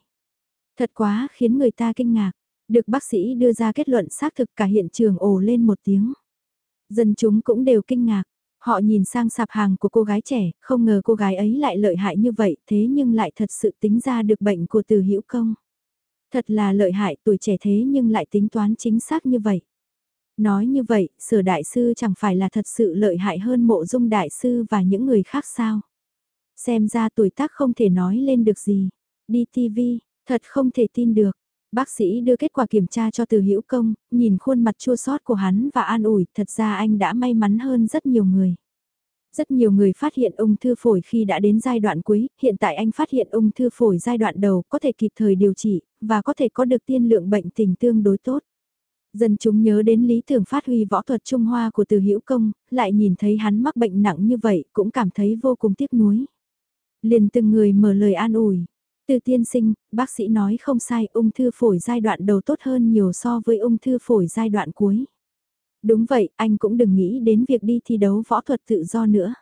Thật quá khiến người ta kinh ngạc. Được bác sĩ đưa ra kết luận xác thực cả hiện trường ồ lên một tiếng. Dân chúng cũng đều kinh ngạc. Họ nhìn sang sạp hàng của cô gái trẻ, không ngờ cô gái ấy lại lợi hại như vậy, thế nhưng lại thật sự tính ra được bệnh của từ hữu công. Thật là lợi hại tuổi trẻ thế nhưng lại tính toán chính xác như vậy. Nói như vậy, sở đại sư chẳng phải là thật sự lợi hại hơn mộ dung đại sư và những người khác sao. Xem ra tuổi tác không thể nói lên được gì. Đi TV, thật không thể tin được. Bác sĩ đưa kết quả kiểm tra cho từ hữu công, nhìn khuôn mặt chua sót của hắn và an ủi, thật ra anh đã may mắn hơn rất nhiều người. Rất nhiều người phát hiện ung thư phổi khi đã đến giai đoạn cuối, hiện tại anh phát hiện ung thư phổi giai đoạn đầu có thể kịp thời điều trị, và có thể có được tiên lượng bệnh tình tương đối tốt. Dân chúng nhớ đến lý tưởng phát huy võ thuật Trung Hoa của từ hữu công, lại nhìn thấy hắn mắc bệnh nặng như vậy cũng cảm thấy vô cùng tiếc nuối. Liền từng người mở lời an ủi, từ tiên sinh, bác sĩ nói không sai ung thư phổi giai đoạn đầu tốt hơn nhiều so với ung thư phổi giai đoạn cuối. Đúng vậy, anh cũng đừng nghĩ đến việc đi thi đấu võ thuật tự do nữa.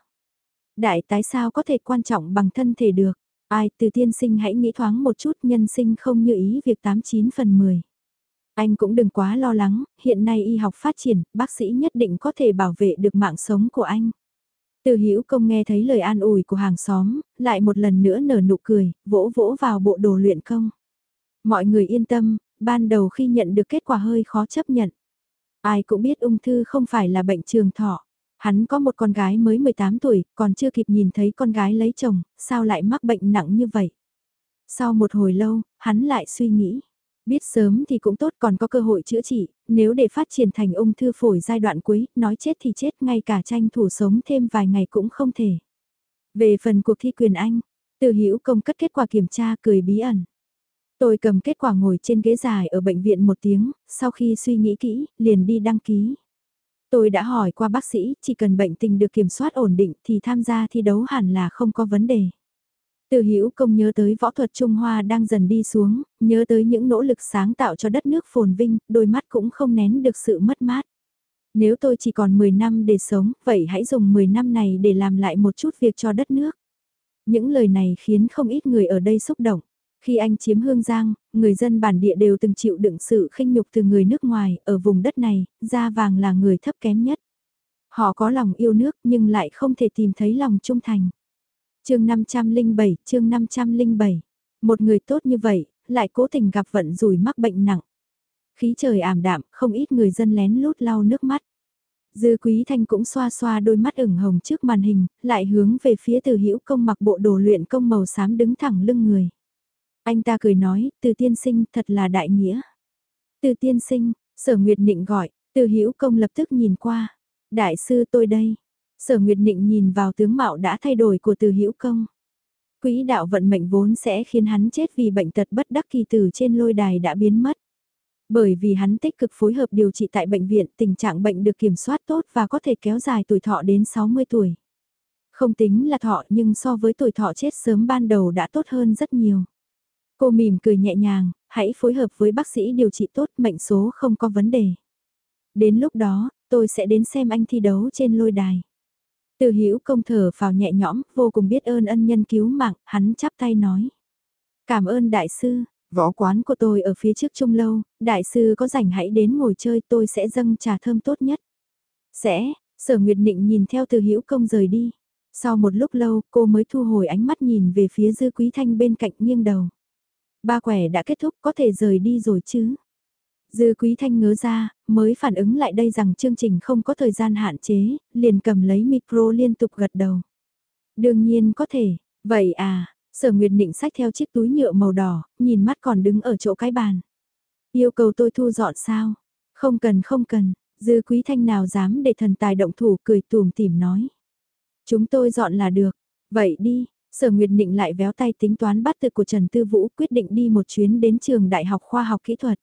Đại tái sao có thể quan trọng bằng thân thể được. Ai từ tiên sinh hãy nghĩ thoáng một chút nhân sinh không như ý việc 89 phần 10. Anh cũng đừng quá lo lắng, hiện nay y học phát triển, bác sĩ nhất định có thể bảo vệ được mạng sống của anh. Từ hữu công nghe thấy lời an ủi của hàng xóm, lại một lần nữa nở nụ cười, vỗ vỗ vào bộ đồ luyện công. Mọi người yên tâm, ban đầu khi nhận được kết quả hơi khó chấp nhận. Ai cũng biết ung thư không phải là bệnh trường thọ. Hắn có một con gái mới 18 tuổi, còn chưa kịp nhìn thấy con gái lấy chồng, sao lại mắc bệnh nặng như vậy. Sau một hồi lâu, hắn lại suy nghĩ. Biết sớm thì cũng tốt còn có cơ hội chữa trị, nếu để phát triển thành ung thư phổi giai đoạn cuối, nói chết thì chết ngay cả tranh thủ sống thêm vài ngày cũng không thể. Về phần cuộc thi quyền Anh, từ hữu công cất kết quả kiểm tra cười bí ẩn. Tôi cầm kết quả ngồi trên ghế dài ở bệnh viện một tiếng, sau khi suy nghĩ kỹ, liền đi đăng ký. Tôi đã hỏi qua bác sĩ, chỉ cần bệnh tình được kiểm soát ổn định thì tham gia thi đấu hẳn là không có vấn đề. Từ hữu công nhớ tới võ thuật Trung Hoa đang dần đi xuống, nhớ tới những nỗ lực sáng tạo cho đất nước phồn vinh, đôi mắt cũng không nén được sự mất mát. Nếu tôi chỉ còn 10 năm để sống, vậy hãy dùng 10 năm này để làm lại một chút việc cho đất nước. Những lời này khiến không ít người ở đây xúc động. Khi anh chiếm Hương Giang, người dân bản địa đều từng chịu đựng sự khinh nhục từ người nước ngoài, ở vùng đất này, da vàng là người thấp kém nhất. Họ có lòng yêu nước nhưng lại không thể tìm thấy lòng trung thành chương 507, chương 507. Một người tốt như vậy, lại cố tình gặp vận rủi mắc bệnh nặng. Khí trời ảm đạm, không ít người dân lén lút lau nước mắt. Dư Quý Thanh cũng xoa xoa đôi mắt ửng hồng trước màn hình, lại hướng về phía từ hữu công mặc bộ đồ luyện công màu xám đứng thẳng lưng người. Anh ta cười nói, từ tiên sinh thật là đại nghĩa. Từ tiên sinh, sở nguyệt nịnh gọi, từ hữu công lập tức nhìn qua. Đại sư tôi đây, Sở Nguyệt Nịnh nhìn vào tướng mạo đã thay đổi của từ hữu công. Quỹ đạo vận mệnh vốn sẽ khiến hắn chết vì bệnh tật bất đắc kỳ tử trên lôi đài đã biến mất. Bởi vì hắn tích cực phối hợp điều trị tại bệnh viện tình trạng bệnh được kiểm soát tốt và có thể kéo dài tuổi thọ đến 60 tuổi. Không tính là thọ nhưng so với tuổi thọ chết sớm ban đầu đã tốt hơn rất nhiều. Cô mỉm cười nhẹ nhàng, hãy phối hợp với bác sĩ điều trị tốt mệnh số không có vấn đề. Đến lúc đó, tôi sẽ đến xem anh thi đấu trên lôi đài. Từ hữu công thở phào nhẹ nhõm, vô cùng biết ơn ân nhân cứu mạng, hắn chắp tay nói. Cảm ơn đại sư, võ quán của tôi ở phía trước trung lâu, đại sư có rảnh hãy đến ngồi chơi tôi sẽ dâng trà thơm tốt nhất. Sẽ, sở nguyệt định nhìn theo từ hữu công rời đi. Sau một lúc lâu cô mới thu hồi ánh mắt nhìn về phía dư quý thanh bên cạnh nghiêng đầu. Ba quẻ đã kết thúc có thể rời đi rồi chứ. Dư Quý Thanh ngớ ra, mới phản ứng lại đây rằng chương trình không có thời gian hạn chế, liền cầm lấy micro liên tục gật đầu. Đương nhiên có thể, vậy à, sở nguyệt định sách theo chiếc túi nhựa màu đỏ, nhìn mắt còn đứng ở chỗ cái bàn. Yêu cầu tôi thu dọn sao? Không cần không cần, dư quý thanh nào dám để thần tài động thủ cười tùm tìm nói. Chúng tôi dọn là được, vậy đi, sở nguyệt nịnh lại véo tay tính toán bắt tự của Trần Tư Vũ quyết định đi một chuyến đến trường Đại học Khoa học Kỹ thuật.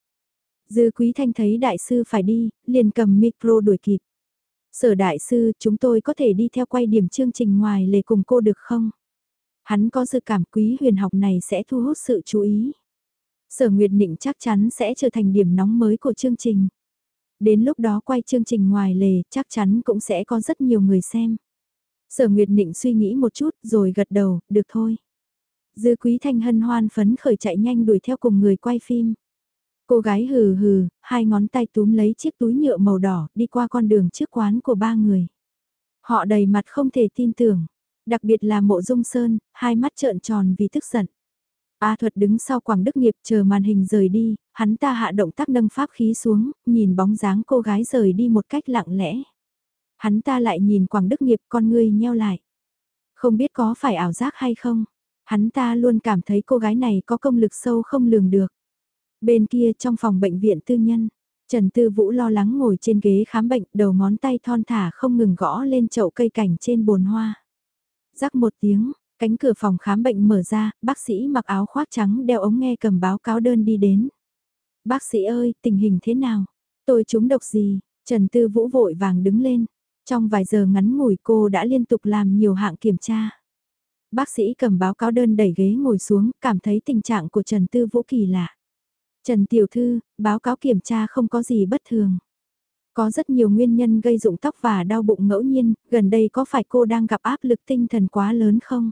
Dư quý thanh thấy đại sư phải đi, liền cầm micro đuổi kịp. Sở đại sư, chúng tôi có thể đi theo quay điểm chương trình ngoài lề cùng cô được không? Hắn có dự cảm quý huyền học này sẽ thu hút sự chú ý. Sở Nguyệt Nịnh chắc chắn sẽ trở thành điểm nóng mới của chương trình. Đến lúc đó quay chương trình ngoài lề chắc chắn cũng sẽ có rất nhiều người xem. Sở Nguyệt Nịnh suy nghĩ một chút rồi gật đầu, được thôi. Dư Quý Thanh hân hoan phấn khởi chạy nhanh đuổi theo cùng người quay phim. Cô gái hừ hừ, hai ngón tay túm lấy chiếc túi nhựa màu đỏ đi qua con đường trước quán của ba người. Họ đầy mặt không thể tin tưởng, đặc biệt là mộ dung sơn, hai mắt trợn tròn vì tức giận. A thuật đứng sau Quảng Đức Nghiệp chờ màn hình rời đi, hắn ta hạ động tác nâng pháp khí xuống, nhìn bóng dáng cô gái rời đi một cách lặng lẽ. Hắn ta lại nhìn Quảng Đức Nghiệp con ngươi nheo lại. Không biết có phải ảo giác hay không, hắn ta luôn cảm thấy cô gái này có công lực sâu không lường được. Bên kia trong phòng bệnh viện tư nhân, Trần Tư Vũ lo lắng ngồi trên ghế khám bệnh đầu ngón tay thon thả không ngừng gõ lên chậu cây cảnh trên bồn hoa. Rắc một tiếng, Cánh cửa phòng khám bệnh mở ra, bác sĩ mặc áo khoác trắng đeo ống nghe cầm báo cáo đơn đi đến. Bác sĩ ơi, tình hình thế nào? Tôi trúng độc gì? Trần Tư Vũ vội vàng đứng lên. Trong vài giờ ngắn ngủi cô đã liên tục làm nhiều hạng kiểm tra. Bác sĩ cầm báo cáo đơn đẩy ghế ngồi xuống, cảm thấy tình trạng của Trần Tư Vũ kỳ lạ. Trần Tiểu Thư, báo cáo kiểm tra không có gì bất thường. Có rất nhiều nguyên nhân gây rụng tóc và đau bụng ngẫu nhiên, gần đây có phải cô đang gặp áp lực tinh thần quá lớn không?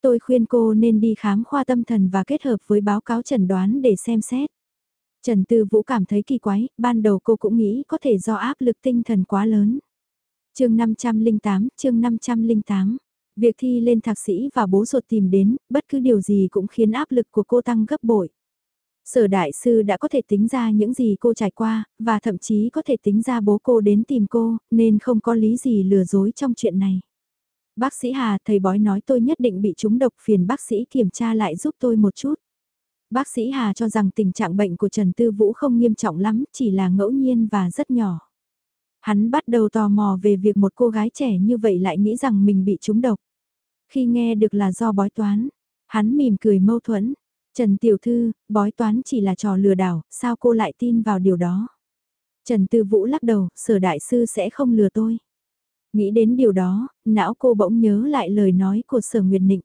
Tôi khuyên cô nên đi khám khoa tâm thần và kết hợp với báo cáo chẩn đoán để xem xét. Trần Tư Vũ cảm thấy kỳ quái, ban đầu cô cũng nghĩ có thể do áp lực tinh thần quá lớn. chương 508, chương 508. Việc thi lên thạc sĩ và bố ruột tìm đến, bất cứ điều gì cũng khiến áp lực của cô tăng gấp bội. Sở đại sư đã có thể tính ra những gì cô trải qua, và thậm chí có thể tính ra bố cô đến tìm cô, nên không có lý gì lừa dối trong chuyện này. Bác sĩ Hà, thầy bói nói tôi nhất định bị trúng độc phiền bác sĩ kiểm tra lại giúp tôi một chút. Bác sĩ Hà cho rằng tình trạng bệnh của Trần Tư Vũ không nghiêm trọng lắm, chỉ là ngẫu nhiên và rất nhỏ. Hắn bắt đầu tò mò về việc một cô gái trẻ như vậy lại nghĩ rằng mình bị trúng độc. Khi nghe được là do bói toán, hắn mỉm cười mâu thuẫn. Trần Tiểu Thư, bói toán chỉ là trò lừa đảo, sao cô lại tin vào điều đó? Trần Tư Vũ lắc đầu, sở đại sư sẽ không lừa tôi. Nghĩ đến điều đó, não cô bỗng nhớ lại lời nói của Sở Nguyệt Nịnh.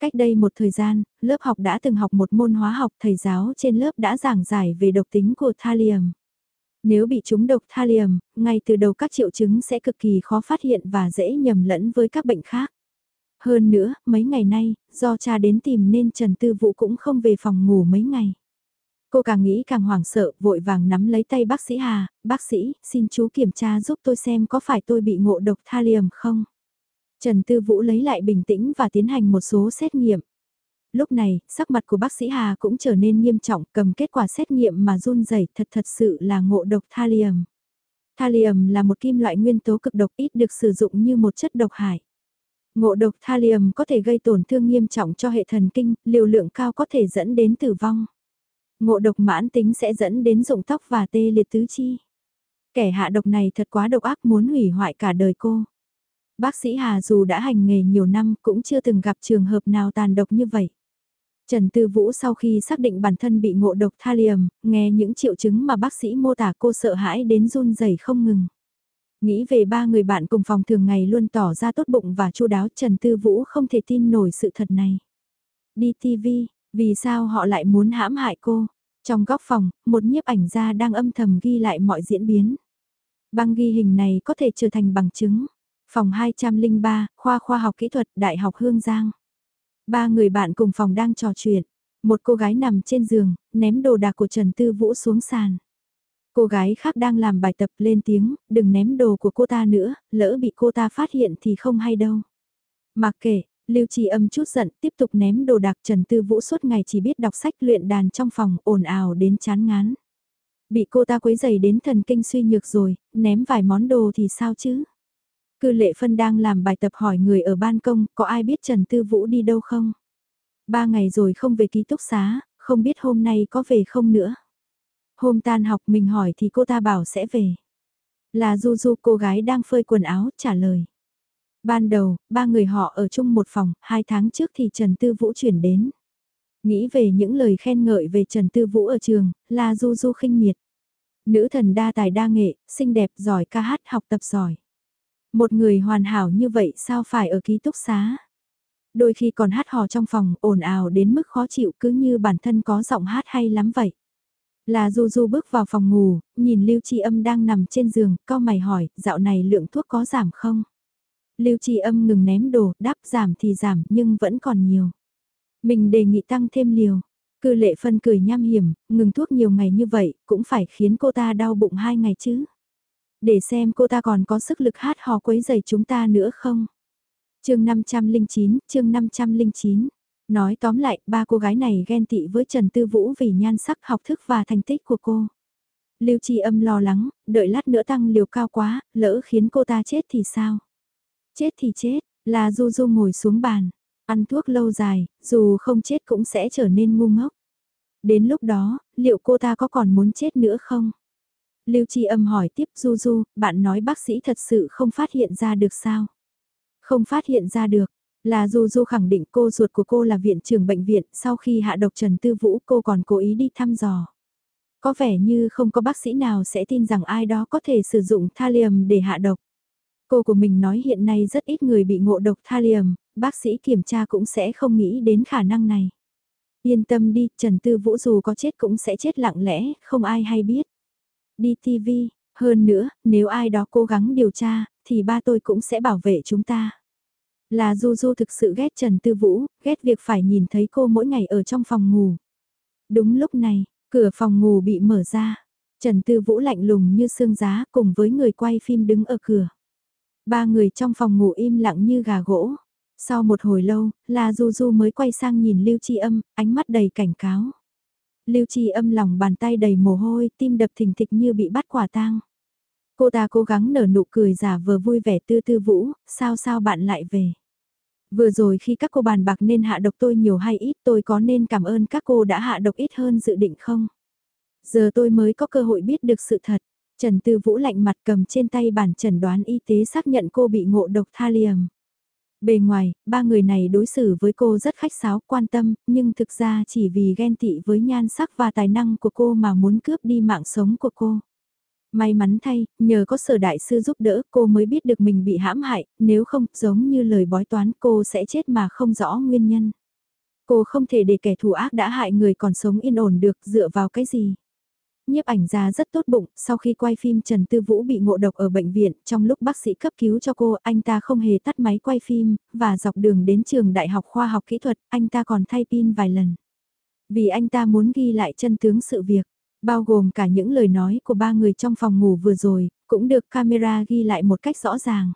Cách đây một thời gian, lớp học đã từng học một môn hóa học thầy giáo trên lớp đã giảng giải về độc tính của thallium. Nếu bị trúng độc thallium, ngay từ đầu các triệu chứng sẽ cực kỳ khó phát hiện và dễ nhầm lẫn với các bệnh khác. Hơn nữa, mấy ngày nay, do cha đến tìm nên Trần Tư Vũ cũng không về phòng ngủ mấy ngày. Cô càng nghĩ càng hoảng sợ, vội vàng nắm lấy tay bác sĩ Hà, bác sĩ, xin chú kiểm tra giúp tôi xem có phải tôi bị ngộ độc thallium không. Trần Tư Vũ lấy lại bình tĩnh và tiến hành một số xét nghiệm. Lúc này, sắc mặt của bác sĩ Hà cũng trở nên nghiêm trọng, cầm kết quả xét nghiệm mà run rẩy thật thật sự là ngộ độc thallium. Thallium là một kim loại nguyên tố cực độc ít được sử dụng như một chất độc hại. Ngộ độc thallium có thể gây tổn thương nghiêm trọng cho hệ thần kinh, liều lượng cao có thể dẫn đến tử vong. Ngộ độc mãn tính sẽ dẫn đến rụng tóc và tê liệt tứ chi. Kẻ hạ độc này thật quá độc ác muốn hủy hoại cả đời cô. Bác sĩ Hà dù đã hành nghề nhiều năm cũng chưa từng gặp trường hợp nào tàn độc như vậy. Trần Tư Vũ sau khi xác định bản thân bị ngộ độc thallium, nghe những triệu chứng mà bác sĩ mô tả cô sợ hãi đến run rẩy không ngừng. Nghĩ về ba người bạn cùng phòng thường ngày luôn tỏ ra tốt bụng và chu đáo Trần Tư Vũ không thể tin nổi sự thật này. Đi TV, vì sao họ lại muốn hãm hại cô? Trong góc phòng, một nhiếp ảnh gia đang âm thầm ghi lại mọi diễn biến. Băng ghi hình này có thể trở thành bằng chứng. Phòng 203, khoa khoa học kỹ thuật, Đại học Hương Giang. Ba người bạn cùng phòng đang trò chuyện. Một cô gái nằm trên giường, ném đồ đạc của Trần Tư Vũ xuống sàn. Cô gái khác đang làm bài tập lên tiếng, đừng ném đồ của cô ta nữa, lỡ bị cô ta phát hiện thì không hay đâu. Mặc kệ, Lưu Trì âm chút giận, tiếp tục ném đồ đạc Trần Tư Vũ suốt ngày chỉ biết đọc sách luyện đàn trong phòng, ồn ào đến chán ngán. Bị cô ta quấy dày đến thần kinh suy nhược rồi, ném vài món đồ thì sao chứ? Cư lệ phân đang làm bài tập hỏi người ở ban công, có ai biết Trần Tư Vũ đi đâu không? Ba ngày rồi không về ký túc xá, không biết hôm nay có về không nữa. Hôm tan học mình hỏi thì cô ta bảo sẽ về. Là Du Du cô gái đang phơi quần áo trả lời. Ban đầu, ba người họ ở chung một phòng, hai tháng trước thì Trần Tư Vũ chuyển đến. Nghĩ về những lời khen ngợi về Trần Tư Vũ ở trường, là Du Du khinh miệt. Nữ thần đa tài đa nghệ, xinh đẹp, giỏi ca hát, học tập giỏi. Một người hoàn hảo như vậy sao phải ở ký túc xá? Đôi khi còn hát hò trong phòng, ồn ào đến mức khó chịu cứ như bản thân có giọng hát hay lắm vậy. Là Du Du bước vào phòng ngủ, nhìn Lưu Chi Âm đang nằm trên giường, cao mày hỏi, dạo này lượng thuốc có giảm không? Lưu Chi Âm ngừng ném đồ, đáp giảm thì giảm nhưng vẫn còn nhiều. Mình đề nghị tăng thêm liều. Cư lệ phân cười nham hiểm, ngừng thuốc nhiều ngày như vậy, cũng phải khiến cô ta đau bụng hai ngày chứ. Để xem cô ta còn có sức lực hát hò quấy giày chúng ta nữa không? chương 509, chương 509. Nói tóm lại, ba cô gái này ghen tị với Trần Tư Vũ vì nhan sắc học thức và thành tích của cô. Lưu Chi âm lo lắng, đợi lát nữa tăng liều cao quá, lỡ khiến cô ta chết thì sao? Chết thì chết, là Du Du ngồi xuống bàn, ăn thuốc lâu dài, dù không chết cũng sẽ trở nên ngu ngốc. Đến lúc đó, liệu cô ta có còn muốn chết nữa không? Lưu Chi âm hỏi tiếp Du Du, bạn nói bác sĩ thật sự không phát hiện ra được sao? Không phát hiện ra được, là Du Du khẳng định cô ruột của cô là viện trưởng bệnh viện, sau khi hạ độc Trần Tư Vũ cô còn cố ý đi thăm dò. Có vẻ như không có bác sĩ nào sẽ tin rằng ai đó có thể sử dụng thallium để hạ độc. Cô của mình nói hiện nay rất ít người bị ngộ độc thallium, bác sĩ kiểm tra cũng sẽ không nghĩ đến khả năng này. Yên tâm đi, Trần Tư Vũ dù có chết cũng sẽ chết lặng lẽ, không ai hay biết. Đi TV, hơn nữa, nếu ai đó cố gắng điều tra, thì ba tôi cũng sẽ bảo vệ chúng ta. Là Du Du thực sự ghét Trần Tư Vũ, ghét việc phải nhìn thấy cô mỗi ngày ở trong phòng ngủ. Đúng lúc này, cửa phòng ngủ bị mở ra. Trần Tư Vũ lạnh lùng như xương giá cùng với người quay phim đứng ở cửa. Ba người trong phòng ngủ im lặng như gà gỗ. Sau một hồi lâu, là Du Du mới quay sang nhìn Lưu Chi Âm, ánh mắt đầy cảnh cáo. Lưu Chi Âm lòng bàn tay đầy mồ hôi, tim đập thình thịch như bị bắt quả tang. Cô ta cố gắng nở nụ cười giả vờ vui vẻ tư tư vũ, sao sao bạn lại về. Vừa rồi khi các cô bàn bạc nên hạ độc tôi nhiều hay ít tôi có nên cảm ơn các cô đã hạ độc ít hơn dự định không? Giờ tôi mới có cơ hội biết được sự thật. Trần Tư Vũ lạnh mặt cầm trên tay bản chẩn đoán y tế xác nhận cô bị ngộ độc thallium. Bề ngoài, ba người này đối xử với cô rất khách sáo, quan tâm, nhưng thực ra chỉ vì ghen tị với nhan sắc và tài năng của cô mà muốn cướp đi mạng sống của cô. May mắn thay, nhờ có sở đại sư giúp đỡ cô mới biết được mình bị hãm hại, nếu không, giống như lời bói toán cô sẽ chết mà không rõ nguyên nhân. Cô không thể để kẻ thù ác đã hại người còn sống yên ổn được dựa vào cái gì. Nhiếp ảnh gia rất tốt bụng, sau khi quay phim Trần Tư Vũ bị ngộ độc ở bệnh viện, trong lúc bác sĩ cấp cứu cho cô, anh ta không hề tắt máy quay phim, và dọc đường đến trường Đại học Khoa học Kỹ thuật, anh ta còn thay pin vài lần. Vì anh ta muốn ghi lại chân tướng sự việc. Bao gồm cả những lời nói của ba người trong phòng ngủ vừa rồi, cũng được camera ghi lại một cách rõ ràng.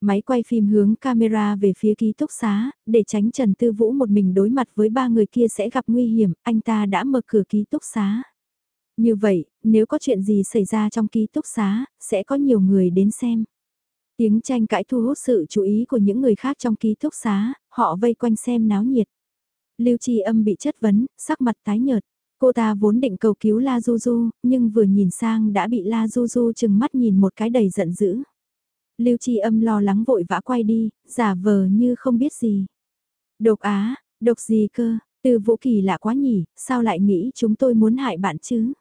Máy quay phim hướng camera về phía ký túc xá, để tránh Trần Tư Vũ một mình đối mặt với ba người kia sẽ gặp nguy hiểm, anh ta đã mở cửa ký túc xá. Như vậy, nếu có chuyện gì xảy ra trong ký túc xá, sẽ có nhiều người đến xem. Tiếng tranh cãi thu hút sự chú ý của những người khác trong ký túc xá, họ vây quanh xem náo nhiệt. Lưu Chi Âm bị chất vấn, sắc mặt tái nhợt. Cô ta vốn định cầu cứu La Du Du, nhưng vừa nhìn sang đã bị La Du Du chừng mắt nhìn một cái đầy giận dữ. Lưu Chi âm lo lắng vội vã quay đi, giả vờ như không biết gì. Độc á, độc gì cơ, từ vũ kỳ lạ quá nhỉ, sao lại nghĩ chúng tôi muốn hại bạn chứ?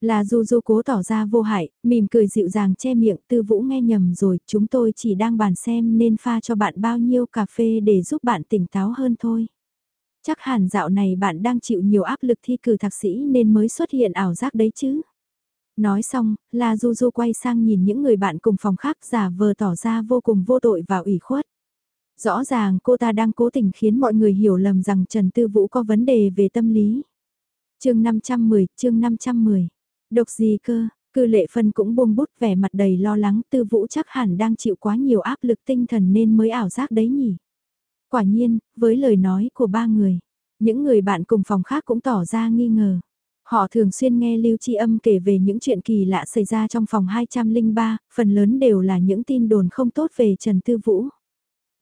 Là Du Du cố tỏ ra vô hại, mỉm cười dịu dàng che miệng tư vũ nghe nhầm rồi, chúng tôi chỉ đang bàn xem nên pha cho bạn bao nhiêu cà phê để giúp bạn tỉnh táo hơn thôi. Chắc hẳn dạo này bạn đang chịu nhiều áp lực thi cử thạc sĩ nên mới xuất hiện ảo giác đấy chứ. Nói xong, La Du Du quay sang nhìn những người bạn cùng phòng khác giả vờ tỏ ra vô cùng vô tội và ủy khuất. Rõ ràng cô ta đang cố tình khiến mọi người hiểu lầm rằng Trần Tư Vũ có vấn đề về tâm lý. chương 510, chương 510. Độc gì cơ, cư lệ phân cũng buông bút vẻ mặt đầy lo lắng Tư Vũ chắc hẳn đang chịu quá nhiều áp lực tinh thần nên mới ảo giác đấy nhỉ. Quả nhiên, với lời nói của ba người, những người bạn cùng phòng khác cũng tỏ ra nghi ngờ. Họ thường xuyên nghe Lưu Chi Âm kể về những chuyện kỳ lạ xảy ra trong phòng 203, phần lớn đều là những tin đồn không tốt về Trần Tư Vũ.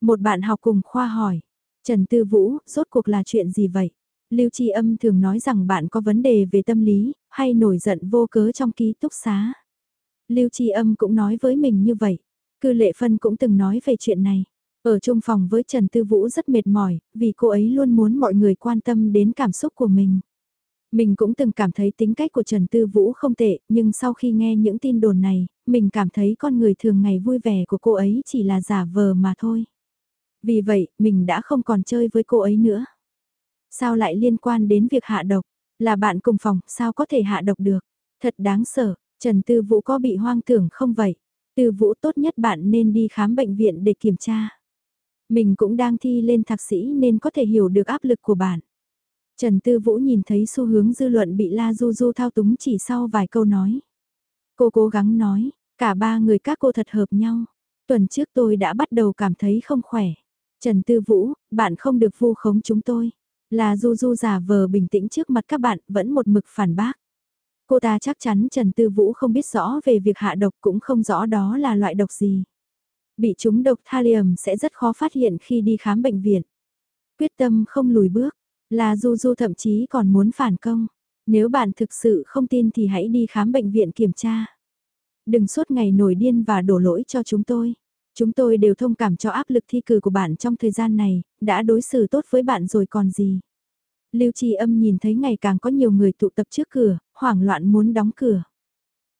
Một bạn học cùng khoa hỏi, Trần Tư Vũ, rốt cuộc là chuyện gì vậy? Lưu Chi Âm thường nói rằng bạn có vấn đề về tâm lý, hay nổi giận vô cớ trong ký túc xá. Lưu Chi Âm cũng nói với mình như vậy. Cư Lệ Phân cũng từng nói về chuyện này. Ở chung phòng với Trần Tư Vũ rất mệt mỏi, vì cô ấy luôn muốn mọi người quan tâm đến cảm xúc của mình. Mình cũng từng cảm thấy tính cách của Trần Tư Vũ không tệ, nhưng sau khi nghe những tin đồn này, mình cảm thấy con người thường ngày vui vẻ của cô ấy chỉ là giả vờ mà thôi. Vì vậy, mình đã không còn chơi với cô ấy nữa. Sao lại liên quan đến việc hạ độc? Là bạn cùng phòng, sao có thể hạ độc được? Thật đáng sợ, Trần Tư Vũ có bị hoang tưởng không vậy? Tư Vũ tốt nhất bạn nên đi khám bệnh viện để kiểm tra. Mình cũng đang thi lên thạc sĩ nên có thể hiểu được áp lực của bạn. Trần Tư Vũ nhìn thấy xu hướng dư luận bị La Du Du thao túng chỉ sau vài câu nói. Cô cố gắng nói, cả ba người các cô thật hợp nhau. Tuần trước tôi đã bắt đầu cảm thấy không khỏe. Trần Tư Vũ, bạn không được vu khống chúng tôi. La Du Du giả vờ bình tĩnh trước mặt các bạn vẫn một mực phản bác. Cô ta chắc chắn Trần Tư Vũ không biết rõ về việc hạ độc cũng không rõ đó là loại độc gì. Bị trúng độc thallium sẽ rất khó phát hiện khi đi khám bệnh viện. Quyết tâm không lùi bước, là Du Du thậm chí còn muốn phản công. Nếu bạn thực sự không tin thì hãy đi khám bệnh viện kiểm tra. Đừng suốt ngày nổi điên và đổ lỗi cho chúng tôi. Chúng tôi đều thông cảm cho áp lực thi cử của bạn trong thời gian này, đã đối xử tốt với bạn rồi còn gì. Lưu Trì Âm nhìn thấy ngày càng có nhiều người tụ tập trước cửa, hoảng loạn muốn đóng cửa.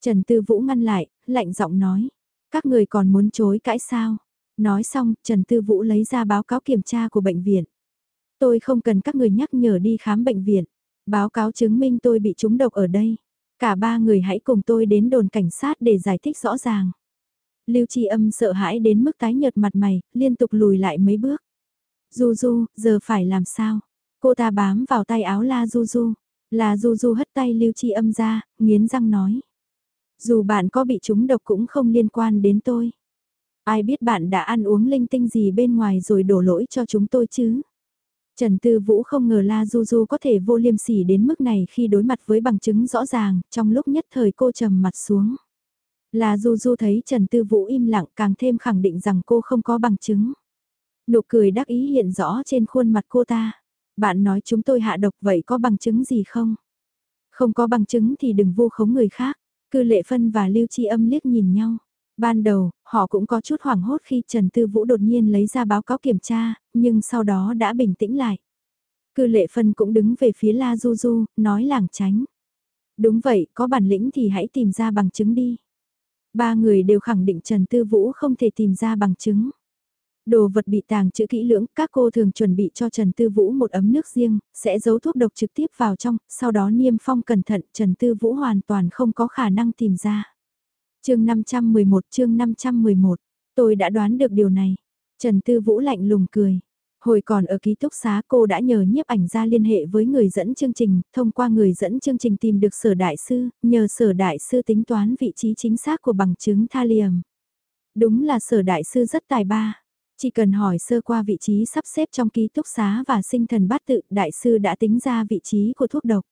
Trần Tư Vũ ngăn lại, lạnh giọng nói, các người còn muốn chối cãi sao? Nói xong, Trần Tư Vũ lấy ra báo cáo kiểm tra của bệnh viện. Tôi không cần các người nhắc nhở đi khám bệnh viện. Báo cáo chứng minh tôi bị trúng độc ở đây. Cả ba người hãy cùng tôi đến đồn cảnh sát để giải thích rõ ràng. Lưu Chi Âm sợ hãi đến mức tái nhợt mặt mày, liên tục lùi lại mấy bước. Du Du, giờ phải làm sao? Cô ta bám vào tay áo La Du Du. La Du Du hất tay Lưu Chi Âm ra, nghiến răng nói. Dù bạn có bị trúng độc cũng không liên quan đến tôi. Ai biết bạn đã ăn uống linh tinh gì bên ngoài rồi đổ lỗi cho chúng tôi chứ? Trần Tư Vũ không ngờ La Du Du có thể vô liêm sỉ đến mức này khi đối mặt với bằng chứng rõ ràng, trong lúc nhất thời cô trầm mặt xuống. La Du Du thấy Trần Tư Vũ im lặng càng thêm khẳng định rằng cô không có bằng chứng. Nụ cười đắc ý hiện rõ trên khuôn mặt cô ta. Bạn nói chúng tôi hạ độc vậy có bằng chứng gì không? Không có bằng chứng thì đừng vô khống người khác. Cư Lệ Phân và Lưu Chi Âm liếc nhìn nhau. Ban đầu, họ cũng có chút hoảng hốt khi Trần Tư Vũ đột nhiên lấy ra báo cáo kiểm tra, nhưng sau đó đã bình tĩnh lại. Cư Lệ Phân cũng đứng về phía La Du Du, nói làng tránh. Đúng vậy, có bản lĩnh thì hãy tìm ra bằng chứng đi. Ba người đều khẳng định Trần Tư Vũ không thể tìm ra bằng chứng. Đồ vật bị tàng chữ kỹ lưỡng, các cô thường chuẩn bị cho Trần Tư Vũ một ấm nước riêng, sẽ giấu thuốc độc trực tiếp vào trong, sau đó niêm phong cẩn thận, Trần Tư Vũ hoàn toàn không có khả năng tìm ra. chương 511 chương 511, tôi đã đoán được điều này. Trần Tư Vũ lạnh lùng cười. Hồi còn ở ký túc xá cô đã nhờ nhiếp ảnh ra liên hệ với người dẫn chương trình, thông qua người dẫn chương trình tìm được sở đại sư, nhờ sở đại sư tính toán vị trí chính xác của bằng chứng tha liềm Đúng là sở đại sư rất tài ba. Chỉ cần hỏi sơ qua vị trí sắp xếp trong ký túc xá và sinh thần bát tự, đại sư đã tính ra vị trí của thuốc độc.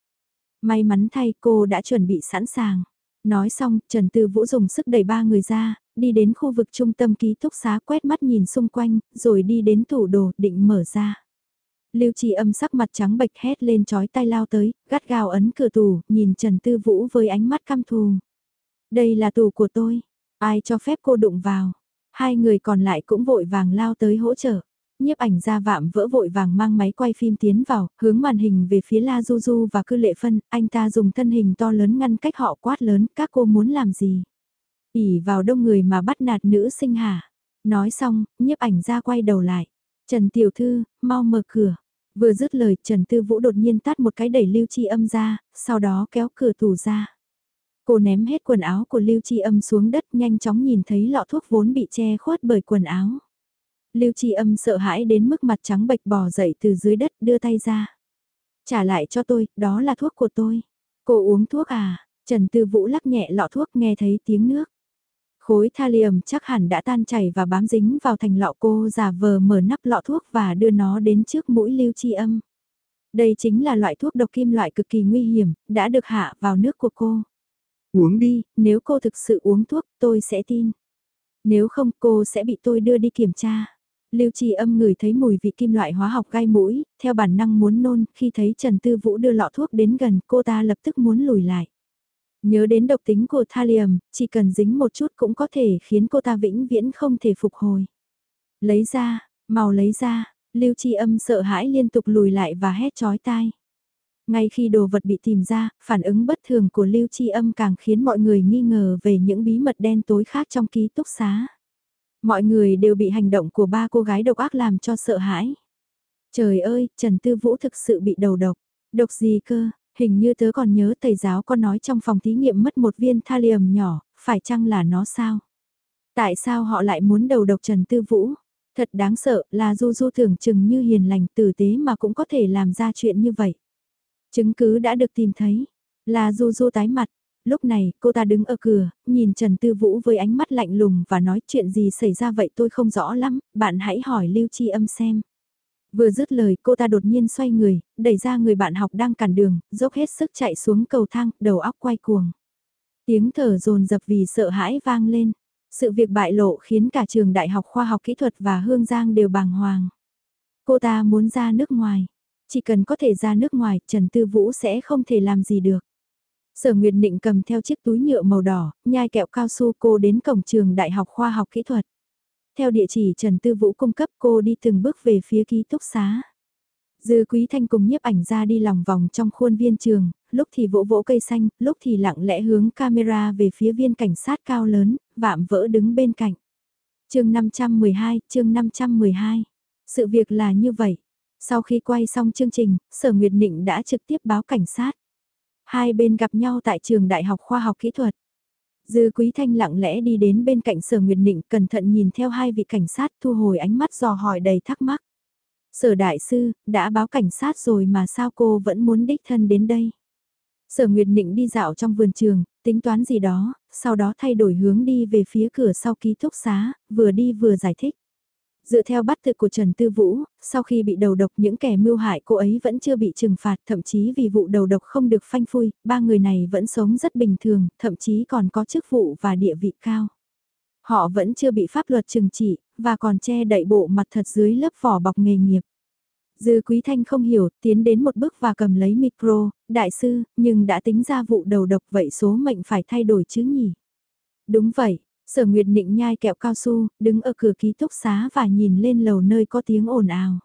May mắn thay cô đã chuẩn bị sẵn sàng. Nói xong, Trần Tư Vũ dùng sức đẩy ba người ra, đi đến khu vực trung tâm ký túc xá quét mắt nhìn xung quanh, rồi đi đến tủ đồ định mở ra. Lưu Trì âm sắc mặt trắng bệch hét lên chói tay lao tới, gắt gao ấn cửa tủ, nhìn Trần Tư Vũ với ánh mắt căm thù. Đây là tủ của tôi, ai cho phép cô đụng vào. Hai người còn lại cũng vội vàng lao tới hỗ trợ. Nhiếp ảnh ra vạm vỡ vội vàng mang máy quay phim tiến vào, hướng màn hình về phía La Du Du và cư lệ phân, anh ta dùng thân hình to lớn ngăn cách họ quát lớn, các cô muốn làm gì? ỉ vào đông người mà bắt nạt nữ sinh hả? Nói xong, nhiếp ảnh ra quay đầu lại. Trần Tiểu Thư, mau mở cửa. Vừa dứt lời Trần Tư Vũ đột nhiên tắt một cái đẩy lưu chi âm ra, sau đó kéo cửa tủ ra. Cô ném hết quần áo của Lưu Chi Âm xuống đất nhanh chóng nhìn thấy lọ thuốc vốn bị che khuất bởi quần áo. Lưu Chi Âm sợ hãi đến mức mặt trắng bệch bò dậy từ dưới đất đưa tay ra. Trả lại cho tôi, đó là thuốc của tôi. Cô uống thuốc à? Trần Tư Vũ lắc nhẹ lọ thuốc nghe thấy tiếng nước. Khối thallium chắc hẳn đã tan chảy và bám dính vào thành lọ cô giả vờ mở nắp lọ thuốc và đưa nó đến trước mũi Lưu Chi Âm. Đây chính là loại thuốc độc kim loại cực kỳ nguy hiểm, đã được hạ vào nước của cô. Uống đi, nếu cô thực sự uống thuốc tôi sẽ tin. Nếu không cô sẽ bị tôi đưa đi kiểm tra. Lưu Trì âm ngửi thấy mùi vị kim loại hóa học gai mũi, theo bản năng muốn nôn, khi thấy Trần Tư Vũ đưa lọ thuốc đến gần, cô ta lập tức muốn lùi lại. Nhớ đến độc tính của thallium, chỉ cần dính một chút cũng có thể khiến cô ta vĩnh viễn không thể phục hồi. Lấy ra, mau lấy ra, Lưu Chi âm sợ hãi liên tục lùi lại và hét chói tai. Ngay khi đồ vật bị tìm ra, phản ứng bất thường của Lưu Chi âm càng khiến mọi người nghi ngờ về những bí mật đen tối khác trong ký túc xá. Mọi người đều bị hành động của ba cô gái độc ác làm cho sợ hãi. Trời ơi, Trần Tư Vũ thực sự bị đầu độc. Độc gì cơ, hình như tớ còn nhớ thầy giáo có nói trong phòng thí nghiệm mất một viên thallium nhỏ, phải chăng là nó sao? Tại sao họ lại muốn đầu độc Trần Tư Vũ? Thật đáng sợ là Du Du tưởng chừng như hiền lành tử tế mà cũng có thể làm ra chuyện như vậy. Chứng cứ đã được tìm thấy. Là Du Du tái mặt. Lúc này, cô ta đứng ở cửa, nhìn Trần Tư Vũ với ánh mắt lạnh lùng và nói chuyện gì xảy ra vậy tôi không rõ lắm, bạn hãy hỏi Lưu Chi âm xem. Vừa dứt lời cô ta đột nhiên xoay người, đẩy ra người bạn học đang cản đường, dốc hết sức chạy xuống cầu thang, đầu óc quay cuồng. Tiếng thở dồn dập vì sợ hãi vang lên. Sự việc bại lộ khiến cả trường Đại học Khoa học Kỹ thuật và Hương Giang đều bàng hoàng. Cô ta muốn ra nước ngoài. Chỉ cần có thể ra nước ngoài, Trần Tư Vũ sẽ không thể làm gì được. Sở Nguyệt Nịnh cầm theo chiếc túi nhựa màu đỏ, nhai kẹo cao su cô đến cổng trường Đại học Khoa học Kỹ thuật. Theo địa chỉ Trần Tư Vũ cung cấp cô đi từng bước về phía ký túc xá. Dư Quý Thanh cùng nhiếp ảnh ra đi lòng vòng trong khuôn viên trường, lúc thì vỗ vỗ cây xanh, lúc thì lặng lẽ hướng camera về phía viên cảnh sát cao lớn, vạm vỡ đứng bên cạnh. chương 512, chương 512. Sự việc là như vậy. Sau khi quay xong chương trình, Sở Nguyệt Nịnh đã trực tiếp báo cảnh sát. Hai bên gặp nhau tại trường Đại học Khoa học Kỹ thuật. Dư Quý Thanh lặng lẽ đi đến bên cạnh Sở Nguyệt Nịnh cẩn thận nhìn theo hai vị cảnh sát thu hồi ánh mắt dò hỏi đầy thắc mắc. Sở Đại Sư, đã báo cảnh sát rồi mà sao cô vẫn muốn đích thân đến đây? Sở Nguyệt Nịnh đi dạo trong vườn trường, tính toán gì đó, sau đó thay đổi hướng đi về phía cửa sau ký túc xá, vừa đi vừa giải thích. Dựa theo bắt thực của Trần Tư Vũ, sau khi bị đầu độc những kẻ mưu hại cô ấy vẫn chưa bị trừng phạt, thậm chí vì vụ đầu độc không được phanh phui, ba người này vẫn sống rất bình thường, thậm chí còn có chức vụ và địa vị cao. Họ vẫn chưa bị pháp luật trừng trị, và còn che đậy bộ mặt thật dưới lớp vỏ bọc nghề nghiệp. Dư Quý Thanh không hiểu, tiến đến một bước và cầm lấy micro, đại sư, nhưng đã tính ra vụ đầu độc vậy số mệnh phải thay đổi chứ nhỉ? Đúng vậy, sở nguyệt nịnh nhai kẹo cao su, đứng ở cửa ký túc xá và nhìn lên lầu nơi có tiếng ồn ào.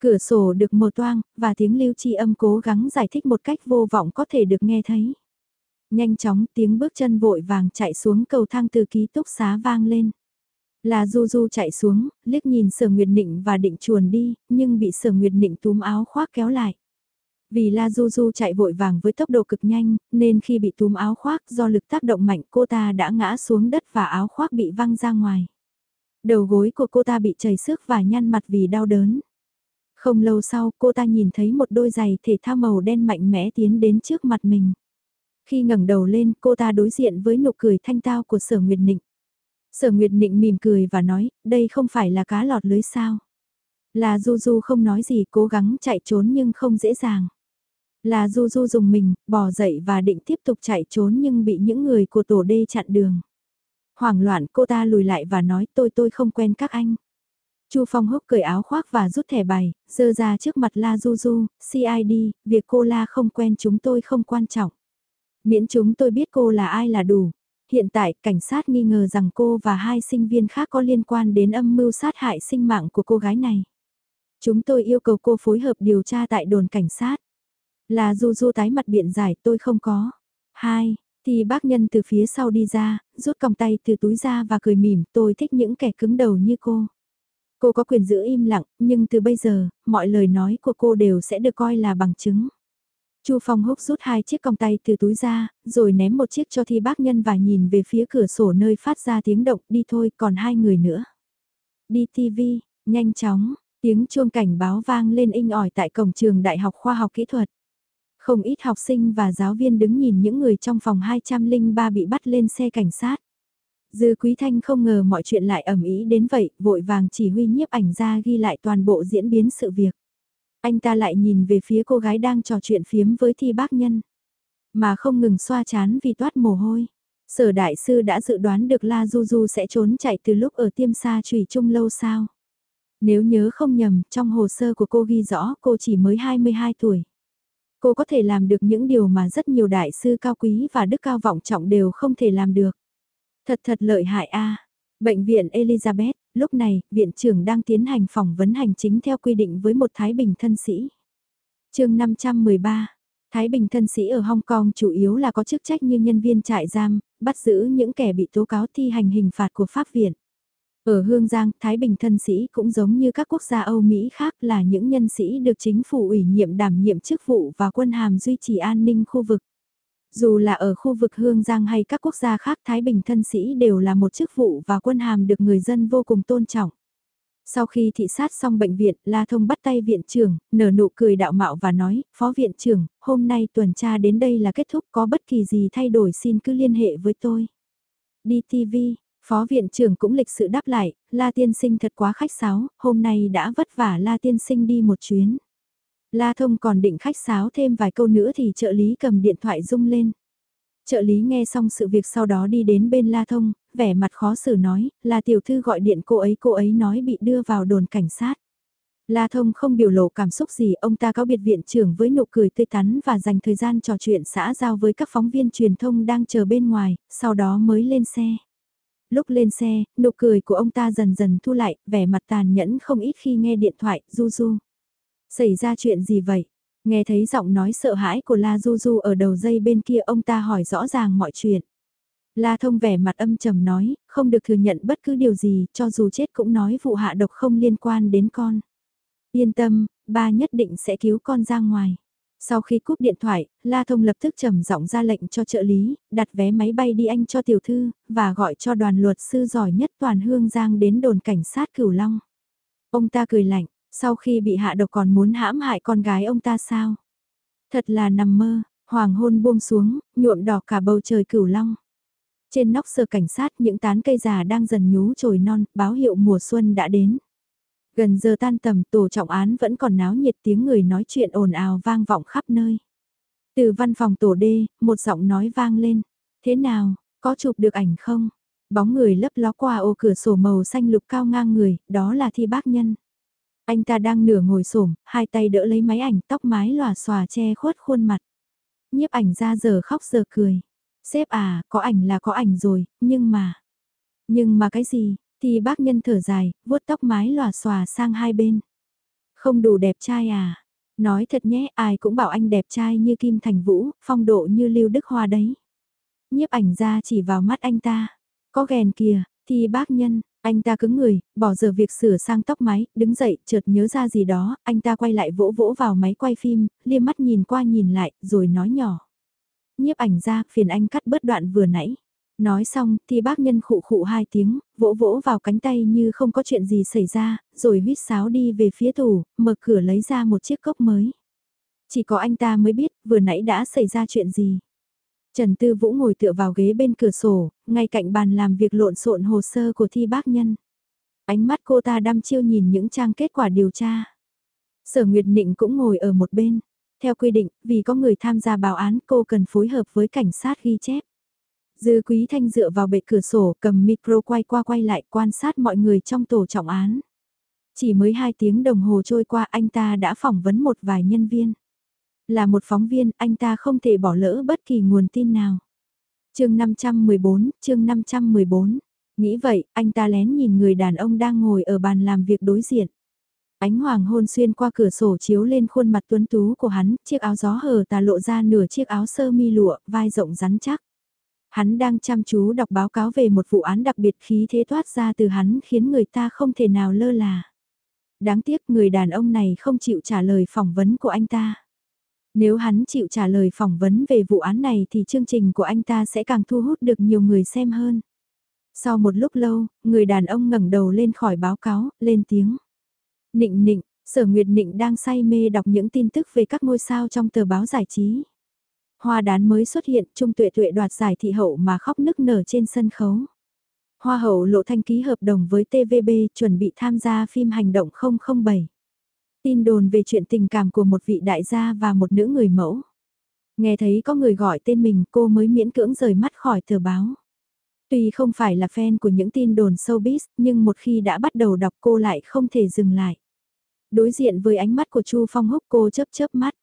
Cửa sổ được mở toang, và tiếng lưu chi âm cố gắng giải thích một cách vô vọng có thể được nghe thấy. Nhanh chóng tiếng bước chân vội vàng chạy xuống cầu thang từ ký túc xá vang lên. Là Du Du chạy xuống, liếc nhìn sở nguyệt nịnh và định chuồn đi, nhưng bị sở nguyệt nịnh túm áo khoác kéo lại. Vì La Du Du chạy vội vàng với tốc độ cực nhanh, nên khi bị túm áo khoác do lực tác động mạnh cô ta đã ngã xuống đất và áo khoác bị văng ra ngoài. Đầu gối của cô ta bị chảy xước và nhăn mặt vì đau đớn. Không lâu sau cô ta nhìn thấy một đôi giày thể thao màu đen mạnh mẽ tiến đến trước mặt mình. Khi ngẩng đầu lên cô ta đối diện với nụ cười thanh tao của sở nguyệt nịnh. Sở Nguyệt Nịnh mỉm cười và nói, đây không phải là cá lọt lưới sao. Là Du Du không nói gì cố gắng chạy trốn nhưng không dễ dàng. Là Du Du dùng mình, bò dậy và định tiếp tục chạy trốn nhưng bị những người của tổ đê chặn đường. Hoảng loạn cô ta lùi lại và nói tôi tôi không quen các anh. Chu Phong húc cởi áo khoác và rút thẻ bài, dơ ra trước mặt La Du Du, CID, việc cô La không quen chúng tôi không quan trọng. Miễn chúng tôi biết cô là ai là đủ, hiện tại cảnh sát nghi ngờ rằng cô và hai sinh viên khác có liên quan đến âm mưu sát hại sinh mạng của cô gái này. Chúng tôi yêu cầu cô phối hợp điều tra tại đồn cảnh sát. Là Du Du tái mặt biện giải tôi không có. Hai, thì bác nhân từ phía sau đi ra, rút còng tay từ túi ra và cười mỉm tôi thích những kẻ cứng đầu như cô. Cô có quyền giữ im lặng, nhưng từ bây giờ, mọi lời nói của cô đều sẽ được coi là bằng chứng. Chu Phong húc rút hai chiếc còng tay từ túi ra, rồi ném một chiếc cho thi bác nhân và nhìn về phía cửa sổ nơi phát ra tiếng động, đi thôi, còn hai người nữa. Đi TV, nhanh chóng, tiếng chuông cảnh báo vang lên inh ỏi tại cổng trường Đại học Khoa học Kỹ thuật. Không ít học sinh và giáo viên đứng nhìn những người trong phòng 203 bị bắt lên xe cảnh sát. Dư Quý Thanh không ngờ mọi chuyện lại ẩm ý đến vậy, vội vàng chỉ huy nhiếp ảnh ra ghi lại toàn bộ diễn biến sự việc. Anh ta lại nhìn về phía cô gái đang trò chuyện phiếm với thi bác nhân. Mà không ngừng xoa chán vì toát mồ hôi. Sở đại sư đã dự đoán được La Du Du sẽ trốn chạy từ lúc ở tiêm xa trùy trung lâu sao. Nếu nhớ không nhầm, trong hồ sơ của cô ghi rõ cô chỉ mới 22 tuổi. Cô có thể làm được những điều mà rất nhiều đại sư cao quý và đức cao vọng trọng đều không thể làm được. Thật thật lợi hại a. Bệnh viện Elizabeth, lúc này, viện trưởng đang tiến hành phỏng vấn hành chính theo quy định với một Thái Bình thân sĩ. chương 513 Thái Bình thân sĩ ở Hong Kong chủ yếu là có chức trách như nhân viên trại giam, bắt giữ những kẻ bị tố cáo thi hành hình phạt của Pháp viện. Ở Hương Giang, Thái Bình thân sĩ cũng giống như các quốc gia Âu Mỹ khác là những nhân sĩ được chính phủ ủy nhiệm đảm nhiệm chức vụ và quân hàm duy trì an ninh khu vực. Dù là ở khu vực Hương Giang hay các quốc gia khác Thái Bình thân sĩ đều là một chức vụ và quân hàm được người dân vô cùng tôn trọng. Sau khi thị sát xong bệnh viện, La Thông bắt tay viện trưởng, nở nụ cười đạo mạo và nói, Phó viện trưởng, hôm nay tuần tra đến đây là kết thúc có bất kỳ gì thay đổi xin cứ liên hệ với tôi. Đi TV, Phó viện trưởng cũng lịch sự đáp lại, La Tiên Sinh thật quá khách sáo, hôm nay đã vất vả La Tiên Sinh đi một chuyến. La Thông còn định khách sáo thêm vài câu nữa thì trợ lý cầm điện thoại rung lên. Trợ lý nghe xong sự việc sau đó đi đến bên La Thông, vẻ mặt khó xử nói, là tiểu thư gọi điện cô ấy cô ấy nói bị đưa vào đồn cảnh sát. La Thông không biểu lộ cảm xúc gì, ông ta có biệt viện trưởng với nụ cười tươi tắn và dành thời gian trò chuyện xã giao với các phóng viên truyền thông đang chờ bên ngoài, sau đó mới lên xe. Lúc lên xe, nụ cười của ông ta dần dần thu lại, vẻ mặt tàn nhẫn không ít khi nghe điện thoại, du du. Xảy ra chuyện gì vậy? Nghe thấy giọng nói sợ hãi của La Du Du ở đầu dây bên kia ông ta hỏi rõ ràng mọi chuyện. La Thông vẻ mặt âm trầm nói, không được thừa nhận bất cứ điều gì, cho dù chết cũng nói vụ hạ độc không liên quan đến con. Yên tâm, ba nhất định sẽ cứu con ra ngoài. Sau khi cúp điện thoại, La Thông lập tức trầm giọng ra lệnh cho trợ lý, đặt vé máy bay đi anh cho tiểu thư, và gọi cho đoàn luật sư giỏi nhất toàn Hương Giang đến đồn cảnh sát Cửu Long. Ông ta cười lạnh, sau khi bị hạ độc còn muốn hãm hại con gái ông ta sao? Thật là nằm mơ, hoàng hôn buông xuống, nhuộm đỏ cả bầu trời Cửu Long. Trên nóc sở cảnh sát những tán cây già đang dần nhú trồi non, báo hiệu mùa xuân đã đến. Gần giờ tan tầm tổ trọng án vẫn còn náo nhiệt tiếng người nói chuyện ồn ào vang vọng khắp nơi. Từ văn phòng tổ D, một giọng nói vang lên. Thế nào, có chụp được ảnh không? Bóng người lấp ló qua ô cửa sổ màu xanh lục cao ngang người, đó là thi bác nhân. Anh ta đang nửa ngồi xổm, hai tay đỡ lấy máy ảnh tóc mái lòa xòa che khuất khuôn mặt. Nhiếp ảnh ra giờ khóc giờ cười. Sếp à, có ảnh là có ảnh rồi, nhưng mà... Nhưng mà cái gì? Thì bác nhân thở dài, vuốt tóc mái lòa xòa sang hai bên. Không đủ đẹp trai à? Nói thật nhé, ai cũng bảo anh đẹp trai như Kim Thành Vũ, phong độ như Lưu Đức Hoa đấy. Nhiếp ảnh ra chỉ vào mắt anh ta. Có ghen kìa, thì bác nhân, anh ta cứng người, bỏ giờ việc sửa sang tóc máy, đứng dậy, chợt nhớ ra gì đó, anh ta quay lại vỗ vỗ vào máy quay phim, liêm mắt nhìn qua nhìn lại, rồi nói nhỏ. Nhiếp ảnh ra, phiền anh cắt bớt đoạn vừa nãy. Nói xong, thì bác nhân khụ khụ hai tiếng, vỗ vỗ vào cánh tay như không có chuyện gì xảy ra, rồi huýt sáo đi về phía tủ, mở cửa lấy ra một chiếc cốc mới. Chỉ có anh ta mới biết, vừa nãy đã xảy ra chuyện gì. Trần Tư Vũ ngồi tựa vào ghế bên cửa sổ, ngay cạnh bàn làm việc lộn xộn hồ sơ của thi bác nhân. Ánh mắt cô ta đăm chiêu nhìn những trang kết quả điều tra. Sở Nguyệt Nịnh cũng ngồi ở một bên. Theo quy định, vì có người tham gia báo án cô cần phối hợp với cảnh sát ghi chép. Dư Quý Thanh dựa vào bệ cửa sổ cầm micro quay qua quay lại quan sát mọi người trong tổ trọng án. Chỉ mới 2 tiếng đồng hồ trôi qua anh ta đã phỏng vấn một vài nhân viên. Là một phóng viên, anh ta không thể bỏ lỡ bất kỳ nguồn tin nào. chương 514, chương 514. Nghĩ vậy, anh ta lén nhìn người đàn ông đang ngồi ở bàn làm việc đối diện. Ánh hoàng hôn xuyên qua cửa sổ chiếu lên khuôn mặt tuấn tú của hắn, chiếc áo gió hờ tà lộ ra nửa chiếc áo sơ mi lụa, vai rộng rắn chắc. Hắn đang chăm chú đọc báo cáo về một vụ án đặc biệt khí thế thoát ra từ hắn khiến người ta không thể nào lơ là. Đáng tiếc người đàn ông này không chịu trả lời phỏng vấn của anh ta. Nếu hắn chịu trả lời phỏng vấn về vụ án này thì chương trình của anh ta sẽ càng thu hút được nhiều người xem hơn. Sau một lúc lâu, người đàn ông ngẩng đầu lên khỏi báo cáo, lên tiếng. Nịnh nịnh, sở nguyệt nịnh đang say mê đọc những tin tức về các ngôi sao trong tờ báo giải trí. Hoa đán mới xuất hiện, Trung Tuệ Tuệ đoạt giải thị hậu mà khóc nức nở trên sân khấu. Hoa hậu lộ thanh ký hợp đồng với TVB chuẩn bị tham gia phim hành động 007. Tin đồn về chuyện tình cảm của một vị đại gia và một nữ người mẫu. Nghe thấy có người gọi tên mình cô mới miễn cưỡng rời mắt khỏi tờ báo. Tuy không phải là fan của những tin đồn showbiz, nhưng một khi đã bắt đầu đọc cô lại không thể dừng lại. Đối diện với ánh mắt của Chu Phong Húc cô chớp chớp mắt.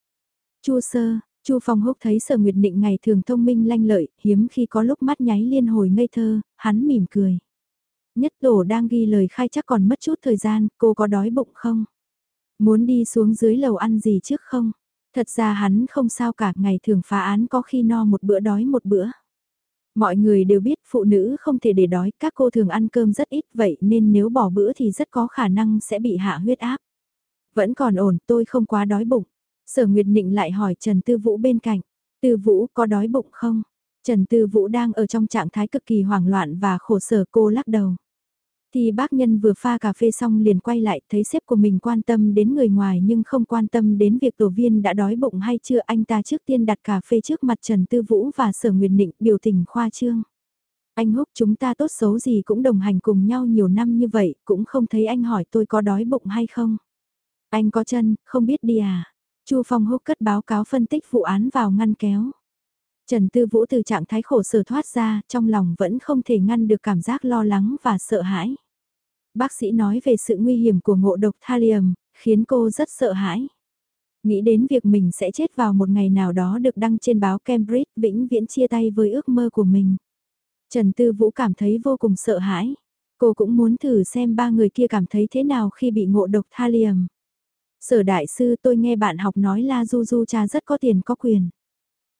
Chu sơ, Chu Phong Húc thấy Sở Nguyệt Định ngày thường thông minh lanh lợi, hiếm khi có lúc mắt nháy liên hồi ngây thơ, hắn mỉm cười. Nhất tổ đang ghi lời khai chắc còn mất chút thời gian, cô có đói bụng không? Muốn đi xuống dưới lầu ăn gì trước không? Thật ra hắn không sao cả, ngày thường phá án có khi no một bữa đói một bữa. Mọi người đều biết phụ nữ không thể để đói, các cô thường ăn cơm rất ít vậy nên nếu bỏ bữa thì rất có khả năng sẽ bị hạ huyết áp. Vẫn còn ổn, tôi không quá đói bụng. Sở Nguyệt Nịnh lại hỏi Trần Tư Vũ bên cạnh, Tư Vũ có đói bụng không? Trần Tư Vũ đang ở trong trạng thái cực kỳ hoảng loạn và khổ sở cô lắc đầu. Thì bác nhân vừa pha cà phê xong liền quay lại thấy sếp của mình quan tâm đến người ngoài nhưng không quan tâm đến việc tổ viên đã đói bụng hay chưa anh ta trước tiên đặt cà phê trước mặt Trần Tư Vũ và Sở Nguyệt Nịnh biểu tình khoa trương. Anh Húc chúng ta tốt xấu gì cũng đồng hành cùng nhau nhiều năm như vậy, cũng không thấy anh hỏi tôi có đói bụng hay không. Anh có chân, không biết đi à. Chu Phong Húc cất báo cáo phân tích vụ án vào ngăn kéo. Trần Tư Vũ từ trạng thái khổ sở thoát ra, trong lòng vẫn không thể ngăn được cảm giác lo lắng và sợ hãi. Bác sĩ nói về sự nguy hiểm của ngộ độc thallium, khiến cô rất sợ hãi. Nghĩ đến việc mình sẽ chết vào một ngày nào đó được đăng trên báo Cambridge vĩnh viễn chia tay với ước mơ của mình. Trần Tư Vũ cảm thấy vô cùng sợ hãi. Cô cũng muốn thử xem ba người kia cảm thấy thế nào khi bị ngộ độc thallium. Sở đại sư tôi nghe bạn học nói La Du Du cha rất có tiền có quyền.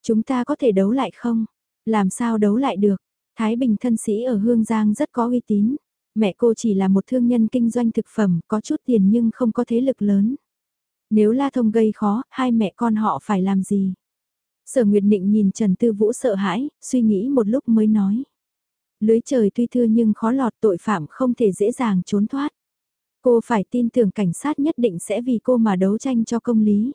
Chúng ta có thể đấu lại không? Làm sao đấu lại được? Thái Bình thân sĩ ở Hương Giang rất có uy tín. Mẹ cô chỉ là một thương nhân kinh doanh thực phẩm, có chút tiền nhưng không có thế lực lớn. Nếu La Thông gây khó, hai mẹ con họ phải làm gì? Sở Nguyệt Nịnh nhìn Trần Tư Vũ sợ hãi, suy nghĩ một lúc mới nói. Lưới trời tuy thưa nhưng khó lọt tội phạm không thể dễ dàng trốn thoát. Cô phải tin tưởng cảnh sát nhất định sẽ vì cô mà đấu tranh cho công lý.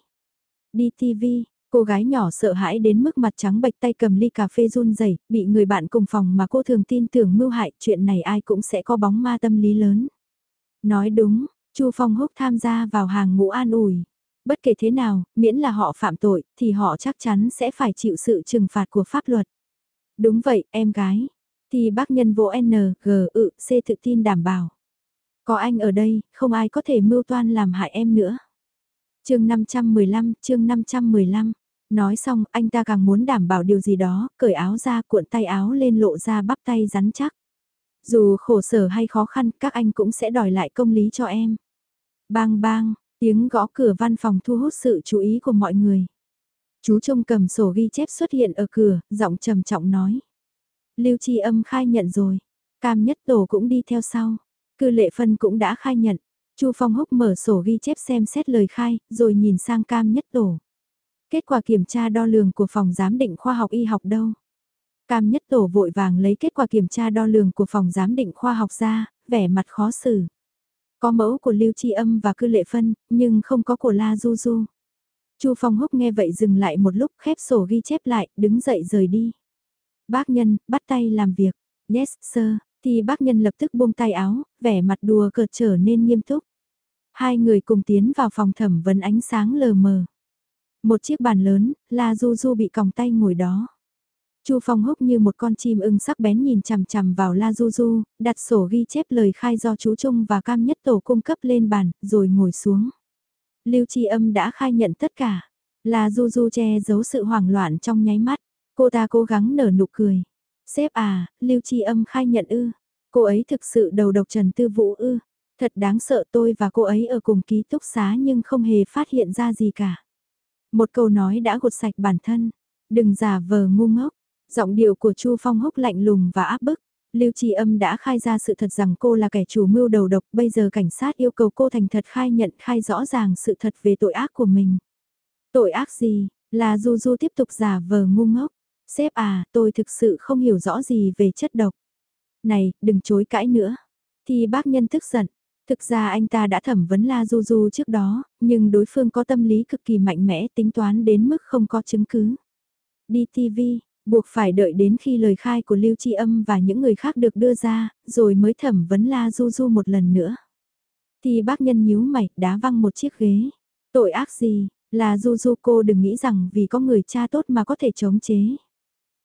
Đi TV, cô gái nhỏ sợ hãi đến mức mặt trắng bệch tay cầm ly cà phê run rẩy, bị người bạn cùng phòng mà cô thường tin tưởng mưu hại, chuyện này ai cũng sẽ có bóng ma tâm lý lớn. Nói đúng, Chu Phong Húc tham gia vào hàng ngũ an ủi. Bất kể thế nào, miễn là họ phạm tội, thì họ chắc chắn sẽ phải chịu sự trừng phạt của pháp luật. Đúng vậy, em gái. Thì bác nhân vô N, G, ự, C tự tin đảm bảo. Có anh ở đây, không ai có thể mưu toan làm hại em nữa. chương 515, chương 515. Nói xong, anh ta càng muốn đảm bảo điều gì đó, cởi áo ra cuộn tay áo lên lộ ra bắp tay rắn chắc. Dù khổ sở hay khó khăn, các anh cũng sẽ đòi lại công lý cho em. Bang bang, tiếng gõ cửa văn phòng thu hút sự chú ý của mọi người. Chú trông cầm sổ ghi chép xuất hiện ở cửa, giọng trầm trọng nói. Lưu Chi âm khai nhận rồi, cam nhất tổ cũng đi theo sau. Cư lệ phân cũng đã khai nhận. Chu Phong Húc mở sổ ghi chép xem xét lời khai, rồi nhìn sang cam nhất tổ. Kết quả kiểm tra đo lường của phòng giám định khoa học y học đâu? Cam nhất tổ vội vàng lấy kết quả kiểm tra đo lường của phòng giám định khoa học ra, vẻ mặt khó xử. Có mẫu của Lưu Chi Âm và Cư Lệ Phân, nhưng không có của La Du Du. Chu Phong Húc nghe vậy dừng lại một lúc khép sổ ghi chép lại, đứng dậy rời đi. Bác nhân, bắt tay làm việc. Yes, sir. Thì bác nhân lập tức buông tay áo, vẻ mặt đùa cợt trở nên nghiêm túc. Hai người cùng tiến vào phòng thẩm vấn ánh sáng lờ mờ. Một chiếc bàn lớn, La Du Du bị còng tay ngồi đó. Chu Phong húc như một con chim ưng sắc bén nhìn chằm chằm vào La Du Du, đặt sổ ghi chép lời khai do chú Trung và Cam Nhất Tổ cung cấp lên bàn, rồi ngồi xuống. Lưu Chi Âm đã khai nhận tất cả. La Du Du che giấu sự hoảng loạn trong nháy mắt. Cô ta cố gắng nở nụ cười. Sếp à, Lưu Chi Âm khai nhận ư. Cô ấy thực sự đầu độc Trần Tư Vũ ư. Thật đáng sợ tôi và cô ấy ở cùng ký túc xá nhưng không hề phát hiện ra gì cả. Một câu nói đã gột sạch bản thân. Đừng giả vờ ngu ngốc. Giọng điệu của Chu Phong húc lạnh lùng và áp bức. Lưu Chi Âm đã khai ra sự thật rằng cô là kẻ chủ mưu đầu độc, bây giờ cảnh sát yêu cầu cô thành thật khai nhận khai rõ ràng sự thật về tội ác của mình. Tội ác gì? Là Du Du tiếp tục giả vờ ngu ngốc. Sếp à, tôi thực sự không hiểu rõ gì về chất độc. Này, đừng chối cãi nữa. Thì bác nhân tức giận. Thực ra anh ta đã thẩm vấn La Du Du trước đó, nhưng đối phương có tâm lý cực kỳ mạnh mẽ tính toán đến mức không có chứng cứ. Đi TV, buộc phải đợi đến khi lời khai của Lưu Chi Âm và những người khác được đưa ra, rồi mới thẩm vấn La Du Du một lần nữa. Thì bác nhân nhíu mày, đá văng một chiếc ghế. Tội ác gì, là Du Du cô đừng nghĩ rằng vì có người cha tốt mà có thể chống chế.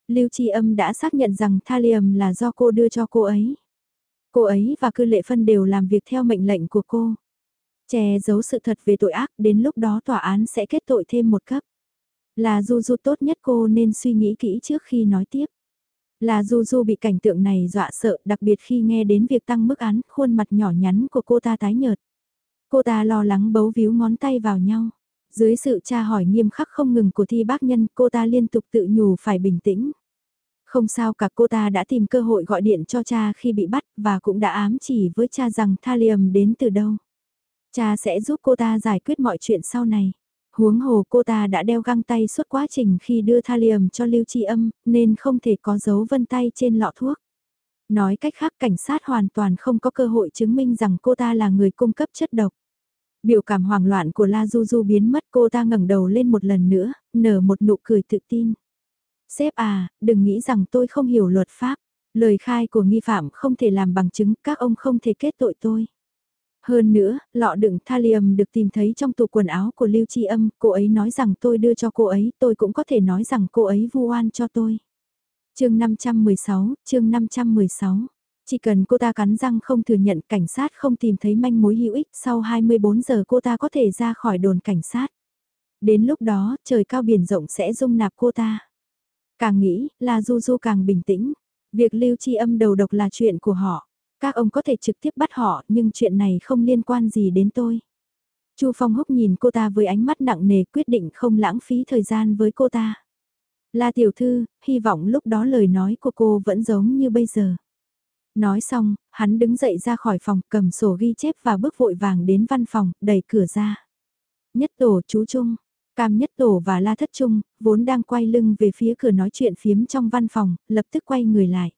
Lưu Chi Âm đã xác nhận rằng Thalium là do cô đưa cho cô ấy. Cô ấy và cư lệ phân đều làm việc theo mệnh lệnh của cô. Che giấu sự thật về tội ác, đến lúc đó tòa án sẽ kết tội thêm một cấp. Là Du Du tốt nhất cô nên suy nghĩ kỹ trước khi nói tiếp. Là Du Du bị cảnh tượng này dọa sợ, đặc biệt khi nghe đến việc tăng mức án, khuôn mặt nhỏ nhắn của cô ta tái nhợt. Cô ta lo lắng bấu víu ngón tay vào nhau. Dưới sự tra hỏi nghiêm khắc không ngừng của thi bác nhân, cô ta liên tục tự nhủ phải bình tĩnh. Không sao cả cô ta đã tìm cơ hội gọi điện cho cha khi bị bắt và cũng đã ám chỉ với cha rằng Thalium đến từ đâu. Cha sẽ giúp cô ta giải quyết mọi chuyện sau này. Huống hồ cô ta đã đeo găng tay suốt quá trình khi đưa Thalium cho Lưu Chi Âm, nên không thể có dấu vân tay trên lọ thuốc. Nói cách khác cảnh sát hoàn toàn không có cơ hội chứng minh rằng cô ta là người cung cấp chất độc. Biểu cảm hoảng loạn của La Du Du biến mất cô ta ngẩng đầu lên một lần nữa, nở một nụ cười tự tin. Sếp à, đừng nghĩ rằng tôi không hiểu luật pháp. Lời khai của nghi phạm không thể làm bằng chứng, các ông không thể kết tội tôi. Hơn nữa, lọ đựng thallium được tìm thấy trong tủ quần áo của Lưu Chi Âm, cô ấy nói rằng tôi đưa cho cô ấy, tôi cũng có thể nói rằng cô ấy vu oan cho tôi. chương 516, chương 516. Chỉ cần cô ta cắn răng không thừa nhận cảnh sát không tìm thấy manh mối hữu ích, sau 24 giờ cô ta có thể ra khỏi đồn cảnh sát. Đến lúc đó, trời cao biển rộng sẽ dung nạp cô ta. Càng nghĩ, là Du Du càng bình tĩnh. Việc lưu chi âm đầu độc là chuyện của họ. Các ông có thể trực tiếp bắt họ, nhưng chuyện này không liên quan gì đến tôi. Chu Phong Húc nhìn cô ta với ánh mắt nặng nề quyết định không lãng phí thời gian với cô ta. La tiểu thư, hy vọng lúc đó lời nói của cô vẫn giống như bây giờ. Nói xong, hắn đứng dậy ra khỏi phòng cầm sổ ghi chép và bước vội vàng đến văn phòng, đẩy cửa ra. Nhất tổ chú Trung, Cam Nhất Tổ và La Thất Trung, vốn đang quay lưng về phía cửa nói chuyện phiếm trong văn phòng, lập tức quay người lại.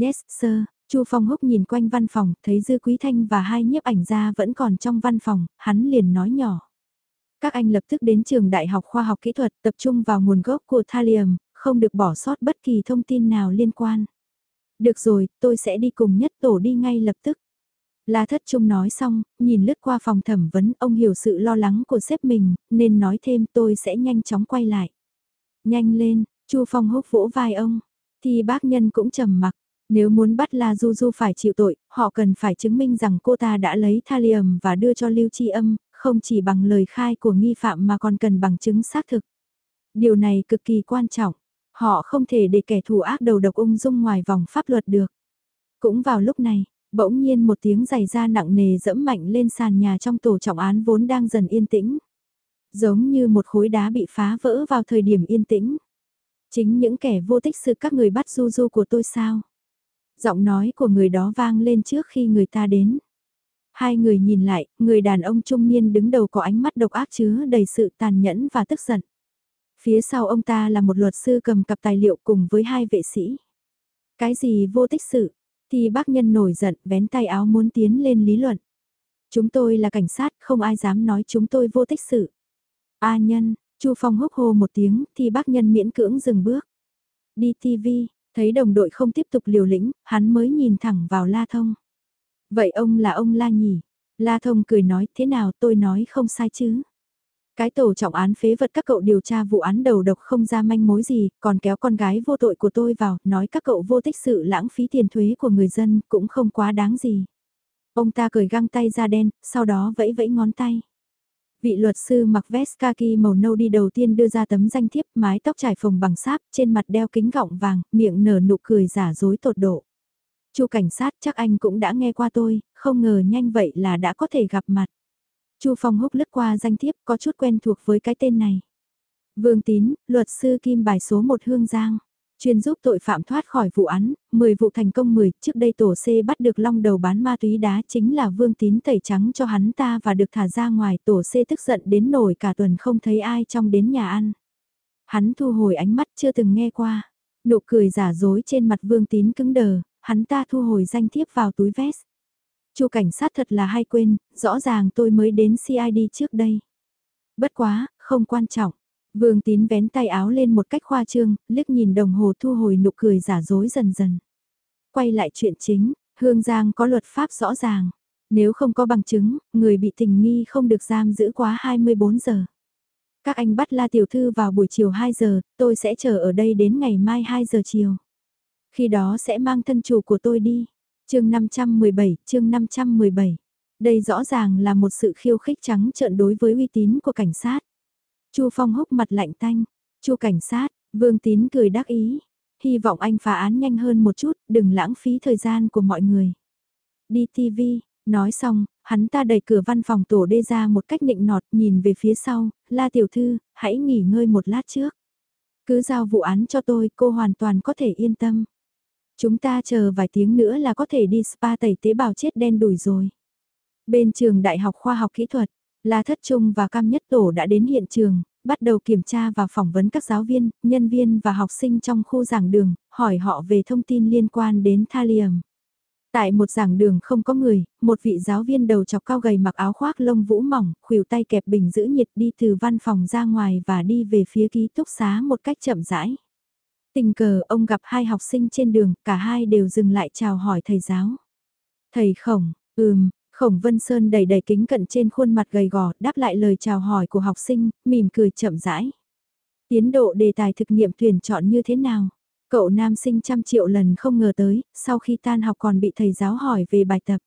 Yes, sir. Chu Phong Húc nhìn quanh văn phòng, thấy Dư Quý Thanh và hai nhiếp ảnh gia vẫn còn trong văn phòng, hắn liền nói nhỏ. Các anh lập tức đến trường Đại học Khoa học Kỹ thuật tập trung vào nguồn gốc của thallium, không được bỏ sót bất kỳ thông tin nào liên quan. Được rồi, tôi sẽ đi cùng nhất tổ đi ngay lập tức. La Thất Trung nói xong, nhìn lướt qua phòng thẩm vấn, ông hiểu sự lo lắng của sếp mình, nên nói thêm tôi sẽ nhanh chóng quay lại. Nhanh lên, Chu Phong húc vỗ vai ông, thì bác nhân cũng trầm mặc. Nếu muốn bắt La Du Du phải chịu tội, họ cần phải chứng minh rằng cô ta đã lấy thallium và đưa cho Lưu Chi Âm, không chỉ bằng lời khai của nghi phạm mà còn cần bằng chứng xác thực. Điều này cực kỳ quan trọng. Họ không thể để kẻ thù ác đầu độc ung dung ngoài vòng pháp luật được. Cũng vào lúc này, bỗng nhiên một tiếng giày da nặng nề dẫm mạnh lên sàn nhà trong tổ trọng án vốn đang dần yên tĩnh. Giống như một khối đá bị phá vỡ vào thời điểm yên tĩnh. Chính những kẻ vô tích sự các người bắt du du của tôi sao? Giọng nói của người đó vang lên trước khi người ta đến. Hai người nhìn lại, người đàn ông trung niên đứng đầu có ánh mắt độc ác chứa đầy sự tàn nhẫn và tức giận. Phía sau ông ta là một luật sư cầm cặp tài liệu cùng với hai vệ sĩ. Cái gì vô tích sự? Thì bác nhân nổi giận, vén tay áo muốn tiến lên lý luận. Chúng tôi là cảnh sát, không ai dám nói chúng tôi vô tích sự. A nhân, Chu Phong húc hồ một tiếng, thì bác nhân miễn cưỡng dừng bước. Đi TV, thấy đồng đội không tiếp tục liều lĩnh, hắn mới nhìn thẳng vào La Thông. Vậy ông là ông La nhỉ? La Thông cười nói thế nào tôi nói không sai chứ? Cái tổ trọng án phế vật các cậu điều tra vụ án đầu độc không ra manh mối gì, còn kéo con gái vô tội của tôi vào, nói các cậu vô tích sự lãng phí tiền thuế của người dân, cũng không quá đáng gì. Ông ta cười găng tay ra đen, sau đó vẫy vẫy ngón tay. Vị luật sư mặc vest kaki màu nâu đi đầu tiên đưa ra tấm danh thiếp mái tóc trải phồng bằng sáp, trên mặt đeo kính gọng vàng, miệng nở nụ cười giả dối tột độ. Chu cảnh sát chắc anh cũng đã nghe qua tôi, không ngờ nhanh vậy là đã có thể gặp mặt. Chu Phong húc lướt qua danh thiếp có chút quen thuộc với cái tên này. Vương Tín, luật sư kim bài số 1 Hương Giang. Chuyên giúp tội phạm thoát khỏi vụ án, 10 vụ thành công 10, trước đây tổ C bắt được long đầu bán ma túy đá chính là Vương Tín tẩy trắng cho hắn ta và được thả ra ngoài tổ C tức giận đến nổi cả tuần không thấy ai trong đến nhà ăn. Hắn thu hồi ánh mắt chưa từng nghe qua, nụ cười giả dối trên mặt Vương Tín cứng đờ, hắn ta thu hồi danh thiếp vào túi vest. Chu cảnh sát thật là hay quên, rõ ràng tôi mới đến CID trước đây. Bất quá, không quan trọng. Vương tín vén tay áo lên một cách khoa trương, liếc nhìn đồng hồ thu hồi nụ cười giả dối dần dần. Quay lại chuyện chính, Hương Giang có luật pháp rõ ràng. Nếu không có bằng chứng, người bị tình nghi không được giam giữ quá 24 giờ. Các anh bắt La Tiểu Thư vào buổi chiều 2 giờ, tôi sẽ chờ ở đây đến ngày mai 2 giờ chiều. Khi đó sẽ mang thân chủ của tôi đi chương 517, chương 517. Đây rõ ràng là một sự khiêu khích trắng trợn đối với uy tín của cảnh sát. Chu Phong húc mặt lạnh tanh. Chu cảnh sát, Vương Tín cười đắc ý. Hy vọng anh phá án nhanh hơn một chút, đừng lãng phí thời gian của mọi người. Đi TV, nói xong, hắn ta đẩy cửa văn phòng tổ đê ra một cách nịnh nọt nhìn về phía sau, la tiểu thư, hãy nghỉ ngơi một lát trước. Cứ giao vụ án cho tôi, cô hoàn toàn có thể yên tâm. Chúng ta chờ vài tiếng nữa là có thể đi spa tẩy tế bào chết đen đủi rồi. Bên trường Đại học Khoa học Kỹ thuật, La Thất Trung và Cam Nhất Tổ đã đến hiện trường, bắt đầu kiểm tra và phỏng vấn các giáo viên, nhân viên và học sinh trong khu giảng đường, hỏi họ về thông tin liên quan đến thallium. Tại một giảng đường không có người, một vị giáo viên đầu chọc cao gầy mặc áo khoác lông vũ mỏng, khuỷu tay kẹp bình giữ nhiệt đi từ văn phòng ra ngoài và đi về phía ký túc xá một cách chậm rãi. Tình cờ ông gặp hai học sinh trên đường, cả hai đều dừng lại chào hỏi thầy giáo. Thầy khổng, ừm, khổng Vân Sơn đầy đầy kính cận trên khuôn mặt gầy gò, đáp lại lời chào hỏi của học sinh, mỉm cười chậm rãi. Tiến độ đề tài thực nghiệm tuyển chọn như thế nào? Cậu nam sinh trăm triệu lần không ngờ tới, sau khi tan học còn bị thầy giáo hỏi về bài tập.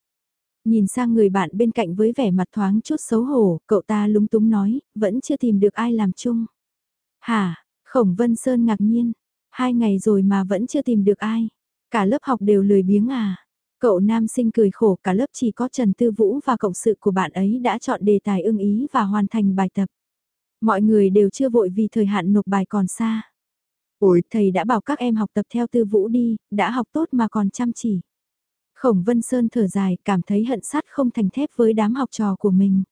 Nhìn sang người bạn bên cạnh với vẻ mặt thoáng chút xấu hổ, cậu ta lúng túng nói, vẫn chưa tìm được ai làm chung. Hả, khổng Vân Sơn ngạc nhiên, hai ngày rồi mà vẫn chưa tìm được ai. Cả lớp học đều lười biếng à. Cậu nam sinh cười khổ cả lớp chỉ có Trần Tư Vũ và cộng sự của bạn ấy đã chọn đề tài ưng ý và hoàn thành bài tập. Mọi người đều chưa vội vì thời hạn nộp bài còn xa. Ôi, thầy đã bảo các em học tập theo tư vũ đi, đã học tốt mà còn chăm chỉ. Khổng Vân Sơn thở dài, cảm thấy hận sắt không thành thép với đám học trò của mình.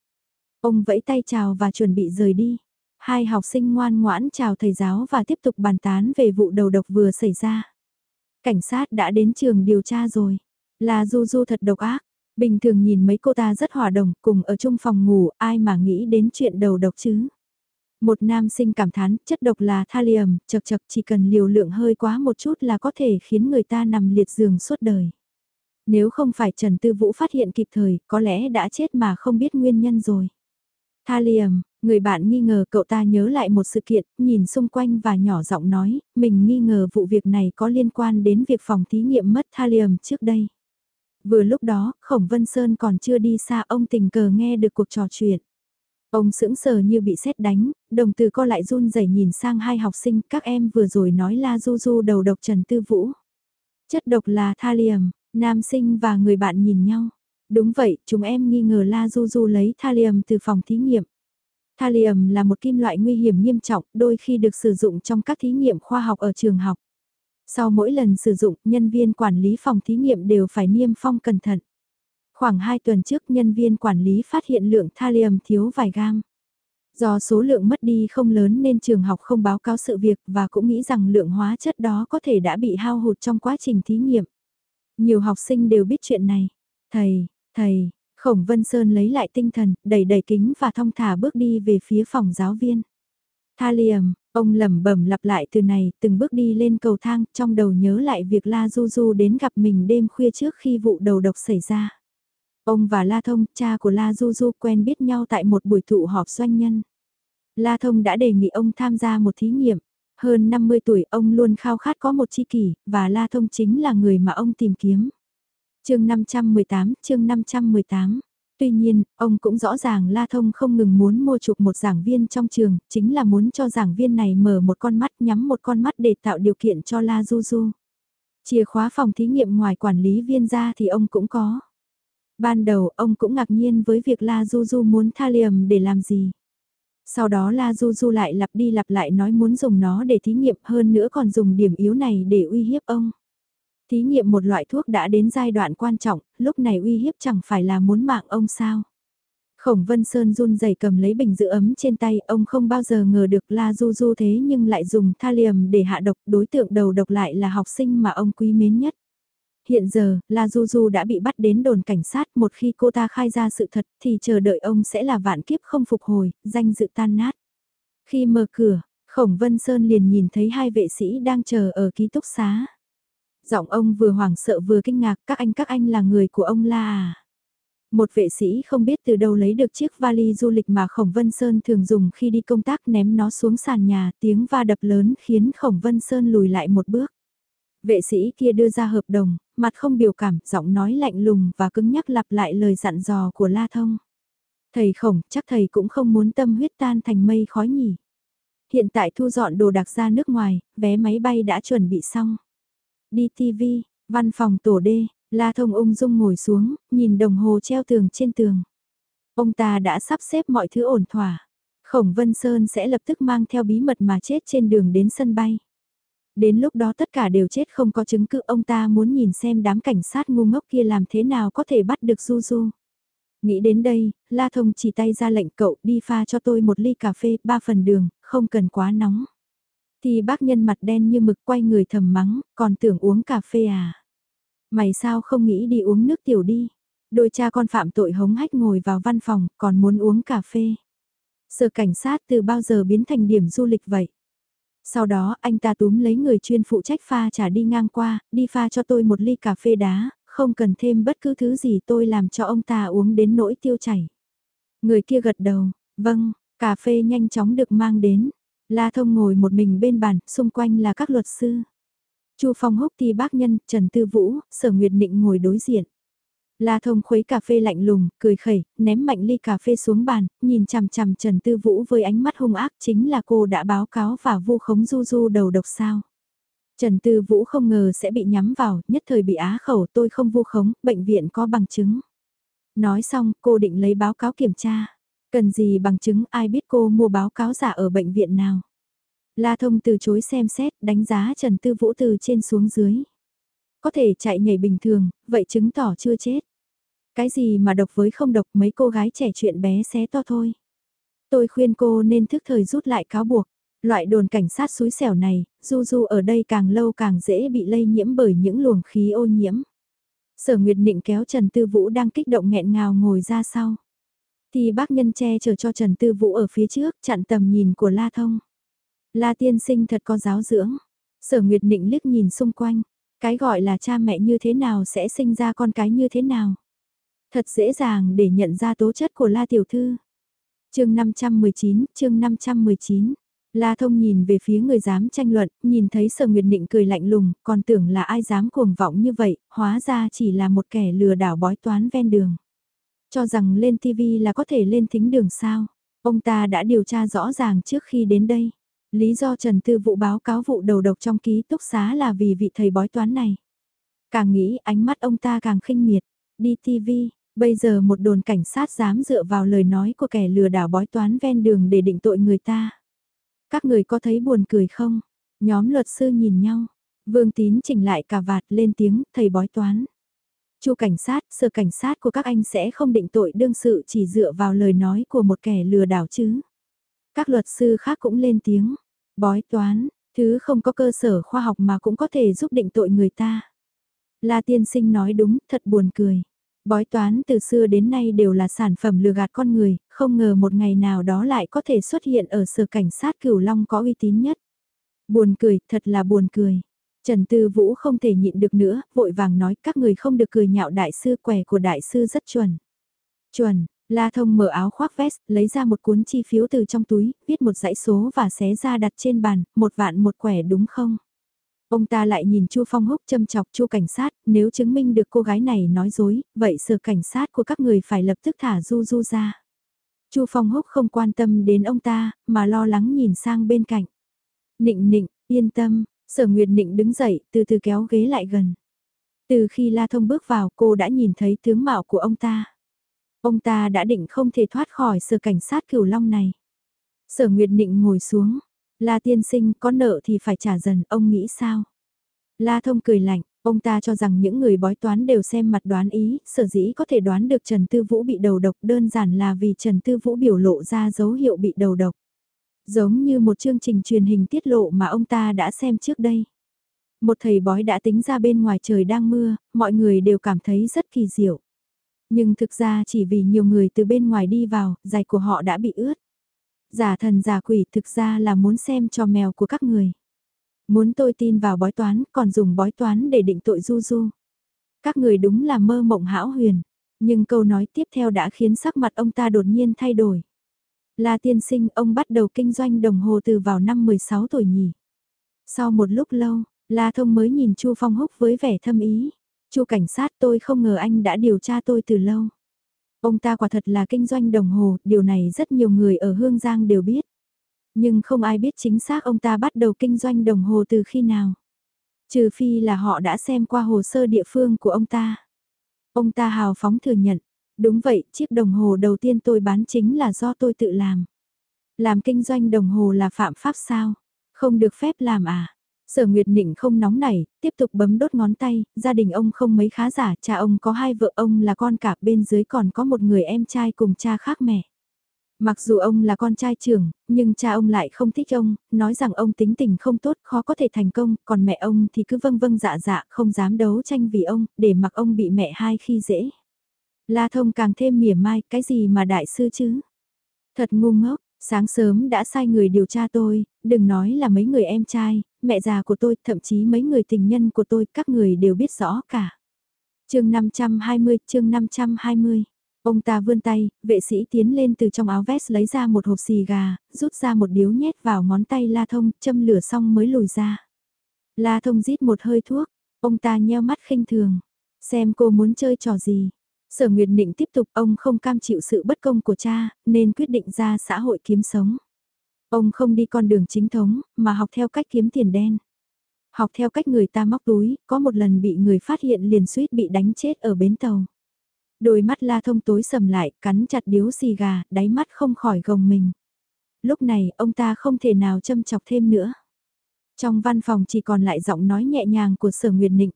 Ông vẫy tay chào và chuẩn bị rời đi. Hai học sinh ngoan ngoãn chào thầy giáo và tiếp tục bàn tán về vụ đầu độc vừa xảy ra. Cảnh sát đã đến trường điều tra rồi. Là Du Du thật độc ác. Bình thường nhìn mấy cô ta rất hòa đồng, cùng ở chung phòng ngủ, ai mà nghĩ đến chuyện đầu độc chứ. Một nam sinh cảm thán, chất độc là thallium, chật chật chỉ cần liều lượng hơi quá một chút là có thể khiến người ta nằm liệt giường suốt đời. Nếu không phải Trần Tư Vũ phát hiện kịp thời, có lẽ đã chết mà không biết nguyên nhân rồi. Thallium, người bạn nghi ngờ cậu ta nhớ lại một sự kiện, nhìn xung quanh và nhỏ giọng nói, mình nghi ngờ vụ việc này có liên quan đến việc phòng thí nghiệm mất thallium trước đây. Vừa lúc đó, Khổng Vân Sơn còn chưa đi xa ông tình cờ nghe được cuộc trò chuyện. Ông sững sờ như bị sét đánh, đồng từ co lại run rẩy nhìn sang hai học sinh, các em vừa rồi nói la du du đầu độc Trần Tư Vũ. Chất độc là thallium, nam sinh và người bạn nhìn nhau. Đúng vậy, chúng em nghi ngờ la du du lấy thallium từ phòng thí nghiệm. Thallium là một kim loại nguy hiểm nghiêm trọng, đôi khi được sử dụng trong các thí nghiệm khoa học ở trường học. Sau mỗi lần sử dụng, nhân viên quản lý phòng thí nghiệm đều phải niêm phong cẩn thận. Khoảng 2 tuần trước nhân viên quản lý phát hiện lượng thallium thiếu vài gam. Do số lượng mất đi không lớn nên trường học không báo cáo sự việc và cũng nghĩ rằng lượng hóa chất đó có thể đã bị hao hụt trong quá trình thí nghiệm. Nhiều học sinh đều biết chuyện này. Thầy, thầy, Khổng Vân Sơn lấy lại tinh thần, đẩy đẩy kính và thong thả bước đi về phía phòng giáo viên. Tha liềm, ông lẩm bẩm lặp lại từ này, từng bước đi lên cầu thang, trong đầu nhớ lại việc La Du Du đến gặp mình đêm khuya trước khi vụ đầu độc xảy ra. Ông và La Thông, cha của La Du Du quen biết nhau tại một buổi tụ họp doanh nhân. La Thông đã đề nghị ông tham gia một thí nghiệm. Hơn 50 tuổi ông luôn khao khát có một chi kỷ, và La Thông chính là người mà ông tìm kiếm chương 518, chương 518. Tuy nhiên, ông cũng rõ ràng La Thông không ngừng muốn mua chuộc một giảng viên trong trường, chính là muốn cho giảng viên này mở một con mắt nhắm một con mắt để tạo điều kiện cho La Du Du. Chìa khóa phòng thí nghiệm ngoài quản lý viên ra thì ông cũng có. Ban đầu ông cũng ngạc nhiên với việc La Du Du muốn tha liềm để làm gì. Sau đó La Du Du lại lặp đi lặp lại nói muốn dùng nó để thí nghiệm hơn nữa còn dùng điểm yếu này để uy hiếp ông. Thí nghiệm một loại thuốc đã đến giai đoạn quan trọng, lúc này uy hiếp chẳng phải là muốn mạng ông sao. Khổng Vân Sơn run rẩy cầm lấy bình giữ ấm trên tay, ông không bao giờ ngờ được La Du Du thế nhưng lại dùng tha liềm để hạ độc, đối tượng đầu độc lại là học sinh mà ông quý mến nhất hiện giờ, La Du Du đã bị bắt đến đồn cảnh sát, một khi cô ta khai ra sự thật thì chờ đợi ông sẽ là vạn kiếp không phục hồi, danh dự tan nát. Khi mở cửa, Khổng Vân Sơn liền nhìn thấy hai vệ sĩ đang chờ ở ký túc xá. Giọng ông vừa hoảng sợ vừa kinh ngạc, các anh các anh là người của ông La à. Một vệ sĩ không biết từ đâu lấy được chiếc vali du lịch mà Khổng Vân Sơn thường dùng khi đi công tác ném nó xuống sàn nhà, tiếng va đập lớn khiến Khổng Vân Sơn lùi lại một bước. Vệ sĩ kia đưa ra hợp đồng, mặt không biểu cảm, giọng nói lạnh lùng và cứng nhắc lặp lại lời dặn dò của La Thông. Thầy Khổng, chắc thầy cũng không muốn tâm huyết tan thành mây khói nhỉ. Hiện tại thu dọn đồ đặc ra nước ngoài, vé máy bay đã chuẩn bị xong. Đi TV, văn phòng tổ D, La Thông ung dung ngồi xuống, nhìn đồng hồ treo tường trên tường. Ông ta đã sắp xếp mọi thứ ổn thỏa. Khổng Vân Sơn sẽ lập tức mang theo bí mật mà chết trên đường đến sân bay. Đến lúc đó tất cả đều chết không có chứng cứ ông ta muốn nhìn xem đám cảnh sát ngu ngốc kia làm thế nào có thể bắt được Du Du. Nghĩ đến đây, La Thông chỉ tay ra lệnh cậu đi pha cho tôi một ly cà phê, ba phần đường, không cần quá nóng. Thì bác nhân mặt đen như mực quay người thầm mắng, còn tưởng uống cà phê à. Mày sao không nghĩ đi uống nước tiểu đi. Đôi cha con phạm tội hống hách ngồi vào văn phòng, còn muốn uống cà phê. Sở cảnh sát từ bao giờ biến thành điểm du lịch vậy? Sau đó anh ta túm lấy người chuyên phụ trách pha trà đi ngang qua, đi pha cho tôi một ly cà phê đá, không cần thêm bất cứ thứ gì tôi làm cho ông ta uống đến nỗi tiêu chảy. Người kia gật đầu, vâng, cà phê nhanh chóng được mang đến. La Thông ngồi một mình bên bàn, xung quanh là các luật sư. Chu Phong húc thì bác nhân, Trần Tư Vũ, Sở Nguyệt Định ngồi đối diện. La Thông khuấy cà phê lạnh lùng, cười khẩy, ném mạnh ly cà phê xuống bàn, nhìn chằm chằm Trần Tư Vũ với ánh mắt hung ác chính là cô đã báo cáo và vu khống du du đầu độc sao. Trần Tư Vũ không ngờ sẽ bị nhắm vào, nhất thời bị á khẩu tôi không vu khống, bệnh viện có bằng chứng. Nói xong, cô định lấy báo cáo kiểm tra. Cần gì bằng chứng ai biết cô mua báo cáo giả ở bệnh viện nào. La Thông từ chối xem xét, đánh giá Trần Tư Vũ từ trên xuống dưới. Có thể chạy nhảy bình thường, vậy chứng tỏ chưa chết. Cái gì mà độc với không độc mấy cô gái trẻ chuyện bé xé to thôi. Tôi khuyên cô nên thức thời rút lại cáo buộc. Loại đồn cảnh sát suối xẻo này, du du ở đây càng lâu càng dễ bị lây nhiễm bởi những luồng khí ô nhiễm. Sở Nguyệt Nịnh kéo Trần Tư Vũ đang kích động nghẹn ngào ngồi ra sau. Thì bác nhân che chở cho Trần Tư Vũ ở phía trước chặn tầm nhìn của La Thông. La tiên sinh thật có giáo dưỡng. Sở Nguyệt Nịnh liếc nhìn xung quanh. Cái gọi là cha mẹ như thế nào sẽ sinh ra con cái như thế nào. Thật dễ dàng để nhận ra tố chất của La Tiểu Thư. chương 519, chương 519. La Thông nhìn về phía người dám tranh luận, nhìn thấy Sở Nguyệt Nịnh cười lạnh lùng, còn tưởng là ai dám cuồng vọng như vậy, hóa ra chỉ là một kẻ lừa đảo bói toán ven đường. Cho rằng lên TV là có thể lên thính đường sao. Ông ta đã điều tra rõ ràng trước khi đến đây. Lý do Trần Tư Vụ báo cáo vụ đầu độc trong ký túc xá là vì vị thầy bói toán này. Càng nghĩ ánh mắt ông ta càng khinh miệt. Đi TV, bây giờ một đồn cảnh sát dám dựa vào lời nói của kẻ lừa đảo bói toán ven đường để định tội người ta. Các người có thấy buồn cười không? Nhóm luật sư nhìn nhau. Vương Tín chỉnh lại cả vạt lên tiếng thầy bói toán. Chu cảnh sát, sở cảnh sát của các anh sẽ không định tội đương sự chỉ dựa vào lời nói của một kẻ lừa đảo chứ. Các luật sư khác cũng lên tiếng. Bói toán, thứ không có cơ sở khoa học mà cũng có thể giúp định tội người ta. La tiên sinh nói đúng, thật buồn cười. Bói toán từ xưa đến nay đều là sản phẩm lừa gạt con người, không ngờ một ngày nào đó lại có thể xuất hiện ở sở cảnh sát cửu long có uy tín nhất. Buồn cười, thật là buồn cười. Trần Tư Vũ không thể nhịn được nữa, vội vàng nói các người không được cười nhạo đại sư quẻ của đại sư rất chuẩn. Chuẩn, La Thông mở áo khoác vest, lấy ra một cuốn chi phiếu từ trong túi, viết một dãy số và xé ra đặt trên bàn, một vạn một quẻ đúng không? Ông ta lại nhìn Chu Phong Húc châm chọc Chu cảnh sát, nếu chứng minh được cô gái này nói dối, vậy sở cảnh sát của các người phải lập tức thả Du Du ra. Chu Phong Húc không quan tâm đến ông ta, mà lo lắng nhìn sang bên cạnh. Nịnh nịnh, yên tâm, sở Nguyệt Nịnh đứng dậy, từ từ kéo ghế lại gần. Từ khi La Thông bước vào cô đã nhìn thấy tướng mạo của ông ta. Ông ta đã định không thể thoát khỏi sở cảnh sát cửu long này. Sở Nguyệt Nịnh ngồi xuống. La tiên sinh có nợ thì phải trả dần, ông nghĩ sao? La thông cười lạnh, ông ta cho rằng những người bói toán đều xem mặt đoán ý, sở dĩ có thể đoán được Trần Tư Vũ bị đầu độc đơn giản là vì Trần Tư Vũ biểu lộ ra dấu hiệu bị đầu độc. Giống như một chương trình truyền hình tiết lộ mà ông ta đã xem trước đây. Một thầy bói đã tính ra bên ngoài trời đang mưa, mọi người đều cảm thấy rất kỳ diệu. Nhưng thực ra chỉ vì nhiều người từ bên ngoài đi vào, giày của họ đã bị ướt. Giả thần giả quỷ thực ra là muốn xem cho mèo của các người. Muốn tôi tin vào bói toán, còn dùng bói toán để định tội du du. Các người đúng là mơ mộng hão huyền. Nhưng câu nói tiếp theo đã khiến sắc mặt ông ta đột nhiên thay đổi. La tiên sinh ông bắt đầu kinh doanh đồng hồ từ vào năm 16 tuổi nhỉ. Sau một lúc lâu, La Thông mới nhìn Chu Phong Húc với vẻ thâm ý. Chu cảnh sát tôi không ngờ anh đã điều tra tôi từ lâu. Ông ta quả thật là kinh doanh đồng hồ, điều này rất nhiều người ở Hương Giang đều biết. Nhưng không ai biết chính xác ông ta bắt đầu kinh doanh đồng hồ từ khi nào. Trừ phi là họ đã xem qua hồ sơ địa phương của ông ta. Ông ta hào phóng thừa nhận, đúng vậy, chiếc đồng hồ đầu tiên tôi bán chính là do tôi tự làm. Làm kinh doanh đồng hồ là phạm pháp sao? Không được phép làm à? Sở Nguyệt Nịnh không nóng nảy, tiếp tục bấm đốt ngón tay, gia đình ông không mấy khá giả, cha ông có hai vợ ông là con cả, bên dưới còn có một người em trai cùng cha khác mẹ. Mặc dù ông là con trai trưởng, nhưng cha ông lại không thích ông, nói rằng ông tính tình không tốt, khó có thể thành công, còn mẹ ông thì cứ vâng vâng dạ dạ, không dám đấu tranh vì ông, để mặc ông bị mẹ hai khi dễ. La Thông càng thêm mỉa mai, cái gì mà đại sư chứ? Thật ngu ngốc, sáng sớm đã sai người điều tra tôi, đừng nói là mấy người em trai, mẹ già của tôi, thậm chí mấy người tình nhân của tôi, các người đều biết rõ cả. chương 520, chương 520. Ông ta vươn tay, vệ sĩ tiến lên từ trong áo vest lấy ra một hộp xì gà, rút ra một điếu nhét vào ngón tay La Thông, châm lửa xong mới lùi ra. La Thông rít một hơi thuốc, ông ta nheo mắt khinh thường. Xem cô muốn chơi trò gì. Sở Nguyệt Định tiếp tục ông không cam chịu sự bất công của cha, nên quyết định ra xã hội kiếm sống. Ông không đi con đường chính thống, mà học theo cách kiếm tiền đen. Học theo cách người ta móc túi, có một lần bị người phát hiện liền suýt bị đánh chết ở bến tàu. Đôi mắt la thông tối sầm lại, cắn chặt điếu xì gà, đáy mắt không khỏi gồng mình. Lúc này, ông ta không thể nào châm chọc thêm nữa. Trong văn phòng chỉ còn lại giọng nói nhẹ nhàng của sở Nguyệt Nịnh.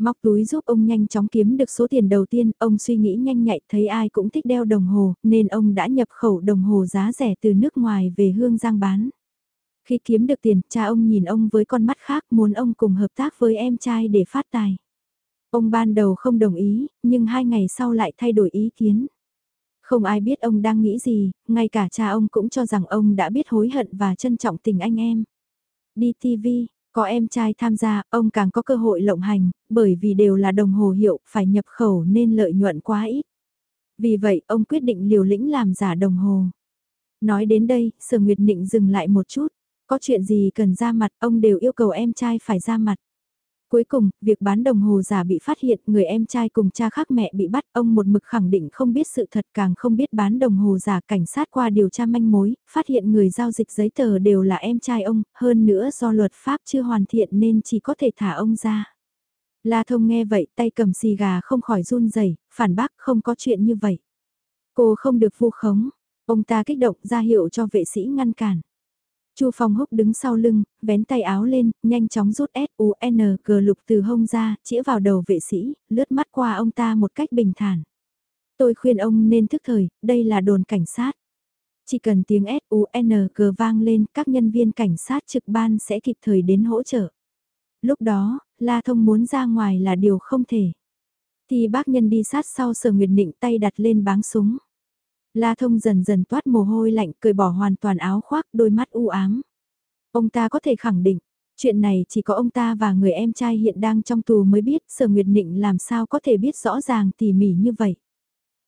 Móc túi giúp ông nhanh chóng kiếm được số tiền đầu tiên, ông suy nghĩ nhanh nhạy thấy ai cũng thích đeo đồng hồ, nên ông đã nhập khẩu đồng hồ giá rẻ từ nước ngoài về Hương Giang bán. Khi kiếm được tiền, cha ông nhìn ông với con mắt khác muốn ông cùng hợp tác với em trai để phát tài. Ông ban đầu không đồng ý, nhưng hai ngày sau lại thay đổi ý kiến. Không ai biết ông đang nghĩ gì, ngay cả cha ông cũng cho rằng ông đã biết hối hận và trân trọng tình anh em. Đi TV, có em trai tham gia, ông càng có cơ hội lộng hành, bởi vì đều là đồng hồ hiệu, phải nhập khẩu nên lợi nhuận quá ít. Vì vậy, ông quyết định liều lĩnh làm giả đồng hồ. Nói đến đây, Sở Nguyệt Nịnh dừng lại một chút. Có chuyện gì cần ra mặt, ông đều yêu cầu em trai phải ra mặt. Cuối cùng, việc bán đồng hồ giả bị phát hiện, người em trai cùng cha khác mẹ bị bắt, ông một mực khẳng định không biết sự thật càng không biết bán đồng hồ giả cảnh sát qua điều tra manh mối, phát hiện người giao dịch giấy tờ đều là em trai ông, hơn nữa do luật pháp chưa hoàn thiện nên chỉ có thể thả ông ra. La Thông nghe vậy tay cầm xì gà không khỏi run rẩy phản bác không có chuyện như vậy. Cô không được vu khống, ông ta kích động ra hiệu cho vệ sĩ ngăn cản. Chu Phong Húc đứng sau lưng, vén tay áo lên, nhanh chóng rút S-U-N-G lục từ hông ra, chĩa vào đầu vệ sĩ, lướt mắt qua ông ta một cách bình thản. Tôi khuyên ông nên thức thời, đây là đồn cảnh sát. Chỉ cần tiếng S-U-N-G vang lên, các nhân viên cảnh sát trực ban sẽ kịp thời đến hỗ trợ. Lúc đó, La Thông muốn ra ngoài là điều không thể. Thì bác nhân đi sát sau sở nguyệt định tay đặt lên báng súng. La Thông dần dần toát mồ hôi lạnh, cười bỏ hoàn toàn áo khoác, đôi mắt u ám. Ông ta có thể khẳng định, chuyện này chỉ có ông ta và người em trai hiện đang trong tù mới biết Sở Nguyệt Nịnh làm sao có thể biết rõ ràng tỉ mỉ như vậy.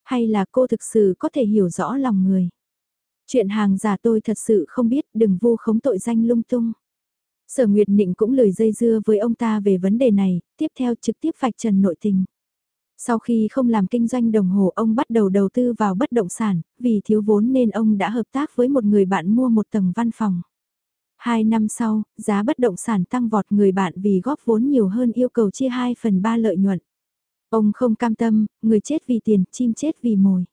Hay là cô thực sự có thể hiểu rõ lòng người. Chuyện hàng giả tôi thật sự không biết, đừng vu khống tội danh lung tung. Sở Nguyệt Nịnh cũng lời dây dưa với ông ta về vấn đề này, tiếp theo trực tiếp vạch trần nội tình. Sau khi không làm kinh doanh đồng hồ ông bắt đầu đầu tư vào bất động sản, vì thiếu vốn nên ông đã hợp tác với một người bạn mua một tầng văn phòng. Hai năm sau, giá bất động sản tăng vọt người bạn vì góp vốn nhiều hơn yêu cầu chia 2 phần 3 lợi nhuận. Ông không cam tâm, người chết vì tiền, chim chết vì mồi.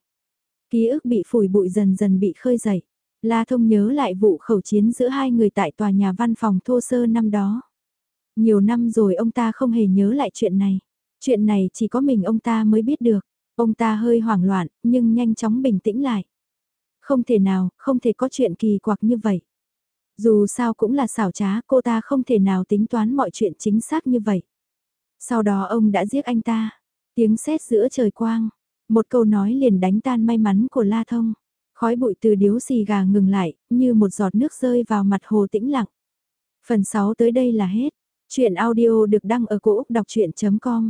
Ký ức bị phủi bụi dần dần bị khơi dậy. La Thông nhớ lại vụ khẩu chiến giữa hai người tại tòa nhà văn phòng thô sơ năm đó. Nhiều năm rồi ông ta không hề nhớ lại chuyện này. Chuyện này chỉ có mình ông ta mới biết được. Ông ta hơi hoảng loạn, nhưng nhanh chóng bình tĩnh lại. Không thể nào, không thể có chuyện kỳ quặc như vậy. Dù sao cũng là xảo trá, cô ta không thể nào tính toán mọi chuyện chính xác như vậy. Sau đó ông đã giết anh ta. Tiếng sét giữa trời quang. Một câu nói liền đánh tan may mắn của La Thông. Khói bụi từ điếu xì gà ngừng lại, như một giọt nước rơi vào mặt hồ tĩnh lặng. Phần 6 tới đây là hết. Chuyện audio được đăng ở cổ Úc đọc chuyện.com